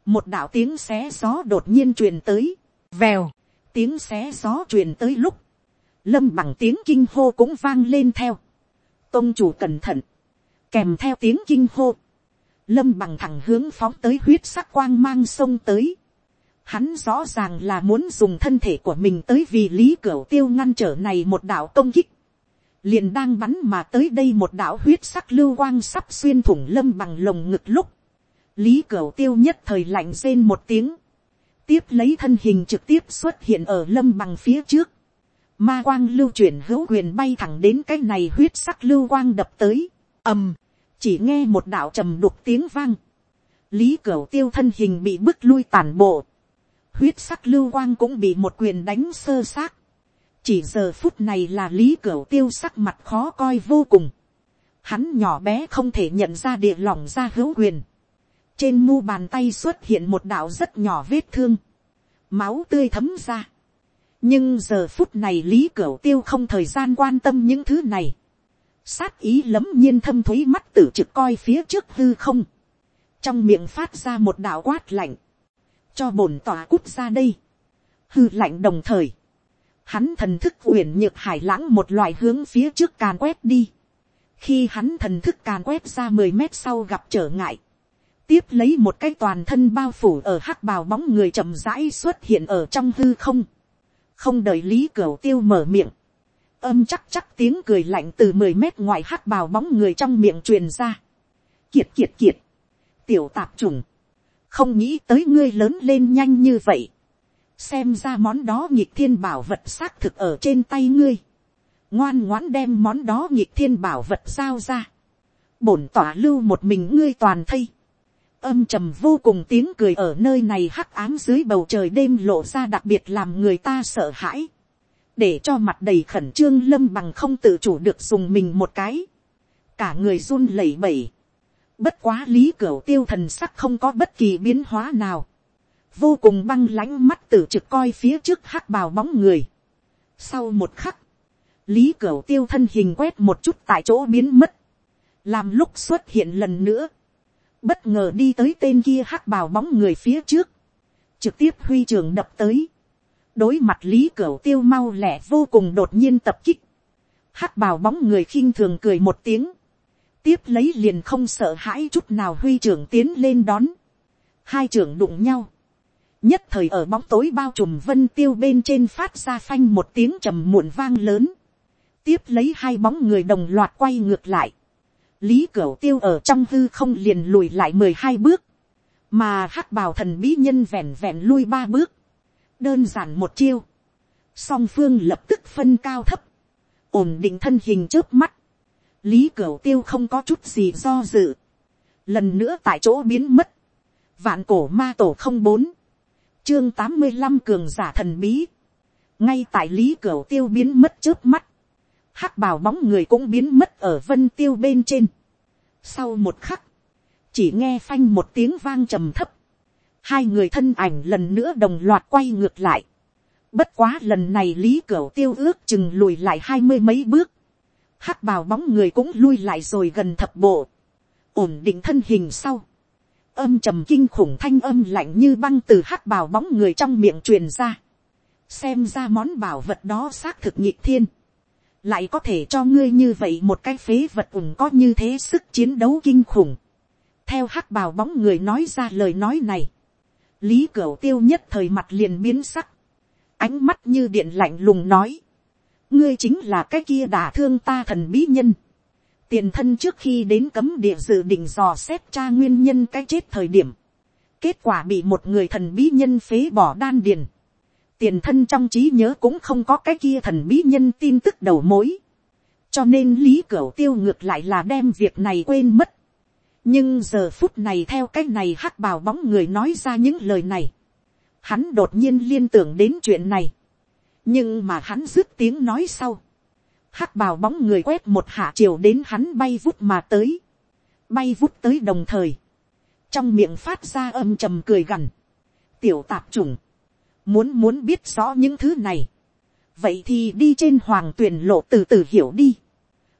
một đạo tiếng xé gió đột nhiên truyền tới, vèo, tiếng xé gió truyền tới lúc, lâm bằng tiếng kinh hô cũng vang lên theo, tôn chủ cẩn thận, kèm theo tiếng kinh hô, lâm bằng thẳng hướng phóng tới huyết sắc quang mang sông tới, hắn rõ ràng là muốn dùng thân thể của mình tới vì lý cửu tiêu ngăn trở này một đạo công kích, liền đang bắn mà tới đây một đạo huyết sắc lưu quang sắp xuyên thủng lâm bằng lồng ngực lúc, lý cửu tiêu nhất thời lạnh rên một tiếng, tiếp lấy thân hình trực tiếp xuất hiện ở lâm bằng phía trước, ma quang lưu chuyển hữu quyền bay thẳng đến cái này huyết sắc lưu quang đập tới, ầm, chỉ nghe một đạo trầm đục tiếng vang, lý cửu tiêu thân hình bị bức lui tàn bộ, huyết sắc lưu quang cũng bị một quyền đánh sơ xác, chỉ giờ phút này là lý cửu tiêu sắc mặt khó coi vô cùng. Hắn nhỏ bé không thể nhận ra địa lỏng ra hữu quyền. Trên mu bàn tay xuất hiện một đạo rất nhỏ vết thương. Máu tươi thấm ra. Nhưng giờ phút này lý cửu tiêu không thời gian quan tâm những thứ này. Sát ý lấm nhiên thâm thúy mắt tử trực coi phía trước hư không. Trong miệng phát ra một đạo quát lạnh. Cho bổn tòa cút ra đây. Hư lạnh đồng thời hắn thần thức uyển nhược hải lãng một loại hướng phía trước càn quét đi. khi hắn thần thức càn quét ra mười mét sau gặp trở ngại, tiếp lấy một cái toàn thân bao phủ ở hắc bào bóng người chậm rãi xuất hiện ở trong hư không, không đợi lý cửa tiêu mở miệng, âm chắc chắc tiếng cười lạnh từ mười mét ngoài hắc bào bóng người trong miệng truyền ra. kiệt kiệt kiệt, tiểu tạp trùng, không nghĩ tới ngươi lớn lên nhanh như vậy. Xem ra món đó nhịp thiên bảo vật xác thực ở trên tay ngươi, ngoan ngoãn đem món đó nhịp thiên bảo vật giao ra, bổn tỏa lưu một mình ngươi toàn thây, âm trầm vô cùng tiếng cười ở nơi này hắc ám dưới bầu trời đêm lộ ra đặc biệt làm người ta sợ hãi, để cho mặt đầy khẩn trương lâm bằng không tự chủ được dùng mình một cái, cả người run lẩy bẩy, bất quá lý cửa tiêu thần sắc không có bất kỳ biến hóa nào, vô cùng băng lãnh mắt tử trực coi phía trước hắc bào bóng người. Sau một khắc, lý cửu tiêu thân hình quét một chút tại chỗ biến mất, làm lúc xuất hiện lần nữa, bất ngờ đi tới tên kia hắc bào bóng người phía trước, trực tiếp huy trường đập tới, đối mặt lý cửu tiêu mau lẻ vô cùng đột nhiên tập kích, hắc bào bóng người khinh thường cười một tiếng, tiếp lấy liền không sợ hãi chút nào huy trưởng tiến lên đón, hai trưởng đụng nhau, nhất thời ở bóng tối bao trùm vân tiêu bên trên phát ra phanh một tiếng trầm muộn vang lớn, tiếp lấy hai bóng người đồng loạt quay ngược lại, lý cửu tiêu ở trong hư không liền lùi lại mười hai bước, mà hắc bào thần bí nhân vẹn vẹn lui ba bước, đơn giản một chiêu, song phương lập tức phân cao thấp, ổn định thân hình trước mắt, lý cửu tiêu không có chút gì do dự, lần nữa tại chỗ biến mất, vạn cổ ma tổ không bốn, chương tám mươi năm cường giả thần bí, ngay tại lý cửa tiêu biến mất trước mắt, hắc bào bóng người cũng biến mất ở vân tiêu bên trên. sau một khắc, chỉ nghe phanh một tiếng vang trầm thấp, hai người thân ảnh lần nữa đồng loạt quay ngược lại. bất quá lần này lý cửu tiêu ước chừng lùi lại hai mươi mấy bước, hắc bào bóng người cũng lui lại rồi gần thập bộ, ổn định thân hình sau, âm trầm kinh khủng thanh âm lạnh như băng từ hắc bào bóng người trong miệng truyền ra. xem ra món bảo vật đó xác thực nhịp thiên. lại có thể cho ngươi như vậy một cái phế vật ủng có như thế sức chiến đấu kinh khủng. theo hắc bào bóng người nói ra lời nói này, lý cửu tiêu nhất thời mặt liền biến sắc, ánh mắt như điện lạnh lùng nói, ngươi chính là cái kia đả thương ta thần bí nhân, tiền thân trước khi đến cấm địa dự định dò xét tra nguyên nhân cái chết thời điểm, kết quả bị một người thần bí nhân phế bỏ đan điền, tiền thân trong trí nhớ cũng không có cái kia thần bí nhân tin tức đầu mối. cho nên lý cửu tiêu ngược lại là đem việc này quên mất nhưng giờ phút này theo cái này hắc bào bóng người nói ra những lời này. hắn đột nhiên liên tưởng đến chuyện này. nhưng mà hắn dứt tiếng nói sau. hắc bào bóng người quét một hạ chiều đến hắn bay vút mà tới. bay vút tới đồng thời. trong miệng phát ra âm trầm cười gằn. tiểu tạp chủng Muốn muốn biết rõ những thứ này. Vậy thì đi trên hoàng tuyển lộ từ từ hiểu đi.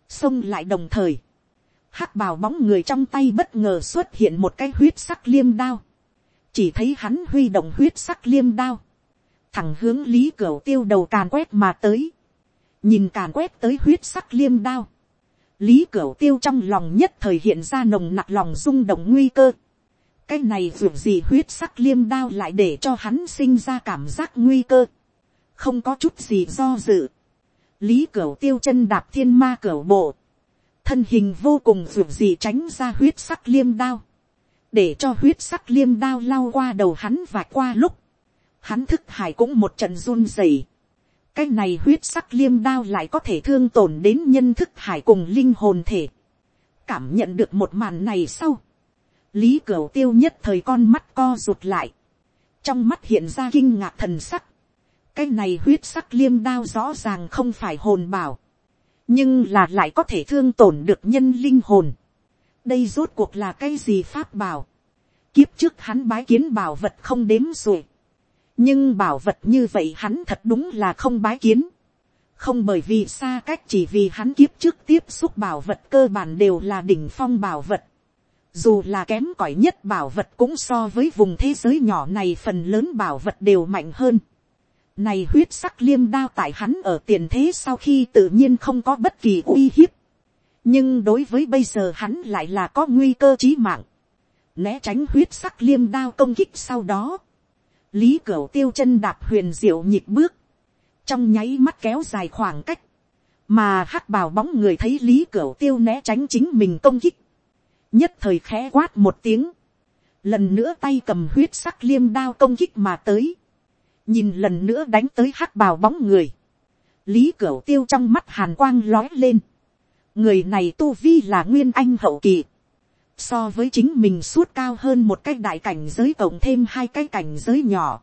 Xông lại đồng thời hắc bào bóng người trong tay bất ngờ xuất hiện một cái huyết sắc liêm đao. Chỉ thấy hắn huy động huyết sắc liêm đao. Thẳng hướng lý cửa tiêu đầu càn quét mà tới. Nhìn càn quét tới huyết sắc liêm đao. Lý cửa Tiêu trong lòng nhất thời hiện ra nồng nặc lòng rung động nguy cơ cái này dù gì huyết sắc liêm đao lại để cho hắn sinh ra cảm giác nguy cơ, không có chút gì do dự, lý cửa tiêu chân đạp thiên ma cửa bộ, thân hình vô cùng ruột gì tránh ra huyết sắc liêm đao, để cho huyết sắc liêm đao lao qua đầu hắn và qua lúc, hắn thức hải cũng một trận run rẩy, cái này huyết sắc liêm đao lại có thể thương tổn đến nhân thức hải cùng linh hồn thể, cảm nhận được một màn này sau, lý cửu tiêu nhất thời con mắt co rụt lại, trong mắt hiện ra kinh ngạc thần sắc, cái này huyết sắc liêm đao rõ ràng không phải hồn bảo, nhưng là lại có thể thương tổn được nhân linh hồn. đây rốt cuộc là cái gì pháp bảo, kiếp trước hắn bái kiến bảo vật không đếm rồi, nhưng bảo vật như vậy hắn thật đúng là không bái kiến, không bởi vì xa cách chỉ vì hắn kiếp trước tiếp xúc bảo vật cơ bản đều là đỉnh phong bảo vật, dù là kém cỏi nhất bảo vật cũng so với vùng thế giới nhỏ này phần lớn bảo vật đều mạnh hơn. Này huyết sắc liêm đao tại hắn ở tiền thế sau khi tự nhiên không có bất kỳ uy hiếp. Nhưng đối với bây giờ hắn lại là có nguy cơ chí mạng. Né tránh huyết sắc liêm đao công kích sau đó. Lý Cửu tiêu chân đạp huyền diệu nhịp bước. Trong nháy mắt kéo dài khoảng cách. Mà hắc bào bóng người thấy Lý Cửu tiêu né tránh chính mình công kích nhất thời khẽ quát một tiếng, lần nữa tay cầm huyết sắc liêm đao công kích mà tới, nhìn lần nữa đánh tới hắc bào bóng người, lý cửu tiêu trong mắt hàn quang lói lên, người này tu vi là nguyên anh hậu kỳ, so với chính mình suốt cao hơn một cái đại cảnh giới cộng thêm hai cái cảnh giới nhỏ,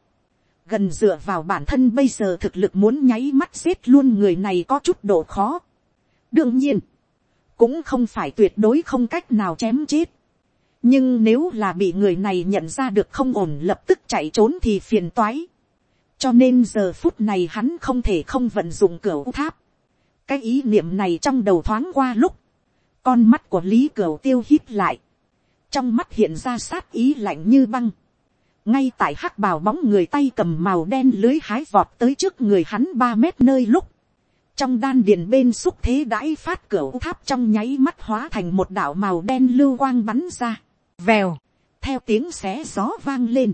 gần dựa vào bản thân bây giờ thực lực muốn nháy mắt giết luôn người này có chút độ khó. đương nhiên, cũng không phải tuyệt đối không cách nào chém chết. nhưng nếu là bị người này nhận ra được không ổn lập tức chạy trốn thì phiền toái cho nên giờ phút này hắn không thể không vận dụng cửa tháp. cái ý niệm này trong đầu thoáng qua lúc, con mắt của lý cửa tiêu hít lại, trong mắt hiện ra sát ý lạnh như băng. ngay tại hắc bào bóng người tay cầm màu đen lưới hái vọt tới trước người hắn ba mét nơi lúc, trong đan điền bên xúc thế đãi phát cửa tháp trong nháy mắt hóa thành một đạo màu đen lưu quang bắn ra, vèo, theo tiếng xé gió vang lên,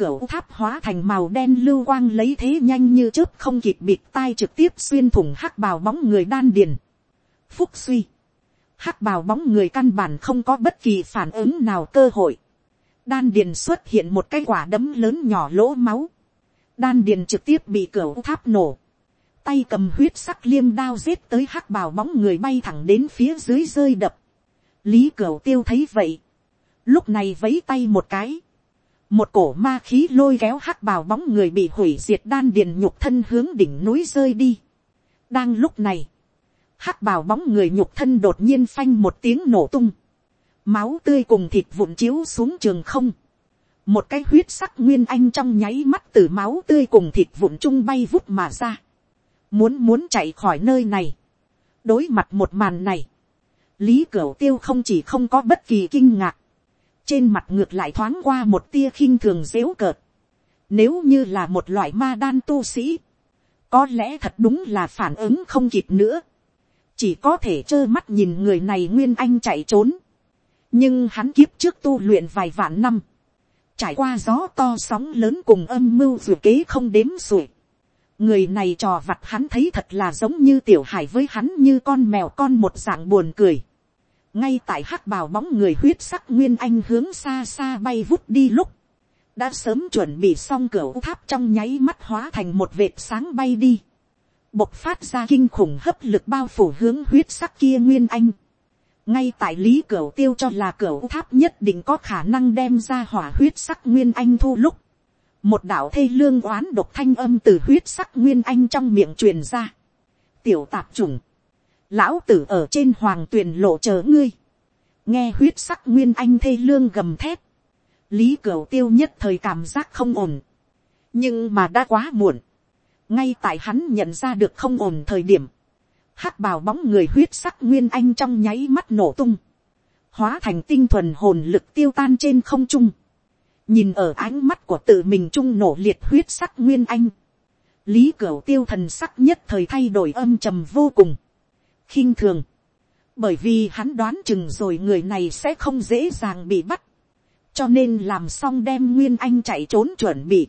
cửa tháp hóa thành màu đen lưu quang lấy thế nhanh như chớp không kịp bịt tai trực tiếp xuyên thủng hắc bào bóng người đan điền. Phúc suy, hắc bào bóng người căn bản không có bất kỳ phản ứng nào cơ hội. Đan điền xuất hiện một cái quả đấm lớn nhỏ lỗ máu. Đan điền trực tiếp bị cửa tháp nổ tay cầm huyết sắc liêm đao giết tới hắc bào bóng người bay thẳng đến phía dưới rơi đập. lý cửa tiêu thấy vậy. lúc này vấy tay một cái một cổ ma khí lôi kéo hắc bào bóng người bị hủy diệt đan điền nhục thân hướng đỉnh núi rơi đi. đang lúc này, hắc bào bóng người nhục thân đột nhiên phanh một tiếng nổ tung. máu tươi cùng thịt vụn chiếu xuống trường không. một cái huyết sắc nguyên anh trong nháy mắt từ máu tươi cùng thịt vụn chung bay vút mà ra muốn muốn chạy khỏi nơi này, đối mặt một màn này, lý cửu tiêu không chỉ không có bất kỳ kinh ngạc, trên mặt ngược lại thoáng qua một tia khinh thường dếu cợt, nếu như là một loại ma đan tu sĩ, có lẽ thật đúng là phản ứng không kịp nữa, chỉ có thể trơ mắt nhìn người này nguyên anh chạy trốn, nhưng hắn kiếp trước tu luyện vài vạn năm, trải qua gió to sóng lớn cùng âm mưu dù kế không đếm xuể. người này trò vặt hắn thấy thật là giống như tiểu hải với hắn như con mèo con một dạng buồn cười ngay tại hắc bào bóng người huyết sắc nguyên anh hướng xa xa bay vút đi lúc, đã sớm chuẩn bị xong cửa tháp trong nháy mắt hóa thành một vệt sáng bay đi, bộc phát ra kinh khủng hấp lực bao phủ hướng huyết sắc kia nguyên anh. Ngay tại lý cửa tiêu cho là cửa tháp nhất định có khả năng đem ra hỏa huyết sắc nguyên anh thu lúc, một đạo thê lương oán độc thanh âm từ huyết sắc nguyên anh trong miệng truyền ra. tiểu tạp trùng, lão tử ở trên hoàng tuyền lộ chờ ngươi, nghe huyết sắc nguyên anh thê lương gầm thép, lý cửu tiêu nhất thời cảm giác không ổn, nhưng mà đã quá muộn, ngay tại hắn nhận ra được không ổn thời điểm, hắc bào bóng người huyết sắc nguyên anh trong nháy mắt nổ tung, hóa thành tinh thuần hồn lực tiêu tan trên không trung, nhìn ở ánh mắt của tự mình trung nổ liệt huyết sắc nguyên anh, lý cửu tiêu thần sắc nhất thời thay đổi âm trầm vô cùng, khinh thường, bởi vì hắn đoán chừng rồi người này sẽ không dễ dàng bị bắt, cho nên làm xong đem nguyên anh chạy trốn chuẩn bị,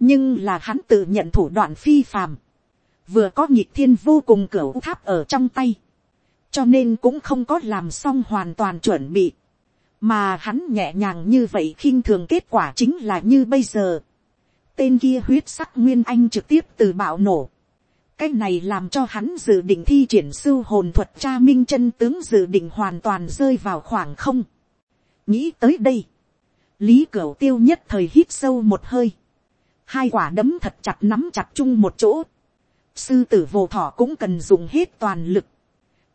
nhưng là hắn tự nhận thủ đoạn phi phàm, vừa có nhịp thiên vô cùng cửa tháp ở trong tay, cho nên cũng không có làm xong hoàn toàn chuẩn bị, mà hắn nhẹ nhàng như vậy khinh thường kết quả chính là như bây giờ, tên kia huyết sắc nguyên anh trực tiếp từ bạo nổ, cái này làm cho hắn dự định thi triển sư hồn thuật cha minh chân tướng dự định hoàn toàn rơi vào khoảng không. nghĩ tới đây, lý cửu tiêu nhất thời hít sâu một hơi, hai quả đấm thật chặt nắm chặt chung một chỗ, sư tử vô thọ cũng cần dùng hết toàn lực.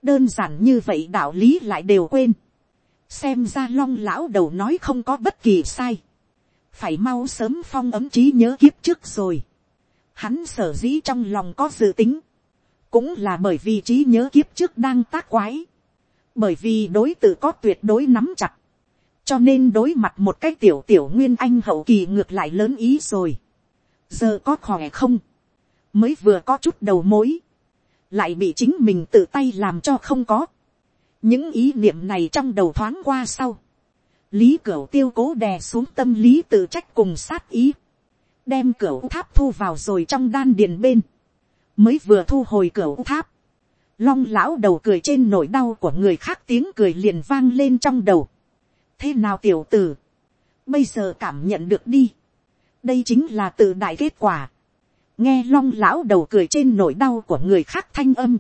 đơn giản như vậy đạo lý lại đều quên. xem ra long lão đầu nói không có bất kỳ sai. phải mau sớm phong ấm trí nhớ kiếp trước rồi hắn sở dĩ trong lòng có dự tính. cũng là bởi vì trí nhớ kiếp trước đang tác quái. bởi vì đối tử có tuyệt đối nắm chặt. cho nên đối mặt một cái tiểu tiểu nguyên anh hậu kỳ ngược lại lớn ý rồi. giờ có khỏe không mới vừa có chút đầu mối, lại bị chính mình tự tay làm cho không có. những ý niệm này trong đầu thoáng qua sau, lý cửa tiêu cố đè xuống tâm lý tự trách cùng sát ý, đem cửa tháp thu vào rồi trong đan điền bên, mới vừa thu hồi cửa tháp, long lão đầu cười trên nỗi đau của người khác tiếng cười liền vang lên trong đầu. thế nào tiểu tử, bây giờ cảm nhận được đi, đây chính là tự đại kết quả, nghe long lão đầu cười trên nỗi đau của người khác thanh âm,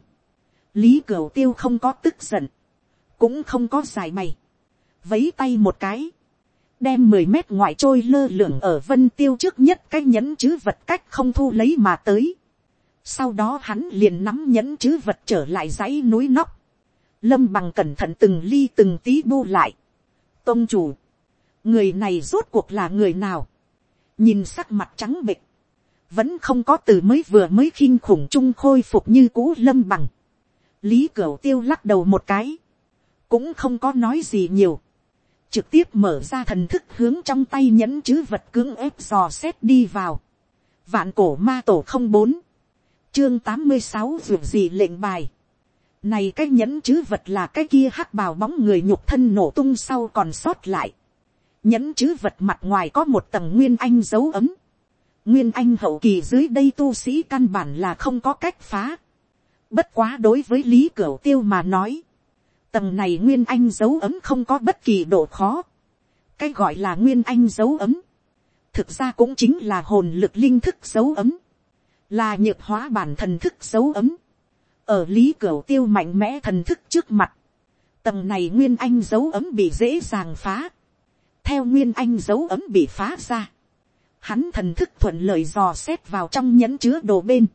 lý cửa tiêu không có tức giận, cũng không có dài mày, vấy tay một cái, đem mười mét ngoại trôi lơ lửng ở vân tiêu trước nhất cái nhẫn chứ vật cách không thu lấy mà tới. Sau đó hắn liền nắm nhẫn chứ vật trở lại dãy núi nóc. Lâm bằng cẩn thận từng ly từng tí bu lại. Tông chủ. Người này rốt cuộc là người nào? Nhìn sắc mặt trắng bệch vẫn không có từ mới vừa mới khinh khủng chung khôi phục như cũ lâm bằng. lý cửu tiêu lắc đầu một cái, cũng không có nói gì nhiều, trực tiếp mở ra thần thức hướng trong tay nhẫn chứ vật cưỡng ép dò xét đi vào. vạn cổ ma tổ không bốn, chương tám mươi sáu ruột gì lệnh bài. này cái nhẫn chứ vật là cái kia hắc bào bóng người nhục thân nổ tung sau còn sót lại. nhẫn chứ vật mặt ngoài có một tầng nguyên anh dấu ấm nguyên anh hậu kỳ dưới đây tu sĩ căn bản là không có cách phá. bất quá đối với lý cửu tiêu mà nói, tầng này nguyên anh dấu ấm không có bất kỳ độ khó. cái gọi là nguyên anh dấu ấm, thực ra cũng chính là hồn lực linh thức dấu ấm, là nhược hóa bản thần thức dấu ấm. ở lý cửa tiêu mạnh mẽ thần thức trước mặt, tầng này nguyên anh dấu ấm bị dễ dàng phá. theo nguyên anh dấu ấm bị phá ra, hắn thần thức thuận lợi dò xét vào trong nhẫn chứa đồ bên,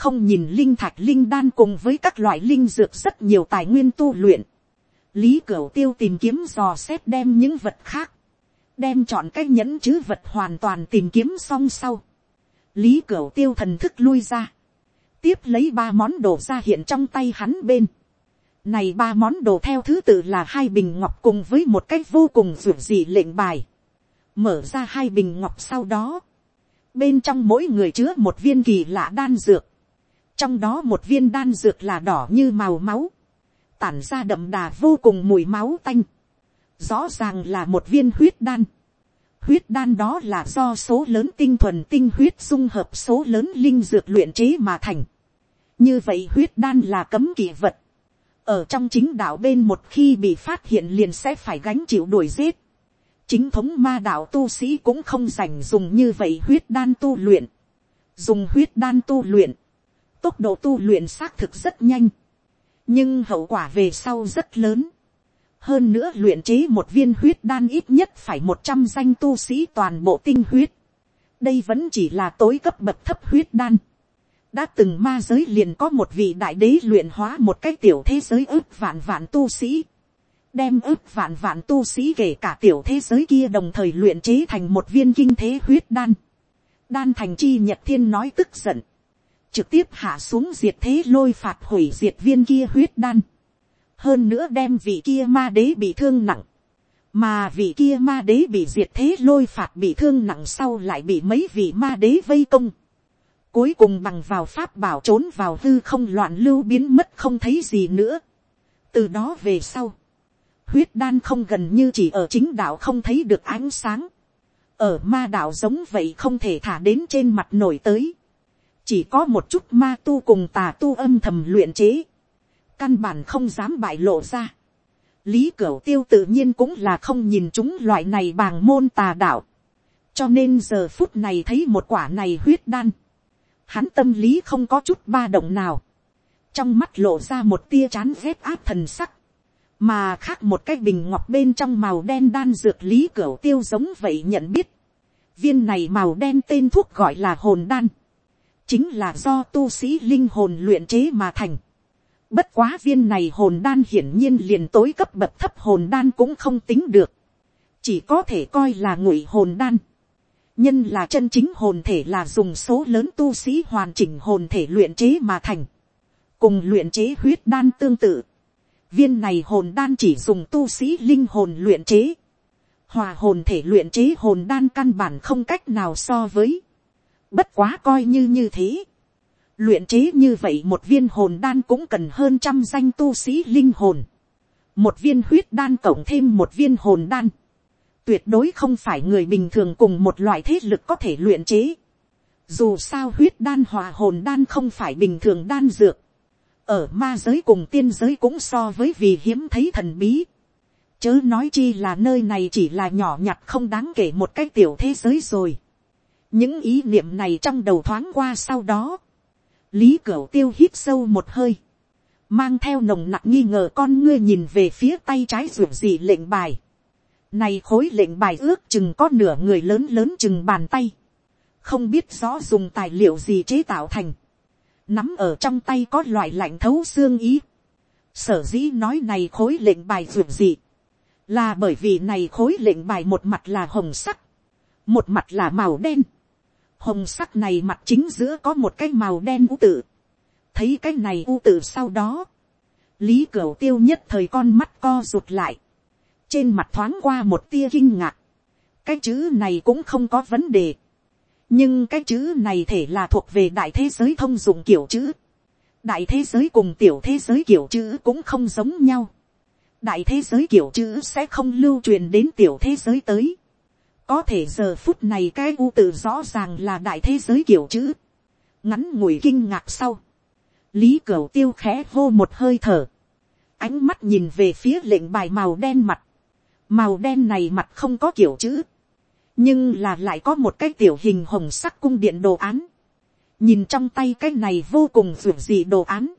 không nhìn linh thạch linh đan cùng với các loại linh dược rất nhiều tài nguyên tu luyện, lý cửu tiêu tìm kiếm dò xét đem những vật khác, đem chọn cái nhẫn chứ vật hoàn toàn tìm kiếm xong sau, lý cửu tiêu thần thức lui ra, tiếp lấy ba món đồ ra hiện trong tay hắn bên, này ba món đồ theo thứ tự là hai bình ngọc cùng với một cái vô cùng rủi dị lệnh bài. Mở ra hai bình ngọc sau đó, bên trong mỗi người chứa một viên kỳ lạ đan dược, trong đó một viên đan dược là đỏ như màu máu, tản ra đậm đà vô cùng mùi máu tanh, rõ ràng là một viên huyết đan, huyết đan đó là do số lớn tinh thuần tinh huyết dung hợp số lớn linh dược luyện chế mà thành. như vậy huyết đan là cấm kỵ vật. ở trong chính đạo bên một khi bị phát hiện liền sẽ phải gánh chịu đuổi giết. chính thống ma đạo tu sĩ cũng không dành dùng như vậy huyết đan tu luyện. dùng huyết đan tu luyện tốc độ tu luyện xác thực rất nhanh. nhưng hậu quả về sau rất lớn hơn nữa luyện chế một viên huyết đan ít nhất phải một trăm danh tu sĩ toàn bộ tinh huyết. đây vẫn chỉ là tối cấp bậc thấp huyết đan. đã từng ma giới liền có một vị đại đế luyện hóa một cái tiểu thế giới ước vạn vạn tu sĩ. đem ước vạn vạn tu sĩ kể cả tiểu thế giới kia đồng thời luyện chế thành một viên kinh thế huyết đan. đan thành chi nhật thiên nói tức giận trực tiếp hạ xuống diệt thế lôi phạt hủy diệt viên kia huyết đan. Hơn nữa đem vị kia ma đế bị thương nặng, mà vị kia ma đế bị diệt thế lôi phạt bị thương nặng sau lại bị mấy vị ma đế vây công, cuối cùng bằng vào pháp bảo trốn vào hư không loạn lưu biến mất không thấy gì nữa. từ đó về sau, huyết đan không gần như chỉ ở chính đạo không thấy được ánh sáng, ở ma đạo giống vậy không thể thả đến trên mặt nổi tới, chỉ có một chút ma tu cùng tà tu âm thầm luyện chế, căn bản không dám bại lộ ra. lý cửu tiêu tự nhiên cũng là không nhìn chúng loại này bàng môn tà đạo. cho nên giờ phút này thấy một quả này huyết đan. hắn tâm lý không có chút ba động nào. trong mắt lộ ra một tia chán ghét áp thần sắc. mà khác một cái bình ngọc bên trong màu đen đan dược lý cửu tiêu giống vậy nhận biết. viên này màu đen tên thuốc gọi là hồn đan chính là do tu sĩ linh hồn luyện chế mà thành Bất quá viên này hồn đan hiển nhiên liền tối cấp bậc thấp hồn đan cũng không tính được. Chỉ có thể coi là ngụy hồn đan. Nhân là chân chính hồn thể là dùng số lớn tu sĩ hoàn chỉnh hồn thể luyện chế mà thành. Cùng luyện chế huyết đan tương tự. Viên này hồn đan chỉ dùng tu sĩ linh hồn luyện chế. Hòa hồn thể luyện chế hồn đan căn bản không cách nào so với. Bất quá coi như như thế Luyện chế như vậy một viên hồn đan cũng cần hơn trăm danh tu sĩ linh hồn. Một viên huyết đan cộng thêm một viên hồn đan. Tuyệt đối không phải người bình thường cùng một loại thế lực có thể luyện chế. Dù sao huyết đan hòa hồn đan không phải bình thường đan dược. Ở ma giới cùng tiên giới cũng so với vì hiếm thấy thần bí. Chớ nói chi là nơi này chỉ là nhỏ nhặt không đáng kể một cái tiểu thế giới rồi. Những ý niệm này trong đầu thoáng qua sau đó lý cửu tiêu hít sâu một hơi, mang theo nồng nặng nghi ngờ con ngươi nhìn về phía tay trái ruột gì lệnh bài. Này khối lệnh bài ước chừng có nửa người lớn lớn chừng bàn tay. Không biết rõ dùng tài liệu gì chế tạo thành. Nắm ở trong tay có loại lạnh thấu xương ý. Sở dĩ nói này khối lệnh bài ruột gì. Là bởi vì này khối lệnh bài một mặt là hồng sắc. Một mặt là màu đen hồng sắc này mặt chính giữa có một cái màu đen u tử. thấy cái này u tử sau đó, lý cửu tiêu nhất thời con mắt co rụt lại, trên mặt thoáng qua một tia kinh ngạc, cái chữ này cũng không có vấn đề, nhưng cái chữ này thể là thuộc về đại thế giới thông dụng kiểu chữ, đại thế giới cùng tiểu thế giới kiểu chữ cũng không giống nhau, đại thế giới kiểu chữ sẽ không lưu truyền đến tiểu thế giới tới, có thể giờ phút này cái u tự rõ ràng là đại thế giới kiểu chữ. ngắn ngủi kinh ngạc sau. lý cửu tiêu khẽ hô một hơi thở. ánh mắt nhìn về phía lệnh bài màu đen mặt. màu đen này mặt không có kiểu chữ. nhưng là lại có một cái tiểu hình hồng sắc cung điện đồ án. nhìn trong tay cái này vô cùng ruột dị đồ án.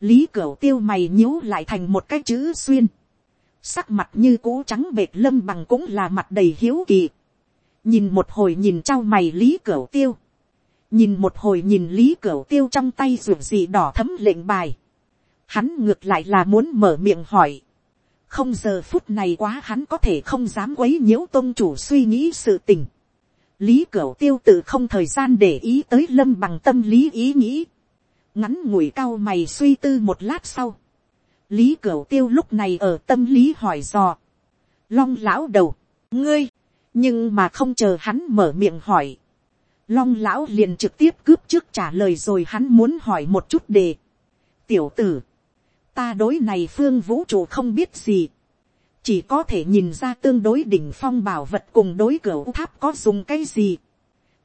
lý cửu tiêu mày nhíu lại thành một cái chữ xuyên sắc mặt như cũ trắng bệt lâm bằng cũng là mặt đầy hiếu kỳ. nhìn một hồi nhìn trao mày lý cửa tiêu. nhìn một hồi nhìn lý cửa tiêu trong tay ruột gì đỏ thấm lệnh bài. hắn ngược lại là muốn mở miệng hỏi. không giờ phút này quá hắn có thể không dám quấy nhiễu tôn chủ suy nghĩ sự tình. lý cửa tiêu tự không thời gian để ý tới lâm bằng tâm lý ý nghĩ. ngắn ngủi cao mày suy tư một lát sau lý cửu tiêu lúc này ở tâm lý hỏi dò. long lão đầu, ngươi, nhưng mà không chờ hắn mở miệng hỏi. long lão liền trực tiếp cướp trước trả lời rồi hắn muốn hỏi một chút đề. tiểu tử, ta đối này phương vũ trụ không biết gì, chỉ có thể nhìn ra tương đối đỉnh phong bảo vật cùng đối cửa tháp có dùng cái gì.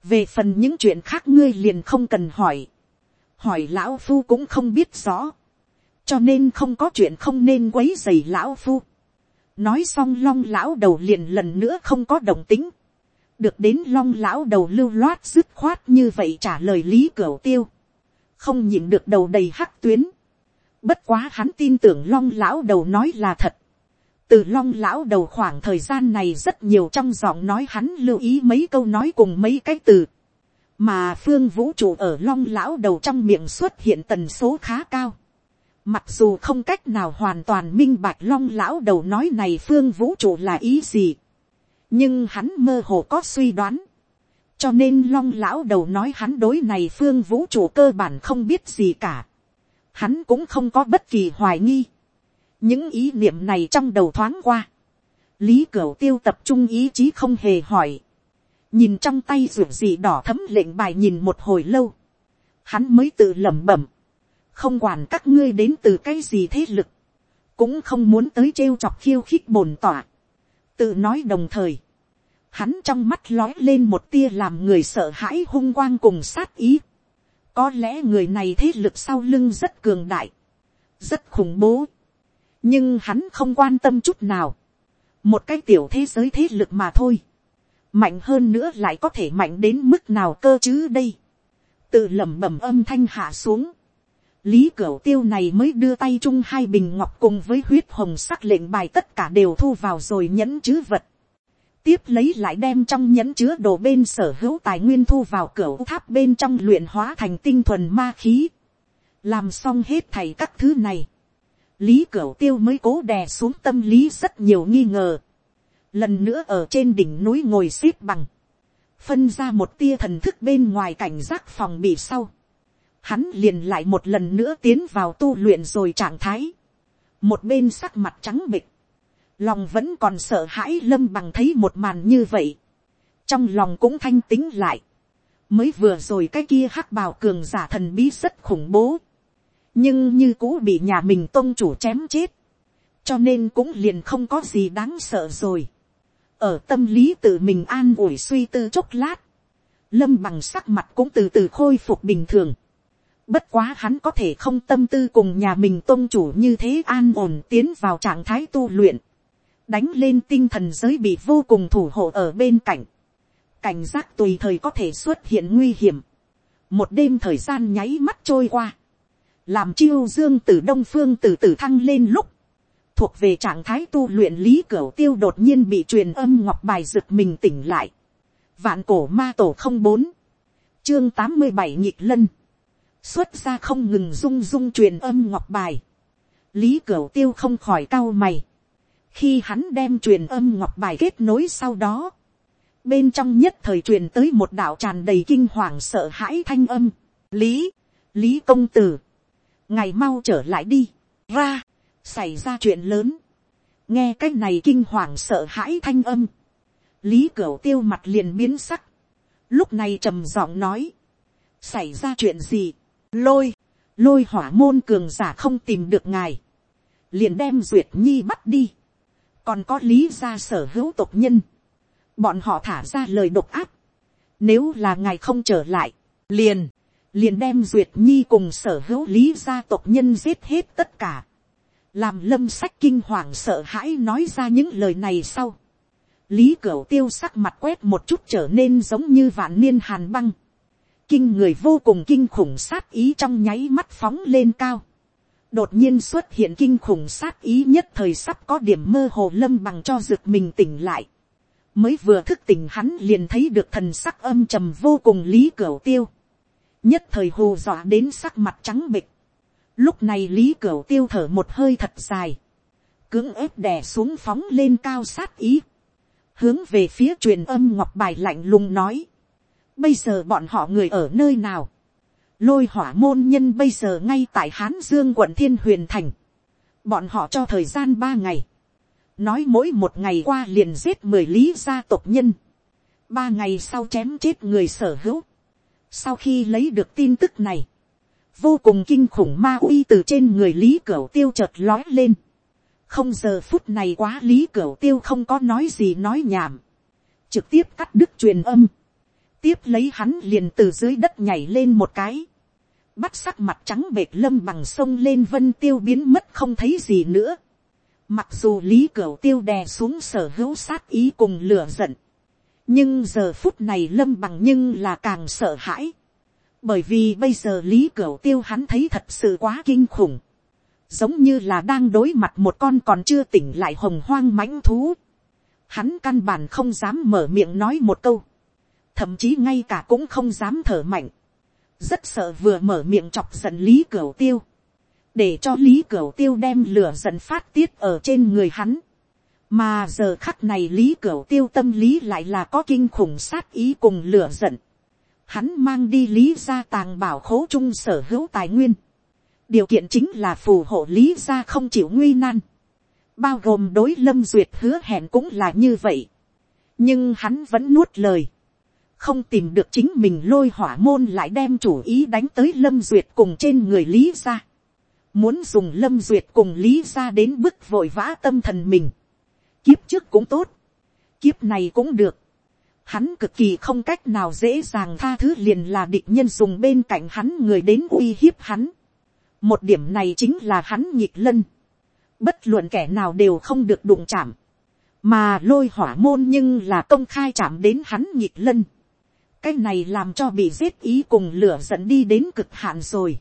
về phần những chuyện khác ngươi liền không cần hỏi, hỏi lão phu cũng không biết rõ, cho nên không có chuyện không nên quấy dày lão phu. nói xong long lão đầu liền lần nữa không có đồng tính, được đến long lão đầu lưu loát dứt khoát như vậy trả lời lý cửa tiêu, không nhìn được đầu đầy hắc tuyến, bất quá hắn tin tưởng long lão đầu nói là thật, từ long lão đầu khoảng thời gian này rất nhiều trong giọng nói hắn lưu ý mấy câu nói cùng mấy cái từ, mà phương vũ trụ ở long lão đầu trong miệng xuất hiện tần số khá cao, mặc dù không cách nào hoàn toàn minh bạch long lão đầu nói này phương vũ trụ là ý gì, nhưng hắn mơ hồ có suy đoán, cho nên long lão đầu nói hắn đối này phương vũ trụ cơ bản không biết gì cả, hắn cũng không có bất kỳ hoài nghi, những ý niệm này trong đầu thoáng qua, lý cửu tiêu tập trung ý chí không hề hỏi, nhìn trong tay ruột gì đỏ thấm lệnh bài nhìn một hồi lâu, hắn mới tự lẩm bẩm, không quản các ngươi đến từ cái gì thế lực, cũng không muốn tới trêu chọc khiêu khích bồn tỏa, tự nói đồng thời, hắn trong mắt lói lên một tia làm người sợ hãi hung quang cùng sát ý. có lẽ người này thế lực sau lưng rất cường đại, rất khủng bố, nhưng hắn không quan tâm chút nào, một cái tiểu thế giới thế lực mà thôi, mạnh hơn nữa lại có thể mạnh đến mức nào cơ chứ đây, tự lẩm bẩm âm thanh hạ xuống, lý cửu tiêu này mới đưa tay chung hai bình ngọc cùng với huyết hồng sắc lệnh bài tất cả đều thu vào rồi nhẫn chứ vật, tiếp lấy lại đem trong nhẫn chứa đồ bên sở hữu tài nguyên thu vào cửa tháp bên trong luyện hóa thành tinh thuần ma khí, làm xong hết thầy các thứ này, lý cửu tiêu mới cố đè xuống tâm lý rất nhiều nghi ngờ. lần nữa ở trên đỉnh núi ngồi x ế p bằng, phân ra một tia thần thức bên ngoài cảnh giác phòng bị sau hắn liền lại một lần nữa tiến vào tu luyện rồi trạng thái. một bên sắc mặt trắng bịch, lòng vẫn còn sợ hãi lâm bằng thấy một màn như vậy. trong lòng cũng thanh tính lại. mới vừa rồi cái kia hắc bào cường giả thần bí rất khủng bố nhưng như cũ bị nhà mình tôn chủ chém chết, cho nên cũng liền không có gì đáng sợ rồi. ở tâm lý tự mình an ủi suy tư chốc lát, lâm bằng sắc mặt cũng từ từ khôi phục bình thường bất quá hắn có thể không tâm tư cùng nhà mình tôn chủ như thế an ổn tiến vào trạng thái tu luyện, đánh lên tinh thần giới bị vô cùng thủ hộ ở bên cạnh, cảnh giác tùy thời có thể xuất hiện nguy hiểm. một đêm thời gian nháy mắt trôi qua, làm chiêu dương từ đông phương từ từ thăng lên lúc, thuộc về trạng thái tu luyện lý cửu tiêu đột nhiên bị truyền âm ngọc bài rực mình tỉnh lại. vạn cổ ma tổ không bốn, chương tám mươi bảy nhịp lân, xuất ra không ngừng rung rung truyền âm ngọc bài. lý cửu tiêu không khỏi cao mày. khi hắn đem truyền âm ngọc bài kết nối sau đó, bên trong nhất thời truyền tới một đạo tràn đầy kinh hoàng sợ hãi thanh âm. lý, lý công tử, ngày mau trở lại đi, ra, xảy ra chuyện lớn, nghe cái này kinh hoàng sợ hãi thanh âm, lý cửu tiêu mặt liền biến sắc, lúc này trầm giọng nói, xảy ra chuyện gì, lôi, lôi hỏa môn cường giả không tìm được ngài, liền đem duyệt nhi bắt đi, còn có lý gia sở hữu tộc nhân, bọn họ thả ra lời độc áp, nếu là ngài không trở lại, liền, liền đem duyệt nhi cùng sở hữu lý gia tộc nhân giết hết tất cả, làm lâm sách kinh hoàng sợ hãi nói ra những lời này sau, lý cửu tiêu sắc mặt quét một chút trở nên giống như vạn niên hàn băng, kinh người vô cùng kinh khủng sát ý trong nháy mắt phóng lên cao, đột nhiên xuất hiện kinh khủng sát ý nhất thời sắp có điểm mơ hồ lâm bằng cho rực mình tỉnh lại, mới vừa thức tỉnh hắn liền thấy được thần sắc âm trầm vô cùng lý cửu tiêu, nhất thời hù dọa đến sắc mặt trắng bịch. lúc này lý cửu tiêu thở một hơi thật dài, cưỡng ép đè xuống phóng lên cao sát ý, hướng về phía truyền âm ngọc bài lạnh lùng nói, bây giờ bọn họ người ở nơi nào, lôi hỏa môn nhân bây giờ ngay tại hán dương quận thiên huyền thành, bọn họ cho thời gian ba ngày, nói mỗi một ngày qua liền giết mười lý gia tộc nhân, ba ngày sau chém chết người sở hữu, sau khi lấy được tin tức này, vô cùng kinh khủng ma uy từ trên người lý cửu tiêu chợt lói lên. không giờ phút này quá lý cửu tiêu không có nói gì nói nhảm, trực tiếp cắt đứt truyền âm, tiếp lấy hắn liền từ dưới đất nhảy lên một cái, bắt sắc mặt trắng bệt lâm bằng sông lên vân tiêu biến mất không thấy gì nữa. Mặc dù lý cửu tiêu đè xuống sở hữu sát ý cùng lửa giận, nhưng giờ phút này lâm bằng nhưng là càng sợ hãi. Bởi vì bây giờ lý cửu tiêu hắn thấy thật sự quá kinh khủng, giống như là đang đối mặt một con còn chưa tỉnh lại hồng hoang mãnh thú, hắn căn bản không dám mở miệng nói một câu, thậm chí ngay cả cũng không dám thở mạnh, rất sợ vừa mở miệng chọc giận lý cửu tiêu, để cho lý cửu tiêu đem lửa giận phát tiết ở trên người hắn, mà giờ khắc này lý cửu tiêu tâm lý lại là có kinh khủng sát ý cùng lửa giận, hắn mang đi lý gia tàng bảo khố trung sở hữu tài nguyên. điều kiện chính là phù hộ lý gia không chịu nguy nan. bao gồm đối lâm duyệt hứa hẹn cũng là như vậy. nhưng hắn vẫn nuốt lời không tìm được chính mình lôi hỏa môn lại đem chủ ý đánh tới lâm duyệt cùng trên người lý gia. muốn dùng lâm duyệt cùng lý gia đến bức vội vã tâm thần mình. kiếp trước cũng tốt. kiếp này cũng được hắn cực kỳ không cách nào dễ dàng tha thứ liền là địch nhân dùng bên cạnh hắn người đến uy hiếp hắn. một điểm này chính là hắn nhịp lân. bất luận kẻ nào đều không được đụng chạm. mà lôi hỏa môn nhưng là công khai chạm đến hắn nhịp lân cái này làm cho bị giết ý cùng lửa dẫn đi đến cực hạn rồi.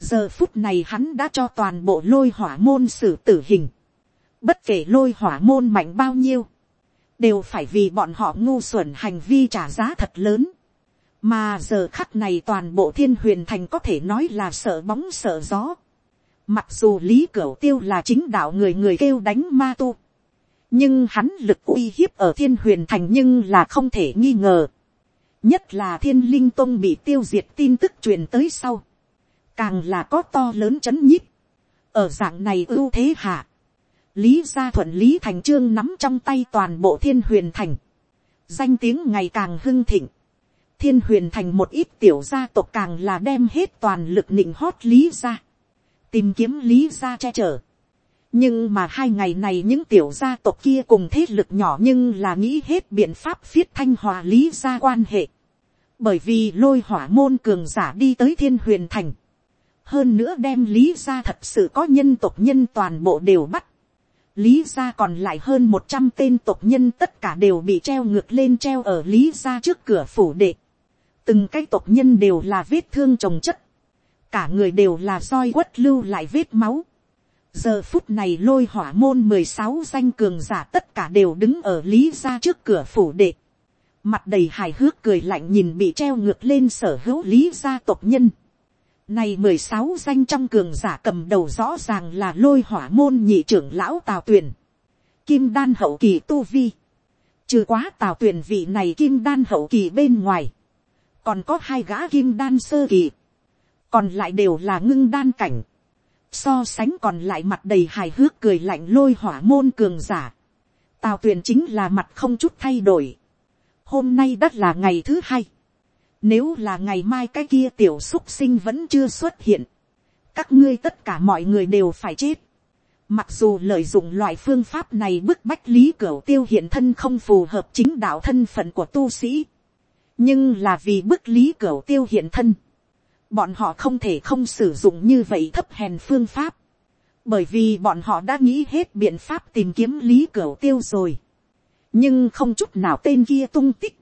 giờ phút này hắn đã cho toàn bộ lôi hỏa môn xử tử hình. bất kể lôi hỏa môn mạnh bao nhiêu, đều phải vì bọn họ ngu xuẩn hành vi trả giá thật lớn. mà giờ khắc này toàn bộ thiên huyền thành có thể nói là sợ bóng sợ gió. mặc dù lý cửu tiêu là chính đạo người người kêu đánh ma tu. nhưng hắn lực uy hiếp ở thiên huyền thành nhưng là không thể nghi ngờ nhất là thiên linh tông bị tiêu diệt tin tức truyền tới sau. càng là có to lớn chấn nhíp. ở dạng này ưu thế hạ lý gia thuận lý thành trương nắm trong tay toàn bộ thiên huyền thành, danh tiếng ngày càng hưng thịnh, thiên huyền thành một ít tiểu gia tộc càng là đem hết toàn lực nịnh hót lý gia, tìm kiếm lý gia che chở. nhưng mà hai ngày này những tiểu gia tộc kia cùng thế lực nhỏ nhưng là nghĩ hết biện pháp phiết thanh hòa lý gia quan hệ, bởi vì lôi hỏa môn cường giả đi tới thiên huyền thành, hơn nữa đem lý gia thật sự có nhân tộc nhân toàn bộ đều bắt, lý gia còn lại hơn một trăm tên tộc nhân tất cả đều bị treo ngược lên treo ở lý gia trước cửa phủ đệ. từng cái tộc nhân đều là vết thương trồng chất. cả người đều là roi quất lưu lại vết máu. giờ phút này lôi hỏa môn mười sáu danh cường giả tất cả đều đứng ở lý gia trước cửa phủ đệ mặt đầy hài hước cười lạnh nhìn bị treo ngược lên sở hữu lý gia tộc nhân này mười sáu danh trong cường giả cầm đầu rõ ràng là lôi hỏa môn nhị trưởng lão Tào Tuyền. Kim đan hậu kỳ tu vi. Trừ quá Tào Tuyền vị này kim đan hậu kỳ bên ngoài. Còn có hai gã kim đan sơ kỳ. Còn lại đều là ngưng đan cảnh. So sánh còn lại mặt đầy hài hước cười lạnh lôi hỏa môn cường giả. Tào Tuyền chính là mặt không chút thay đổi. Hôm nay đất là ngày thứ hai nếu là ngày mai cái kia tiểu xúc sinh vẫn chưa xuất hiện. Các ngươi tất cả mọi người đều phải chết. Mặc dù lợi dụng loại phương pháp này bức bách lý cửu tiêu hiện thân không phù hợp chính đạo thân phận của tu sĩ. Nhưng là vì bức lý cửu tiêu hiện thân. Bọn họ không thể không sử dụng như vậy thấp hèn phương pháp. Bởi vì bọn họ đã nghĩ hết biện pháp tìm kiếm lý cửu tiêu rồi. Nhưng không chút nào tên kia tung tích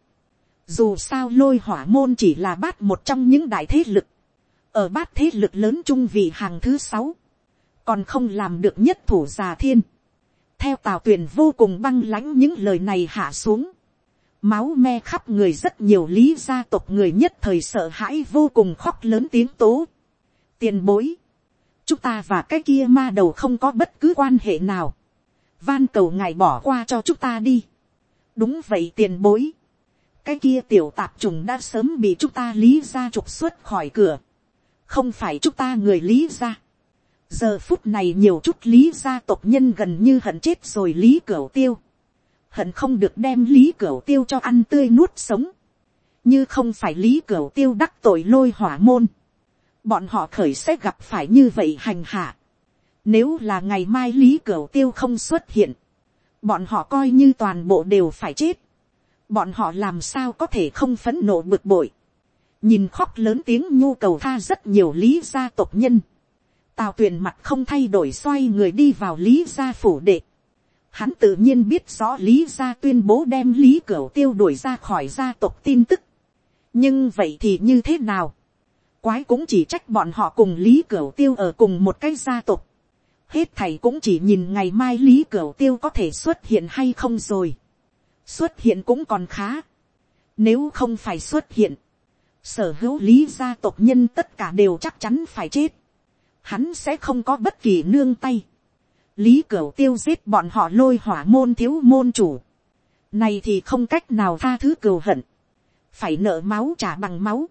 dù sao lôi hỏa môn chỉ là bát một trong những đại thế lực. Ở bát thế lực lớn trung vị hàng thứ sáu. Còn không làm được nhất thủ già thiên. Theo tào tuyển vô cùng băng lãnh những lời này hạ xuống. Máu me khắp người rất nhiều lý gia tộc người nhất thời sợ hãi vô cùng khóc lớn tiếng tố. Tiền bối. Chúng ta và cái kia ma đầu không có bất cứ quan hệ nào. Van cầu ngài bỏ qua cho chúng ta đi. Đúng vậy tiền bối cái kia tiểu tạp trùng đã sớm bị chúng ta lý ra trục xuất khỏi cửa, không phải chúng ta người lý ra. giờ phút này nhiều chút lý gia tộc nhân gần như hận chết rồi lý cửa tiêu, hận không được đem lý cửa tiêu cho ăn tươi nuốt sống. như không phải lý cửa tiêu đắc tội lôi hỏa môn, bọn họ khởi sẽ gặp phải như vậy hành hạ. Nếu là ngày mai lý cửu tiêu không xuất hiện, bọn họ coi như toàn bộ đều phải chết. bọn họ làm sao có thể không phấn nộ bực bội. nhìn khóc lớn tiếng nhu cầu tha rất nhiều lý gia tộc nhân. tào tuyền mặt không thay đổi xoay người đi vào lý gia phủ đệ. hắn tự nhiên biết rõ lý gia tuyên bố đem lý cửu tiêu đuổi ra khỏi gia tộc tin tức. nhưng vậy thì như thế nào. quái cũng chỉ trách bọn họ cùng lý cửu tiêu ở cùng một cái gia tộc hết thầy cũng chỉ nhìn ngày mai lý cửu tiêu có thể xuất hiện hay không rồi. xuất hiện cũng còn khá. nếu không phải xuất hiện, sở hữu lý gia tộc nhân tất cả đều chắc chắn phải chết. hắn sẽ không có bất kỳ nương tay. lý cửu tiêu giết bọn họ lôi hỏa môn thiếu môn chủ. này thì không cách nào tha thứ cừu hận. phải nợ máu trả bằng máu.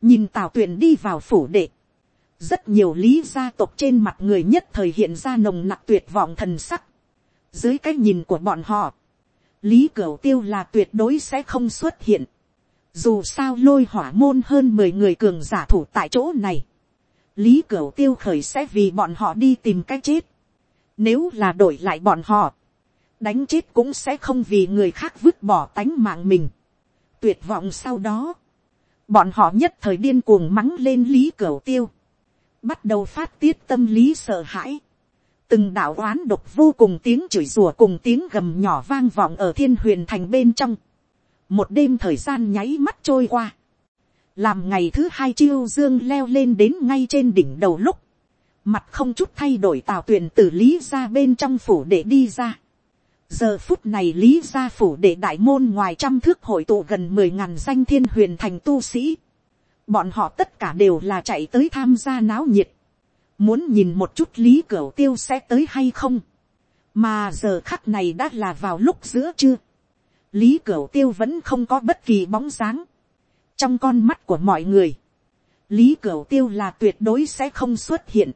nhìn tào tuyền đi vào phủ đệ rất nhiều lý gia tộc trên mặt người nhất thời hiện ra nồng nặc tuyệt vọng thần sắc. dưới cái nhìn của bọn họ, lý cửu tiêu là tuyệt đối sẽ không xuất hiện. dù sao lôi hỏa môn hơn mười người cường giả thủ tại chỗ này, lý cửu tiêu khởi sẽ vì bọn họ đi tìm cách chết. nếu là đổi lại bọn họ, đánh chết cũng sẽ không vì người khác vứt bỏ tánh mạng mình. tuyệt vọng sau đó, bọn họ nhất thời điên cuồng mắng lên lý cửu tiêu bắt đầu phát tiết tâm lý sợ hãi. Từng đạo oán độc vô cùng tiếng chửi rủa cùng tiếng gầm nhỏ vang vọng ở thiên huyền thành bên trong. Một đêm thời gian nháy mắt trôi qua. Làm ngày thứ hai chiêu dương leo lên đến ngay trên đỉnh đầu lúc. Mặt không chút thay đổi tào tuyển tử lý ra bên trong phủ để đi ra. Giờ phút này lý gia phủ để đại môn ngoài trăm thước hội tụ gần mười ngàn danh thiên huyền thành tu sĩ bọn họ tất cả đều là chạy tới tham gia náo nhiệt, muốn nhìn một chút lý cửa tiêu sẽ tới hay không, mà giờ khắc này đã là vào lúc giữa trưa, lý cửa tiêu vẫn không có bất kỳ bóng dáng, trong con mắt của mọi người, lý cửa tiêu là tuyệt đối sẽ không xuất hiện,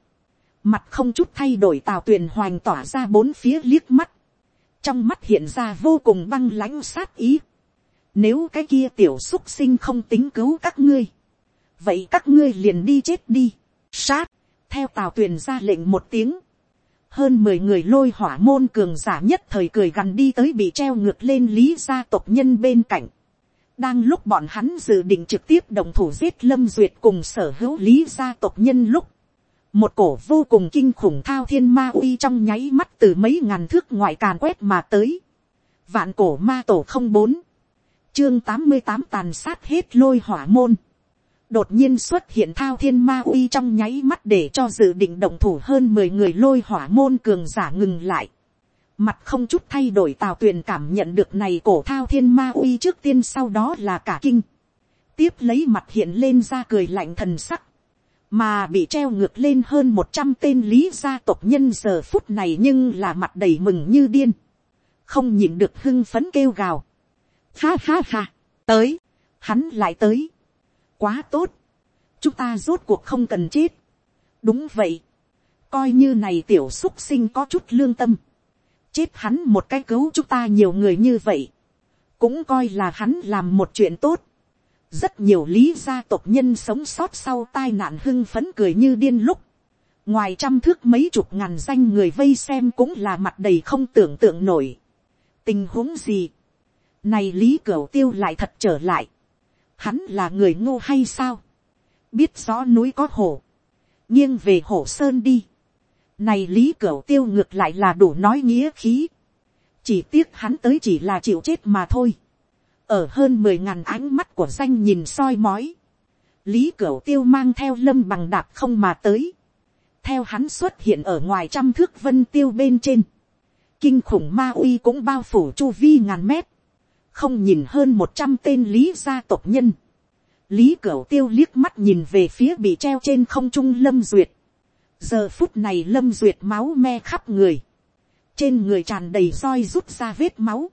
mặt không chút thay đổi tào tuyền hoành tỏa ra bốn phía liếc mắt, trong mắt hiện ra vô cùng băng lãnh sát ý, nếu cái kia tiểu xúc sinh không tính cứu các ngươi, vậy các ngươi liền đi chết đi, sát, theo tào tuyền ra lệnh một tiếng, hơn mười người lôi hỏa môn cường giả nhất thời cười gằn đi tới bị treo ngược lên lý gia tộc nhân bên cạnh. đang lúc bọn hắn dự định trực tiếp đồng thủ giết lâm duyệt cùng sở hữu lý gia tộc nhân lúc, một cổ vô cùng kinh khủng thao thiên ma uy trong nháy mắt từ mấy ngàn thước ngoại càn quét mà tới. vạn cổ ma tổ không bốn, chương tám mươi tám tàn sát hết lôi hỏa môn đột nhiên xuất hiện thao thiên ma uy trong nháy mắt để cho dự định động thủ hơn mười người lôi hỏa môn cường giả ngừng lại. Mặt không chút thay đổi tào tuyền cảm nhận được này cổ thao thiên ma uy trước tiên sau đó là cả kinh. Tiếp lấy mặt hiện lên ra cười lạnh thần sắc. Mà bị treo ngược lên hơn một trăm tên lý gia tộc nhân giờ phút này nhưng là mặt đầy mừng như điên. Không nhìn được hưng phấn kêu gào. Ha ha ha, tới, hắn lại tới quá tốt, chúng ta rốt cuộc không cần chết. đúng vậy, coi như này tiểu xúc sinh có chút lương tâm, chết hắn một cái cứu chúng ta nhiều người như vậy, cũng coi là hắn làm một chuyện tốt. rất nhiều lý gia tộc nhân sống sót sau tai nạn hưng phấn cười như điên lúc, ngoài trăm thước mấy chục ngàn danh người vây xem cũng là mặt đầy không tưởng tượng nổi. tình huống gì, này lý cửu tiêu lại thật trở lại, hắn là người ngô hay sao, biết rõ núi có hổ, nghiêng về hổ sơn đi, này lý cửa tiêu ngược lại là đủ nói nghĩa khí, chỉ tiếc hắn tới chỉ là chịu chết mà thôi, ở hơn mười ngàn ánh mắt của danh nhìn soi mói, lý cửa tiêu mang theo lâm bằng đạp không mà tới, theo hắn xuất hiện ở ngoài trăm thước vân tiêu bên trên, kinh khủng ma uy cũng bao phủ chu vi ngàn mét, không nhìn hơn một trăm tên lý gia tộc nhân. lý cửu tiêu liếc mắt nhìn về phía bị treo trên không trung lâm duyệt. giờ phút này lâm duyệt máu me khắp người. trên người tràn đầy roi rút ra vết máu.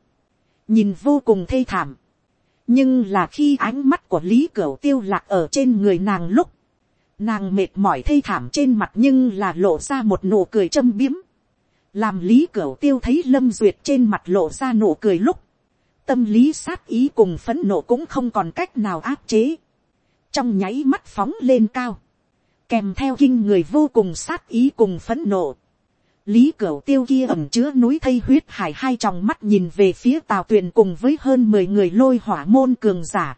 nhìn vô cùng thê thảm. nhưng là khi ánh mắt của lý cửu tiêu lạc ở trên người nàng lúc, nàng mệt mỏi thê thảm trên mặt nhưng là lộ ra một nụ cười châm biếm. làm lý cửu tiêu thấy lâm duyệt trên mặt lộ ra nụ cười lúc, tâm lý sát ý cùng phấn nộ cũng không còn cách nào áp chế, trong nháy mắt phóng lên cao, kèm theo kinh người vô cùng sát ý cùng phấn nộ, lý cửu tiêu kia ẩm chứa núi thây huyết hải hai tròng mắt nhìn về phía tào tuyền cùng với hơn mười người lôi hỏa môn cường giả.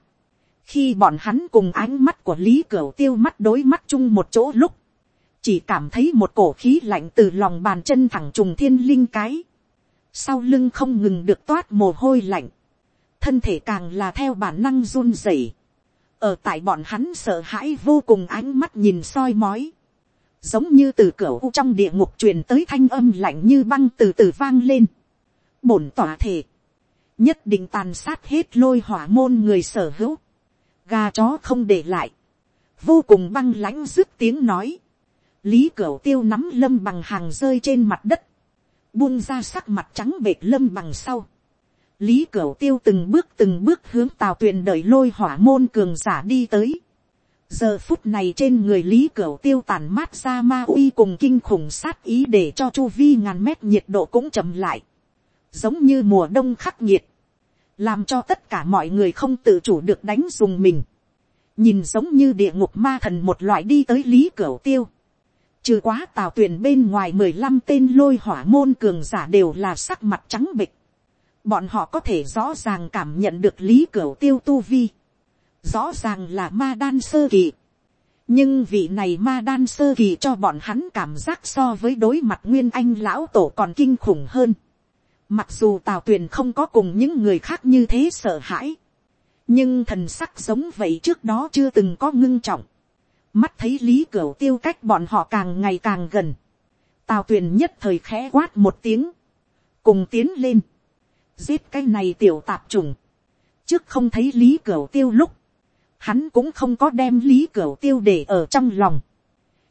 khi bọn hắn cùng ánh mắt của lý cửu tiêu mắt đối mắt chung một chỗ lúc, chỉ cảm thấy một cổ khí lạnh từ lòng bàn chân thẳng trùng thiên linh cái. sau lưng không ngừng được toát mồ hôi lạnh thân thể càng là theo bản năng run rẩy. ở tại bọn hắn sợ hãi vô cùng ánh mắt nhìn soi mói. Giống như từ cửa u trong địa ngục truyền tới thanh âm lạnh như băng từ từ vang lên. bổn tỏa thể, nhất định tàn sát hết lôi hỏa môn người sở hữu, gà chó không để lại, vô cùng băng lãnh dứt tiếng nói, lý cửa tiêu nắm lâm bằng hàng rơi trên mặt đất, buông ra sắc mặt trắng bệt lâm bằng sau, lý cửu tiêu từng bước từng bước hướng tào tuyền đợi lôi hỏa môn cường giả đi tới, giờ phút này trên người lý cửu tiêu tàn mát ra ma uy cùng kinh khủng sát ý để cho chu vi ngàn mét nhiệt độ cũng chậm lại, giống như mùa đông khắc nghiệt, làm cho tất cả mọi người không tự chủ được đánh dùng mình, nhìn giống như địa ngục ma thần một loại đi tới lý cửu tiêu, trừ quá tào tuyển bên ngoài mười lăm tên lôi hỏa môn cường giả đều là sắc mặt trắng bịch, bọn họ có thể rõ ràng cảm nhận được lý cửu tiêu tu vi, rõ ràng là ma đan sơ kỳ. nhưng vị này ma đan sơ kỳ cho bọn hắn cảm giác so với đối mặt nguyên anh lão tổ còn kinh khủng hơn. mặc dù tào tuyền không có cùng những người khác như thế sợ hãi, nhưng thần sắc giống vậy trước đó chưa từng có ngưng trọng. mắt thấy lý cửu tiêu cách bọn họ càng ngày càng gần. tào tuyền nhất thời khẽ quát một tiếng, cùng tiến lên, giết cái này tiểu tạp trùng, trước không thấy lý cửu tiêu lúc, hắn cũng không có đem lý cửu tiêu để ở trong lòng.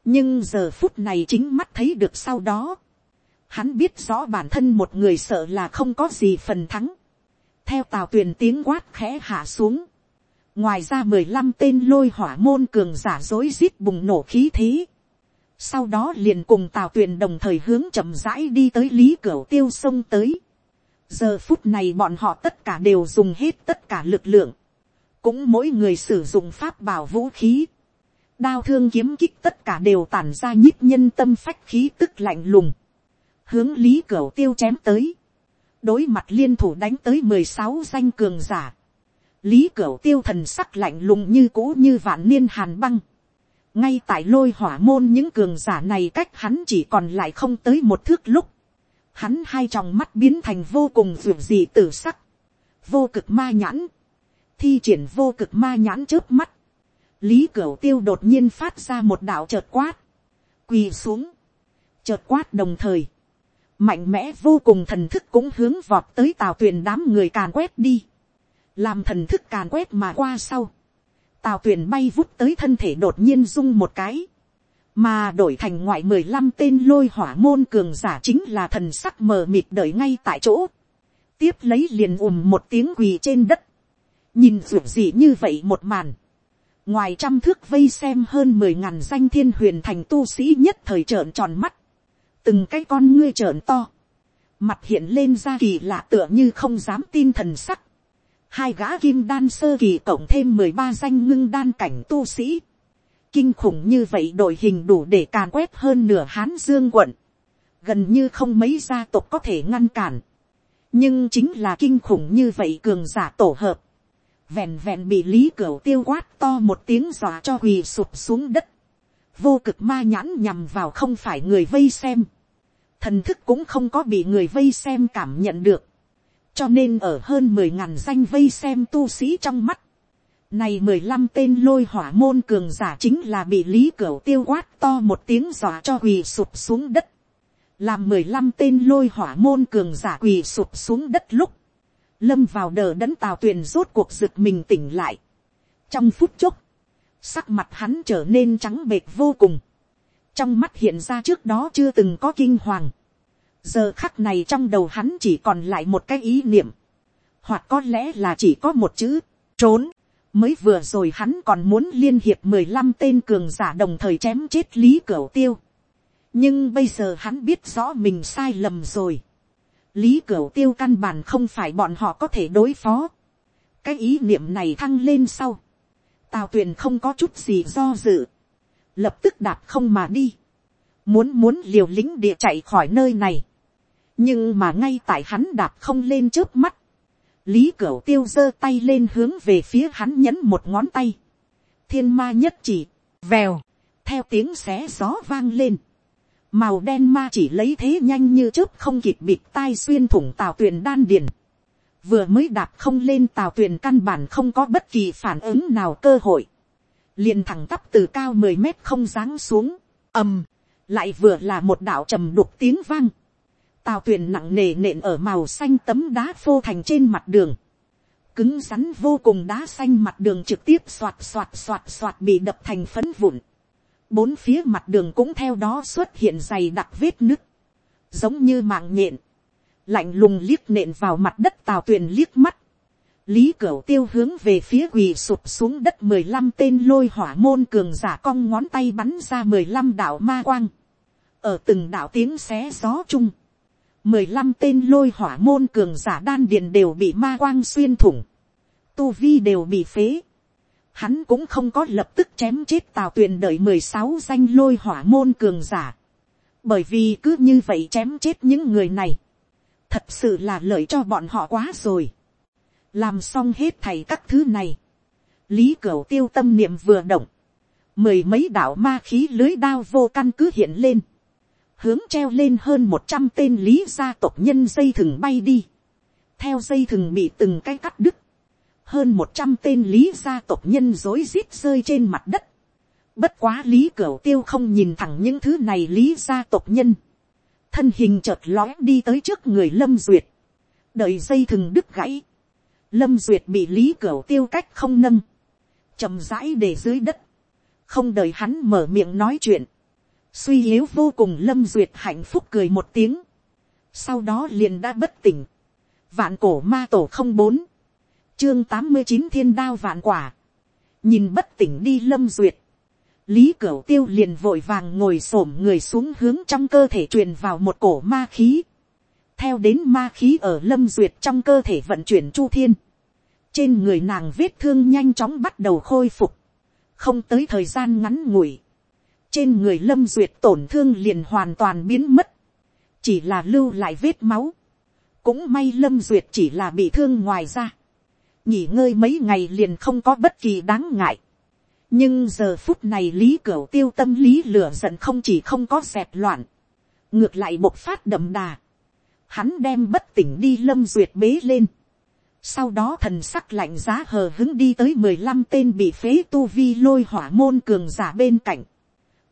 nhưng giờ phút này chính mắt thấy được sau đó. hắn biết rõ bản thân một người sợ là không có gì phần thắng. theo tào tuyền tiếng quát khẽ hạ xuống. ngoài ra mười lăm tên lôi hỏa môn cường giả dối rít bùng nổ khí thế. sau đó liền cùng tào tuyền đồng thời hướng chậm rãi đi tới lý cửu tiêu sông tới giờ phút này bọn họ tất cả đều dùng hết tất cả lực lượng. Cũng mỗi người sử dụng pháp bảo vũ khí, đao thương kiếm kích tất cả đều tản ra nhíp nhân tâm phách khí tức lạnh lùng, hướng lý cửu tiêu chém tới, đối mặt liên thủ đánh tới mười sáu danh cường giả, lý cửu tiêu thần sắc lạnh lùng như cũ như vạn niên hàn băng, ngay tại lôi hỏa môn những cường giả này cách hắn chỉ còn lại không tới một thước lúc, hắn hai tròng mắt biến thành vô cùng ruột dị tử sắc, vô cực ma nhãn, thi triển vô cực ma nhãn trước mắt, lý cửu tiêu đột nhiên phát ra một đạo chợt quát, quỳ xuống, chợt quát đồng thời, mạnh mẽ vô cùng thần thức cũng hướng vọt tới tào tuyền đám người càn quét đi, làm thần thức càn quét mà qua sau, tào tuyền bay vút tới thân thể đột nhiên rung một cái, mà đổi thành ngoại mười lăm tên lôi hỏa môn cường giả chính là thần sắc mờ mịt đợi ngay tại chỗ, tiếp lấy liền ùm một tiếng quỳ trên đất, nhìn ruột gì như vậy một màn, ngoài trăm thước vây xem hơn mười ngàn danh thiên huyền thành tu sĩ nhất thời trợn tròn mắt, từng cái con ngươi trợn to, mặt hiện lên ra kỳ lạ tựa như không dám tin thần sắc, hai gã kim đan sơ kỳ cộng thêm mười ba danh ngưng đan cảnh tu sĩ, kinh khủng như vậy đội hình đủ để càn quét hơn nửa hán dương quận, gần như không mấy gia tộc có thể ngăn cản, nhưng chính là kinh khủng như vậy cường giả tổ hợp, vẹn vẹn bị lý cửu tiêu quát to một tiếng dọa cho quỳ sụp xuống đất. vô cực ma nhãn nhằm vào không phải người vây xem. thần thức cũng không có bị người vây xem cảm nhận được. cho nên ở hơn mười ngàn danh vây xem tu sĩ trong mắt này mười lăm tên lôi hỏa môn cường giả chính là bị lý cửu tiêu quát to một tiếng dọa cho quỳ sụp xuống đất. làm mười lăm tên lôi hỏa môn cường giả quỳ sụp xuống đất lúc lâm vào đờ đẫn tào tuyền rốt cuộc giựt mình tỉnh lại. trong phút chốc, sắc mặt hắn trở nên trắng bệch vô cùng. trong mắt hiện ra trước đó chưa từng có kinh hoàng. giờ khắc này trong đầu hắn chỉ còn lại một cái ý niệm. hoặc có lẽ là chỉ có một chữ, trốn mới vừa rồi hắn còn muốn liên hiệp mười lăm tên cường giả đồng thời chém chết lý cửu tiêu. nhưng bây giờ hắn biết rõ mình sai lầm rồi lý cửu tiêu căn bản không phải bọn họ có thể đối phó. cái ý niệm này thăng lên sau. tào tuyền không có chút gì do dự. lập tức đạp không mà đi. muốn muốn liều lĩnh địa chạy khỏi nơi này. nhưng mà ngay tại hắn đạp không lên trước mắt lý cửu tiêu giơ tay lên hướng về phía hắn nhấn một ngón tay. thiên ma nhất chỉ, vèo, theo tiếng xé gió vang lên màu đen ma chỉ lấy thế nhanh như chớp không kịp bịt tai xuyên thủng tào tuyền đan điền. vừa mới đạp không lên tào tuyền căn bản không có bất kỳ phản ứng nào cơ hội. liền thẳng tắp từ cao mười mét không giáng xuống, ầm, lại vừa là một đạo trầm đục tiếng vang tàu thuyền nặng nề nện ở màu xanh tấm đá phô thành trên mặt đường. cứng rắn vô cùng đá xanh mặt đường trực tiếp xoạt xoạt xoạt xoạt bị đập thành phấn vụn. Bốn phía mặt đường cũng theo đó xuất hiện dày đặc vết nứt, giống như mạng nhện, lạnh lùng liếc nện vào mặt đất tàu tuyền liếc mắt, lý cửu tiêu hướng về phía quỳ sụp xuống đất mười lăm tên lôi hỏa môn cường giả cong ngón tay bắn ra mười lăm đạo ma quang, ở từng đạo tiếng xé gió chung, mười lăm tên lôi hỏa môn cường giả đan điền đều bị ma quang xuyên thủng, tu vi đều bị phế, hắn cũng không có lập tức chém chết tào tuyền đợi mười sáu danh lôi hỏa môn cường giả. bởi vì cứ như vậy chém chết những người này, thật sự là lợi cho bọn họ quá rồi. làm xong hết thầy các thứ này, lý cửu tiêu tâm niệm vừa động, mười mấy đạo ma khí lưới đao vô căn cứ hiện lên, hướng treo lên hơn một trăm tên lý gia tộc nhân dây thừng bay đi, theo dây thừng bị từng cái cắt đứt, hơn một trăm tên lý gia tộc nhân rối rít rơi trên mặt đất. Bất quá lý cửa tiêu không nhìn thẳng những thứ này lý gia tộc nhân. Thân hình chợt lói đi tới trước người Lâm Duyệt. Đợi dây thừng đứt gãy. Lâm Duyệt bị lý cửa tiêu cách không nâng. chậm rãi để dưới đất. Không đợi hắn mở miệng nói chuyện. Suy yếu vô cùng Lâm Duyệt hạnh phúc cười một tiếng. Sau đó liền đã bất tỉnh. Vạn cổ ma tổ không bốn chương tám mươi chín thiên đao vạn quả. nhìn bất tỉnh đi lâm duyệt. lý cửu tiêu liền vội vàng ngồi s ổ m người xuống hướng trong cơ thể truyền vào một cổ ma khí. theo đến ma khí ở lâm duyệt trong cơ thể vận chuyển chu thiên. trên người nàng vết thương nhanh chóng bắt đầu khôi phục. không tới thời gian ngắn ngủi trên người lâm duyệt tổn thương liền hoàn toàn biến mất. chỉ là lưu lại vết máu. cũng may lâm duyệt chỉ là bị thương ngoài ra nghỉ ngơi mấy ngày liền không có bất kỳ đáng ngại. nhưng giờ phút này lý cửu tiêu tâm lý lửa giận không chỉ không có dẹp loạn, ngược lại bộc phát đậm đà. hắn đem bất tỉnh đi lâm duyệt bế lên. sau đó thần sắc lạnh giá hờ hứng đi tới mười lăm tên bị phế tu vi lôi hỏa môn cường giả bên cạnh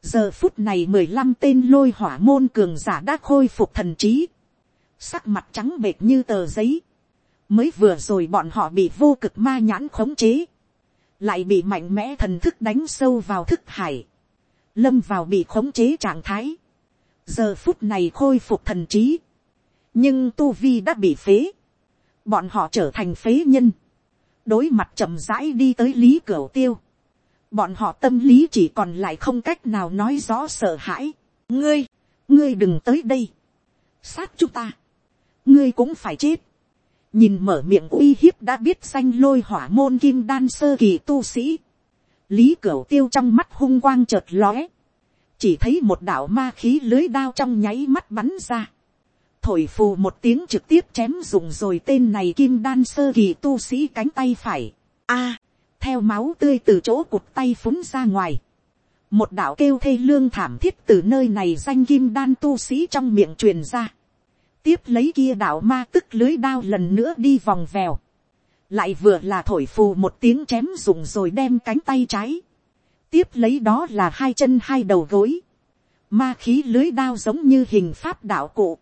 giờ phút này mười lăm tên lôi hỏa môn cường giả đã khôi phục thần trí. sắc mặt trắng bệt như tờ giấy. Mới vừa rồi bọn họ bị vô cực ma nhãn khống chế, lại bị mạnh mẽ thần thức đánh sâu vào thức hải, lâm vào bị khống chế trạng thái, giờ phút này khôi phục thần trí, nhưng tu vi đã bị phế, bọn họ trở thành phế nhân, đối mặt chậm rãi đi tới lý cửa tiêu, bọn họ tâm lý chỉ còn lại không cách nào nói rõ sợ hãi, ngươi, ngươi đừng tới đây, sát chúng ta, ngươi cũng phải chết, nhìn mở miệng uy hiếp đã biết danh lôi hỏa môn kim đan sơ kỳ tu sĩ, lý cửu tiêu trong mắt hung quang chợt lóe, chỉ thấy một đạo ma khí lưới đao trong nháy mắt bắn ra, thổi phù một tiếng trực tiếp chém dùng rồi tên này kim đan sơ kỳ tu sĩ cánh tay phải, a, theo máu tươi từ chỗ cụt tay phúng ra ngoài, một đạo kêu thê lương thảm thiết từ nơi này danh kim đan tu sĩ trong miệng truyền ra, tiếp lấy kia đạo ma tức lưới đao lần nữa đi vòng vèo. Lại vừa là thổi phù một tiếng chém dùng rồi đem cánh tay trái. Tiếp lấy đó là hai chân hai đầu gối. Ma khí lưới đao giống như hình pháp đạo cụ.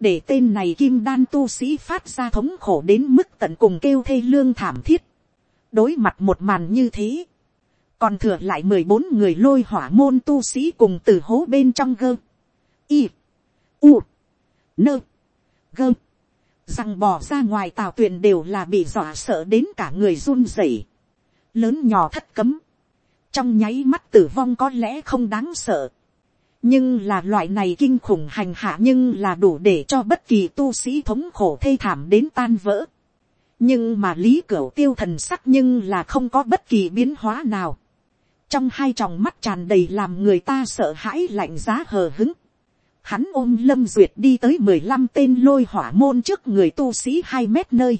Để tên này kim đan tu sĩ phát ra thống khổ đến mức tận cùng kêu thê lương thảm thiết. Đối mặt một màn như thế. Còn thừa lại mười bốn người lôi hỏa môn tu sĩ cùng từ hố bên trong gơ. Y. U. Nơ gơ, rằng bỏ ra ngoài tào tuyền đều là bị dọa sợ đến cả người run rẩy, lớn nhỏ thất cấm, trong nháy mắt tử vong có lẽ không đáng sợ, nhưng là loại này kinh khủng hành hạ nhưng là đủ để cho bất kỳ tu sĩ thống khổ thê thảm đến tan vỡ nhưng mà lý cửu tiêu thần sắc nhưng là không có bất kỳ biến hóa nào. trong hai tròng mắt tràn đầy làm người ta sợ hãi lạnh giá hờ hứng. hắn ôm lâm duyệt đi tới mười lăm tên lôi hỏa môn trước người tu sĩ hai mét nơi.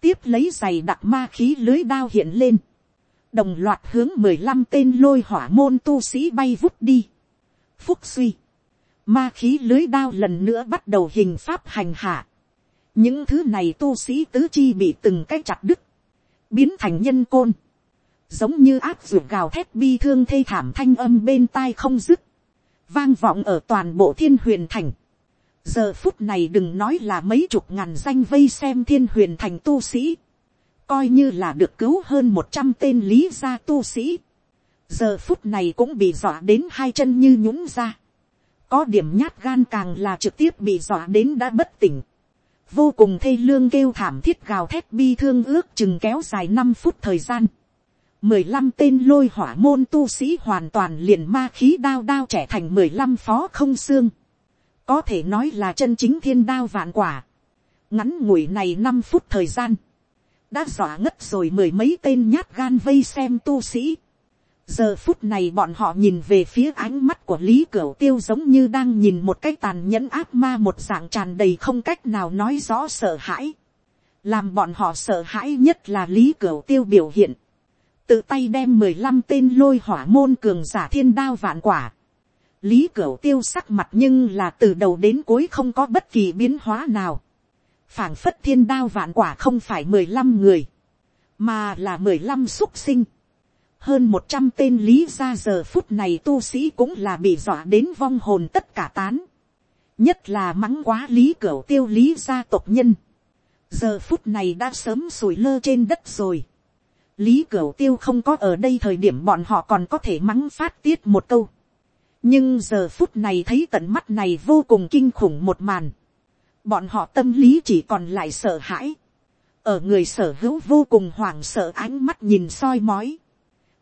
tiếp lấy giày đặc ma khí lưới đao hiện lên. đồng loạt hướng mười lăm tên lôi hỏa môn tu sĩ bay vút đi phúc suy, ma khí lưới đao lần nữa bắt đầu hình pháp hành hạ những thứ này tu sĩ tứ chi bị từng cái chặt đứt, biến thành nhân côn, giống như áp ruột gào thét bi thương thê thảm thanh âm bên tai không dứt, vang vọng ở toàn bộ thiên huyền thành. giờ phút này đừng nói là mấy chục ngàn danh vây xem thiên huyền thành tu sĩ, coi như là được cứu hơn một trăm tên lý gia tu sĩ giờ phút này cũng bị dọa đến hai chân như nhũng ra. có điểm nhát gan càng là trực tiếp bị dọa đến đã bất tỉnh vô cùng thê lương kêu thảm thiết gào thét bi thương ước chừng kéo dài năm phút thời gian. mười lăm tên lôi hỏa môn tu sĩ hoàn toàn liền ma khí đao đao trẻ thành mười lăm phó không xương. có thể nói là chân chính thiên đao vạn quả. ngắn ngủi này năm phút thời gian. đã dọa ngất rồi mười mấy tên nhát gan vây xem tu sĩ giờ phút này bọn họ nhìn về phía ánh mắt của lý cửu tiêu giống như đang nhìn một cái tàn nhẫn ác ma một dạng tràn đầy không cách nào nói rõ sợ hãi. làm bọn họ sợ hãi nhất là lý cửu tiêu biểu hiện. tự tay đem mười lăm tên lôi hỏa môn cường giả thiên đao vạn quả. lý cửu tiêu sắc mặt nhưng là từ đầu đến cuối không có bất kỳ biến hóa nào. phảng phất thiên đao vạn quả không phải mười lăm người, mà là mười lăm xúc sinh hơn một trăm tên lý gia giờ phút này tu sĩ cũng là bị dọa đến vong hồn tất cả tán. nhất là mắng quá lý cửa tiêu lý gia tộc nhân. giờ phút này đã sớm sủi lơ trên đất rồi. lý cửa tiêu không có ở đây thời điểm bọn họ còn có thể mắng phát tiết một câu. nhưng giờ phút này thấy tận mắt này vô cùng kinh khủng một màn. bọn họ tâm lý chỉ còn lại sợ hãi. ở người sở hữu vô cùng hoảng sợ ánh mắt nhìn soi mói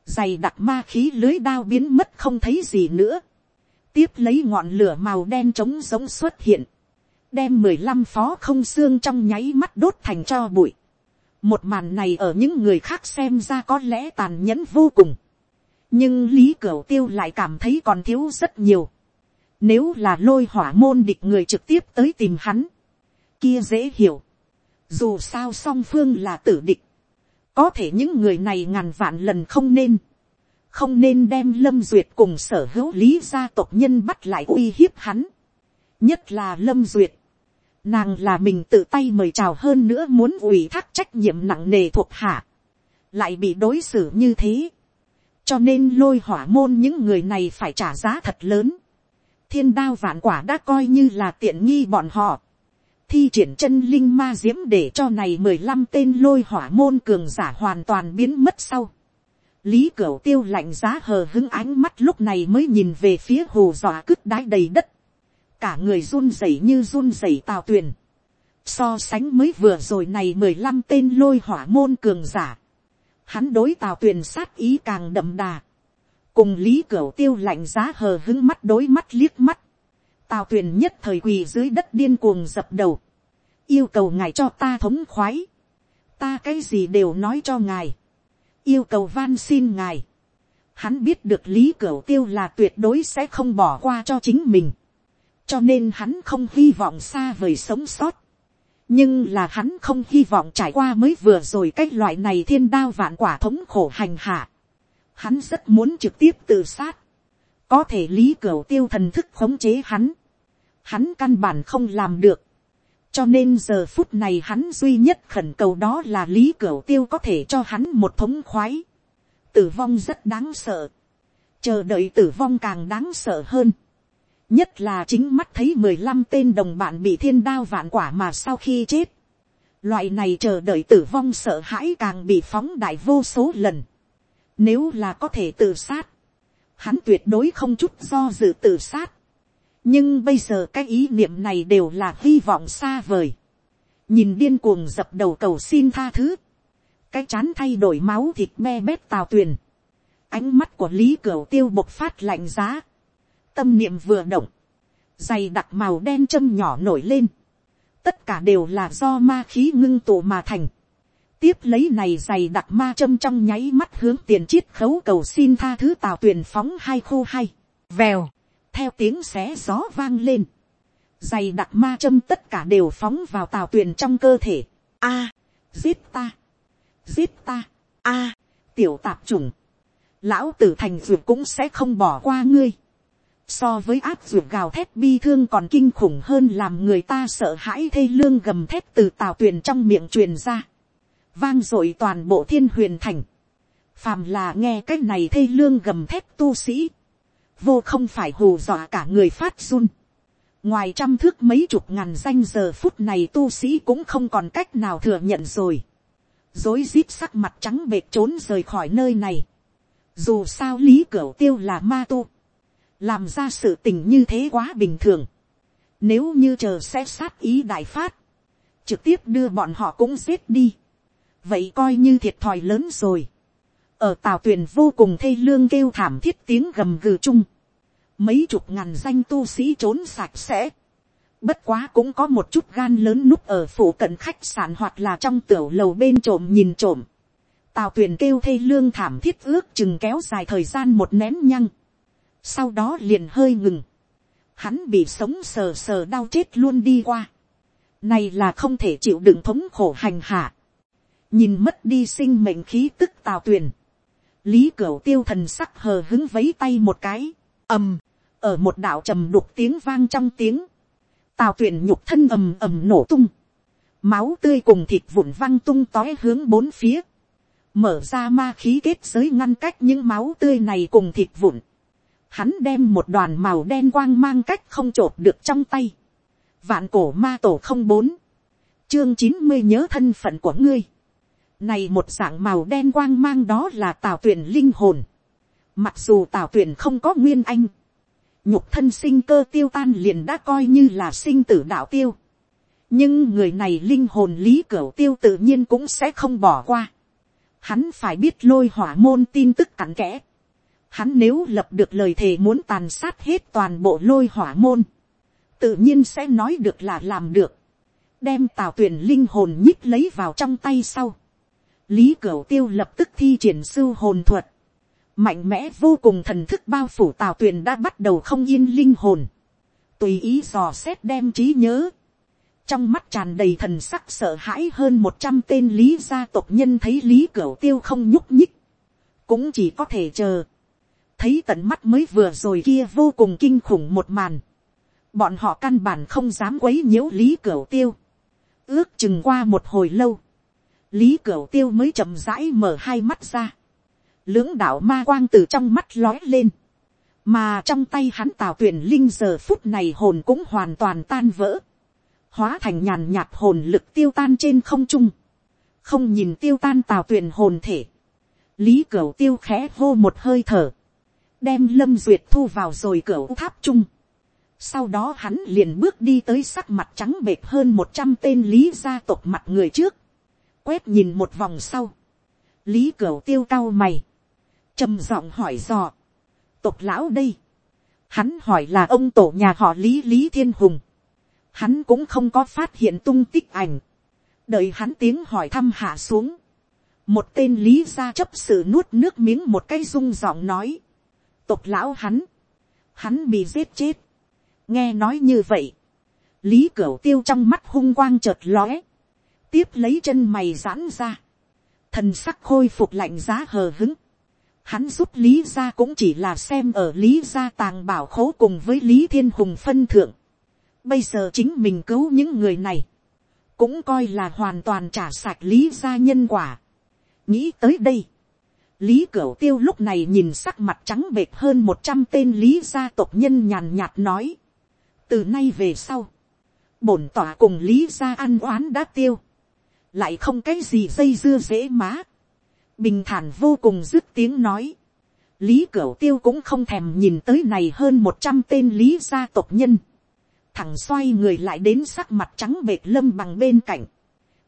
dày đặc ma khí lưới đao biến mất không thấy gì nữa, tiếp lấy ngọn lửa màu đen trống giống xuất hiện, đem mười lăm phó không xương trong nháy mắt đốt thành cho bụi. một màn này ở những người khác xem ra có lẽ tàn nhẫn vô cùng, nhưng lý cửu tiêu lại cảm thấy còn thiếu rất nhiều. nếu là lôi hỏa môn địch người trực tiếp tới tìm hắn, kia dễ hiểu. dù sao song phương là tử địch, có thể những người này ngàn vạn lần không nên, không nên đem lâm duyệt cùng sở hữu lý gia tộc nhân bắt lại uy hiếp hắn. nhất là lâm duyệt, nàng là mình tự tay mời chào hơn nữa muốn ủy thác trách nhiệm nặng nề thuộc hạ, lại bị đối xử như thế. cho nên lôi hỏa môn những người này phải trả giá thật lớn. thiên đao vạn quả đã coi như là tiện nghi bọn họ thi triển chân linh ma diễm để cho này mười lăm tên lôi hỏa môn cường giả hoàn toàn biến mất sau. Lý Cửu tiêu lạnh giá hờ hứng ánh mắt lúc này mới nhìn về phía hồ dọa cứt đái đầy đất. Cả người run rẩy như run rẩy tào tuyền. So sánh mới vừa rồi này mười lăm tên lôi hỏa môn cường giả. Hắn đối tào tuyền sát ý càng đậm đà. Cùng Lý Cửu tiêu lạnh giá hờ hứng mắt đối mắt liếc mắt tào tuyền nhất thời quỳ dưới đất điên cuồng dập đầu, yêu cầu ngài cho ta thống khoái, ta cái gì đều nói cho ngài, yêu cầu van xin ngài, hắn biết được lý cửu tiêu là tuyệt đối sẽ không bỏ qua cho chính mình, cho nên hắn không hy vọng xa vời sống sót, nhưng là hắn không hy vọng trải qua mới vừa rồi cái loại này thiên đao vạn quả thống khổ hành hạ, hắn rất muốn trực tiếp tự sát, có thể lý cửu tiêu thần thức khống chế hắn, hắn căn bản không làm được. cho nên giờ phút này hắn duy nhất khẩn cầu đó là lý cửu tiêu có thể cho hắn một thống khoái. tử vong rất đáng sợ. chờ đợi tử vong càng đáng sợ hơn. nhất là chính mắt thấy mười lăm tên đồng bạn bị thiên đao vạn quả mà sau khi chết. loại này chờ đợi tử vong sợ hãi càng bị phóng đại vô số lần. nếu là có thể tự sát, hắn tuyệt đối không chút do dự tự sát nhưng bây giờ cái ý niệm này đều là hy vọng xa vời. nhìn điên cuồng dập đầu cầu xin tha thứ. cái chán thay đổi máu thịt me bét tào tuyền. ánh mắt của lý cửu tiêu bộc phát lạnh giá. tâm niệm vừa động, dày đặc màu đen châm nhỏ nổi lên, tất cả đều là do ma khí ngưng tụ mà thành, tiếp lấy này dày đặc ma châm trong nháy mắt hướng tiền chiết khấu cầu xin tha thứ tào tuyền phóng hai khô hay, vèo, theo tiếng xé gió vang lên, dày đặc ma châm tất cả đều phóng vào tào tuyền trong cơ thể, a, giết ta, giết ta, a, tiểu tạp trùng, lão tử thành ruột cũng sẽ không bỏ qua ngươi, so với áp ruột gào thét bi thương còn kinh khủng hơn làm người ta sợ hãi thê lương gầm thét từ tào tuyền trong miệng truyền ra, vang dội toàn bộ thiên huyền thành, phàm là nghe cái này thê lương gầm thét tu sĩ, vô không phải hù dọa cả người phát run, ngoài trăm thước mấy chục ngàn danh giờ phút này tu sĩ cũng không còn cách nào thừa nhận rồi, dối rít sắc mặt trắng bệt trốn rời khỏi nơi này, dù sao lý cửu tiêu là ma tu, làm ra sự tình như thế quá bình thường, nếu như chờ sẽ sát ý đại phát, trực tiếp đưa bọn họ cũng giết đi, vậy coi như thiệt thòi lớn rồi, ở tàu tuyển vô cùng thê lương kêu thảm thiết tiếng gầm gừ chung, mấy chục ngàn danh tu sĩ trốn sạch sẽ, bất quá cũng có một chút gan lớn núp ở phủ cận khách sạn hoặc là trong tiểu lầu bên trộm nhìn trộm, tàu tuyển kêu thê lương thảm thiết ước chừng kéo dài thời gian một nén nhăng, sau đó liền hơi ngừng, hắn bị sống sờ sờ đau chết luôn đi qua, này là không thể chịu đựng thống khổ hành hạ, nhìn mất đi sinh mệnh khí tức tào tuyền, lý cửu tiêu thần sắc hờ hứng vấy tay một cái, ầm, ở một đạo trầm đục tiếng vang trong tiếng, tào Tuyển nhục thân ầm ầm nổ tung, máu tươi cùng thịt vụn văng tung tói hướng bốn phía, mở ra ma khí kết giới ngăn cách những máu tươi này cùng thịt vụn, hắn đem một đoàn màu đen quang mang cách không chộp được trong tay, vạn cổ ma tổ không bốn, chương chín mươi nhớ thân phận của ngươi, này một dạng màu đen quang mang đó là tào tuyển linh hồn, mặc dù tào tuyển không có nguyên anh, nhục thân sinh cơ tiêu tan liền đã coi như là sinh tử đạo tiêu, nhưng người này linh hồn lý cửa tiêu tự nhiên cũng sẽ không bỏ qua, hắn phải biết lôi hỏa môn tin tức cặn kẽ, Hắn nếu lập được lời thề muốn tàn sát hết toàn bộ lôi hỏa môn. Tự nhiên sẽ nói được là làm được. Đem tào tuyển linh hồn nhích lấy vào trong tay sau. Lý Cửu Tiêu lập tức thi triển sư hồn thuật. Mạnh mẽ vô cùng thần thức bao phủ tào Tuyền đã bắt đầu không yên linh hồn. Tùy ý dò xét đem trí nhớ. Trong mắt tràn đầy thần sắc sợ hãi hơn một trăm tên lý gia tộc nhân thấy Lý Cửu Tiêu không nhúc nhích. Cũng chỉ có thể chờ thấy tận mắt mới vừa rồi kia vô cùng kinh khủng một màn, bọn họ căn bản không dám quấy nhiễu lý cửu tiêu, ước chừng qua một hồi lâu, lý cửu tiêu mới chậm rãi mở hai mắt ra, lưỡng đạo ma quang từ trong mắt lói lên, mà trong tay hắn tào tuyển linh giờ phút này hồn cũng hoàn toàn tan vỡ, hóa thành nhàn nhạt hồn lực tiêu tan trên không trung, không nhìn tiêu tan tào tuyển hồn thể, lý cửu tiêu khẽ hô một hơi thở, đem lâm duyệt thu vào rồi cửu tháp trung. sau đó hắn liền bước đi tới sắc mặt trắng bệt hơn một trăm tên lý gia tộc mặt người trước, quét nhìn một vòng sau, lý cửa tiêu cao mày, trầm giọng hỏi dò, tộc lão đây, hắn hỏi là ông tổ nhà họ lý lý thiên hùng, hắn cũng không có phát hiện tung tích ảnh, đợi hắn tiếng hỏi thăm hạ xuống, một tên lý gia chấp sự nuốt nước miếng một cái rung giọng nói, tộc lão hắn, hắn bị giết chết. nghe nói như vậy, lý cửu tiêu trong mắt hung quang chợt lóe, tiếp lấy chân mày giãn ra, thần sắc khôi phục lạnh giá hờ hứng, hắn giúp lý gia cũng chỉ là xem ở lý gia tàng bảo khố cùng với lý thiên hùng phân thượng, bây giờ chính mình cứu những người này, cũng coi là hoàn toàn trả sạch lý gia nhân quả. nghĩ tới đây, Lý Cửu Tiêu lúc này nhìn sắc mặt trắng bệt hơn một trăm tên lý gia tộc nhân nhàn nhạt nói. Từ nay về sau, bổn tỏa cùng lý gia ăn oán đã tiêu. Lại không cái gì dây dưa dễ má. Bình thản vô cùng dứt tiếng nói. Lý Cửu Tiêu cũng không thèm nhìn tới này hơn một trăm tên lý gia tộc nhân. Thẳng xoay người lại đến sắc mặt trắng bệt lâm bằng bên cạnh.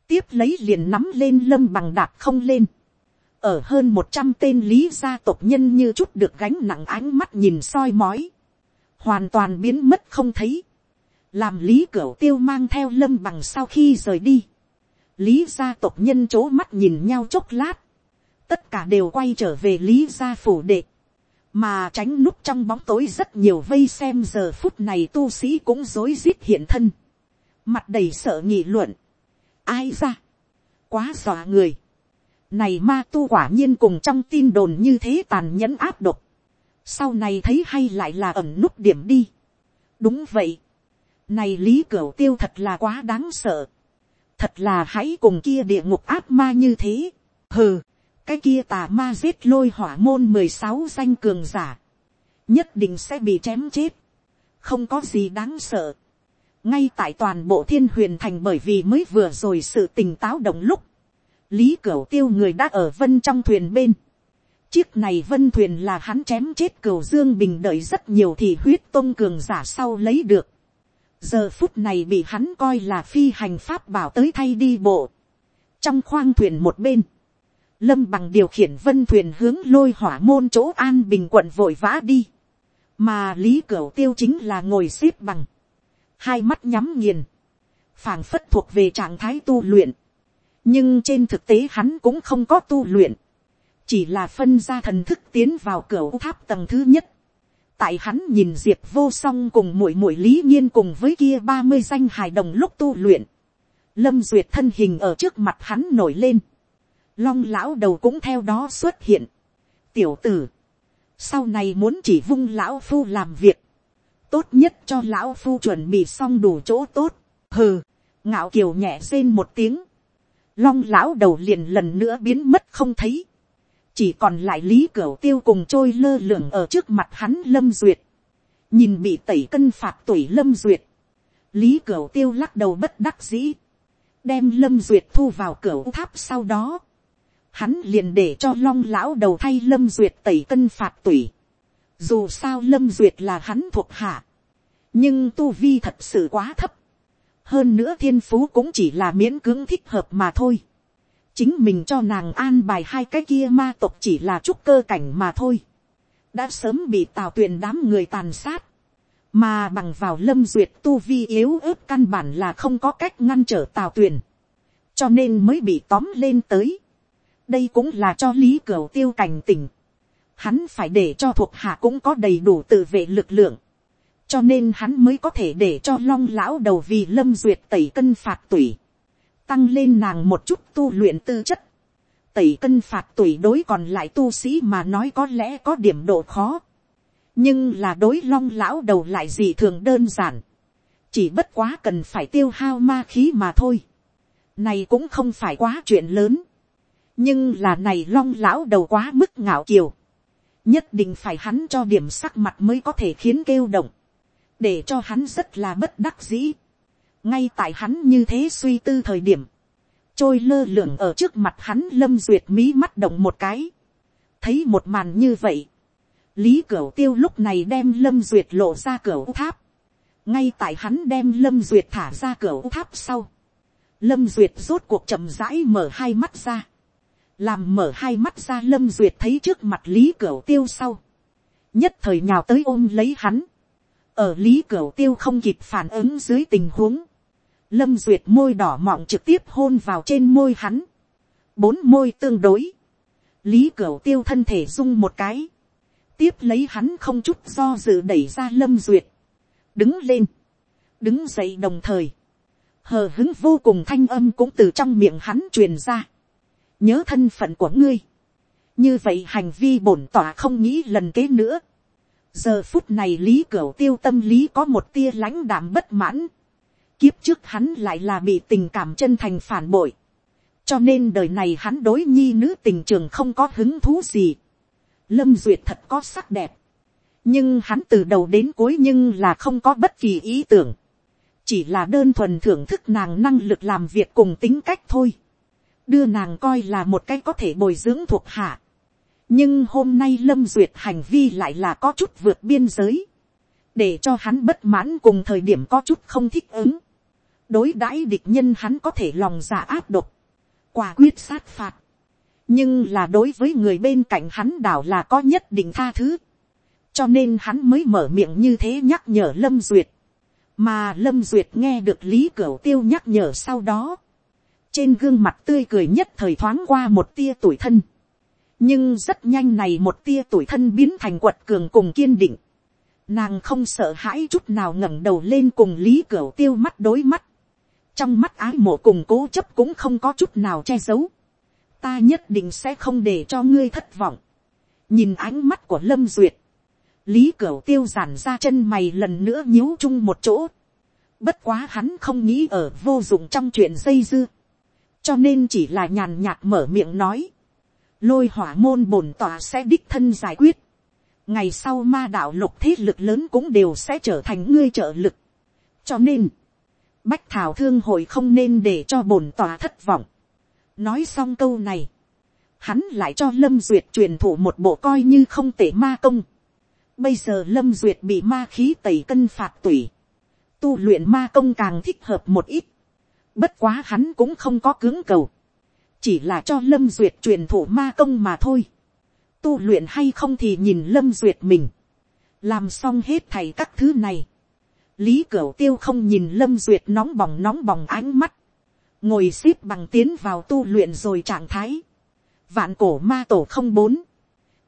Tiếp lấy liền nắm lên lâm bằng đạp không lên ở hơn một trăm tên lý gia tộc nhân như chút được gánh nặng ánh mắt nhìn soi mói, hoàn toàn biến mất không thấy, làm lý cửu tiêu mang theo lâm bằng sau khi rời đi, lý gia tộc nhân c h ố mắt nhìn nhau chốc lát, tất cả đều quay trở về lý gia phủ đệ, mà tránh núp trong bóng tối rất nhiều vây xem giờ phút này tu sĩ cũng rối rít hiện thân, mặt đầy sợ nghị luận, ai ra, quá dọa người, này ma tu quả nhiên cùng trong tin đồn như thế tàn nhẫn áp độc, sau này thấy hay lại là ẩm núp điểm đi, đúng vậy, này lý cửu tiêu thật là quá đáng sợ. Thật là hãy cùng kia địa ngục ác ma như thế. Hừ, cái kia tà ma giết lôi hỏa môn mười sáu danh cường giả. Nhất định sẽ bị chém chết. Không có gì đáng sợ. Ngay tại toàn bộ thiên huyền thành bởi vì mới vừa rồi sự tỉnh táo động lúc. Lý cửu tiêu người đã ở vân trong thuyền bên. Chiếc này vân thuyền là hắn chém chết cửu dương bình đợi rất nhiều thì huyết tôn cường giả sau lấy được giờ phút này bị hắn coi là phi hành pháp bảo tới thay đi bộ. trong khoang thuyền một bên, lâm bằng điều khiển vân thuyền hướng lôi hỏa môn chỗ an bình quận vội vã đi, mà lý cửu tiêu chính là ngồi xếp bằng, hai mắt nhắm nghiền, phảng phất thuộc về trạng thái tu luyện, nhưng trên thực tế hắn cũng không có tu luyện, chỉ là phân ra thần thức tiến vào cửa tháp tầng thứ nhất, tại hắn nhìn diệp vô song cùng muội muội lý nhiên cùng với kia ba mươi danh hài đồng lúc tu luyện, lâm duyệt thân hình ở trước mặt hắn nổi lên, long lão đầu cũng theo đó xuất hiện, tiểu tử, sau này muốn chỉ vung lão phu làm việc, tốt nhất cho lão phu chuẩn bị xong đủ chỗ tốt, hừ, ngạo kiều nhẹ rên một tiếng, long lão đầu liền lần nữa biến mất không thấy, chỉ còn lại lý cửu tiêu cùng trôi lơ lửng ở trước mặt hắn lâm duyệt, nhìn bị tẩy cân phạt tuổi lâm duyệt, lý cửu tiêu lắc đầu bất đắc dĩ, đem lâm duyệt thu vào cửa tháp sau đó, hắn liền để cho long lão đầu thay lâm duyệt tẩy cân phạt tủy, dù sao lâm duyệt là hắn thuộc hạ, nhưng tu vi thật sự quá thấp, hơn nữa thiên phú cũng chỉ là miễn cưỡng thích hợp mà thôi chính mình cho nàng an bài hai cái kia ma tộc chỉ là chút cơ cảnh mà thôi, đã sớm bị tào tuyền đám người tàn sát, mà bằng vào lâm duyệt tu vi yếu ớt căn bản là không có cách ngăn trở tào tuyền, cho nên mới bị tóm lên tới. đây cũng là cho lý cửu tiêu cảnh tỉnh, hắn phải để cho thuộc hạ cũng có đầy đủ tự vệ lực lượng, cho nên hắn mới có thể để cho long lão đầu vì lâm duyệt tẩy cân phạt tủy tăng lên nàng một chút tu luyện tư chất, tẩy cân phạt tuổi đối còn lại tu sĩ mà nói có lẽ có điểm độ khó, nhưng là đối long lão đầu lại gì thường đơn giản, chỉ bất quá cần phải tiêu hao ma khí mà thôi, này cũng không phải quá chuyện lớn, nhưng là này long lão đầu quá mức ngạo kiều, nhất định phải hắn cho điểm sắc mặt mới có thể khiến kêu động, để cho hắn rất là bất đắc dĩ ngay tại hắn như thế suy tư thời điểm, trôi lơ lửng ở trước mặt hắn lâm duyệt mí mắt động một cái, thấy một màn như vậy, lý cửu tiêu lúc này đem lâm duyệt lộ ra cửu tháp, ngay tại hắn đem lâm duyệt thả ra cửu tháp sau, lâm duyệt rốt cuộc chậm rãi mở hai mắt ra, làm mở hai mắt ra lâm duyệt thấy trước mặt lý cửu tiêu sau, nhất thời nhào tới ôm lấy hắn, ở lý cửu tiêu không kịp phản ứng dưới tình huống, lâm duyệt môi đỏ mọng trực tiếp hôn vào trên môi hắn, bốn môi tương đối, lý cửu tiêu thân thể rung một cái, tiếp lấy hắn không chút do dự đẩy ra lâm duyệt, đứng lên, đứng dậy đồng thời, hờ hứng vô cùng thanh âm cũng từ trong miệng hắn truyền ra, nhớ thân phận của ngươi, như vậy hành vi bổn tỏa không nghĩ lần kế nữa, giờ phút này lý cửu tiêu tâm lý có một tia lãnh đạm bất mãn, Kiếp trước hắn lại là bị tình cảm chân thành phản bội. Cho nên đời này hắn đối nhi nữ tình trường không có hứng thú gì. Lâm Duyệt thật có sắc đẹp. Nhưng hắn từ đầu đến cuối nhưng là không có bất kỳ ý tưởng. Chỉ là đơn thuần thưởng thức nàng năng lực làm việc cùng tính cách thôi. Đưa nàng coi là một cái có thể bồi dưỡng thuộc hạ. Nhưng hôm nay Lâm Duyệt hành vi lại là có chút vượt biên giới để cho hắn bất mãn cùng thời điểm có chút không thích ứng đối đãi địch nhân hắn có thể lòng giả áp độc, quả quyết sát phạt, nhưng là đối với người bên cạnh hắn đảo là có nhất định tha thứ, cho nên hắn mới mở miệng như thế nhắc nhở lâm duyệt, mà lâm duyệt nghe được lý cửu tiêu nhắc nhở sau đó, trên gương mặt tươi cười nhất thời thoáng qua một tia tuổi thân, nhưng rất nhanh này một tia tuổi thân biến thành quật cường cùng kiên định, nàng không sợ hãi chút nào ngẩng đầu lên cùng lý cửu tiêu mắt đối mắt, trong mắt ái mộ cùng cố chấp cũng không có chút nào che giấu, ta nhất định sẽ không để cho ngươi thất vọng, nhìn ánh mắt của lâm duyệt, lý cửu tiêu giản ra chân mày lần nữa nhíu chung một chỗ, bất quá hắn không nghĩ ở vô dụng trong chuyện dây dưa, cho nên chỉ là nhàn nhạt mở miệng nói, lôi hỏa môn bổn tòa sẽ đích thân giải quyết, ngày sau ma đạo lục thế lực lớn cũng đều sẽ trở thành ngươi trợ lực, cho nên, bách thảo thương hội không nên để cho bổn tòa thất vọng, nói xong câu này, hắn lại cho lâm duyệt truyền thụ một bộ coi như không tể ma công, bây giờ lâm duyệt bị ma khí tẩy cân phạt tủy, tu luyện ma công càng thích hợp một ít, Bất quá hắn cũng không có cứng cầu. Chỉ là cho Lâm Duyệt truyền thụ ma công mà thôi. Tu luyện hay không thì nhìn Lâm Duyệt mình. Làm xong hết thầy các thứ này. Lý Cửu Tiêu không nhìn Lâm Duyệt nóng bỏng nóng bỏng ánh mắt. Ngồi xếp bằng tiến vào tu luyện rồi trạng thái. Vạn cổ ma tổ không bốn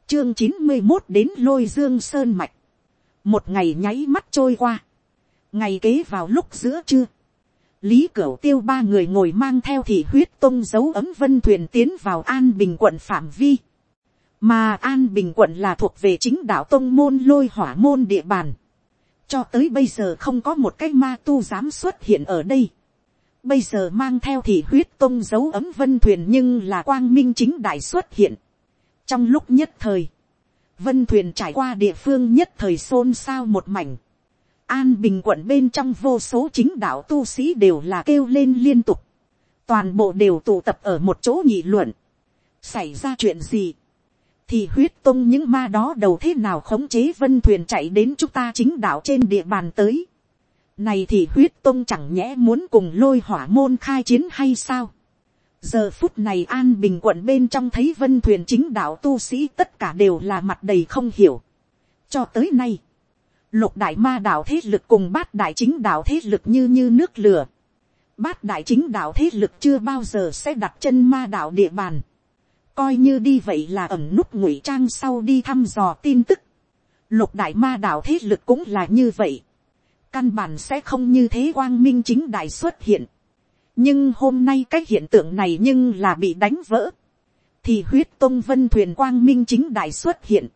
Chương chín mươi một đến lôi dương sơn mạch. Một ngày nháy mắt trôi qua. Ngày kế vào lúc giữa trưa Lý Cửu Tiêu ba người ngồi mang theo thị huyết tông dấu ấm vân thuyền tiến vào An Bình quận phạm vi. Mà An Bình quận là thuộc về chính đạo tông môn lôi hỏa môn địa bàn. Cho tới bây giờ không có một cái ma tu dám xuất hiện ở đây. Bây giờ mang theo thị huyết tông dấu ấm vân thuyền nhưng là quang minh chính đại xuất hiện. Trong lúc nhất thời, vân thuyền trải qua địa phương nhất thời xôn xao một mảnh An Bình quận bên trong vô số chính đạo tu sĩ đều là kêu lên liên tục. Toàn bộ đều tụ tập ở một chỗ nghị luận. Xảy ra chuyện gì? Thì huyết tông những ma đó đầu thế nào khống chế vân thuyền chạy đến chúng ta chính đạo trên địa bàn tới. Này thì huyết tông chẳng nhẽ muốn cùng lôi hỏa môn khai chiến hay sao? Giờ phút này An Bình quận bên trong thấy vân thuyền chính đạo tu sĩ tất cả đều là mặt đầy không hiểu. Cho tới nay, lục đại ma đạo thế lực cùng bát đại chính đạo thế lực như như nước lửa. Bát đại chính đạo thế lực chưa bao giờ sẽ đặt chân ma đạo địa bàn. Coi như đi vậy là ẩm nút ngụy trang sau đi thăm dò tin tức. Lục đại ma đạo thế lực cũng là như vậy. Căn bản sẽ không như thế quang minh chính đại xuất hiện. Nhưng hôm nay cái hiện tượng này nhưng là bị đánh vỡ. Thì huyết tông vân thuyền quang minh chính đại xuất hiện.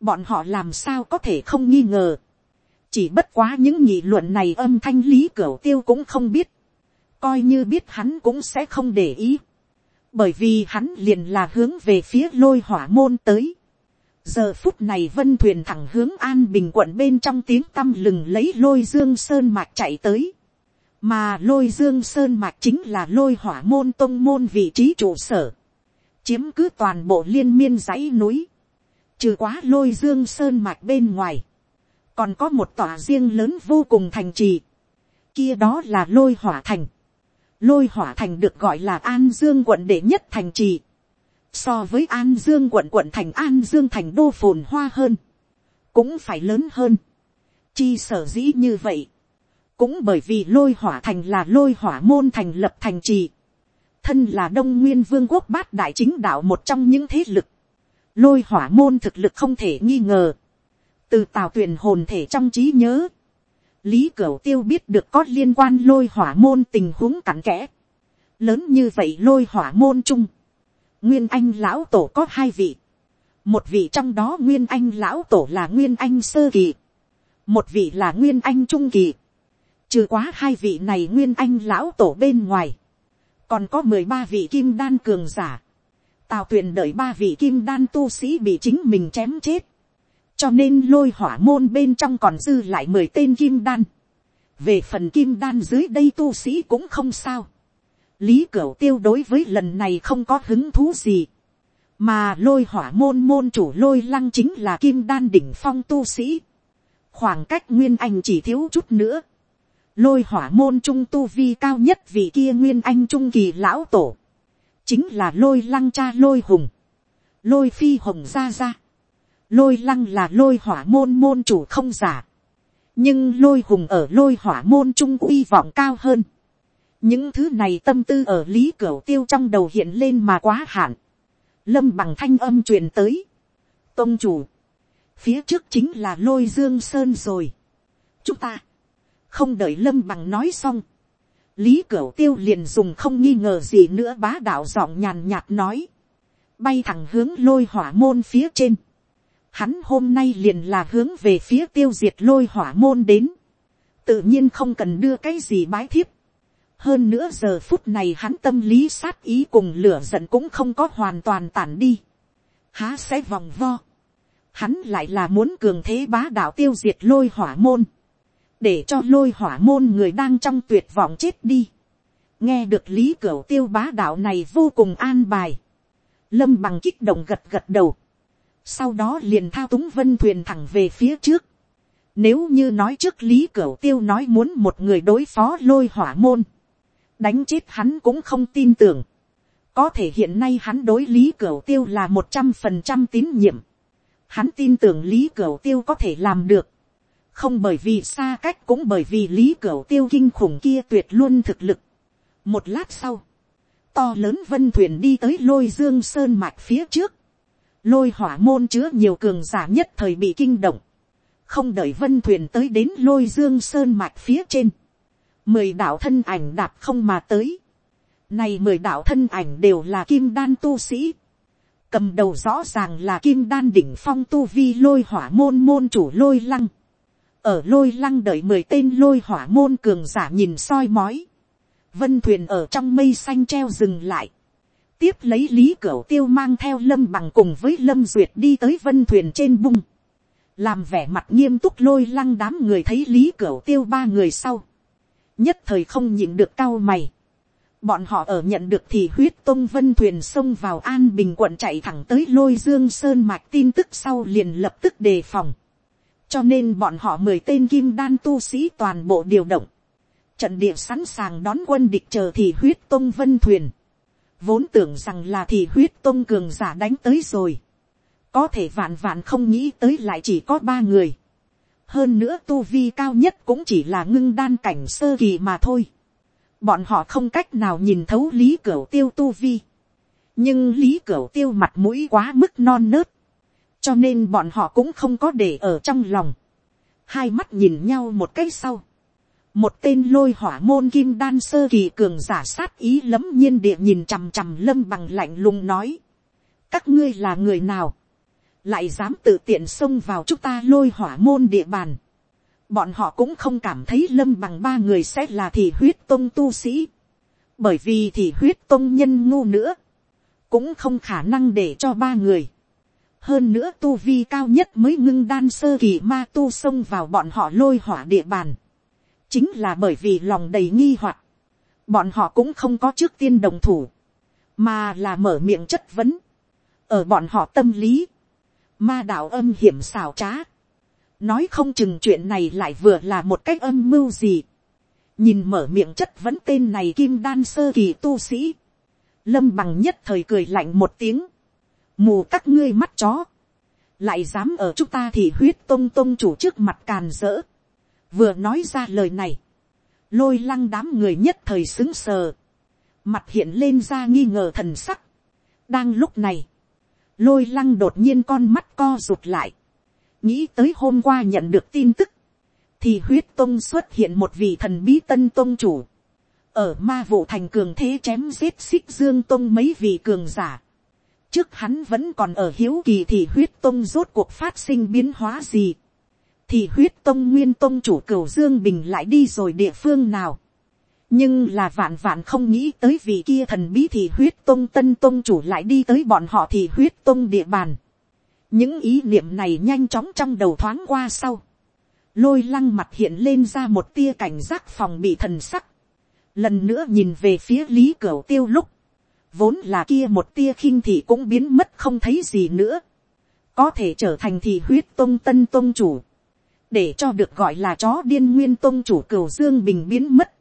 Bọn họ làm sao có thể không nghi ngờ chỉ bất quá những nghị luận này âm thanh lý cửu tiêu cũng không biết, coi như biết hắn cũng sẽ không để ý, bởi vì hắn liền là hướng về phía lôi hỏa môn tới. giờ phút này vân thuyền thẳng hướng an bình quận bên trong tiếng tăm lừng lấy lôi dương sơn mạch chạy tới, mà lôi dương sơn mạch chính là lôi hỏa môn tông môn vị trí trụ sở, chiếm cứ toàn bộ liên miên dãy núi, trừ quá lôi dương sơn mạch bên ngoài, còn có một tòa riêng lớn vô cùng thành trì, kia đó là lôi hỏa thành. Lôi hỏa thành được gọi là an dương quận đệ nhất thành trì. So với an dương quận quận thành an dương thành đô phồn hoa hơn, cũng phải lớn hơn. Chi sở dĩ như vậy, cũng bởi vì lôi hỏa thành là lôi hỏa môn thành lập thành trì. Thân là đông nguyên vương quốc bát đại chính đạo một trong những thế lực. Lôi hỏa môn thực lực không thể nghi ngờ từ tào tuyển hồn thể trong trí nhớ, lý cửu tiêu biết được có liên quan lôi hỏa môn tình huống cặn kẽ, lớn như vậy lôi hỏa môn chung, nguyên anh lão tổ có hai vị, một vị trong đó nguyên anh lão tổ là nguyên anh sơ kỳ, một vị là nguyên anh trung kỳ, trừ quá hai vị này nguyên anh lão tổ bên ngoài, còn có mười ba vị kim đan cường giả, tào tuyền đợi ba vị kim đan tu sĩ bị chính mình chém chết, cho nên lôi hỏa môn bên trong còn dư lại mười tên kim đan. về phần kim đan dưới đây tu sĩ cũng không sao. lý cửu tiêu đối với lần này không có hứng thú gì. mà lôi hỏa môn môn chủ lôi lăng chính là kim đan đỉnh phong tu sĩ. khoảng cách nguyên anh chỉ thiếu chút nữa. lôi hỏa môn trung tu vi cao nhất vì kia nguyên anh trung kỳ lão tổ. chính là lôi lăng cha lôi hùng. lôi phi hồng ra ra lôi lăng là lôi hỏa môn môn chủ không giả, nhưng lôi hùng ở lôi hỏa môn trung uy vọng cao hơn. những thứ này tâm tư ở lý cửu tiêu trong đầu hiện lên mà quá hạn. lâm bằng thanh âm truyền tới. tôn chủ, phía trước chính là lôi dương sơn rồi. chúng ta, không đợi lâm bằng nói xong. lý cửu tiêu liền dùng không nghi ngờ gì nữa bá đạo giọng nhàn nhạt nói. bay thẳng hướng lôi hỏa môn phía trên hắn hôm nay liền là hướng về phía tiêu diệt lôi hỏa môn đến, tự nhiên không cần đưa cái gì bái thiếp. hơn nữa giờ phút này hắn tâm lý sát ý cùng lửa giận cũng không có hoàn toàn tản đi, há sẽ vòng vo. hắn lại là muốn cường thế bá đạo tiêu diệt lôi hỏa môn, để cho lôi hỏa môn người đang trong tuyệt vọng chết đi. nghe được lý cửa tiêu bá đạo này vô cùng an bài, lâm bằng kích động gật gật đầu, sau đó liền thao túng vân thuyền thẳng về phía trước. Nếu như nói trước lý cửu tiêu nói muốn một người đối phó lôi hỏa môn, đánh chết hắn cũng không tin tưởng. có thể hiện nay hắn đối lý cửu tiêu là một trăm phần trăm tín nhiệm. hắn tin tưởng lý cửu tiêu có thể làm được. không bởi vì xa cách cũng bởi vì lý cửu tiêu kinh khủng kia tuyệt luôn thực lực. một lát sau, to lớn vân thuyền đi tới lôi dương sơn mạch phía trước lôi hỏa môn chứa nhiều cường giả nhất thời bị kinh động, không đợi vân thuyền tới đến lôi dương sơn mạch phía trên, mười đạo thân ảnh đạp không mà tới, này mười đạo thân ảnh đều là kim đan tu sĩ, cầm đầu rõ ràng là kim đan đỉnh phong tu vi lôi hỏa môn môn chủ lôi lăng, ở lôi lăng đợi mười tên lôi hỏa môn cường giả nhìn soi mói, vân thuyền ở trong mây xanh treo dừng lại, tiếp lấy lý cửu tiêu mang theo lâm bằng cùng với lâm duyệt đi tới vân thuyền trên bung, làm vẻ mặt nghiêm túc lôi lăng đám người thấy lý cửu tiêu ba người sau, nhất thời không nhịn được cao mày, bọn họ ở nhận được thì huyết tông vân thuyền xông vào an bình quận chạy thẳng tới lôi dương sơn mạch tin tức sau liền lập tức đề phòng, cho nên bọn họ mười tên kim đan tu sĩ toàn bộ điều động, trận địa sẵn sàng đón quân địch chờ thì huyết tông vân thuyền, vốn tưởng rằng là thì huyết tôn cường giả đánh tới rồi, có thể vạn vạn không nghĩ tới lại chỉ có ba người, hơn nữa tu vi cao nhất cũng chỉ là ngưng đan cảnh sơ kỳ mà thôi, bọn họ không cách nào nhìn thấu lý cửa tiêu tu vi, nhưng lý cửa tiêu mặt mũi quá mức non nớt, cho nên bọn họ cũng không có để ở trong lòng, hai mắt nhìn nhau một cái sau, một tên lôi hỏa môn kim đan sơ kỳ cường giả sát ý lấm nhiên địa nhìn chằm chằm lâm bằng lạnh lùng nói. các ngươi là người nào, lại dám tự tiện xông vào chúng ta lôi hỏa môn địa bàn. bọn họ cũng không cảm thấy lâm bằng ba người sẽ là thị huyết tôn tu sĩ. bởi vì thị huyết tôn nhân ngu nữa, cũng không khả năng để cho ba người. hơn nữa tu vi cao nhất mới ngưng đan sơ kỳ ma tu xông vào bọn họ lôi hỏa địa bàn chính là bởi vì lòng đầy nghi hoặc, bọn họ cũng không có trước tiên đồng thủ, mà là mở miệng chất vấn, ở bọn họ tâm lý, ma đạo âm hiểm xào trá, nói không chừng chuyện này lại vừa là một cách âm mưu gì, nhìn mở miệng chất vấn tên này kim đan sơ kỳ tu sĩ, lâm bằng nhất thời cười lạnh một tiếng, mù các ngươi mắt chó, lại dám ở chúng ta thì huyết tông tông chủ trước mặt càn rỡ, vừa nói ra lời này, lôi lăng đám người nhất thời xứng sờ, mặt hiện lên ra nghi ngờ thần sắc. đang lúc này, lôi lăng đột nhiên con mắt co rụt lại, nghĩ tới hôm qua nhận được tin tức, thì huyết tông xuất hiện một vị thần bí tân tông chủ, ở ma vụ thành cường thế chém giết xích dương tông mấy vị cường giả. trước hắn vẫn còn ở hiếu kỳ thì huyết tông rốt cuộc phát sinh biến hóa gì thì huyết tông nguyên tông chủ cửu dương bình lại đi rồi địa phương nào. nhưng là vạn vạn không nghĩ tới vì kia thần bí thì huyết tông tân tông chủ lại đi tới bọn họ thì huyết tông địa bàn. những ý niệm này nhanh chóng trong đầu thoáng qua sau. lôi lăng mặt hiện lên ra một tia cảnh giác phòng bị thần sắc. lần nữa nhìn về phía lý cửu tiêu lúc, vốn là kia một tia khinh thị cũng biến mất không thấy gì nữa. có thể trở thành thì huyết tông tân tông chủ để cho được gọi là chó điên nguyên tôn chủ cửu dương bình biến mất.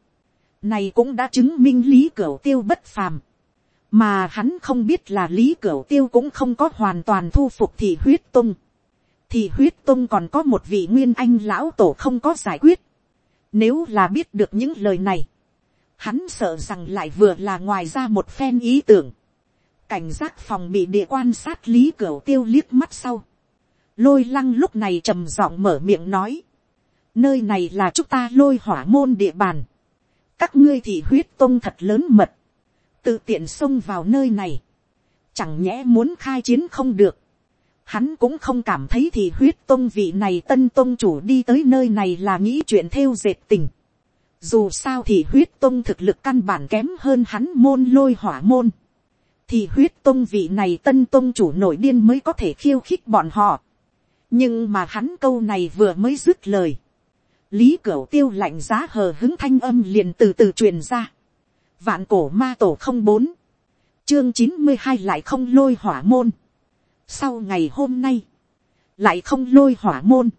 Này cũng đã chứng minh lý cửu tiêu bất phàm. Mà hắn không biết là lý cửu tiêu cũng không có hoàn toàn thu phục thị huyết tung. thị huyết tông còn có một vị nguyên anh lão tổ không có giải quyết. Nếu là biết được những lời này, hắn sợ rằng lại vừa là ngoài ra một phen ý tưởng. Cảnh giác phòng bị địa quan sát lý cửu tiêu liếc mắt sau. Lôi lăng lúc này trầm giọng mở miệng nói. Nơi này là chúng ta lôi hỏa môn địa bàn. Các ngươi thì huyết tông thật lớn mật. Tự tiện xông vào nơi này. Chẳng nhẽ muốn khai chiến không được hắn cũng không cảm thấy thì huyết tôn vị này tân tôn chủ đi tới nơi này là nghĩ chuyện theo dệt tình. Dù sao thì huyết tôn thực lực căn bản kém hơn hắn môn lôi hỏa môn. Thì huyết tôn vị này tân tôn chủ nổi điên mới có thể khiêu khích bọn họ. Nhưng mà hắn câu này vừa mới dứt lời. Lý Cửu tiêu lạnh giá hờ hứng thanh âm liền từ từ truyền ra. Vạn cổ ma tổ không bốn. Chương chín mươi hai lại không lôi hỏa môn. Sau ngày hôm nay, lại không lôi hỏa môn,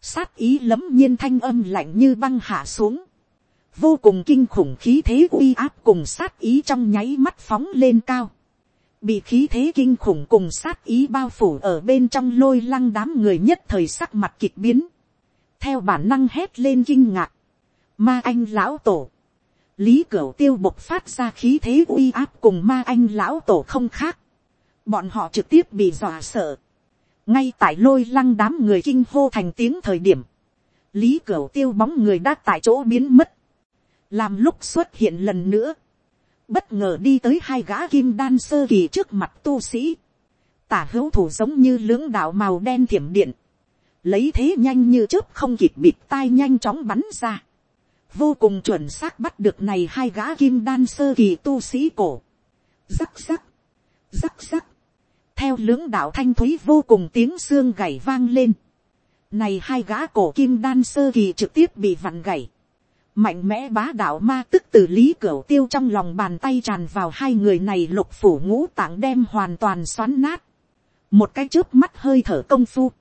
sát ý lấm nhiên thanh âm lạnh như băng hạ xuống, vô cùng kinh khủng khí thế uy áp cùng sát ý trong nháy mắt phóng lên cao, bị khí thế kinh khủng cùng sát ý bao phủ ở bên trong lôi lăng đám người nhất thời sắc mặt kịch biến, theo bản năng hét lên kinh ngạc, ma anh lão tổ, lý cửu tiêu bộc phát ra khí thế uy áp cùng ma anh lão tổ không khác, bọn họ trực tiếp bị dọa sợ, ngay tại lôi lăng đám người kinh hô thành tiếng thời điểm, lý cửu tiêu bóng người đã tại chỗ biến mất, làm lúc xuất hiện lần nữa, bất ngờ đi tới hai gã kim đan sơ kỳ trước mặt tu sĩ, tả hữu thủ giống như lưỡng đạo màu đen thiểm điện, lấy thế nhanh như chớp không kịp bịt tai nhanh chóng bắn ra, vô cùng chuẩn xác bắt được này hai gã kim đan sơ kỳ tu sĩ cổ, rắc rắc, rắc rắc, theo lưỡng đạo thanh thúy vô cùng tiếng xương gảy vang lên. Này hai gã cổ kim đan sơ kỳ trực tiếp bị vặn gảy. Mạnh mẽ bá đạo ma tức từ lý cửa tiêu trong lòng bàn tay tràn vào hai người này lục phủ ngũ tạng đem hoàn toàn xoắn nát. Một cái chớp mắt hơi thở công phu.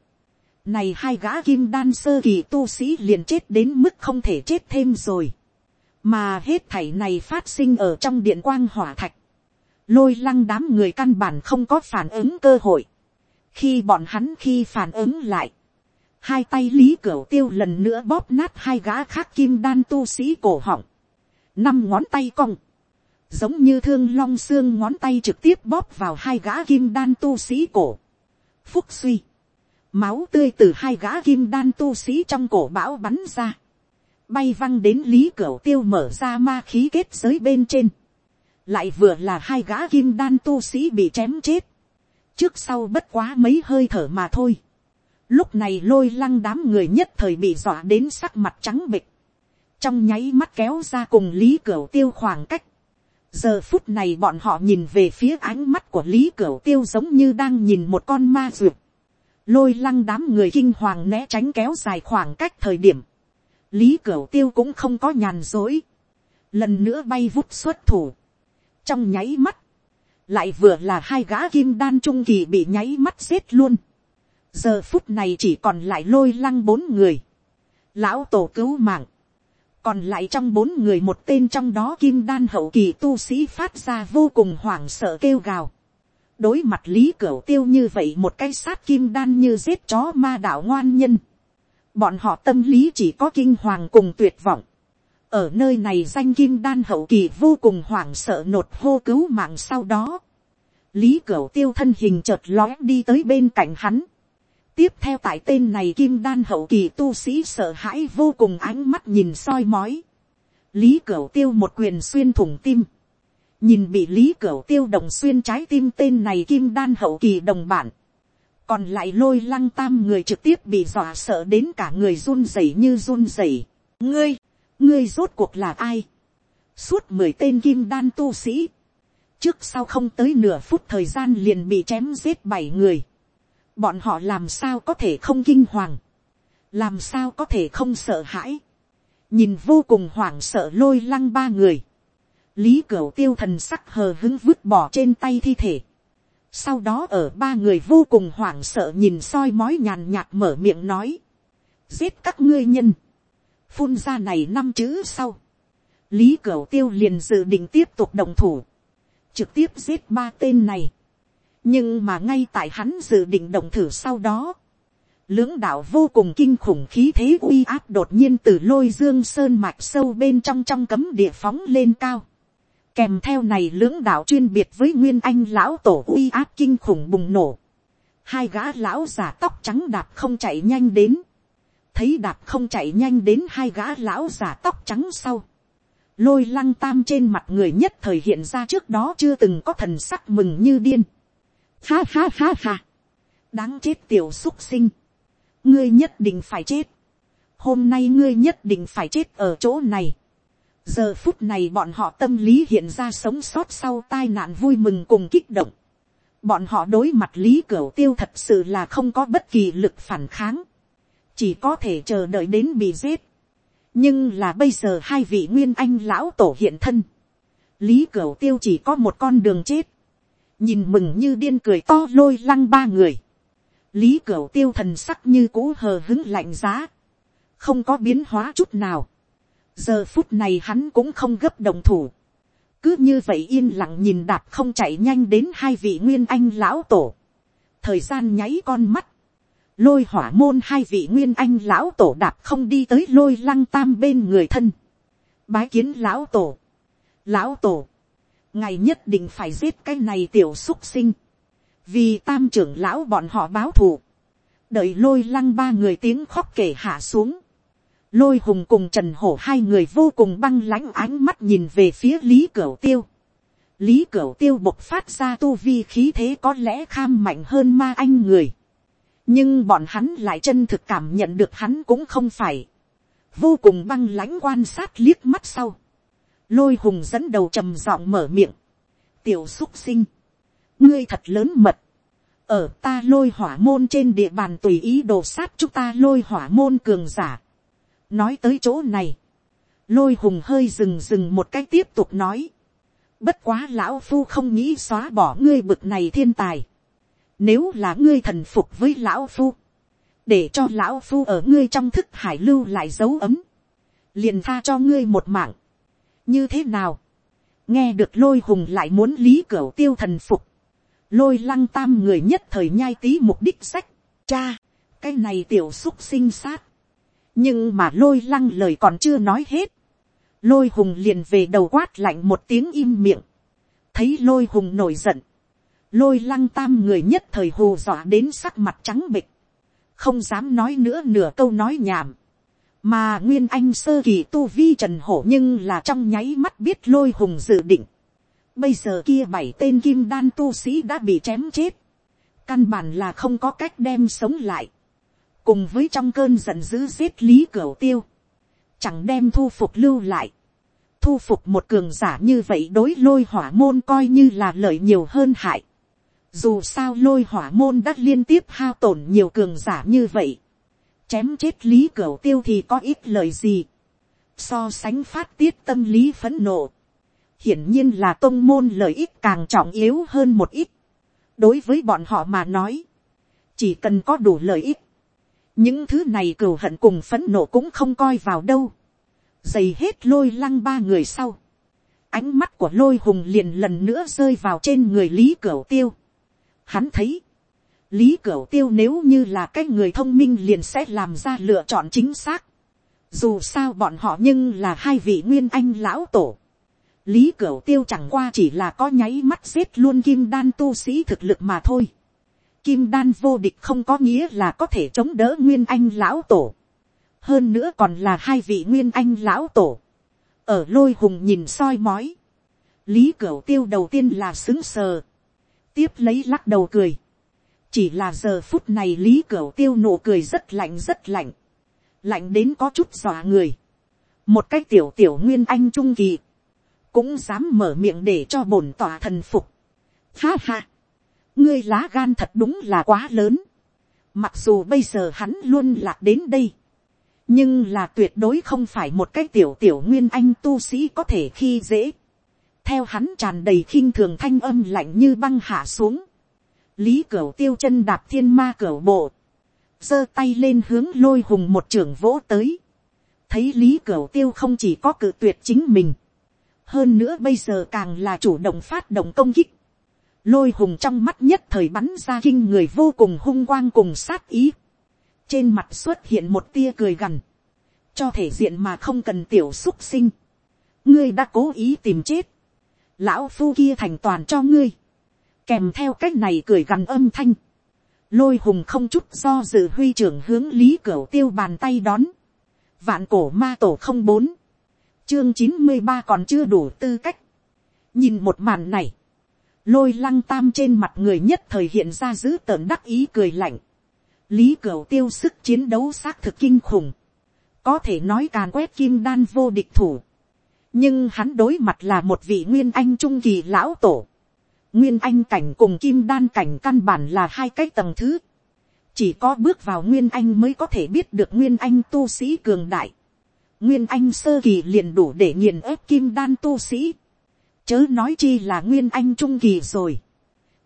Này hai gã kim đan sơ kỳ tu sĩ liền chết đến mức không thể chết thêm rồi. Mà hết thảy này phát sinh ở trong điện quang hỏa thạch lôi lăng đám người căn bản không có phản ứng cơ hội. khi bọn hắn khi phản ứng lại, hai tay lý cửa tiêu lần nữa bóp nát hai gã khác kim đan tu sĩ cổ họng, năm ngón tay cong, giống như thương long xương ngón tay trực tiếp bóp vào hai gã kim đan tu sĩ cổ. phúc suy, máu tươi từ hai gã kim đan tu sĩ trong cổ bão bắn ra, bay văng đến lý cửa tiêu mở ra ma khí kết giới bên trên, lại vừa là hai gã kim đan tu sĩ bị chém chết, trước sau bất quá mấy hơi thở mà thôi. Lúc này lôi lăng đám người nhất thời bị dọa đến sắc mặt trắng bịch, trong nháy mắt kéo ra cùng lý cửu tiêu khoảng cách. giờ phút này bọn họ nhìn về phía ánh mắt của lý cửu tiêu giống như đang nhìn một con ma duyệt. lôi lăng đám người kinh hoàng né tránh kéo dài khoảng cách thời điểm. lý cửu tiêu cũng không có nhàn dối. lần nữa bay vút xuất thủ trong nháy mắt, lại vừa là hai gã kim đan trung kỳ bị nháy mắt giết luôn giờ phút này chỉ còn lại lôi lăng bốn người, lão tổ cứu mạng, còn lại trong bốn người một tên trong đó kim đan hậu kỳ tu sĩ phát ra vô cùng hoảng sợ kêu gào. đối mặt lý cửa tiêu như vậy một cái sát kim đan như giết chó ma đạo ngoan nhân. bọn họ tâm lý chỉ có kinh hoàng cùng tuyệt vọng ở nơi này danh kim đan hậu kỳ vô cùng hoảng sợ nột hô cứu mạng sau đó. lý cửa tiêu thân hình chợt lói đi tới bên cạnh hắn tiếp theo tại tên này kim đan hậu kỳ tu sĩ sợ hãi vô cùng ánh mắt nhìn soi mói. lý cửu tiêu một quyền xuyên thủng tim. nhìn bị lý cửu tiêu đồng xuyên trái tim tên này kim đan hậu kỳ đồng bản. còn lại lôi lăng tam người trực tiếp bị dọa sợ đến cả người run rẩy như run rẩy. ngươi, ngươi rốt cuộc là ai, suốt mười tên kim đan tu sĩ, trước sau không tới nửa phút thời gian liền bị chém giết bảy người, bọn họ làm sao có thể không kinh hoàng, làm sao có thể không sợ hãi, nhìn vô cùng hoảng sợ lôi lăng ba người, lý cửu tiêu thần sắc hờ hứng vứt bỏ trên tay thi thể, sau đó ở ba người vô cùng hoảng sợ nhìn soi mói nhàn nhạt mở miệng nói, giết các ngươi nhân, phun ra này năm chữ sau, lý cửu tiêu liền dự định tiếp tục đồng thủ, trực tiếp giết ba tên này nhưng mà ngay tại hắn dự định động thử sau đó, lưỡng đạo vô cùng kinh khủng khí thế uy áp đột nhiên từ lôi dương sơn mạch sâu bên trong trong cấm địa phóng lên cao. Kèm theo này lưỡng đạo chuyên biệt với nguyên anh lão tổ uy áp kinh khủng bùng nổ. Hai gã lão giả tóc trắng đạp không chạy nhanh đến. Thấy đạp không chạy nhanh đến hai gã lão giả tóc trắng sau. Lôi lăng tam trên mặt người nhất thời hiện ra trước đó chưa từng có thần sắc mừng như điên. Ha ha ha ha. Đáng chết tiểu xúc sinh ngươi nhất định phải chết, hôm nay ngươi nhất định phải chết ở chỗ này. giờ phút này bọn họ tâm lý hiện ra sống sót sau tai nạn vui mừng cùng kích động. bọn họ đối mặt lý cửu tiêu thật sự là không có bất kỳ lực phản kháng, chỉ có thể chờ đợi đến bị giết. nhưng là bây giờ hai vị nguyên anh lão tổ hiện thân, lý cửu tiêu chỉ có một con đường chết, nhìn mừng như điên cười to lôi lăng ba người lý cửu tiêu thần sắc như cũ hờ hứng lạnh giá, không có biến hóa chút nào. giờ phút này hắn cũng không gấp đồng thủ, cứ như vậy yên lặng nhìn đạp không chạy nhanh đến hai vị nguyên anh lão tổ. thời gian nháy con mắt, lôi hỏa môn hai vị nguyên anh lão tổ đạp không đi tới lôi lăng tam bên người thân. bái kiến lão tổ, lão tổ, ngày nhất định phải giết cái này tiểu xúc sinh. Vì tam trưởng lão bọn họ báo thù, đợi lôi lăng ba người tiếng khóc kể hạ xuống, lôi hùng cùng trần hổ hai người vô cùng băng lãnh ánh mắt nhìn về phía lý cửu tiêu, lý cửu tiêu bộc phát ra tu vi khí thế có lẽ kham mạnh hơn ma anh người, nhưng bọn hắn lại chân thực cảm nhận được hắn cũng không phải, vô cùng băng lãnh quan sát liếc mắt sau, lôi hùng dẫn đầu trầm giọng mở miệng, tiểu xúc sinh, ngươi thật lớn mật, ở ta lôi hỏa môn trên địa bàn tùy ý đồ sát chúng ta lôi hỏa môn cường giả. nói tới chỗ này, lôi hùng hơi dừng dừng một cách tiếp tục nói, bất quá lão phu không nghĩ xóa bỏ ngươi bực này thiên tài, nếu là ngươi thần phục với lão phu, để cho lão phu ở ngươi trong thức hải lưu lại dấu ấm, liền tha cho ngươi một mạng, như thế nào, nghe được lôi hùng lại muốn lý cửa tiêu thần phục, lôi lăng tam người nhất thời nhai tí mục đích sách, cha, cái này tiểu xúc sinh sát, nhưng mà lôi lăng lời còn chưa nói hết, lôi hùng liền về đầu quát lạnh một tiếng im miệng, thấy lôi hùng nổi giận, lôi lăng tam người nhất thời hù dọa đến sắc mặt trắng bịch, không dám nói nữa nửa câu nói nhảm, mà nguyên anh sơ kỳ tu vi trần hổ nhưng là trong nháy mắt biết lôi hùng dự định, Bây giờ kia bảy tên kim đan tu sĩ đã bị chém chết. Căn bản là không có cách đem sống lại. Cùng với trong cơn giận dữ giết lý cửu tiêu. Chẳng đem thu phục lưu lại. Thu phục một cường giả như vậy đối lôi hỏa môn coi như là lợi nhiều hơn hại. Dù sao lôi hỏa môn đã liên tiếp hao tổn nhiều cường giả như vậy. Chém chết lý cửu tiêu thì có ít lời gì. So sánh phát tiết tâm lý phấn nộ hiển nhiên là tôn môn lợi ích càng trọng yếu hơn một ít. đối với bọn họ mà nói, chỉ cần có đủ lợi ích, những thứ này cừu hận cùng phấn nộ cũng không coi vào đâu. dày hết lôi lăng ba người sau. ánh mắt của lôi hùng liền lần nữa rơi vào trên người lý cửu tiêu. hắn thấy, lý cửu tiêu nếu như là cái người thông minh liền sẽ làm ra lựa chọn chính xác. dù sao bọn họ nhưng là hai vị nguyên anh lão tổ Lý Cửu Tiêu chẳng qua chỉ là có nháy mắt giết luôn kim đan tu sĩ thực lực mà thôi. Kim đan vô địch không có nghĩa là có thể chống đỡ nguyên anh lão tổ. Hơn nữa còn là hai vị nguyên anh lão tổ. Ở lôi hùng nhìn soi mói. Lý Cửu Tiêu đầu tiên là xứng sờ. Tiếp lấy lắc đầu cười. Chỉ là giờ phút này Lý Cửu Tiêu nụ cười rất lạnh rất lạnh. Lạnh đến có chút dọa người. Một cái tiểu tiểu nguyên anh trung kỳ cũng dám mở miệng để cho bổn tòa thần phục. Ha ha, ngươi lá gan thật đúng là quá lớn. Mặc dù bây giờ hắn luôn lạc đến đây, nhưng là tuyệt đối không phải một cái tiểu tiểu nguyên anh tu sĩ có thể khi dễ. theo hắn tràn đầy khinh thường thanh âm lạnh như băng hạ xuống lý cửu tiêu chân đạp thiên ma cửu bộ, giơ tay lên hướng lôi hùng một trưởng vỗ tới. thấy lý cửu tiêu không chỉ có cự tuyệt chính mình, hơn nữa bây giờ càng là chủ động phát động công kích. lôi hùng trong mắt nhất thời bắn ra kinh người vô cùng hung quang cùng sát ý. trên mặt xuất hiện một tia cười gằn, cho thể diện mà không cần tiểu xúc sinh, ngươi đã cố ý tìm chết, lão phu kia thành toàn cho ngươi, kèm theo cách này cười gằn âm thanh, lôi hùng không chút do dự huy trưởng hướng lý cửu tiêu bàn tay đón, vạn cổ ma tổ không bốn, chương chín mươi ba còn chưa đủ tư cách, nhìn một màn này, lôi lăng tam trên mặt người nhất thời hiện ra giữ tợn đắc ý cười lạnh, lý cửu tiêu sức chiến đấu xác thực kinh khủng, có thể nói càn quét kim đan vô địch thủ, nhưng hắn đối mặt là một vị nguyên anh trung kỳ lão tổ, nguyên anh cảnh cùng kim đan cảnh căn bản là hai cái tầng thứ, chỉ có bước vào nguyên anh mới có thể biết được nguyên anh tu sĩ cường đại, nguyên anh sơ kỳ liền đủ để nghiền ép kim đan tu sĩ, chớ nói chi là nguyên anh trung kỳ rồi.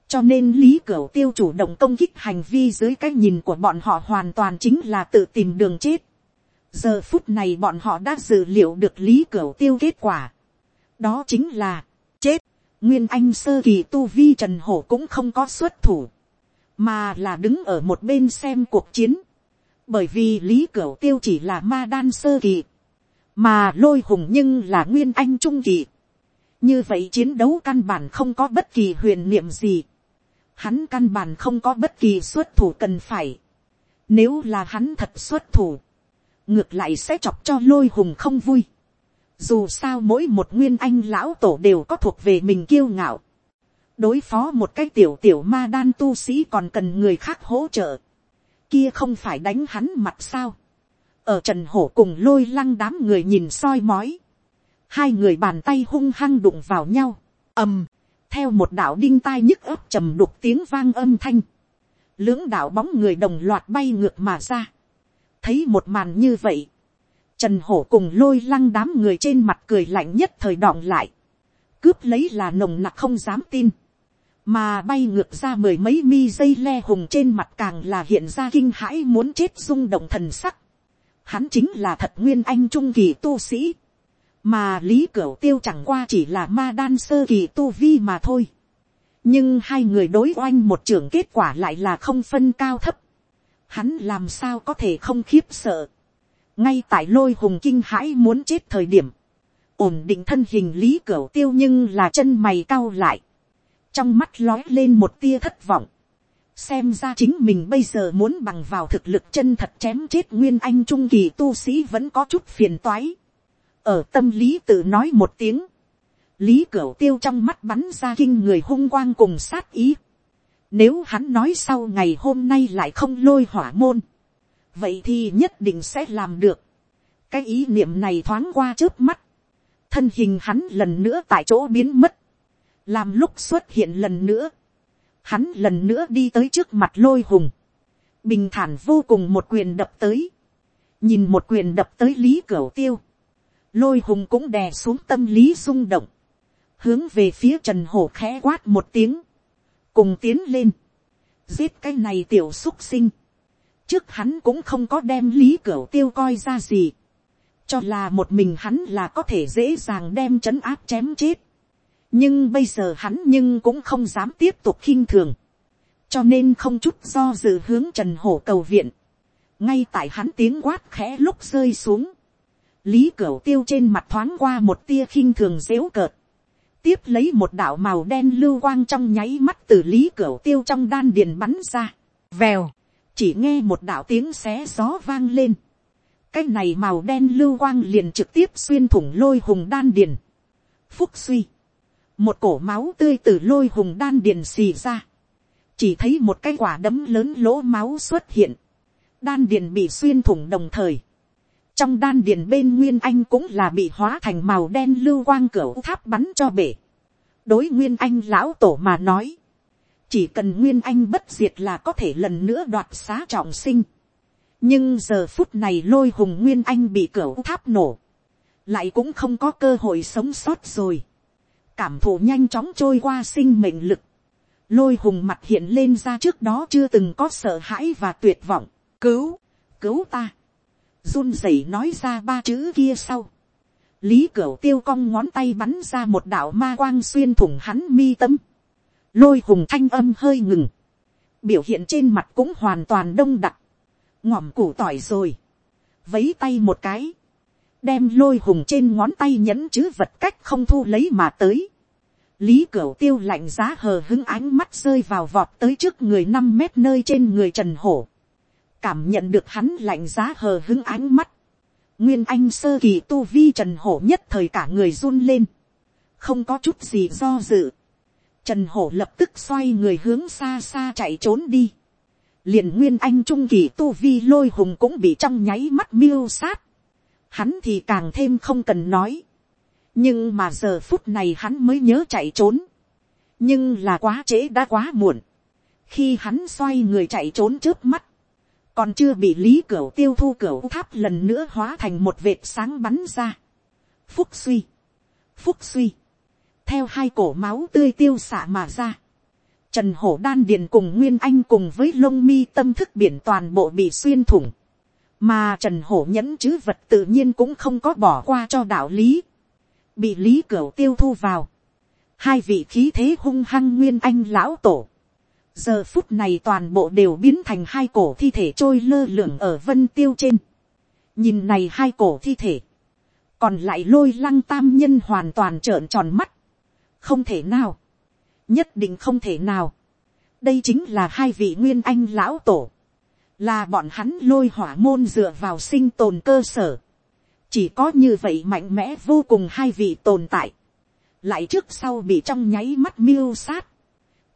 cho nên lý cửu tiêu chủ động công kích hành vi dưới cái nhìn của bọn họ hoàn toàn chính là tự tìm đường chết. giờ phút này bọn họ đã dự liệu được lý cửu tiêu kết quả. đó chính là, chết, nguyên anh sơ kỳ tu vi trần hổ cũng không có xuất thủ, mà là đứng ở một bên xem cuộc chiến. bởi vì lý cửu tiêu chỉ là ma đan sơ kỳ, mà lôi hùng nhưng là nguyên anh trung kỳ như vậy chiến đấu căn bản không có bất kỳ huyền niệm gì. Hắn căn bản không có bất kỳ xuất thủ cần phải. Nếu là hắn thật xuất thủ. Ngược lại sẽ chọc cho lôi hùng không vui. Dù sao mỗi một nguyên anh lão tổ đều có thuộc về mình kiêu ngạo. Đối phó một cái tiểu tiểu ma đan tu sĩ còn cần người khác hỗ trợ. Kia không phải đánh hắn mặt sao. Ở trần hổ cùng lôi lăng đám người nhìn soi mói hai người bàn tay hung hăng đụng vào nhau, ầm, theo một đạo đinh tai nhức ấp trầm đục tiếng vang âm thanh, lưỡng đạo bóng người đồng loạt bay ngược mà ra, thấy một màn như vậy, trần hổ cùng lôi lăng đám người trên mặt cười lạnh nhất thời đọng lại, cướp lấy là nồng nặc không dám tin, mà bay ngược ra mười mấy mi dây le hùng trên mặt càng là hiện ra kinh hãi muốn chết rung động thần sắc. Hắn chính là thật nguyên anh trung kỳ tu sĩ mà lý cửu tiêu chẳng qua chỉ là ma đan sơ kỳ tu vi mà thôi. nhưng hai người đối oanh một trưởng kết quả lại là không phân cao thấp. hắn làm sao có thể không khiếp sợ ngay tại lôi hùng kinh hãi muốn chết thời điểm, ổn định thân hình lý cửu tiêu nhưng là chân mày cao lại. trong mắt lói lên một tia thất vọng. xem ra chính mình bây giờ muốn bằng vào thực lực chân thật chém chết nguyên anh trung kỳ tu sĩ vẫn có chút phiền toái ở tâm lý tự nói một tiếng, lý cửu tiêu trong mắt bắn ra kinh người hung quang cùng sát ý. Nếu hắn nói sau ngày hôm nay lại không lôi hỏa môn, vậy thì nhất định sẽ làm được. cái ý niệm này thoáng qua trước mắt, thân hình hắn lần nữa tại chỗ biến mất, làm lúc xuất hiện lần nữa, hắn lần nữa đi tới trước mặt lôi hùng, bình thản vô cùng một quyền đập tới, nhìn một quyền đập tới lý cửa tiêu, lôi hùng cũng đè xuống tâm lý rung động, hướng về phía trần hổ khẽ quát một tiếng, cùng tiến lên, giết cái này tiểu xúc sinh, trước hắn cũng không có đem lý cửa tiêu coi ra gì, cho là một mình hắn là có thể dễ dàng đem c h ấ n áp chém chết, nhưng bây giờ hắn nhưng cũng không dám tiếp tục khinh thường, cho nên không chút do dự hướng trần hổ cầu viện, ngay tại hắn tiếng quát khẽ lúc rơi xuống, lý cửa tiêu trên mặt thoáng qua một tia khinh thường dếu cợt, tiếp lấy một đạo màu đen lưu quang trong nháy mắt từ lý cửa tiêu trong đan điền bắn ra, vèo, chỉ nghe một đạo tiếng xé gió vang lên, cái này màu đen lưu quang liền trực tiếp xuyên thủng lôi hùng đan điền, phúc suy, một cổ máu tươi từ lôi hùng đan điền xì ra, chỉ thấy một cái quả đấm lớn lỗ máu xuất hiện, đan điền bị xuyên thủng đồng thời, trong đan điền bên nguyên anh cũng là bị hóa thành màu đen lưu quang cửa tháp bắn cho bể. đối nguyên anh lão tổ mà nói, chỉ cần nguyên anh bất diệt là có thể lần nữa đoạt xá trọng sinh. nhưng giờ phút này lôi hùng nguyên anh bị cửa tháp nổ, lại cũng không có cơ hội sống sót rồi. cảm thụ nhanh chóng trôi qua sinh mệnh lực. lôi hùng mặt hiện lên ra trước đó chưa từng có sợ hãi và tuyệt vọng. cứu, cứu ta run rẩy nói ra ba chữ kia sau. lý cửu tiêu cong ngón tay bắn ra một đạo ma quang xuyên thủng hắn mi tâm lôi hùng thanh âm hơi ngừng. biểu hiện trên mặt cũng hoàn toàn đông đặc. ngòm củ tỏi rồi, vấy tay một cái, đem lôi hùng trên ngón tay nhẫn chữ vật cách không thu lấy mà tới. Lý Cửu tiêu lạnh giá hờ hứng ánh mắt rơi vào vọt tới trước người năm mét nơi trên người Trần Hổ. Cảm nhận được hắn lạnh giá hờ hứng ánh mắt. Nguyên anh sơ kỳ tu vi Trần Hổ nhất thời cả người run lên. Không có chút gì do dự. Trần Hổ lập tức xoay người hướng xa xa chạy trốn đi. Liền Nguyên anh trung kỳ tu vi lôi hùng cũng bị trong nháy mắt miêu sát hắn thì càng thêm không cần nói. nhưng mà giờ phút này hắn mới nhớ chạy trốn. nhưng là quá trễ đã quá muộn. khi hắn xoay người chạy trốn trước mắt, còn chưa bị lý cửa tiêu thu cửa tháp lần nữa hóa thành một vệt sáng bắn ra. phúc suy, phúc suy, theo hai cổ máu tươi tiêu xạ mà ra. Trần hổ đan điền cùng nguyên anh cùng với lông mi tâm thức biển toàn bộ bị xuyên thủng. Mà trần hổ nhẫn chứ vật tự nhiên cũng không có bỏ qua cho đạo lý, bị lý cửu tiêu thu vào, hai vị khí thế hung hăng nguyên anh lão tổ, giờ phút này toàn bộ đều biến thành hai cổ thi thể trôi lơ lửng ở vân tiêu trên, nhìn này hai cổ thi thể, còn lại lôi lăng tam nhân hoàn toàn trợn tròn mắt, không thể nào, nhất định không thể nào, đây chính là hai vị nguyên anh lão tổ, là bọn hắn lôi hỏa môn dựa vào sinh tồn cơ sở. chỉ có như vậy mạnh mẽ vô cùng hai vị tồn tại. lại trước sau bị trong nháy mắt miêu sát.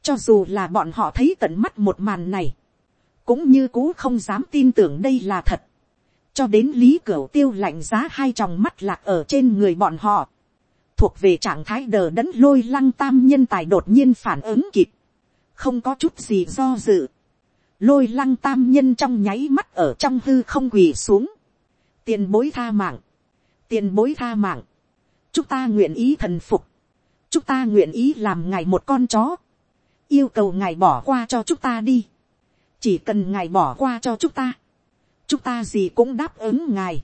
cho dù là bọn họ thấy tận mắt một màn này. cũng như cú không dám tin tưởng đây là thật. cho đến lý cửa tiêu lạnh giá hai tròng mắt lạc ở trên người bọn họ thuộc về trạng thái đờ đẫn lôi lăng tam nhân tài đột nhiên phản ứng kịp. không có chút gì do dự. Lôi lăng tam nhân trong nháy mắt ở trong hư không quỳ xuống, tiền bối tha mạng, tiền bối tha mạng, chúng ta nguyện ý thần phục, chúng ta nguyện ý làm ngài một con chó, yêu cầu ngài bỏ qua cho chúng ta đi, chỉ cần ngài bỏ qua cho chúng ta, chúng ta gì cũng đáp ứng ngài,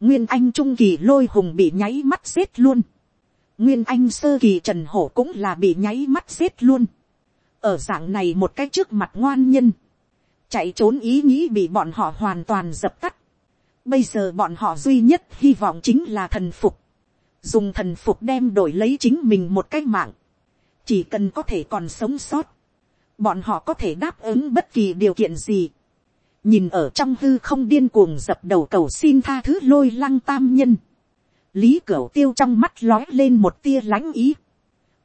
nguyên anh trung kỳ lôi hùng bị nháy mắt xếp luôn, nguyên anh sơ kỳ trần hổ cũng là bị nháy mắt xếp luôn, ở dạng này một cái trước mặt ngoan nhân, chạy trốn ý nghĩ bị bọn họ hoàn toàn dập tắt. Bây giờ bọn họ duy nhất hy vọng chính là thần phục. Dùng thần phục đem đổi lấy chính mình một cái mạng. Chỉ cần có thể còn sống sót. Bọn họ có thể đáp ứng bất kỳ điều kiện gì. Nhìn ở trong hư không điên cuồng dập đầu cầu xin tha thứ lôi lăng tam nhân. Lý Cửu tiêu trong mắt lói lên một tia lãnh ý.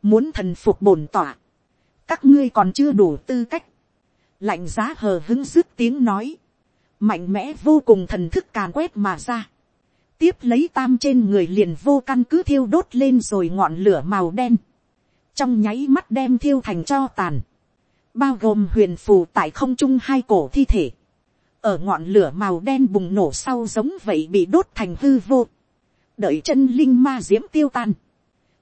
Muốn thần phục bổn tỏa. Các ngươi còn chưa đủ tư cách. Lạnh giá hờ hứng dứt tiếng nói, mạnh mẽ vô cùng thần thức càn quét mà ra, tiếp lấy tam trên người liền vô căn cứ thiêu đốt lên rồi ngọn lửa màu đen, trong nháy mắt đem thiêu thành cho tàn, bao gồm huyền phù tại không trung hai cổ thi thể, ở ngọn lửa màu đen bùng nổ sau giống vậy bị đốt thành hư vô, đợi chân linh ma diễm tiêu tan,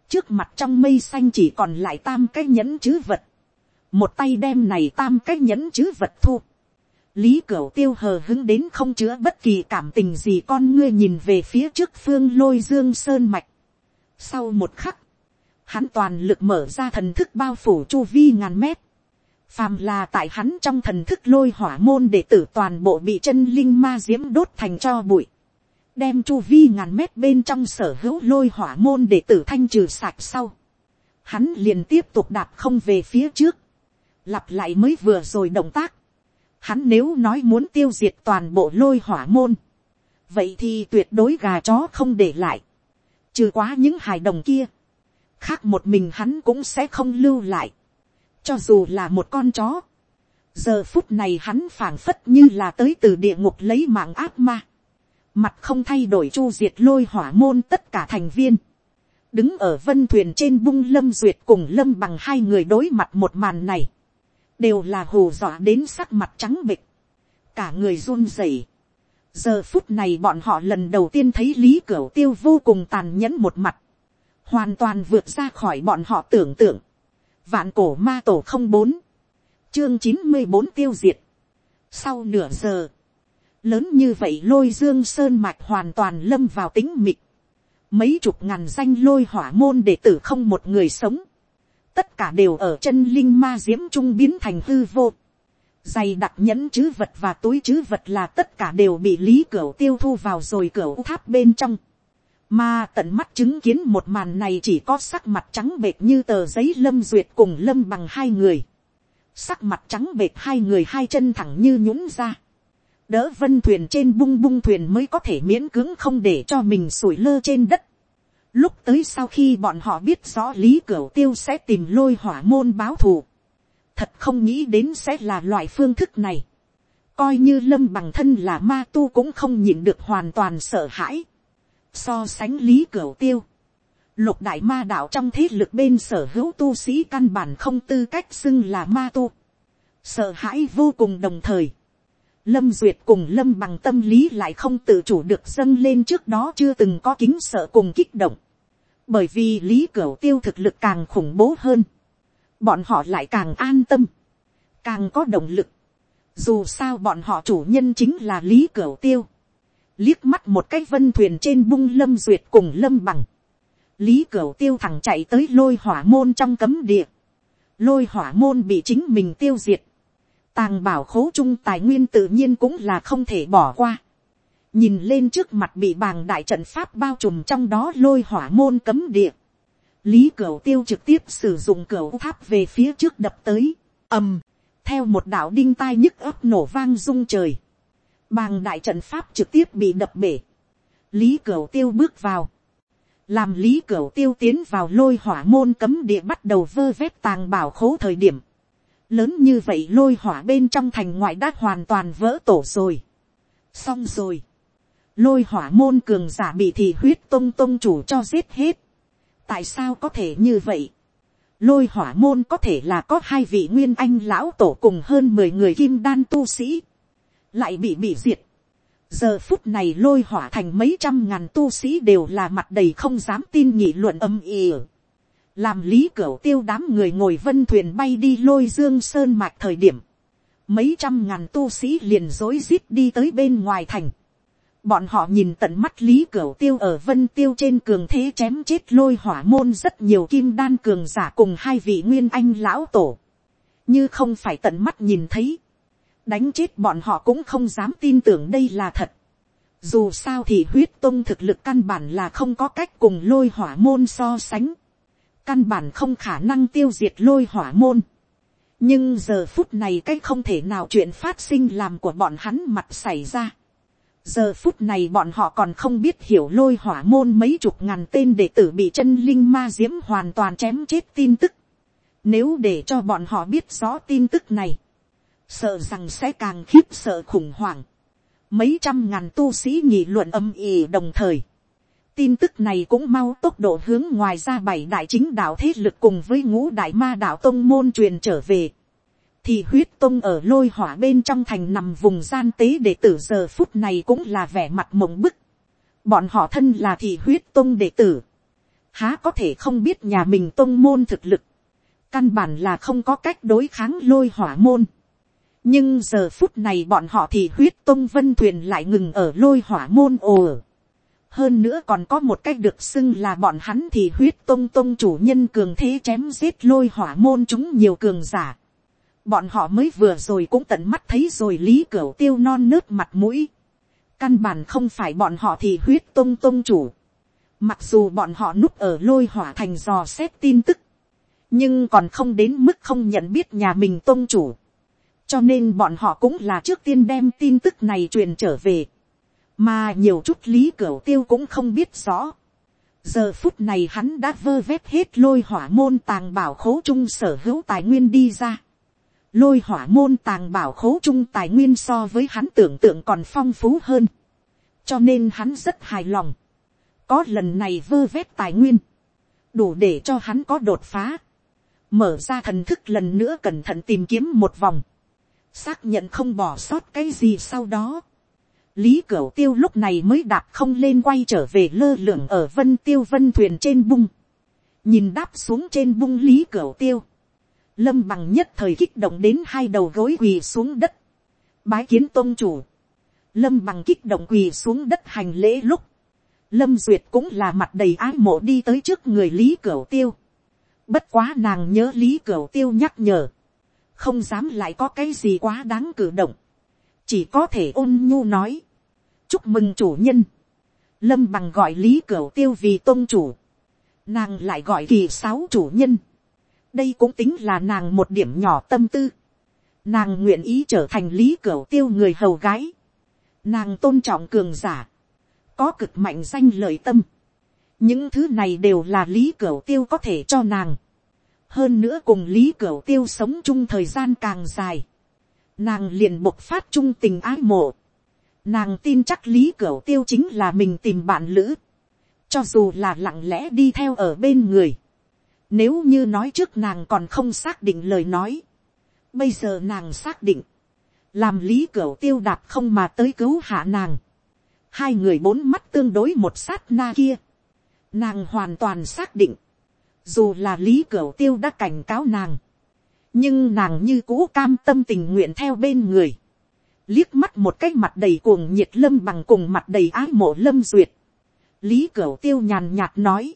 trước mặt trong mây xanh chỉ còn lại tam cái nhẫn chứ vật, một tay đem này tam cái nhẫn chứ vật thu. lý cửu tiêu hờ hứng đến không chứa bất kỳ cảm tình gì con ngươi nhìn về phía trước phương lôi dương sơn mạch. sau một khắc, hắn toàn lực mở ra thần thức bao phủ chu vi ngàn mét. phàm là tại hắn trong thần thức lôi hỏa môn đệ tử toàn bộ bị chân linh ma diễm đốt thành cho bụi đem chu vi ngàn mét bên trong sở hữu lôi hỏa môn để tử thanh trừ sạch sau. hắn liền tiếp tục đạp không về phía trước. Lặp lại mới vừa rồi động tác, hắn nếu nói muốn tiêu diệt toàn bộ lôi hỏa môn, vậy thì tuyệt đối gà chó không để lại, trừ quá những hài đồng kia, khác một mình hắn cũng sẽ không lưu lại, cho dù là một con chó, giờ phút này hắn phảng phất như là tới từ địa ngục lấy mạng ác ma, mặt không thay đổi chu diệt lôi hỏa môn tất cả thành viên, đứng ở vân thuyền trên bung lâm duyệt cùng lâm bằng hai người đối mặt một màn này, đều là hù dọa đến sắc mặt trắng bịch, cả người run rẩy. giờ phút này bọn họ lần đầu tiên thấy lý cửa tiêu vô cùng tàn nhẫn một mặt, hoàn toàn vượt ra khỏi bọn họ tưởng tượng. vạn cổ ma tổ không bốn, chương chín mươi bốn tiêu diệt. sau nửa giờ, lớn như vậy lôi dương sơn mạch hoàn toàn lâm vào tính mịt. mấy chục ngàn danh lôi hỏa môn đệ tử không một người sống tất cả đều ở chân linh ma diễm trung biến thành hư vô. dày đặc nhẫn chứ vật và túi chứ vật là tất cả đều bị lý cửa tiêu thu vào rồi cửa tháp bên trong. Mà tận mắt chứng kiến một màn này chỉ có sắc mặt trắng bệt như tờ giấy lâm duyệt cùng lâm bằng hai người. Sắc mặt trắng bệt hai người hai chân thẳng như nhũng ra. Đỡ vân thuyền trên bung bung thuyền mới có thể miễn cưỡng không để cho mình sủi lơ trên đất. Lúc tới sau khi bọn họ biết rõ lý cửu tiêu sẽ tìm lôi hỏa môn báo thù thật không nghĩ đến sẽ là loại phương thức này. coi như lâm bằng thân là ma tu cũng không nhịn được hoàn toàn sợ hãi. so sánh lý cửu tiêu. lục đại ma đạo trong thế lực bên sở hữu tu sĩ căn bản không tư cách xưng là ma tu. sợ hãi vô cùng đồng thời. Lâm Duyệt cùng Lâm bằng tâm lý lại không tự chủ được dâng lên trước đó chưa từng có kính sợ cùng kích động. Bởi vì Lý Cửu Tiêu thực lực càng khủng bố hơn bọn họ lại càng an tâm, càng có động lực. Dù sao bọn họ chủ nhân chính là Lý Cửu Tiêu. Liếc mắt một cái vân thuyền trên bung lâm duyệt cùng lâm bằng. Lý Cửu Tiêu thẳng chạy tới lôi hỏa môn trong cấm địa. Lôi hỏa môn bị chính mình tiêu diệt. Tàng bảo khố chung tài nguyên tự nhiên cũng là không thể bỏ qua. Nhìn lên trước mặt bị bàng đại trận pháp bao trùm trong đó lôi hỏa môn cấm địa. Lý cửu tiêu trực tiếp sử dụng cửu tháp về phía trước đập tới, ầm, theo một đạo đinh tai nhức ấp nổ vang rung trời, bàng đại trận pháp trực tiếp bị đập bể, lý cửu tiêu bước vào, làm lý cửu tiêu tiến vào lôi hỏa môn cấm địa bắt đầu vơ vét tàng bảo khố thời điểm, lớn như vậy lôi hỏa bên trong thành ngoại đã hoàn toàn vỡ tổ rồi, xong rồi, lôi hỏa môn cường giả bị thì huyết tông tông chủ cho giết hết, tại sao có thể như vậy. lôi hỏa môn có thể là có hai vị nguyên anh lão tổ cùng hơn mười người kim đan tu sĩ, lại bị bị diệt. giờ phút này lôi hỏa thành mấy trăm ngàn tu sĩ đều là mặt đầy không dám tin nhị luận âm ỉ làm lý cửa tiêu đám người ngồi vân thuyền bay đi lôi dương sơn mạch thời điểm, mấy trăm ngàn tu sĩ liền dối rít đi tới bên ngoài thành Bọn họ nhìn tận mắt lý cửu tiêu ở vân tiêu trên cường thế chém chết lôi hỏa môn rất nhiều kim đan cường giả cùng hai vị nguyên anh lão tổ. Như không phải tận mắt nhìn thấy. Đánh chết bọn họ cũng không dám tin tưởng đây là thật. Dù sao thì huyết tông thực lực căn bản là không có cách cùng lôi hỏa môn so sánh. Căn bản không khả năng tiêu diệt lôi hỏa môn. Nhưng giờ phút này cái không thể nào chuyện phát sinh làm của bọn hắn mặt xảy ra giờ phút này bọn họ còn không biết hiểu lôi hỏa môn mấy chục ngàn tên đệ tử bị chân linh ma diễm hoàn toàn chém chết tin tức. Nếu để cho bọn họ biết rõ tin tức này, sợ rằng sẽ càng khiếp sợ khủng hoảng. Mấy trăm ngàn tu sĩ nhị luận âm ỉ đồng thời. Tin tức này cũng mau tốc độ hướng ngoài ra bảy đại chính đạo thế lực cùng với ngũ đại ma đạo tông môn truyền trở về thì huyết tông ở lôi hỏa bên trong thành nằm vùng gian tế đệ tử giờ phút này cũng là vẻ mặt mộng bức. Bọn họ thân là thì huyết tông đệ tử. Há có thể không biết nhà mình tông môn thực lực. Căn bản là không có cách đối kháng lôi hỏa môn. Nhưng giờ phút này bọn họ thì huyết tông vân thuyền lại ngừng ở lôi hỏa môn ồ. Hơn nữa còn có một cách được xưng là bọn hắn thì huyết tông tông chủ nhân cường thế chém giết lôi hỏa môn chúng nhiều cường giả bọn họ mới vừa rồi cũng tận mắt thấy rồi lý cửu tiêu non nớt mặt mũi. căn bản không phải bọn họ thì huyết tông tông chủ. mặc dù bọn họ núp ở lôi hỏa thành dò xét tin tức, nhưng còn không đến mức không nhận biết nhà mình tông chủ. cho nên bọn họ cũng là trước tiên đem tin tức này truyền trở về mà nhiều chút lý cửa tiêu cũng không biết rõ. giờ phút này hắn đã vơ vét hết lôi hỏa môn tàng bảo khố trung sở hữu tài nguyên đi ra lôi hỏa môn tàng bảo khố trung tài nguyên so với hắn tưởng tượng còn phong phú hơn. cho nên hắn rất hài lòng. có lần này vơ vét tài nguyên, đủ để cho hắn có đột phá. mở ra thần thức lần nữa cẩn thận tìm kiếm một vòng. xác nhận không bỏ sót cái gì sau đó lý cửu tiêu lúc này mới đạp không lên quay trở về lơ lửng ở vân tiêu vân thuyền trên bung. nhìn đáp xuống trên bung lý cửu tiêu. Lâm bằng nhất thời kích động đến hai đầu gối quỳ xuống đất, bái kiến tôn chủ, lâm bằng kích động quỳ xuống đất hành lễ lúc, lâm duyệt cũng là mặt đầy ái mộ đi tới trước người lý cửu tiêu, bất quá nàng nhớ lý cửu tiêu nhắc nhở, không dám lại có cái gì quá đáng cử động, chỉ có thể ôn nhu nói, chúc mừng chủ nhân, lâm bằng gọi lý cửu tiêu vì tôn chủ, nàng lại gọi kỳ sáu chủ nhân, đây cũng tính là nàng một điểm nhỏ tâm tư, nàng nguyện ý trở thành lý cửu tiêu người hầu gái, nàng tôn trọng cường giả, có cực mạnh danh lợi tâm, những thứ này đều là lý cửu tiêu có thể cho nàng, hơn nữa cùng lý cửu tiêu sống chung thời gian càng dài, nàng liền bộc phát chung tình ái mộ, nàng tin chắc lý cửu tiêu chính là mình tìm bạn lữ, cho dù là lặng lẽ đi theo ở bên người, nếu như nói trước nàng còn không xác định lời nói, bây giờ nàng xác định, làm lý cửu tiêu đạp không mà tới cứu hạ nàng, hai người bốn mắt tương đối một sát na kia, nàng hoàn toàn xác định, dù là lý cửu tiêu đã cảnh cáo nàng, nhưng nàng như cũ cam tâm tình nguyện theo bên người, liếc mắt một cái mặt đầy cuồng nhiệt lâm bằng cùng mặt đầy ái mộ lâm duyệt, lý cửu tiêu nhàn nhạt nói,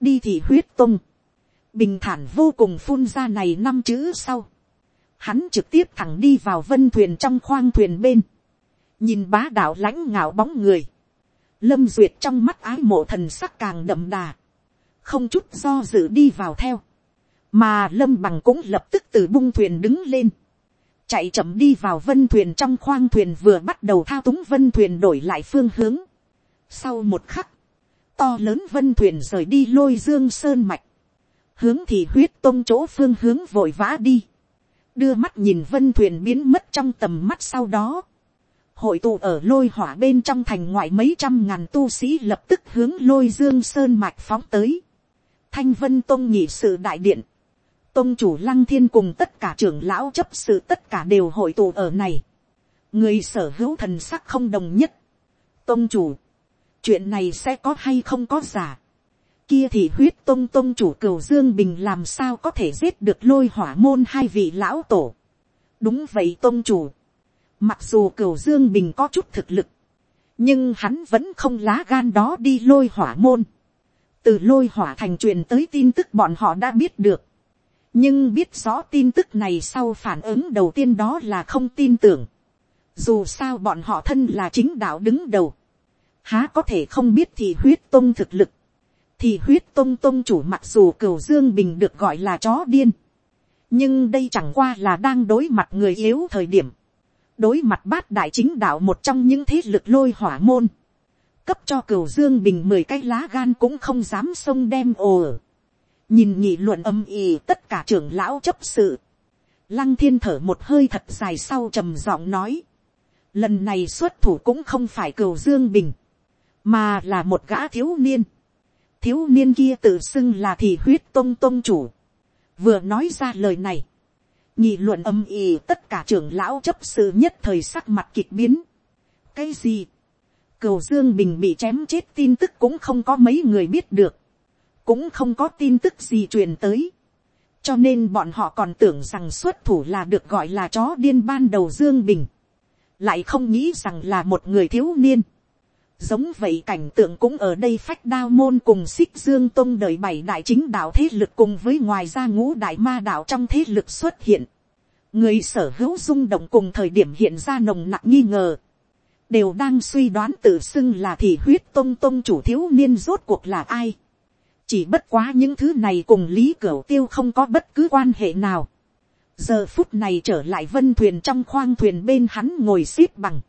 đi thì huyết tung, bình thản vô cùng phun ra này năm chữ sau, hắn trực tiếp thẳng đi vào vân thuyền trong khoang thuyền bên, nhìn bá đạo lãnh ngạo bóng người, lâm duyệt trong mắt ái mộ thần sắc càng đậm đà, không chút do dự đi vào theo, mà lâm bằng cũng lập tức từ bung thuyền đứng lên, chạy chậm đi vào vân thuyền trong khoang thuyền vừa bắt đầu thao túng vân thuyền đổi lại phương hướng. Sau một khắc, to lớn vân thuyền rời đi lôi dương sơn mạch, hướng thì huyết tôn chỗ phương hướng vội vã đi, đưa mắt nhìn vân thuyền biến mất trong tầm mắt sau đó, hội tụ ở lôi hỏa bên trong thành ngoại mấy trăm ngàn tu sĩ lập tức hướng lôi dương sơn mạch phóng tới. Thanh vân tôn nhị sự đại điện. Tôn chủ lăng thiên cùng tất cả trưởng lão chấp sự tất cả đều hội tụ ở này. Người sở hữu thần sắc không đồng nhất. Tôn chủ. Chuyện này sẽ có hay không có giả. Kia thì huyết tôn tôn chủ cửu Dương Bình làm sao có thể giết được lôi hỏa môn hai vị lão tổ. Đúng vậy tôn chủ Mặc dù cửu Dương Bình có chút thực lực. Nhưng hắn vẫn không lá gan đó đi lôi hỏa môn. Từ lôi hỏa thành truyền tới tin tức bọn họ đã biết được. Nhưng biết rõ tin tức này sau phản ứng đầu tiên đó là không tin tưởng. Dù sao bọn họ thân là chính đạo đứng đầu. Há có thể không biết thì huyết tông thực lực. Thì huyết tông tông chủ mặc dù cửu Dương Bình được gọi là chó điên. Nhưng đây chẳng qua là đang đối mặt người yếu thời điểm đối mặt bát đại chính đạo một trong những thế lực lôi hỏa môn, cấp cho cửu dương bình mười cái lá gan cũng không dám xông đem ồ ở nhìn nhị luận âm ỉ tất cả trưởng lão chấp sự, lăng thiên thở một hơi thật dài sau trầm giọng nói, lần này xuất thủ cũng không phải cửu dương bình, mà là một gã thiếu niên, thiếu niên kia tự xưng là thị huyết tôn tôn chủ, vừa nói ra lời này, nhị luận âm ỉ tất cả trưởng lão chấp sự nhất thời sắc mặt kịch biến. cái gì, cầu dương bình bị chém chết tin tức cũng không có mấy người biết được, cũng không có tin tức gì truyền tới, cho nên bọn họ còn tưởng rằng xuất thủ là được gọi là chó điên ban đầu dương bình, lại không nghĩ rằng là một người thiếu niên. Giống vậy cảnh tượng cũng ở đây phách đao môn cùng xích dương tôn đời bảy đại chính đạo thế lực cùng với ngoài ra ngũ đại ma đạo trong thế lực xuất hiện. Người sở hữu rung động cùng thời điểm hiện ra nồng nặng nghi ngờ. Đều đang suy đoán tự xưng là thị huyết tông tông chủ thiếu niên rốt cuộc là ai. Chỉ bất quá những thứ này cùng Lý Cửu Tiêu không có bất cứ quan hệ nào. Giờ phút này trở lại vân thuyền trong khoang thuyền bên hắn ngồi xếp bằng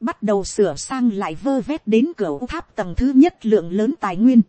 bắt đầu sửa sang lại vơ vét đến cửa tháp tầng thứ nhất lượng lớn tài nguyên.